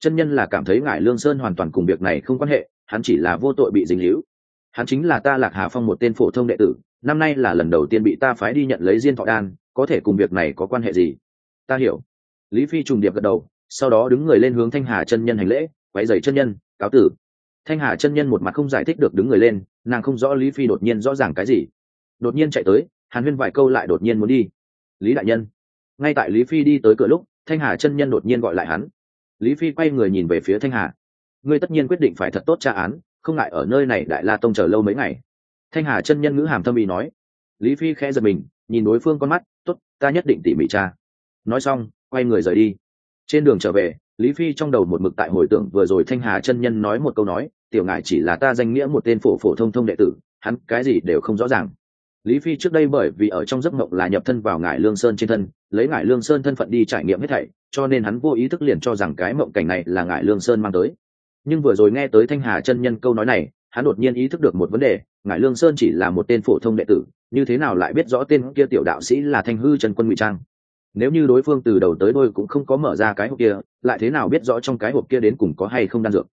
Chân nhân là cảm thấy ngài lương sơn hoàn toàn cùng việc này không quan hệ, hắn chỉ là vô tội bị dính hữu hắn chính là ta lạc hà phong một tên phổ thông đệ tử, năm nay là lần đầu tiên bị ta phái đi nhận lấy diên thọ đan, có thể cùng việc này có quan hệ gì? Ta hiểu. Lý phi trùng điệp gật đầu, sau đó đứng người lên hướng thanh hà chân nhân hành lễ quay dày chân nhân, cáo tử. Thanh hà chân nhân một mặt không giải thích được đứng người lên, nàng không rõ lý phi đột nhiên rõ ràng cái gì. Đột nhiên chạy tới, hàn huyên vài câu lại đột nhiên muốn đi. Lý đại nhân. Ngay tại lý phi đi tới cửa lúc, thanh hà chân nhân đột nhiên gọi lại hắn. Lý phi quay người nhìn về phía thanh hà. Ngươi tất nhiên quyết định phải thật tốt tra án, không ngại ở nơi này đại la tông chờ lâu mấy ngày. Thanh hà chân nhân ngữ hàm thâm ý nói. Lý phi khẽ giật mình, nhìn đối phương con mắt t ố t ta nhất định tỉ mỉ cha nói xong, quay người rời đi. Trên đường trở về, lý phi trong đầu một mực tại hồi tưởng vừa rồi thanh hà chân nhân nói một câu nói, tiểu ngại chỉ là ta danh nghĩa một tên phổ phổ thông thông đệ tử, hắn cái gì đều không rõ ràng. Lý phi trước đây bởi vì ở trong giấc mộng là nhập thân vào ngải lương sơn trên thân, lấy ngải lương sơn thân phận đi trải nghiệm hết thảy, cho nên hắn vô ý thức liền cho rằng cái mộng cảnh này là ngải lương sơn mang tới. Nhưng vừa rồi nghe tới thanh hà chân nhân câu nói này, hắn đột nhiên ý thức được một vấn đề, ngải lương sơn chỉ là một tên phổ thông đệ tử, như thế nào lại biết rõ tên kia tiểu đạo sĩ là thanh hư trần quân ngụy trang? Nếu như đối phương từ đầu tới đôi cũng không có mở ra cái hộp kia, lại thế nào biết rõ trong cái hộp kia đến cùng có hay không đan dược?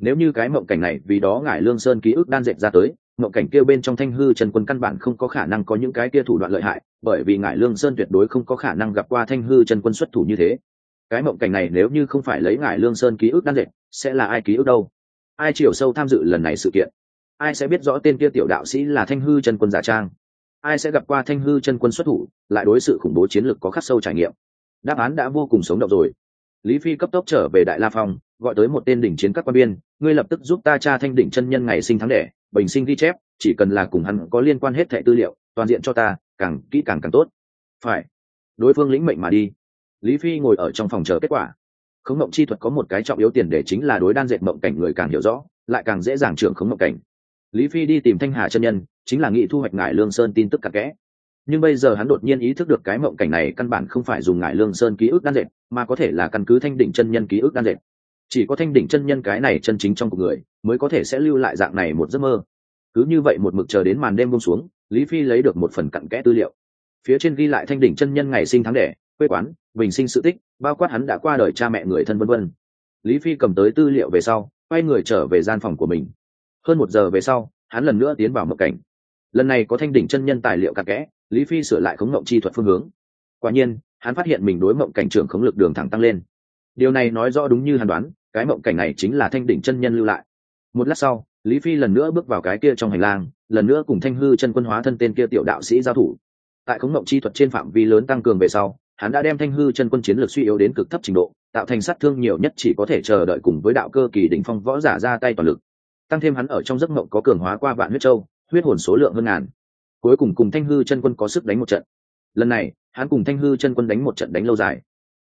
Nếu như cái mộng cảnh này vì đó ngải lương sơn ký ức đan dệt ra tới, mộng cảnh kia bên trong thanh hư trần quân căn bản không có khả năng có những cái kia thủ đoạn lợi hại, bởi vì ngải lương sơn tuyệt đối không có khả năng gặp qua thanh hư trần quân xuất thủ như thế. Cái mộng cảnh này nếu như không phải lấy ngải lương sơn ký ức đan dệt, sẽ là ai ký ức đâu? Ai chiều sâu tham dự lần này sự kiện? Ai sẽ biết rõ tên kia tiểu đạo sĩ là thanh hư trần quân giả trang? Ai sẽ gặp qua thanh hư chân quân xuất thủ, lại đối sự khủng bố chiến lược có khắc sâu trải nghiệm? Đáp án đã vô cùng sống động rồi. Lý phi cấp tốc trở về đại la phong, gọi tới một tên đỉnh chiến các quan biên ngươi lập tức giúp ta tra thanh đỉnh chân nhân ngày sinh tháng đẻ, bình sinh ghi chép, chỉ cần là cùng hắn có liên quan hết thẻ tư liệu, toàn diện cho ta, càng kỹ càng càng tốt. Phải. Đối phương lĩnh mệnh mà đi. Lý phi ngồi ở trong phòng chờ kết quả. Khống mộng chi thuật có một cái trọng yếu tiền để chính là đối đan dệt mộng cảnh người càng hiểu rõ, lại càng dễ dàng trưởng khống mộng cảnh lý phi đi tìm thanh hà chân nhân, chính là nghị thu hoạch ngải lương sơn tin tức cặp kẽ. Nhưng bây giờ hắn đột nhiên ý thức được cái mộng cảnh này căn bản không phải dùng ngải lương sơn ký ức đan dệt, mà có thể là căn cứ thanh định chân nhân ký ức đan dệt. Chỉ có thanh định chân nhân cái này chân chính trong cuộc người, mới có thể sẽ lưu lại dạng này một giấc mơ. Cứ như vậy một mực chờ đến màn đêm bông xuống, lý phi lấy được một phần cặn kẽ tư liệu. Phía trên ghi lại thanh đỉnh chân nhân ngày sinh tháng đẻ, quê quán, bình sinh sự tích, bao quát hắn đã qua đời cha mẹ người thân vân vân. Lý phi cầm tới tư liệu về sau, quay người trở về gian phòng của mình hơn một giờ về sau, hắn lần nữa tiến vào mộng cảnh. Lần này có thanh đỉnh chân nhân tài liệu cặn kẽ, lý phi sửa lại khống mộng chi thuật phương hướng. Quả nhiên, hắn phát hiện mình đối mộng cảnh trưởng khống lực đường thẳng tăng lên. Điều này nói rõ đúng như hắn đoán, cái mộng cảnh này chính là thanh đỉnh chân nhân lưu lại. Một lát sau, lý phi lần nữa bước vào cái kia trong hành lang, lần nữa cùng thanh hư chân quân hóa thân tên kia tiểu đạo sĩ giao thủ. Tại khống mộng chi thuật trên phạm vi lớn tăng cường về sau, hắn đã đem thanh hư chân quân chiến lược suy yếu đến cực thấp trình độ, tạo thành sát thương nhiều nhất chỉ có thể chờ đợi cùng với đạo cơ kỳ đỉnh phong võ giả ra tay toàn lực tăng thêm hắn ở trong giấc mộng có cường hóa qua vạn huyết châu, huyết hồn số lượng hơn ngàn. Cuối cùng cùng thanh hư chân quân có sức đánh một trận. Lần này, hắn cùng thanh hư chân quân đánh một trận đánh lâu dài.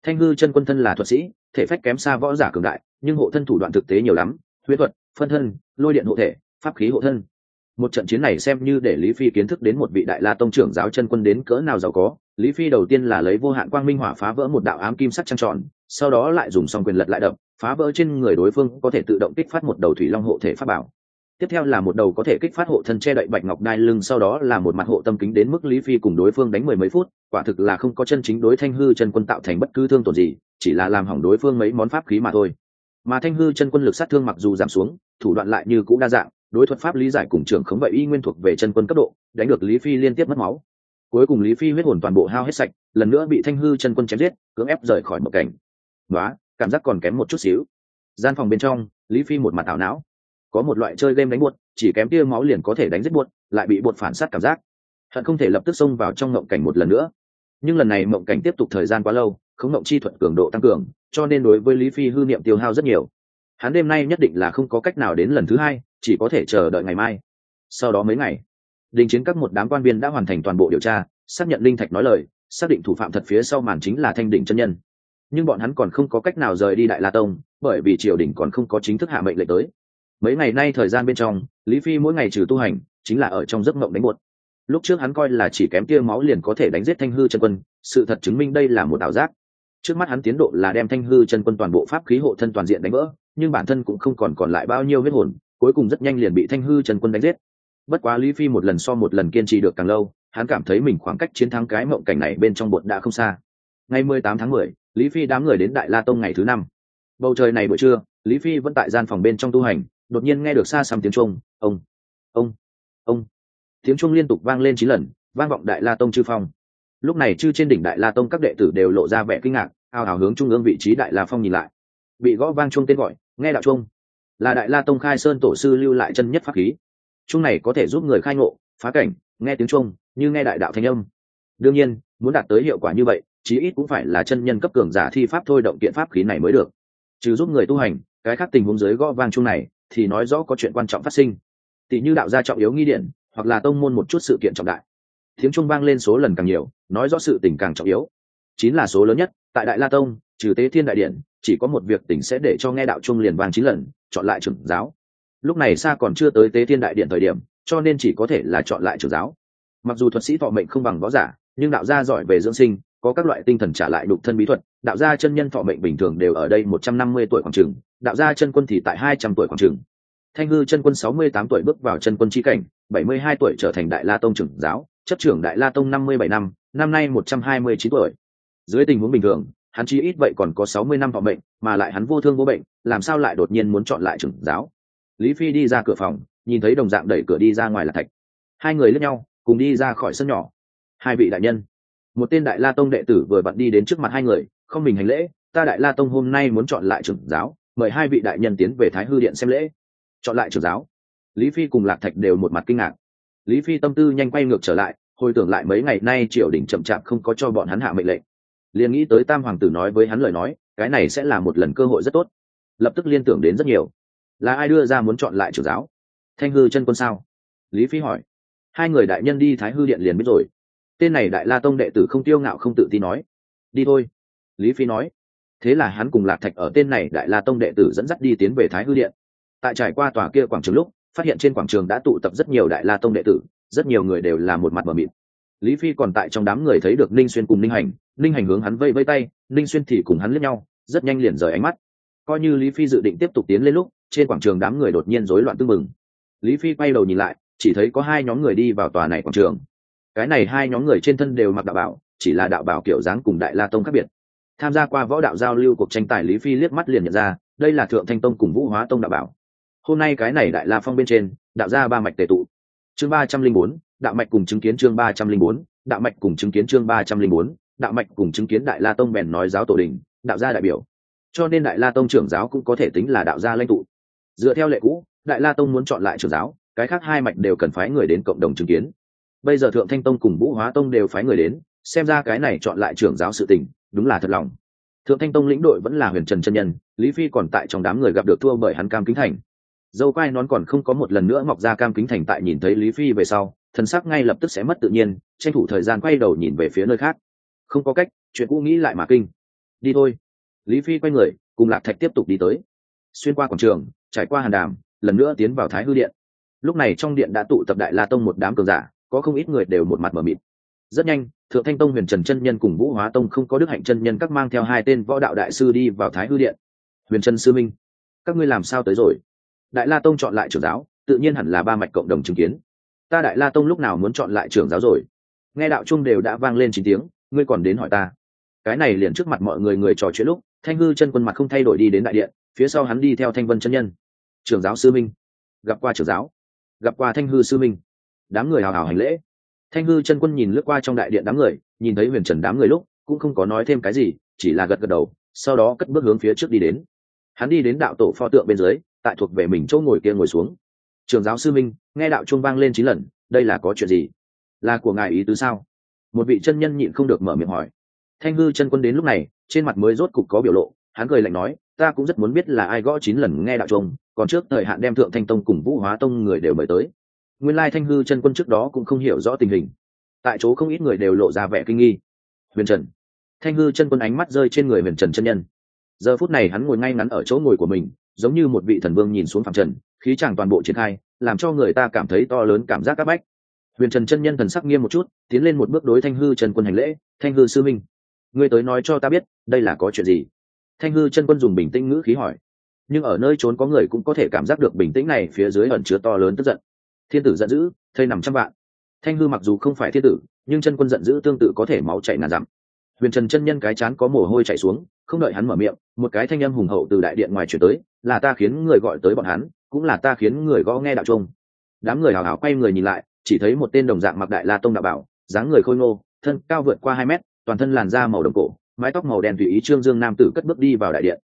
Thanh hư chân quân thân là thuật sĩ, thể phách kém xa võ giả cường đại, nhưng hộ thân thủ đoạn thực tế nhiều lắm, huyết thuật, phân thân, lôi điện hộ thể, pháp khí hộ thân. Một trận chiến này xem như để lý phi kiến thức đến một vị đại la tông trưởng giáo chân quân đến cỡ nào giàu có. Lý phi đầu tiên là lấy vô hạn quang minh hỏa phá vỡ một đạo ám kim sắc trăng tròn, sau đó lại dùng song quyền lật lại đập phá vỡ trên người đối phương có thể tự động kích phát một đầu thủy long hộ thể pháp bảo. Tiếp theo là một đầu có thể kích phát hộ thân che đậy bạch ngọc đai lưng, sau đó là một mặt hộ tâm kính đến mức lý phi cùng đối phương đánh mười mấy phút, quả thực là không có chân chính đối thanh hư chân quân tạo thành bất cứ thương tổn gì, chỉ là làm hỏng đối phương mấy món pháp khí mà thôi. Mà thanh hư chân quân lực sát thương mặc dù giảm xuống, thủ đoạn lại như cũng đa dạng, đối thuật pháp lý giải cùng trưởng khống vậy y nguyên thuộc về chân quân cấp độ, đánh được lý phi liên tiếp mất máu. Cuối cùng lý phi huyết hồn toàn bộ hao hết sạch, lần nữa bị thanh hư chân quân chém giết, cưỡng ép rời khỏi một cảnh. Đó cảm giác còn kém một chút xíu. Gian phòng bên trong, lý phi một mặt ảo não. Có một loại chơi game đánh buột, chỉ kém tia máu liền có thể đánh giết buột, lại bị buột phản sát cảm giác. Hận không thể lập tức xông vào trong mộng cảnh một lần nữa. Nhưng lần này mộng cảnh tiếp tục thời gian quá lâu không mộng chi thuật cường độ tăng cường, cho nên đối với lý phi hư niệm tiêu hao rất nhiều. Hắn đêm nay nhất định là không có cách nào đến lần thứ hai, chỉ có thể chờ đợi ngày mai. Sau đó mấy ngày, đình chiến các một đám quan viên đã hoàn thành toàn bộ điều tra, xác nhận linh thạch nói lời, xác định thủ phạm thật phía sau màn chính là thanh đỉnh chân nhân nhưng bọn hắn còn không có cách nào rời đi đại la tông, bởi vì triều đình còn không có chính thức hạ mệnh lệnh tới. Mấy ngày nay thời gian bên trong, lý phi mỗi ngày trừ tu hành, chính là ở trong giấc mộng đánh bột lúc trước hắn coi là chỉ kém tia máu liền có thể đánh giết thanh hư chân quân, sự thật chứng minh đây là một ảo giác. Trước mắt hắn tiến độ là đem thanh hư chân quân toàn bộ pháp khí hộ thân toàn diện đánh vỡ, nhưng bản thân cũng không còn còn lại bao nhiêu huyết hồn, cuối cùng rất nhanh liền bị thanh hư chân quân đánh giết. Bất quá lý phi một lần so một lần kiên trì được càng lâu, hắn cảm thấy mình khoảng cách chiến thắng cái mộng cảnh này bên trong bột đã không xa. Ngày mười tám tháng mười lý phi đám người đến đại la tông ngày thứ năm. Bầu trời này buổi trưa, lý phi vẫn tại gian phòng bên trong tu hành, đột nhiên nghe được xa xăm tiếng trung ông ông ông. Tiếng trung liên tục vang lên chín lần, vang vọng đại la tông chư phong. Lúc này chư trên đỉnh đại la tông các đệ tử đều lộ ra vẻ kinh ngạc, ao ào hướng trung ương vị trí đại la phong nhìn lại. Bị gõ vang chuông tên gọi, nghe đạo chuông. Là đại la tông khai sơn tổ sư lưu lại chân nhất pháp khí. Chuông này có thể giúp người khai ngộ, phá cảnh, nghe tiếng chuông, như nghe đại đạo thanh âm. Đương nhiên, muốn đạt tới hiệu quả như vậy chí ít cũng phải là chân nhân cấp cường giả thi pháp thôi, động kiện pháp khí này mới được. Trừ giúp người tu hành, cái khác tình huống dưới gõ vang chung này, thì nói rõ có chuyện quan trọng phát sinh. Tỷ như đạo gia trọng yếu nghi điện, hoặc là tông môn một chút sự kiện trọng đại. Tiếng trung vang lên số lần càng nhiều, nói rõ sự tình càng trọng yếu. Chín là số lớn nhất, tại đại la tông, trừ tế thiên đại điện, chỉ có một việc tỉnh sẽ để cho nghe đạo trung liền vang chín lần, chọn lại trưởng giáo. Lúc này xa còn chưa tới tế thiên đại điện thời điểm, cho nên chỉ có thể là chọn lại trưởng giáo. Mặc dù thuật sĩ thọ mệnh không bằng võ giả, nhưng đạo gia giỏi về dưỡng sinh có các loại tinh thần trả lại đục thân bí thuật, đạo gia chân nhân thọ mệnh bình thường đều ở đây một trăm năm mươi tuổi khoảng trường đạo gia chân quân thì tại hai trăm tuổi khoảng trường thanh hư chân quân sáu mươi tám tuổi bước vào chân quân chi cảnh, bảy mươi hai tuổi trở thành đại la tông trưởng giáo, chấp trưởng đại la tông năm mươi bảy năm năm nay một trăm hai mươi chín tuổi. Dưới tình huống bình thường, hắn chỉ ít vậy còn có sáu mươi năm thọ mệnh, mà lại hắn vô thương vô bệnh, làm sao lại đột nhiên muốn chọn lại trưởng giáo? Lý phi đi ra cửa phòng, nhìn thấy đồng dạng đẩy cửa đi ra ngoài là thạch. Hai người lướt nhau, cùng đi ra khỏi sân nhỏ. Hai vị đại nhân một tên đại la tông đệ tử vừa vặn đi đến trước mặt hai người, không mình hành lễ, ta đại la tông hôm nay muốn chọn lại trưởng giáo, mời hai vị đại nhân tiến về thái hư điện xem lễ. Chọn lại trưởng giáo? Lý phi cùng lạc thạch đều một mặt kinh ngạc. Lý phi tâm tư nhanh quay ngược trở lại, hồi tưởng lại mấy ngày nay triều đình chậm chạp không có cho bọn hắn hạ mệnh lệnh. Liền nghĩ tới tam hoàng tử nói với hắn lời nói, cái này sẽ là một lần cơ hội rất tốt. Lập tức liên tưởng đến rất nhiều. Là ai đưa ra muốn chọn lại trưởng giáo? Thanh hư chân quân sao? Lý phi hỏi. Hai người đại nhân đi thái hư điện liền biết rồi tên này đại la tông đệ tử không tiêu ngạo không tự tin nói. Đi thôi. Lý phi nói. Thế là hắn cùng lạc thạch ở tên này đại la tông đệ tử dẫn dắt đi tiến về thái hư điện. Tại trải qua tòa kia quảng trường lúc, phát hiện trên quảng trường đã tụ tập rất nhiều đại la tông đệ tử, rất nhiều người đều là một mặt mờ mịt. Lý phi còn tại trong đám người thấy được ninh xuyên cùng ninh hành. Ninh hành hướng hắn vây vây tay, ninh xuyên thì cùng hắn lướt nhau, rất nhanh liền rời ánh mắt. Coi như lý phi dự định tiếp tục tiến lên lúc, trên quảng trường đám người đột nhiên rối loạn tưng mừng lý phi quay đầu nhìn lại, chỉ thấy có hai nhóm người đi vào tòa này quảng trường cái này hai nhóm người trên thân đều mặc đạo bảo, chỉ là đạo bảo kiểu dáng cùng đại la tông khác biệt. Tham gia qua võ đạo giao lưu cuộc tranh tài lý phi liếc mắt liền nhận ra, đây là thượng thanh tông cùng vũ hóa tông đạo bảo. Hôm nay cái này đại la phong bên trên, đạo ra ba mạch tề tụ. Chương ba trăm linh bốn, đạo mạch cùng chứng kiến chương ba trăm linh bốn, đạo mạch cùng chứng kiến chương ba trăm linh bốn, đạo mạch cùng chứng kiến đại la tông bèn nói giáo tổ đình, đạo gia đại biểu. Cho nên đại la tông trưởng giáo cũng có thể tính là đạo gia lãnh tụ. Dựa theo lệ cũ, đại la tông muốn chọn lại trưởng giáo, cái khác hai mạch đều cần phái người đến cộng đồng chứng kiến bây giờ thượng thanh tông cùng vũ hóa tông đều phái người đến, xem ra cái này chọn lại trưởng giáo sự tình, đúng là thật lòng. Thượng thanh tông lĩnh đội vẫn là huyền trần chân nhân, lý phi còn tại trong đám người gặp được thua bởi hắn cam kính thành. Dâu quai nón còn không có một lần nữa mọc ra cam kính thành tại nhìn thấy lý phi về sau, thần sắc ngay lập tức sẽ mất tự nhiên, tranh thủ thời gian quay đầu nhìn về phía nơi khác. Không có cách, chuyện cũ nghĩ lại mà kinh. Đi thôi. Lý phi quay người, cùng lạc thạch tiếp tục đi tới. Xuyên qua quảng trường, trải qua hàn đàm, lần nữa tiến vào thái hư điện. Lúc này trong điện đã tụ tập đại la tông một đám cường giả có không ít người đều một mặt mờ mịt. Rất nhanh, thượng thanh tông huyền trần chân nhân cùng vũ hóa tông không có đức hạnh chân nhân các mang theo hai tên võ đạo đại sư đi vào thái hư điện. Huyền trần sư minh, các ngươi làm sao tới rồi? Đại la tông chọn lại trưởng giáo, tự nhiên hẳn là ba mạch cộng đồng chứng kiến. Ta đại la tông lúc nào muốn chọn lại trưởng giáo rồi? Nghe đạo trung đều đã vang lên chín tiếng, ngươi còn đến hỏi ta. Cái này liền trước mặt mọi người người trò chuyện lúc, thanh hư chân quân mặt không thay đổi đi đến đại điện, phía sau hắn đi theo thanh vân chân nhân. Trưởng giáo sư minh, gặp qua trưởng giáo, gặp qua thanh hư sư minh đám người hào hào hành lễ. Thanh hư chân quân nhìn lướt qua trong đại điện đám người, nhìn thấy huyền trần đám người lúc, cũng không có nói thêm cái gì, chỉ là gật gật đầu, sau đó cất bước hướng phía trước đi đến. Hắn đi đến đạo tổ pho tượng bên dưới, tại thuộc về mình chỗ ngồi kia ngồi xuống. Trường giáo sư minh, nghe đạo trung vang lên chín lần, đây là có chuyện gì? Là của ngài ý tứ sao? Một vị chân nhân nhịn không được mở miệng hỏi. Thanh hư chân quân đến lúc này, trên mặt mới rốt cục có biểu lộ, hắn cười lạnh nói, ta cũng rất muốn biết là ai gõ chín lần nghe đạo trung còn trước thời hạn đem thượng thanh tông cùng vũ hóa tông người đều mời tới nguyên lai thanh hư chân quân trước đó cũng không hiểu rõ tình hình. Tại chỗ không ít người đều lộ ra vẻ kinh nghi. Huyền trần. Thanh hư chân quân ánh mắt rơi trên người huyền trần chân nhân. Giờ phút này hắn ngồi ngay ngắn ở chỗ ngồi của mình, giống như một vị thần vương nhìn xuống phạm trần, khí chàng toàn bộ triển khai, làm cho người ta cảm thấy to lớn cảm giác áp bách. Huyền trần chân nhân thần sắc nghiêm một chút, tiến lên một bước đối thanh hư trần quân hành lễ, thanh hư sư minh, ngươi tới nói cho ta biết, đây là có chuyện gì? Thanh hư chân quân dùng bình tĩnh ngữ khí hỏi. Nhưng ở nơi trốn có người cũng có thể cảm giác được bình tĩnh này phía dưới ẩn chứa to lớn tức giận thiên tử giận dữ, thây nằm trăm vạn. Thanh hư mặc dù không phải thiên tử, nhưng chân quân giận dữ tương tự có thể máu chảy ngàn dặm. Huyền trần chân nhân cái chán có mồ hôi chảy xuống, không đợi hắn mở miệng, một cái thanh âm hùng hậu từ đại điện ngoài chuyển tới, là ta khiến người gọi tới bọn hắn, cũng là ta khiến người gõ nghe đạo trung đám người hào hào quay người nhìn lại, chỉ thấy một tên đồng dạng mặc đại la tông đạo bảo, dáng người khôi ngô, thân cao vượt qua hai mét, toàn thân làn da màu đồng cổ, mái tóc màu đen tùy ý trương dương nam tử cất bước đi vào đại điện.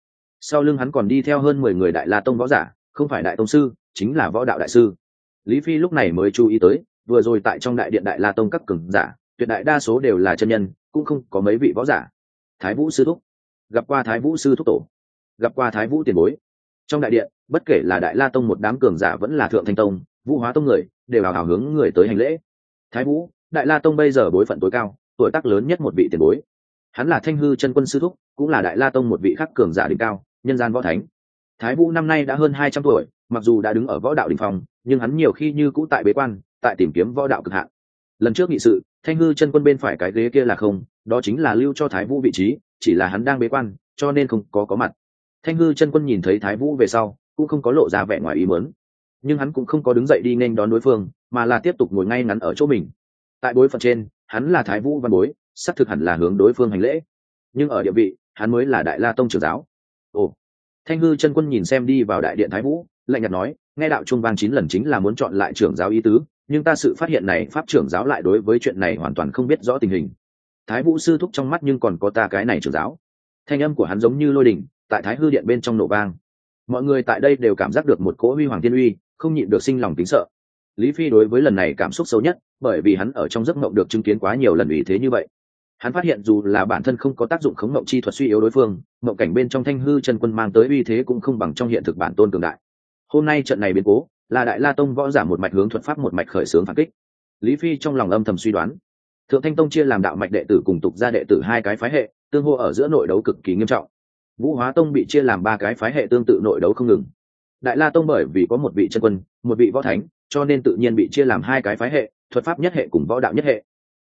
Sau lưng hắn còn đi theo hơn mười người đại la tông võ giả, không phải đại tông sư, chính là võ đạo đại sư lý phi lúc này mới chú ý tới, vừa rồi tại trong đại điện đại la tông các cường giả, tuyệt đại đa số đều là chân nhân, cũng không có mấy vị võ giả. Thái vũ sư thúc. Gặp qua thái vũ sư thúc tổ. Gặp qua thái vũ tiền bối. Trong đại điện, bất kể là đại la tông một đám cường giả vẫn là thượng thanh tông, vũ hóa tông người, đều hào hào hướng người tới hành lễ. Thái vũ, đại la tông bây giờ bối phận tối cao, tuổi tác lớn nhất một vị tiền bối. Hắn là thanh hư chân quân sư thúc, cũng là đại la tông một vị khắc cường giả đỉnh cao, nhân gian võ thánh. Thái vũ năm nay đã hơn hai trăm tuổi mặc dù đã đứng ở võ đạo đ ỉ n h phòng nhưng hắn nhiều khi như cũ tại bế quan, tại tìm kiếm võ đạo cực hạn. Lần trước nghị sự, thanh hư chân quân bên phải cái ghế kia là không, đó chính là lưu cho thái vũ vị trí, chỉ là hắn đang bế quan, cho nên không có có mặt. Thanh hư chân quân nhìn thấy thái vũ về sau, cũng không có lộ ra vẻ ngoài ý mớn nhưng hắn cũng không có đứng dậy đi nên đón đối phương, mà là tiếp tục ngồi ngay ngắn ở chỗ mình. Tại bối phận trên, hắn là thái vũ văn bối, xác thực hẳn là hướng đối phương hành lễ. Nhưng ở địa vị, hắn mới là đại la tông trưởng giáo. Ồ. Thanh hư chân quân nhìn xem đi vào đại điện thái vũ lạnh nhạt nói, nghe đạo trung vang chín lần chính là muốn chọn lại trưởng giáo ý tứ, nhưng ta sự phát hiện này, pháp trưởng giáo lại đối với chuyện này hoàn toàn không biết rõ tình hình. Thái vũ sư thúc trong mắt nhưng còn có ta cái này trưởng giáo. Thanh âm của hắn giống như lôi đình tại thái hư điện bên trong nổ vang. Mọi người tại đây đều cảm giác được một cỗ huy hoàng thiên uy, không nhịn được sinh lòng kính sợ. Lý phi đối với lần này cảm xúc xấu nhất, bởi vì hắn ở trong giấc mộng được chứng kiến quá nhiều lần ủy thế như vậy. Hắn phát hiện dù là bản thân không có tác dụng khống mộng chi thuật suy yếu đối phương, mộng cảnh bên trong thanh hư chân quân mang tới uy thế cũng không bằng trong hiện thực bản tôn cường đại hôm nay trận này biến cố, là đại la tông võ giả một mạch hướng thuật pháp một mạch khởi xướng phản kích. Lý phi trong lòng âm thầm suy đoán. Thượng thanh tông chia làm đạo mạch đệ tử cùng tục gia đệ tử hai cái phái hệ, tương hô ở giữa nội đấu cực kỳ nghiêm trọng. Vũ hóa tông bị chia làm ba cái phái hệ tương tự nội đấu không ngừng. Đại la tông bởi vì có một vị chân quân, một vị võ thánh, cho nên tự nhiên bị chia làm hai cái phái hệ, thuật pháp nhất hệ cùng võ đạo nhất hệ.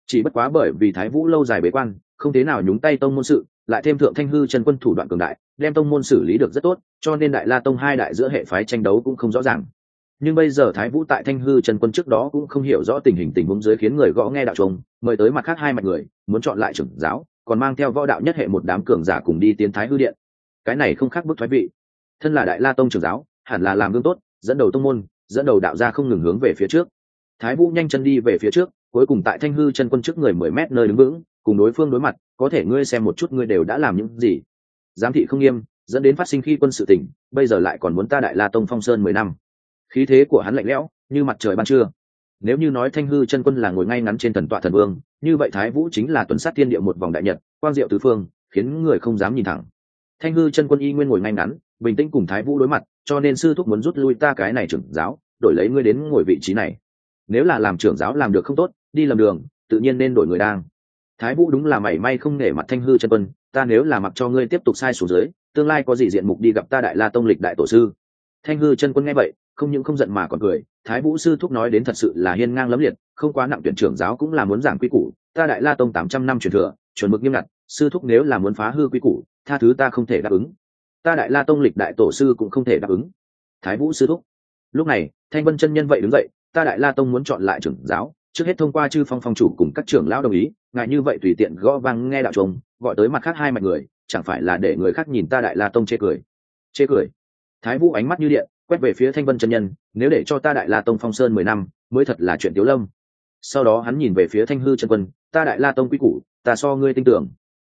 Chỉ bất quá bởi vì thái vũ lâu dài bế quan, không thế nào nhúng tay tông môn sự, lại thêm thượng thanh hư chân quân thủ đoạn cường đại đem tông môn xử lý được rất tốt, cho nên đại la tông hai đại giữa hệ phái tranh đấu cũng không rõ ràng. Nhưng bây giờ thái vũ tại thanh hư Trần quân trước đó cũng không hiểu rõ tình hình tình huống dưới khiến người gõ nghe đạo trùng, mời tới mặt khác hai mặt người, muốn chọn lại trưởng giáo, còn mang theo võ đạo nhất hệ một đám cường giả cùng đi tiến thái hư điện. Cái này không khác bức thoái vị. Thân là đại la tông trưởng giáo, hẳn là làm gương tốt, dẫn đầu tông môn, dẫn đầu đạo gia không ngừng hướng về phía trước. Thái vũ nhanh chân đi về phía trước, cuối cùng tại thanh hư chân quân trước người mười mét nơi đứng vững, cùng đối phương đối mặt, có thể ngươi xem một chút ngươi đều đã làm những gì giám thị không nghiêm, dẫn đến phát sinh khi quân sự tỉnh, bây giờ lại còn muốn ta đại la tông phong sơn mười năm. Khí thế của hắn lạnh lẽo, như mặt trời ban trưa. Nếu như nói thanh hư chân quân là ngồi ngay ngắn trên thần tọa thần vương, như vậy thái vũ chính là tuần sát tiên địa một vòng đại nhật, quang diệu tứ phương, khiến người không dám nhìn thẳng. Thanh hư chân quân y nguyên ngồi ngay ngắn, bình tĩnh cùng thái vũ đối mặt, cho nên sư thúc muốn rút lui ta cái này trưởng giáo, đổi lấy ngươi đến ngồi vị trí này. Nếu là làm trưởng giáo làm được không tốt, đi lầm đường, tự nhiên nên đổi người đang. Thái vũ đúng là mảy may không nể mặt thanh hư chân quân ta nếu là mặc cho ngươi tiếp tục sai xuống dưới, tương lai có gì diện mục đi gặp ta đại la tông lịch đại tổ sư? Thanh hư chân quân nghe vậy, không những không giận mà còn cười, thái vũ sư thúc nói đến thật sự là hiên ngang lấm liệt, không quá nặng tuyển trưởng giáo cũng là muốn giảng quy củ, ta đại la tông tám trăm năm truyền thừa, chuẩn mực nghiêm ngặt, sư thúc nếu là muốn phá hư quy củ, tha thứ ta không thể đáp ứng. Ta đại la tông lịch đại tổ sư cũng không thể đáp ứng. Thái vũ sư thúc. Lúc này, thanh vân chân nhân vậy đứng dậy, ta đại la tông muốn chọn lại trưởng giáo, trước hết thông qua chư phong phong chủ cùng các trưởng lão đồng ý ngại như vậy tùy tiện gõ vang nghe đạo trùng gọi tới mặt khác hai mạch người, chẳng phải là để người khác nhìn ta đại la tông chê cười. Chê cười? Thái vũ ánh mắt như điện, quét về phía thanh vân chân nhân, nếu để cho ta đại la tông phong sơn mười năm, mới thật là chuyện tiếu lâm. Sau đó hắn nhìn về phía thanh hư chân quân, ta đại la tông quy củ, ta so ngươi tin tưởng.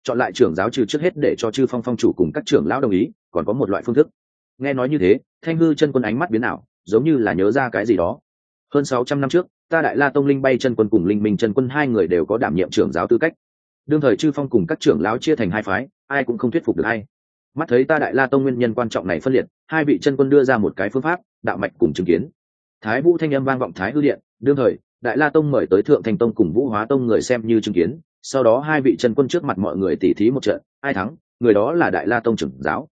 Chọn lại trưởng giáo trừ trước hết để cho chư phong phong chủ cùng các trưởng lão đồng ý, còn có một loại phương thức. Nghe nói như thế, thanh hư chân quân ánh mắt biến ảo, giống như là nhớ ra cái gì đó. Hơn sáu trăm năm trước, ta đại la tông linh bay chân quân cùng linh minh chân quân hai người đều có đảm nhiệm trưởng giáo tư cách đương thời chư phong cùng các trưởng lão chia thành hai phái, ai cũng không thuyết phục được hay mắt thấy ta đại la tông nguyên nhân quan trọng này phân liệt, hai vị chân quân đưa ra một cái phương pháp, đạo mạch cùng chứng kiến. Thái vũ thanh âm vang vọng thái hư điện, đương thời, đại la tông mời tới thượng thành tông cùng vũ hóa tông người xem như chứng kiến, sau đó hai vị chân quân trước mặt mọi người tỉ thí một trận, ai thắng, người đó là đại la tông trưởng giáo.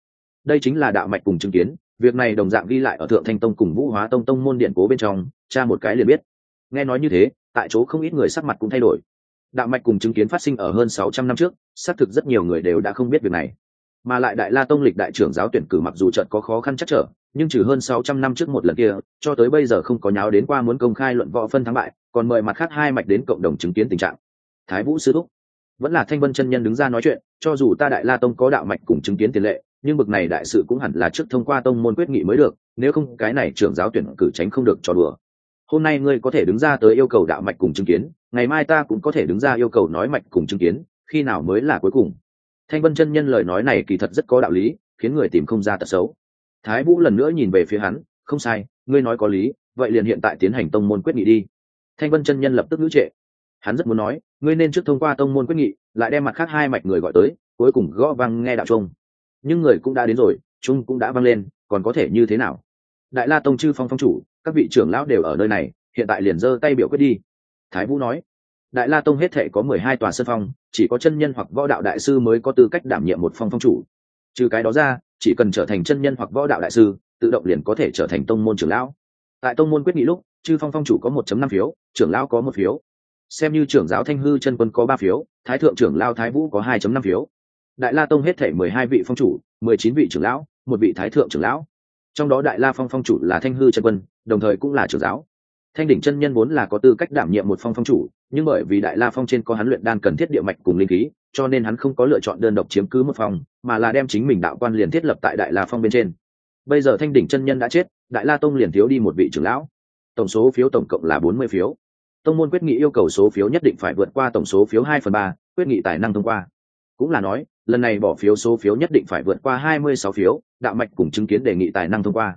Đây chính là đạo mạch cùng chứng kiến, việc này đồng dạng ghi lại ở thượng thanh tông cùng vũ hóa tông tông môn điện cố bên trong cha một cái liền biết. Nghe nói như thế, tại chỗ không ít người sắc mặt cũng thay đổi đạo mạch cùng chứng kiến phát sinh ở hơn sáu trăm năm trước, xác thực rất nhiều người đều đã không biết việc này. Mà lại đại la tông lịch đại trưởng giáo tuyển cử mặc dù trận có khó khăn chắc trở, nhưng trừ hơn sáu trăm năm trước một lần kia, cho tới bây giờ không có nháo đến qua muốn công khai luận võ phân thắng bại, còn mời mặt khác hai mạch đến cộng đồng chứng kiến tình trạng. Thái vũ sư thúc. Vẫn là thanh vân chân nhân đứng ra nói chuyện, cho dù ta đại la tông có đạo mạch cùng chứng kiến tiền lệ, nhưng bực này đại sự cũng hẳn là trước thông qua tông môn quyết nghị mới được, nếu không cái này trưởng giáo tuyển cử tránh không được cho đùa. Hôm nay ngươi có thể đứng ra tới yêu cầu đạo mạch cùng chứng kiến ngày mai ta cũng có thể đứng ra yêu cầu nói mạch cùng chứng kiến, khi nào mới là cuối cùng. Thanh vân chân nhân lời nói này kỳ thật rất có đạo lý, khiến người tìm không ra tật xấu. Thái vũ lần nữa nhìn về phía hắn, không sai, ngươi nói có lý, vậy liền hiện tại tiến hành tông môn quyết nghị đi. Thanh vân chân nhân lập tức ngữ trệ. Hắn rất muốn nói, ngươi nên trước thông qua tông môn quyết nghị, lại đem mặt khác hai mạch người gọi tới, cuối cùng gõ văng nghe đạo trung nhưng người cũng đã đến rồi trung cũng đã văng lên, còn có thể như thế nào? Đại la tông chư phong phong chủ, các vị trưởng lão đều ở nơi này, hiện tại liền giơ tay biểu quyết đi thái vũ nói, đại la tông hết thể có mười hai tòa sân phong, chỉ có chân nhân hoặc võ đạo đại sư mới có tư cách đảm nhiệm một phong phong chủ. Trừ cái đó ra, chỉ cần trở thành chân nhân hoặc võ đạo đại sư, tự động liền có thể trở thành tông môn trưởng lão. Tại tông môn quyết nghị lúc, chư phong phong chủ có một năm phiếu, trưởng lão có một phiếu. Xem như trưởng giáo thanh hư chân quân có ba phiếu, thái thượng trưởng lao thái vũ có hai năm phiếu. Đại la tông hết thể mười hai vị phong chủ, mười chín vị trưởng lão, một vị thái thượng trưởng lão. Trong đó đại la phong phong chủ là thanh hư chân quân, đồng thời cũng là trưởng giáo thanh đỉnh chân nhân vốn là có tư cách đảm nhiệm một phong phong chủ, nhưng bởi vì đại la phong trên có hắn luyện đan cần thiết địa mạch cùng linh khí, cho nên hắn không có lựa chọn đơn độc chiếm cứ một phong, mà là đem chính mình đạo quan liền thiết lập tại đại la phong bên trên. Bây giờ thanh đỉnh chân nhân đã chết, đại la tông liền thiếu đi một vị trưởng lão. Tổng số phiếu tổng cộng là bốn mươi phiếu. Tông môn quyết nghị yêu cầu số phiếu nhất định phải vượt qua tổng số phiếu hai phần ba, quyết nghị tài năng thông qua. Cũng là nói, lần này bỏ phiếu số phiếu nhất định phải vượt qua hai mươi sáu phiếu, đạo mạch cùng chứng kiến đề nghị tài năng thông qua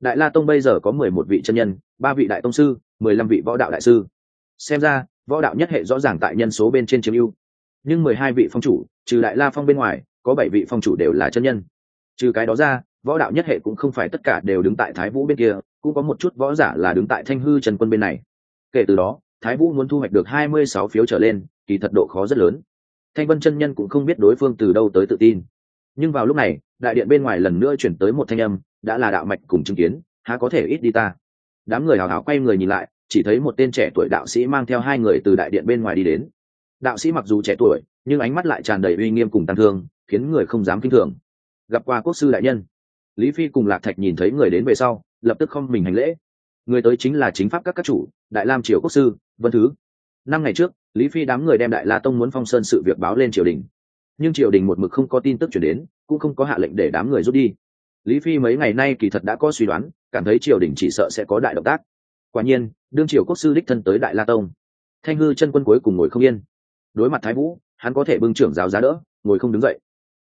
đại la tông bây giờ có mười một vị chân nhân, ba vị đại tông sư, mười lăm vị võ đạo đại sư. Xem ra, võ đạo nhất hệ rõ ràng tại nhân số bên trên chiếm ưu. Nhưng mười hai vị phong chủ, trừ đại la phong bên ngoài, có bảy vị phong chủ đều là chân nhân. Trừ cái đó ra, võ đạo nhất hệ cũng không phải tất cả đều đứng tại thái vũ bên kia, cũng có một chút võ giả là đứng tại thanh hư trần quân bên này. Kể từ đó, thái vũ muốn thu hoạch được hai mươi sáu phiếu trở lên, kỳ thật độ khó rất lớn. Thanh vân chân nhân cũng không biết đối phương từ đâu tới tự tin. Nhưng vào lúc này, đại điện bên ngoài lần nữa chuyển tới một thanh âm đã là đạo mạch cùng chứng kiến, há có thể ít đi ta. Đám người hào hào quay người nhìn lại, chỉ thấy một tên trẻ tuổi đạo sĩ mang theo hai người từ đại điện bên ngoài đi đến. Đạo sĩ mặc dù trẻ tuổi, nhưng ánh mắt lại tràn đầy uy nghiêm cùng tăng thương, khiến người không dám kinh thường. Gặp qua quốc sư đại nhân. Lý phi cùng lạc thạch nhìn thấy người đến về sau, lập tức không mình hành lễ. Người tới chính là chính pháp các các chủ, đại lam triều quốc sư, vân thứ. Năm ngày trước, lý phi đám người đem đại la tông muốn phong sơn sự việc báo lên triều đình. Nhưng triều đình một mực không có tin tức chuyển đến, cũng không có hạ lệnh để đám người rút đi lý phi mấy ngày nay kỳ thật đã có suy đoán, cảm thấy triều đình chỉ sợ sẽ có đại động tác. Quả nhiên, đương triều quốc sư đích thân tới đại la tông, thanh hư chân quân cuối cùng ngồi không yên. Đối mặt thái vũ, hắn có thể bưng trưởng giáo giá đỡ, ngồi không đứng dậy.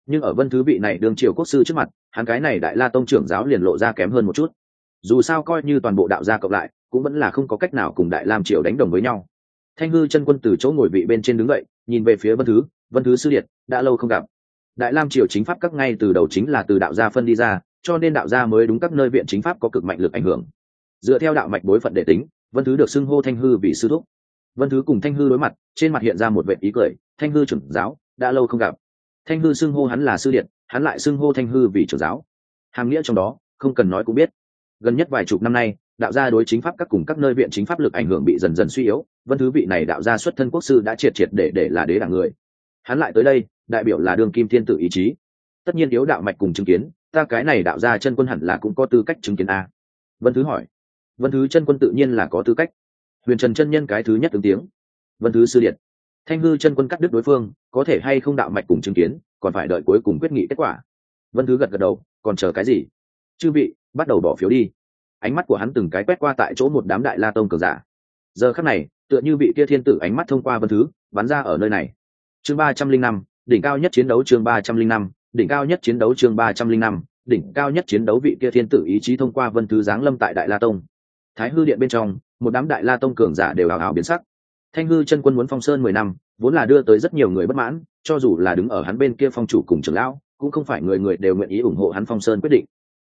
Nhưng ở vân thứ vị này đương triều quốc sư trước mặt, hắn cái này đại la tông trưởng giáo liền lộ ra kém hơn một chút. Dù sao coi như toàn bộ đạo gia cộng lại, cũng vẫn là không có cách nào cùng đại lam triều đánh đồng với nhau. Thanh hư chân quân từ chỗ ngồi vị bên trên đứng dậy, nhìn về phía vân thứ vân thứ sư điệt, đã lâu không gặp. Đại lam triều chính pháp các ngay từ đầu chính là từ đạo gia phân đi ra cho nên đạo gia mới đúng các nơi viện chính pháp có cực mạnh lực ảnh hưởng. Dựa theo đạo mạch bối phận để tính, vân thứ được xưng hô thanh hư vì sư thúc. Vân thứ cùng thanh hư đối mặt, trên mặt hiện ra một vệ ý cười, thanh hư trưởng giáo, đã lâu không gặp. Thanh hư xưng hô hắn là sư điện, hắn lại xưng hô thanh hư vì trưởng giáo. Hàm nghĩa trong đó, không cần nói cũng biết. Gần nhất vài chục năm nay, đạo gia đối chính pháp các cùng các nơi viện chính pháp lực ảnh hưởng bị dần dần suy yếu, vân thứ vị này đạo gia xuất thân quốc sư đã triệt triệt để để là đế đảng người. Hắn lại tới đây, đại biểu là đường kim thiên tự ý chí. Tất nhiên yếu đạo mạch cùng chứng kiến ta cái này đạo ra chân quân hẳn là cũng có tư cách chứng kiến a. Vân thứ hỏi. Vân thứ chân quân tự nhiên là có tư cách. Huyền trần chân nhân cái thứ nhất ứng tiếng. Vân thứ sư điện. Thanh hư chân quân cắt đứt đối phương, có thể hay không đạo mạch cùng chứng kiến, còn phải đợi cuối cùng quyết nghị kết quả. Vân thứ gật gật đầu, còn chờ cái gì? Chư vị, bắt đầu bỏ phiếu đi. Ánh mắt của hắn từng cái quét qua tại chỗ một đám đại la tông cường giả. Giờ khắc này, tựa như vị kia thiên tử ánh mắt thông qua vân thứ, bắn ra ở nơi này. Chương ba trăm linh năm, đỉnh cao nhất chiến đấu chương ba trăm linh năm đỉnh cao nhất chiến đấu chương ba trăm linh năm, đỉnh cao nhất chiến đấu vị kia thiên tử ý chí thông qua vân thứ giáng lâm tại đại la tông. Thái hư điện bên trong, một đám đại la tông cường giả đều hào hào biến sắc. Thanh hư chân quân muốn phong sơn mười năm, vốn là đưa tới rất nhiều người bất mãn, cho dù là đứng ở hắn bên kia phong chủ cùng trưởng lão, cũng không phải người người đều nguyện ý ủng hộ hắn phong sơn quyết định.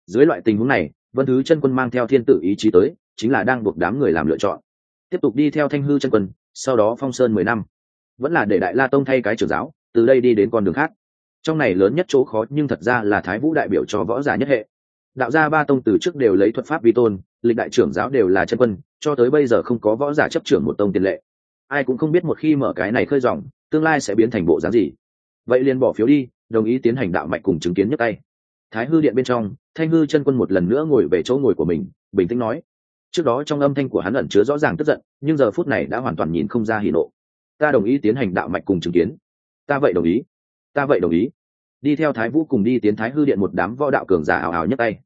Dưới loại tình huống này, vân thứ chân quân mang theo thiên tử ý chí tới, chính là đang buộc đám người làm lựa chọn. Tiếp tục đi theo thanh hư chân quân, sau đó phong sơn mười năm. Vẫn là để đại la tông thay cái trưởng giáo, từ đây đi đến con đường khác trong này lớn nhất chỗ khó nhưng thật ra là thái vũ đại biểu cho võ giả nhất hệ. Đạo gia ba tông từ trước đều lấy thuật pháp vi tôn, lịch đại trưởng giáo đều là chân quân, cho tới bây giờ không có võ giả chấp trưởng một tông tiền lệ. Ai cũng không biết một khi mở cái này khơi dòng, tương lai sẽ biến thành bộ dáng gì. Vậy liền bỏ phiếu đi, đồng ý tiến hành đạo mạch cùng chứng kiến nhất tay. Thái hư điện bên trong, thanh hư chân quân một lần nữa ngồi về chỗ ngồi của mình, bình tĩnh nói. Trước đó trong âm thanh của hắn ẩn chứa rõ ràng tức giận, nhưng giờ phút này đã hoàn toàn nhìn không ra hỉ nộ. Ta đồng ý tiến hành đạo mạch cùng chứng kiến. Ta vậy đồng ý. Ta vậy đồng ý đi theo thái vũ cùng đi tiến thái hư điện một đám võ đạo cường giả ảo ảo nhấc tay.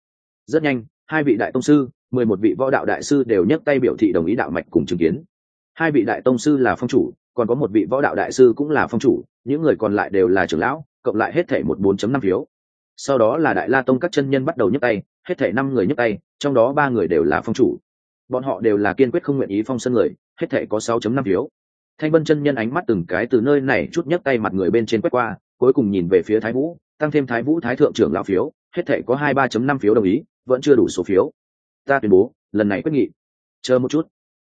Rất nhanh, hai vị đại tông sư, mười một vị võ đạo đại sư đều nhấc tay biểu thị đồng ý đạo mạch cùng chứng kiến. Hai vị đại tông sư là phong chủ, còn có một vị võ đạo đại sư cũng là phong chủ, những người còn lại đều là trưởng lão, cộng lại hết thể một bốn chấm năm phiếu. Sau đó là đại la tông các chân nhân bắt đầu nhấc tay, hết thể năm người nhấc tay, trong đó ba người đều là phong chủ. Bọn họ đều là kiên quyết không nguyện ý phong sân người, hết thể có sáu chấm năm phiếu. Thanh vân chân nhân ánh mắt từng cái từ nơi này chút nhấc tay mặt người bên trên quét qua cuối cùng nhìn về phía thái vũ, tăng thêm thái vũ thái thượng trưởng lão phiếu, hết thể có hai ba chấm năm phiếu đồng ý, vẫn chưa đủ số phiếu. Ta tuyên bố, lần này quyết nghị. Chờ một chút.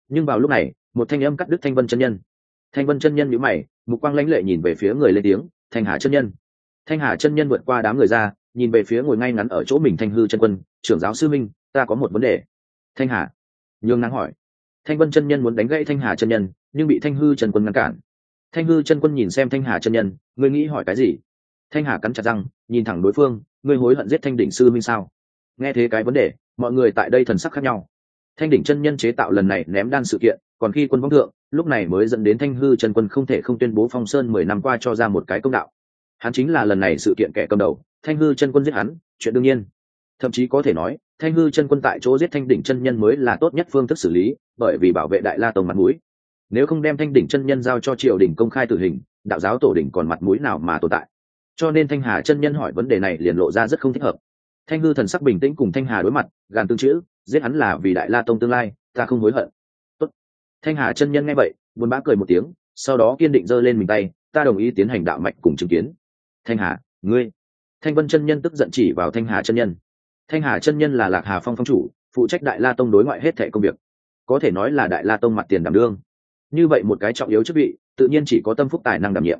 Nhưng vào lúc này, một thanh âm cắt đứt thanh vân chân nhân. Thanh vân chân nhân nhữ mày, mục quang lãnh lệ nhìn về phía người lên tiếng, thanh hà chân nhân. Thanh hà chân nhân vượt qua đám người ra, nhìn về phía ngồi ngay ngắn ở chỗ mình thanh hư chân quân, trưởng giáo sư minh, ta có một vấn đề. Thanh hà? Nhường nắng hỏi. Thanh vân chân nhân muốn đánh gãy thanh hà chân nhân, nhưng bị thanh hư chân quân ngăn cản thanh hư chân quân nhìn xem thanh hà chân nhân, ngươi nghĩ hỏi cái gì? Thanh hà cắn chặt răng, nhìn thẳng đối phương, ngươi hối hận giết thanh đỉnh sư minh sao? Nghe thế cái vấn đề, mọi người tại đây thần sắc khác nhau. Thanh đỉnh chân nhân chế tạo lần này ném đan sự kiện, còn khi quân vắng thượng, lúc này mới dẫn đến thanh hư chân quân không thể không tuyên bố phong sơn mười năm qua cho ra một cái công đạo. Hắn chính là lần này sự kiện kẻ cầm đầu, thanh hư chân quân giết hắn, chuyện đương nhiên. Thậm chí có thể nói, thanh hư chân quân tại chỗ giết thanh đỉnh chân nhân mới là tốt nhất phương thức xử lý, bởi vì bảo vệ đại la tông mặt mũi nếu không đem thanh đỉnh chân nhân giao cho triều đình công khai tử hình, đạo giáo tổ đỉnh còn mặt mũi nào mà tồn tại? Cho nên thanh hà chân nhân hỏi vấn đề này liền lộ ra rất không thích hợp. Thanh hư thần sắc bình tĩnh cùng thanh hà đối mặt, gàn tương chữ, giết hắn là vì đại la tông tương lai, ta không hối hận. Tốt. thanh hà chân nhân nghe vậy, buồn bã cười một tiếng, sau đó kiên định giơ lên mình tay, ta đồng ý tiến hành đạo mạch cùng chứng kiến. Thanh hà, ngươi. Thanh vân chân nhân tức giận chỉ vào thanh hà chân nhân. Thanh hà chân nhân là lạc hà phong phong chủ, phụ trách đại la tông đối ngoại hết thệ công việc. Có thể nói là đại la tông mặt tiền đảm đương như vậy một cái trọng yếu chức vị tự nhiên chỉ có tâm phúc tài năng đảm nhiệm.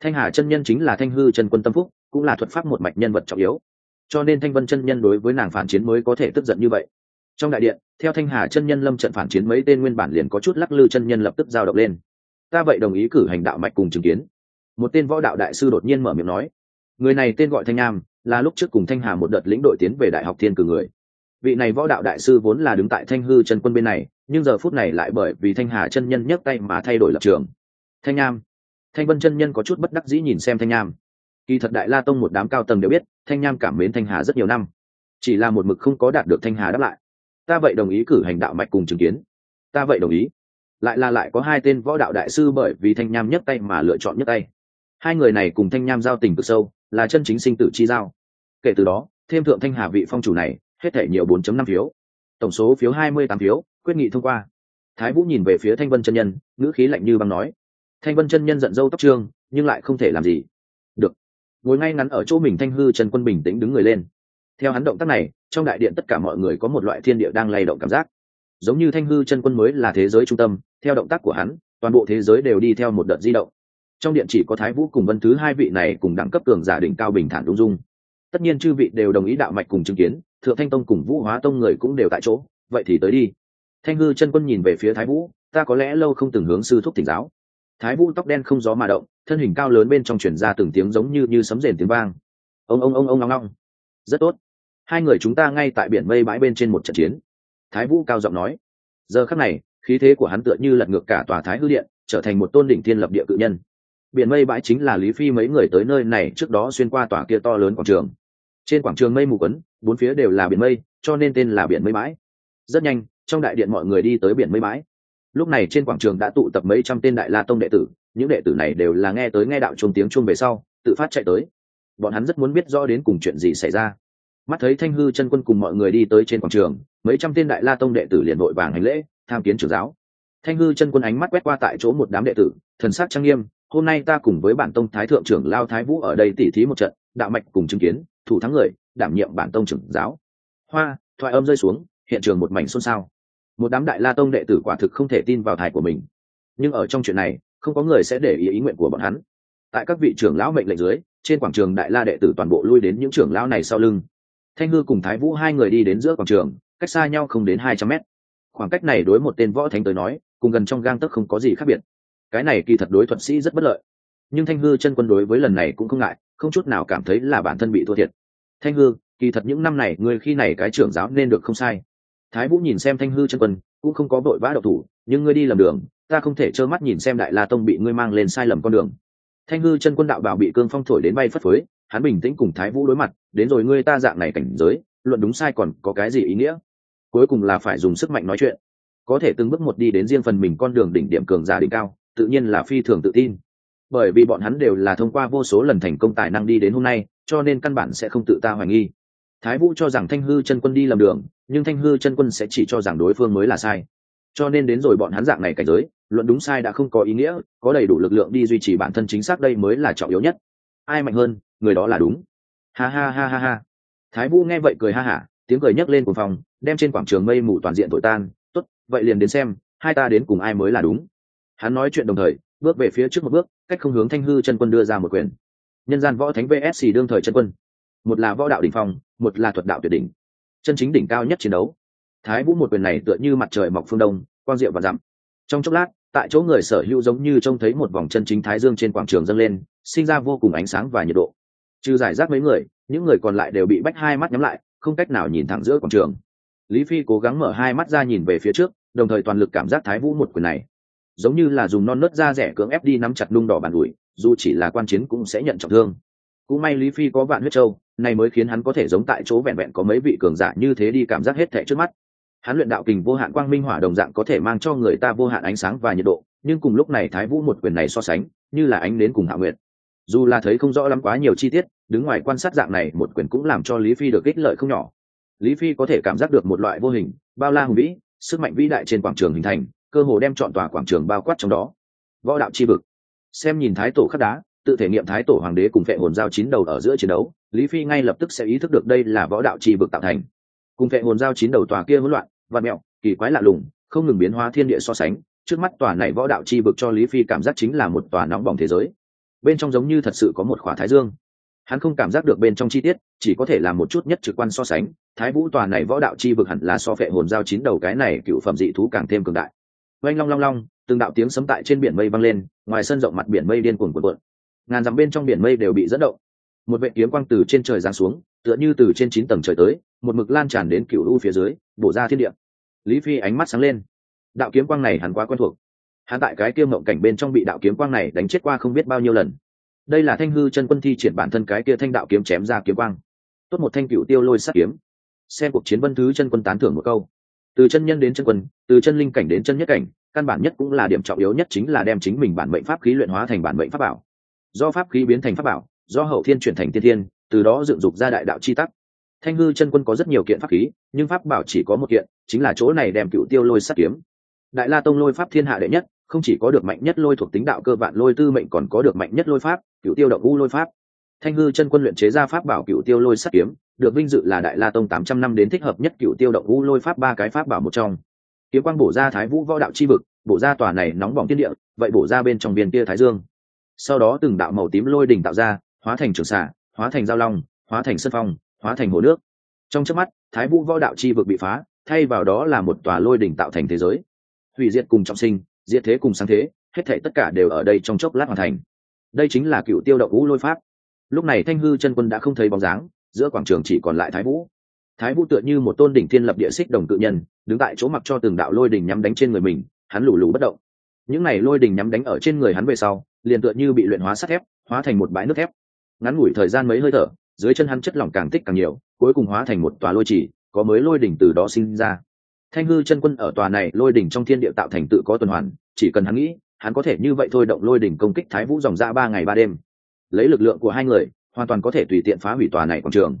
Thanh hà chân nhân chính là thanh hư chân quân tâm phúc cũng là thuật pháp một mạch nhân vật trọng yếu. Cho nên thanh vân chân nhân đối với nàng phản chiến mới có thể tức giận như vậy. Trong đại điện theo thanh hà chân nhân lâm trận phản chiến mấy tên nguyên bản liền có chút lắc lư chân nhân lập tức giao động lên. Ta vậy đồng ý cử hành đạo mạch cùng chứng kiến. Một tên võ đạo đại sư đột nhiên mở miệng nói người này tên gọi thanh Nam, là lúc trước cùng thanh hà một đợt lĩnh đội tiến về đại học thiên cử người. Vị này võ đạo đại sư vốn là đứng tại thanh hư chân quân bên này nhưng giờ phút này lại bởi vì thanh hà chân nhân nhấc tay mà thay đổi lập trường. Thanh nham thanh vân chân nhân có chút bất đắc dĩ nhìn xem thanh nham kỳ thật đại la tông một đám cao tầng đều biết, thanh nham cảm mến thanh hà rất nhiều năm. Chỉ là một mực không có đạt được thanh hà đáp lại. Ta vậy đồng ý cử hành đạo mạch cùng chứng kiến. Ta vậy đồng ý. Lại là lại có hai tên võ đạo đại sư bởi vì thanh nham nhấc tay mà lựa chọn nhấc tay. Hai người này cùng thanh nham giao tình cực sâu, là chân chính sinh tử chi giao. Kể từ đó, thêm thượng thanh hà vị phong chủ này, hết thể nhiều 4.5 phiếu. Tổng số phiếu 28 phiếu quyết nghị thông qua. Thái vũ nhìn về phía thanh vân chân nhân, ngữ khí lạnh như băng nói. Thanh vân chân nhân giận dâu tóc trương, nhưng lại không thể làm gì. Được. Ngồi ngay ngắn ở chỗ mình thanh hư trần quân bình tĩnh đứng người lên. Theo hắn động tác này, trong đại điện tất cả mọi người có một loại thiên địa đang lay động cảm giác. Giống như thanh hư chân quân mới là thế giới trung tâm, theo động tác của hắn, toàn bộ thế giới đều đi theo một đợt di động. Trong điện chỉ có thái vũ cùng vân thứ hai vị này cùng đẳng cấp cường giả đỉnh cao bình thản đúng dung. Tất nhiên chư vị đều đồng ý đạo mạch cùng chứng kiến, thượng thanh tông cùng vũ hóa tông người cũng đều tại chỗ, vậy thì tới đi thanh hư chân quân nhìn về phía thái vũ, ta có lẽ lâu không từng hướng sư thúc tỉnh giáo. Thái vũ tóc đen không gió mà động, thân hình cao lớn bên trong chuyển ra từng tiếng giống như như sấm rền tiếng vang. Ông ông ông ông, ngong ngong. Rất tốt. Hai người chúng ta ngay tại biển mây bãi bên trên một trận chiến. Thái vũ cao giọng nói. Giờ khắc này, khí thế của hắn tựa như lật ngược cả tòa thái hư điện, trở thành một tôn đỉnh thiên lập địa cự nhân. Biển mây bãi chính là lý phi mấy người tới nơi này trước đó xuyên qua tòa kia to lớn quảng trường. Trên quảng trường mây mù quấn, bốn phía đều là biển mây, cho nên tên là biển mây bãi. Rất nhanh trong đại điện mọi người đi tới biển mây mãi. lúc này trên quảng trường đã tụ tập mấy trăm tên đại la tông đệ tử, những đệ tử này đều là nghe tới nghe đạo chuông tiếng chuông về sau, tự phát chạy tới. Bọn hắn rất muốn biết rõ đến cùng chuyện gì xảy ra. Mắt thấy thanh hư chân quân cùng mọi người đi tới trên quảng trường, mấy trăm tên đại la tông đệ tử liền vội vàng hành lễ, tham kiến trưởng giáo. Thanh hư chân quân ánh mắt quét qua tại chỗ một đám đệ tử, thần sắc trang nghiêm, hôm nay ta cùng với bản tông thái thượng trưởng lao thái vũ ở đây tỉ thí một trận, đạo mạch cùng chứng kiến, thủ thắng người, đảm nhiệm bản tông trưởng giáo. Hoa, thoại âm rơi xuống hiện trường một mảnh xôn xao. Một đám đại la tông đệ tử quả thực không thể tin vào thai của mình. Nhưng ở trong chuyện này, không có người sẽ để ý ý nguyện của bọn hắn. Tại các vị trưởng lão mệnh lệnh dưới, trên quảng trường đại la đệ tử toàn bộ lui đến những trưởng lão này sau lưng. Thanh hư cùng thái vũ hai người đi đến giữa quảng trường, cách xa nhau không đến hai trăm mét. Khoảng cách này đối một tên võ thánh tới nói, cùng gần trong gang tấc không có gì khác biệt. Cái này kỳ thật đối thuật sĩ rất bất lợi. Nhưng thanh hư chân quân đối với lần này cũng không ngại, không chút nào cảm thấy là bản thân bị thua thiệt. Thanh hư, kỳ thật những năm này người khi này cái trưởng giáo nên được không sai thái vũ nhìn xem thanh hư chân quân, cũng không có vội vã độc thủ, nhưng ngươi đi lầm đường, ta không thể trơ mắt nhìn xem đại la tông bị ngươi mang lên sai lầm con đường. Thanh hư chân quân đạo bảo bị cương phong thổi đến bay phất phới, hắn bình tĩnh cùng thái vũ đối mặt, đến rồi ngươi ta dạng này cảnh giới, luận đúng sai còn có cái gì ý nghĩa? Cuối cùng là phải dùng sức mạnh nói chuyện. Có thể từng bước một đi đến riêng phần mình con đường đỉnh điểm cường giả đỉnh cao, tự nhiên là phi thường tự tin. Bởi vì bọn hắn đều là thông qua vô số lần thành công tài năng đi đến hôm nay, cho nên căn bản sẽ không tự ta hoài nghi thái vũ cho rằng thanh hư chân quân đi lầm đường, nhưng thanh hư chân quân sẽ chỉ cho rằng đối phương mới là sai. Cho nên đến rồi bọn hắn dạng này cảnh giới, luận đúng sai đã không có ý nghĩa, có đầy đủ lực lượng đi duy trì bản thân chính xác đây mới là trọng yếu nhất. Ai mạnh hơn, người đó là đúng. Ha ha ha ha ha. Thái vũ nghe vậy cười ha hả, tiếng cười nhấc lên cùng phòng đem trên quảng trường mây mù toàn diện thổi tan. Tốt, vậy liền đến xem, hai ta đến cùng ai mới là đúng. Hắn nói chuyện đồng thời, bước về phía trước một bước, cách không hướng thanh hư chân quân đưa ra một quyền. Nhân gian võ thánh vsc đương thời chân quân một là võ đạo đ ỉ n h phong, một là thuật đạo tuyệt đỉnh. Chân chính đỉnh cao nhất chiến đấu. Thái vũ một quyền này tựa như mặt trời mọc phương đông, quang diệu và dặm. Trong chốc lát, tại chỗ người sở hữu giống như trông thấy một vòng chân chính thái dương trên quảng trường dâng lên, sinh ra vô cùng ánh sáng và nhiệt độ. Trừ giải rác mấy người, những người còn lại đều bị bách hai mắt nhắm lại, không cách nào nhìn thẳng giữa quảng trường. Lý phi cố gắng mở hai mắt ra nhìn về phía trước, đồng thời toàn lực cảm giác thái vũ một quyền này. Giống như là dùng non nớt da rẻ cưỡng ép đi nắm chặt lung đỏ bàn ủi, dù chỉ là quan chiến cũng sẽ nhận trọng thương. Cũng may lý phi có vạn huyết châu này mới khiến hắn có thể giống tại chỗ vẹn vẹn có mấy vị cường giả như thế đi cảm giác hết thảy trước mắt. Hắn luyện đạo kình vô hạn quang minh hỏa đồng dạng có thể mang cho người ta vô hạn ánh sáng và nhiệt độ, nhưng cùng lúc này thái vũ một quyền này so sánh, như là ánh đến cùng hạ nguyện dù là thấy không rõ lắm quá nhiều chi tiết, đứng ngoài quan sát dạng này, một quyền cũng làm cho lý phi được ích lợi không nhỏ. Lý phi có thể cảm giác được một loại vô hình, bao la hùng vĩ, sức mạnh vĩ đại trên quảng trường hình thành, cơ hồ đem trọn tòa quảng trường bao quát trong đó. Võ đạo chi vực. Xem nhìn thái tổ khắc đá tự thể nghiệm thái tổ hoàng đế cùng phệ hồn giao chín đầu ở giữa chiến đấu, lý phi ngay lập tức sẽ ý thức được đây là võ đạo chi vực tạo thành. Cùng phệ hồn giao chín đầu tòa kia hỗn loạn và mẹo, kỳ quái lạ lùng, không ngừng biến hóa thiên địa so sánh, trước mắt tòa này võ đạo chi vực cho lý phi cảm giác chính là một tòa nóng bỏng thế giới. Bên trong giống như thật sự có một khỏa thái dương. Hắn không cảm giác được bên trong chi tiết, chỉ có thể là một chút nhất trực quan so sánh, thái vũ tòa này võ đạo chi vực hẳn là so phệ hồn giao chín đầu cái này cựu phẩm dị thú càng thêm cường đại. Oanh long long long, từng đạo tiếng sấm tại trên biển mây vang lên, ngoài sân rộng mặt biển mây điên cuồng cuộn cuộn ngàn dặm bên trong biển mây đều bị dẫn động. Một vệ kiếm quang từ trên trời giáng xuống, tựa như từ trên chín tầng trời tới, một mực lan tràn đến cựu u phía dưới, bổ ra thiên địa. Lý phi ánh mắt sáng lên. Đạo kiếm quang này hẳn quá quen thuộc. Hắn tại cái kia mộng cảnh bên trong bị đạo kiếm quang này đánh chết qua không biết bao nhiêu lần. Đây là thanh hư chân quân thi triển bản thân cái kia thanh đạo kiếm chém ra kiếm quang. Tốt một thanh cựu tiêu lôi sát kiếm. Xem cuộc chiến vân thứ chân quân tán thưởng một câu. Từ chân nhân đến chân quân, từ chân linh cảnh đến chân nhất cảnh, căn bản nhất cũng là điểm trọng yếu nhất chính là đem chính mình bản mệnh pháp khí luyện hóa thành bản mệnh pháp bảo do pháp khí biến thành pháp bảo, do hậu thiên chuyển thành tiên thiên, từ đó dựng dục ra đại đạo chi tắc. Thanh hư chân quân có rất nhiều kiện pháp khí, nhưng pháp bảo chỉ có một kiện, chính là chỗ này đem cựu tiêu lôi sắt kiếm. Đại la tông lôi pháp thiên hạ đệ nhất, không chỉ có được mạnh nhất lôi thuộc tính đạo cơ vạn lôi tư mệnh còn có được mạnh nhất lôi pháp, cựu tiêu động u lôi pháp. Thanh hư chân quân luyện chế ra pháp bảo cựu tiêu lôi sắt kiếm, được vinh dự là đại la tông tám trăm năm đến thích hợp nhất cựu tiêu động u lôi pháp ba cái pháp bảo một trong. Kiếm quang bổ ra thái vũ võ đạo chi vực, bổ ra tòa này nóng bỏng thiên địa, vậy bổ ra bên trong viên kia thái dương sau đó từng đạo màu tím lôi đỉnh tạo ra, hóa thành trường xạ hóa thành giao long, hóa thành sân phong, hóa thành hồ nước. Trong chớp mắt, thái vũ võ đạo chi vực bị phá, thay vào đó là một tòa lôi đỉnh tạo thành thế giới. Hủy diệt cùng trọng sinh, diệt thế cùng sáng thế, hết thể tất cả đều ở đây trong chốc lát hoàn thành. Đây chính là cựu tiêu động vũ lôi pháp. Lúc này thanh hư chân quân đã không thấy bóng dáng, giữa quảng trường chỉ còn lại thái vũ. Thái vũ tựa như một tôn đỉnh thiên lập địa xích đồng tự nhân, đứng tại chỗ mặc cho từng đạo lôi đỉnh nhắm đánh trên người mình, hắn lù lù bất động những này lôi đỉnh nhắm đánh ở trên người hắn về sau, liền tựa như bị luyện hóa sắt thép, hóa thành một bãi nước thép. Ngắn ngủi thời gian mấy hơi thở, dưới chân hắn chất lỏng càng tích càng nhiều, cuối cùng hóa thành một tòa lôi chỉ, có mới lôi đỉnh từ đó sinh ra. Thanh hư chân quân ở tòa này lôi đỉnh trong thiên địa tạo thành tự có tuần hoàn, chỉ cần hắn nghĩ, hắn có thể như vậy thôi động lôi đỉnh công kích thái vũ dòng ra ba ngày ba đêm. Lấy lực lượng của hai người, hoàn toàn có thể tùy tiện phá hủy tòa này quảng trường.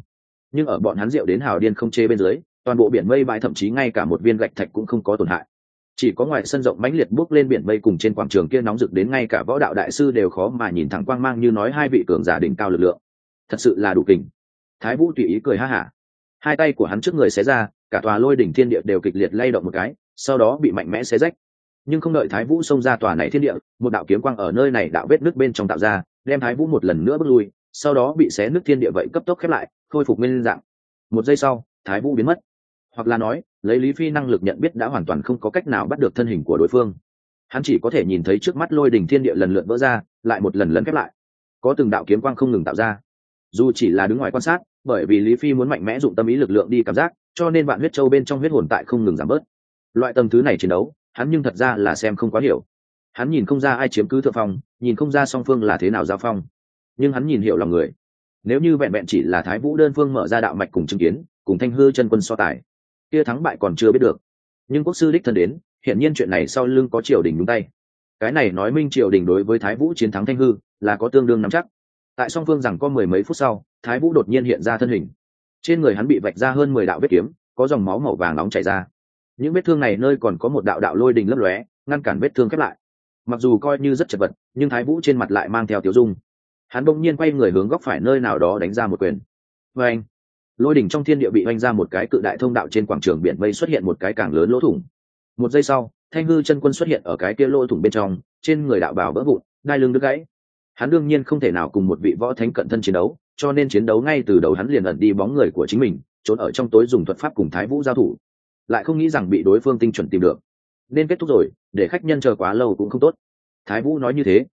Nhưng ở bọn hắn rượu đến hào điên không chê bên dưới, toàn bộ biển mây bãi thậm chí ngay cả một viên gạch thạch cũng không có tổn hại chỉ có ngoài sân rộng mãnh liệt bước lên biển mây cùng trên quảng trường kia nóng rực đến ngay cả võ đạo đại sư đều khó mà nhìn thẳng quang mang như nói hai vị cường giả đỉnh cao lực lượng. Thật sự là đủ kình. Thái vũ tùy ý cười ha hả. Hai tay của hắn trước người xé ra, cả tòa lôi đỉnh thiên địa đều kịch liệt lay động một cái, sau đó bị mạnh mẽ xé rách. Nhưng không đợi thái vũ xông ra tòa này thiên địa, một đạo kiếm quang ở nơi này đạo vết nước bên trong tạo ra, đem thái vũ một lần nữa bước lui, sau đó bị xé nước thiên địa vậy cấp tốc khép lại, khôi phục nguyên dạng. Một giây sau, thái vũ biến mất hoặc là nói, lấy lý phi năng lực nhận biết đã hoàn toàn không có cách nào bắt được thân hình của đối phương. Hắn chỉ có thể nhìn thấy trước mắt lôi đình thiên địa lần lượt vỡ ra, lại một lần lấn khép lại. Có từng đạo kiếm quang không ngừng tạo ra. Dù chỉ là đứng ngoài quan sát, bởi vì lý phi muốn mạnh mẽ dụng tâm ý lực lượng đi cảm giác, cho nên bạn huyết châu bên trong huyết hồn tại không ngừng giảm bớt. Loại tầm thứ này chiến đấu, hắn nhưng thật ra là xem không quá hiểu. Hắn nhìn không ra ai chiếm cứ thượng phong, nhìn không ra song phương là thế nào giao phong. Nhưng hắn nhìn hiểu lòng người. Nếu như vẹn vẹn chỉ là thái vũ đơn phương mở ra đạo mạch cùng chứng kiến, cùng thanh hư chân quân so tài kia thắng bại còn chưa biết được. Nhưng quốc sư đích thân đến, hiển nhiên chuyện này sau lưng có triều đình đúng tay. Cái này nói minh triều đình đối với thái vũ chiến thắng thanh hư, là có tương đương nắm chắc. Tại song phương rằng có mười mấy phút sau, thái vũ đột nhiên hiện ra thân hình. Trên người hắn bị vạch ra hơn mười đạo vết kiếm, có dòng máu màu vàng nóng chảy ra. Những vết thương này nơi còn có một đạo đạo lôi đình lấp lóe, ngăn cản vết thương khép lại. Mặc dù coi như rất chật vật, nhưng thái vũ trên mặt lại mang theo tiểu dung. Hắn bỗng nhiên quay người hướng góc phải nơi nào đó đánh ra một quyền. Vê anh lôi đỉnh trong thiên địa bị oanh ra một cái cự đại thông đạo trên quảng trường biển mây xuất hiện một cái càng lớn lỗ thủng. Một giây sau, thanh hư chân quân xuất hiện ở cái kia lỗ thủng bên trong, trên người đạo bào vỡ vụn, đai lưng đứt gãy. Hắn đương nhiên không thể nào cùng một vị võ thánh cận thân chiến đấu, cho nên chiến đấu ngay từ đầu hắn liền ẩn đi bóng người của chính mình, trốn ở trong tối dùng thuật pháp cùng thái vũ giao thủ. Lại không nghĩ rằng bị đối phương tinh chuẩn tìm được. Nên kết thúc rồi, để khách nhân chờ quá lâu cũng không tốt. Thái vũ nói như thế.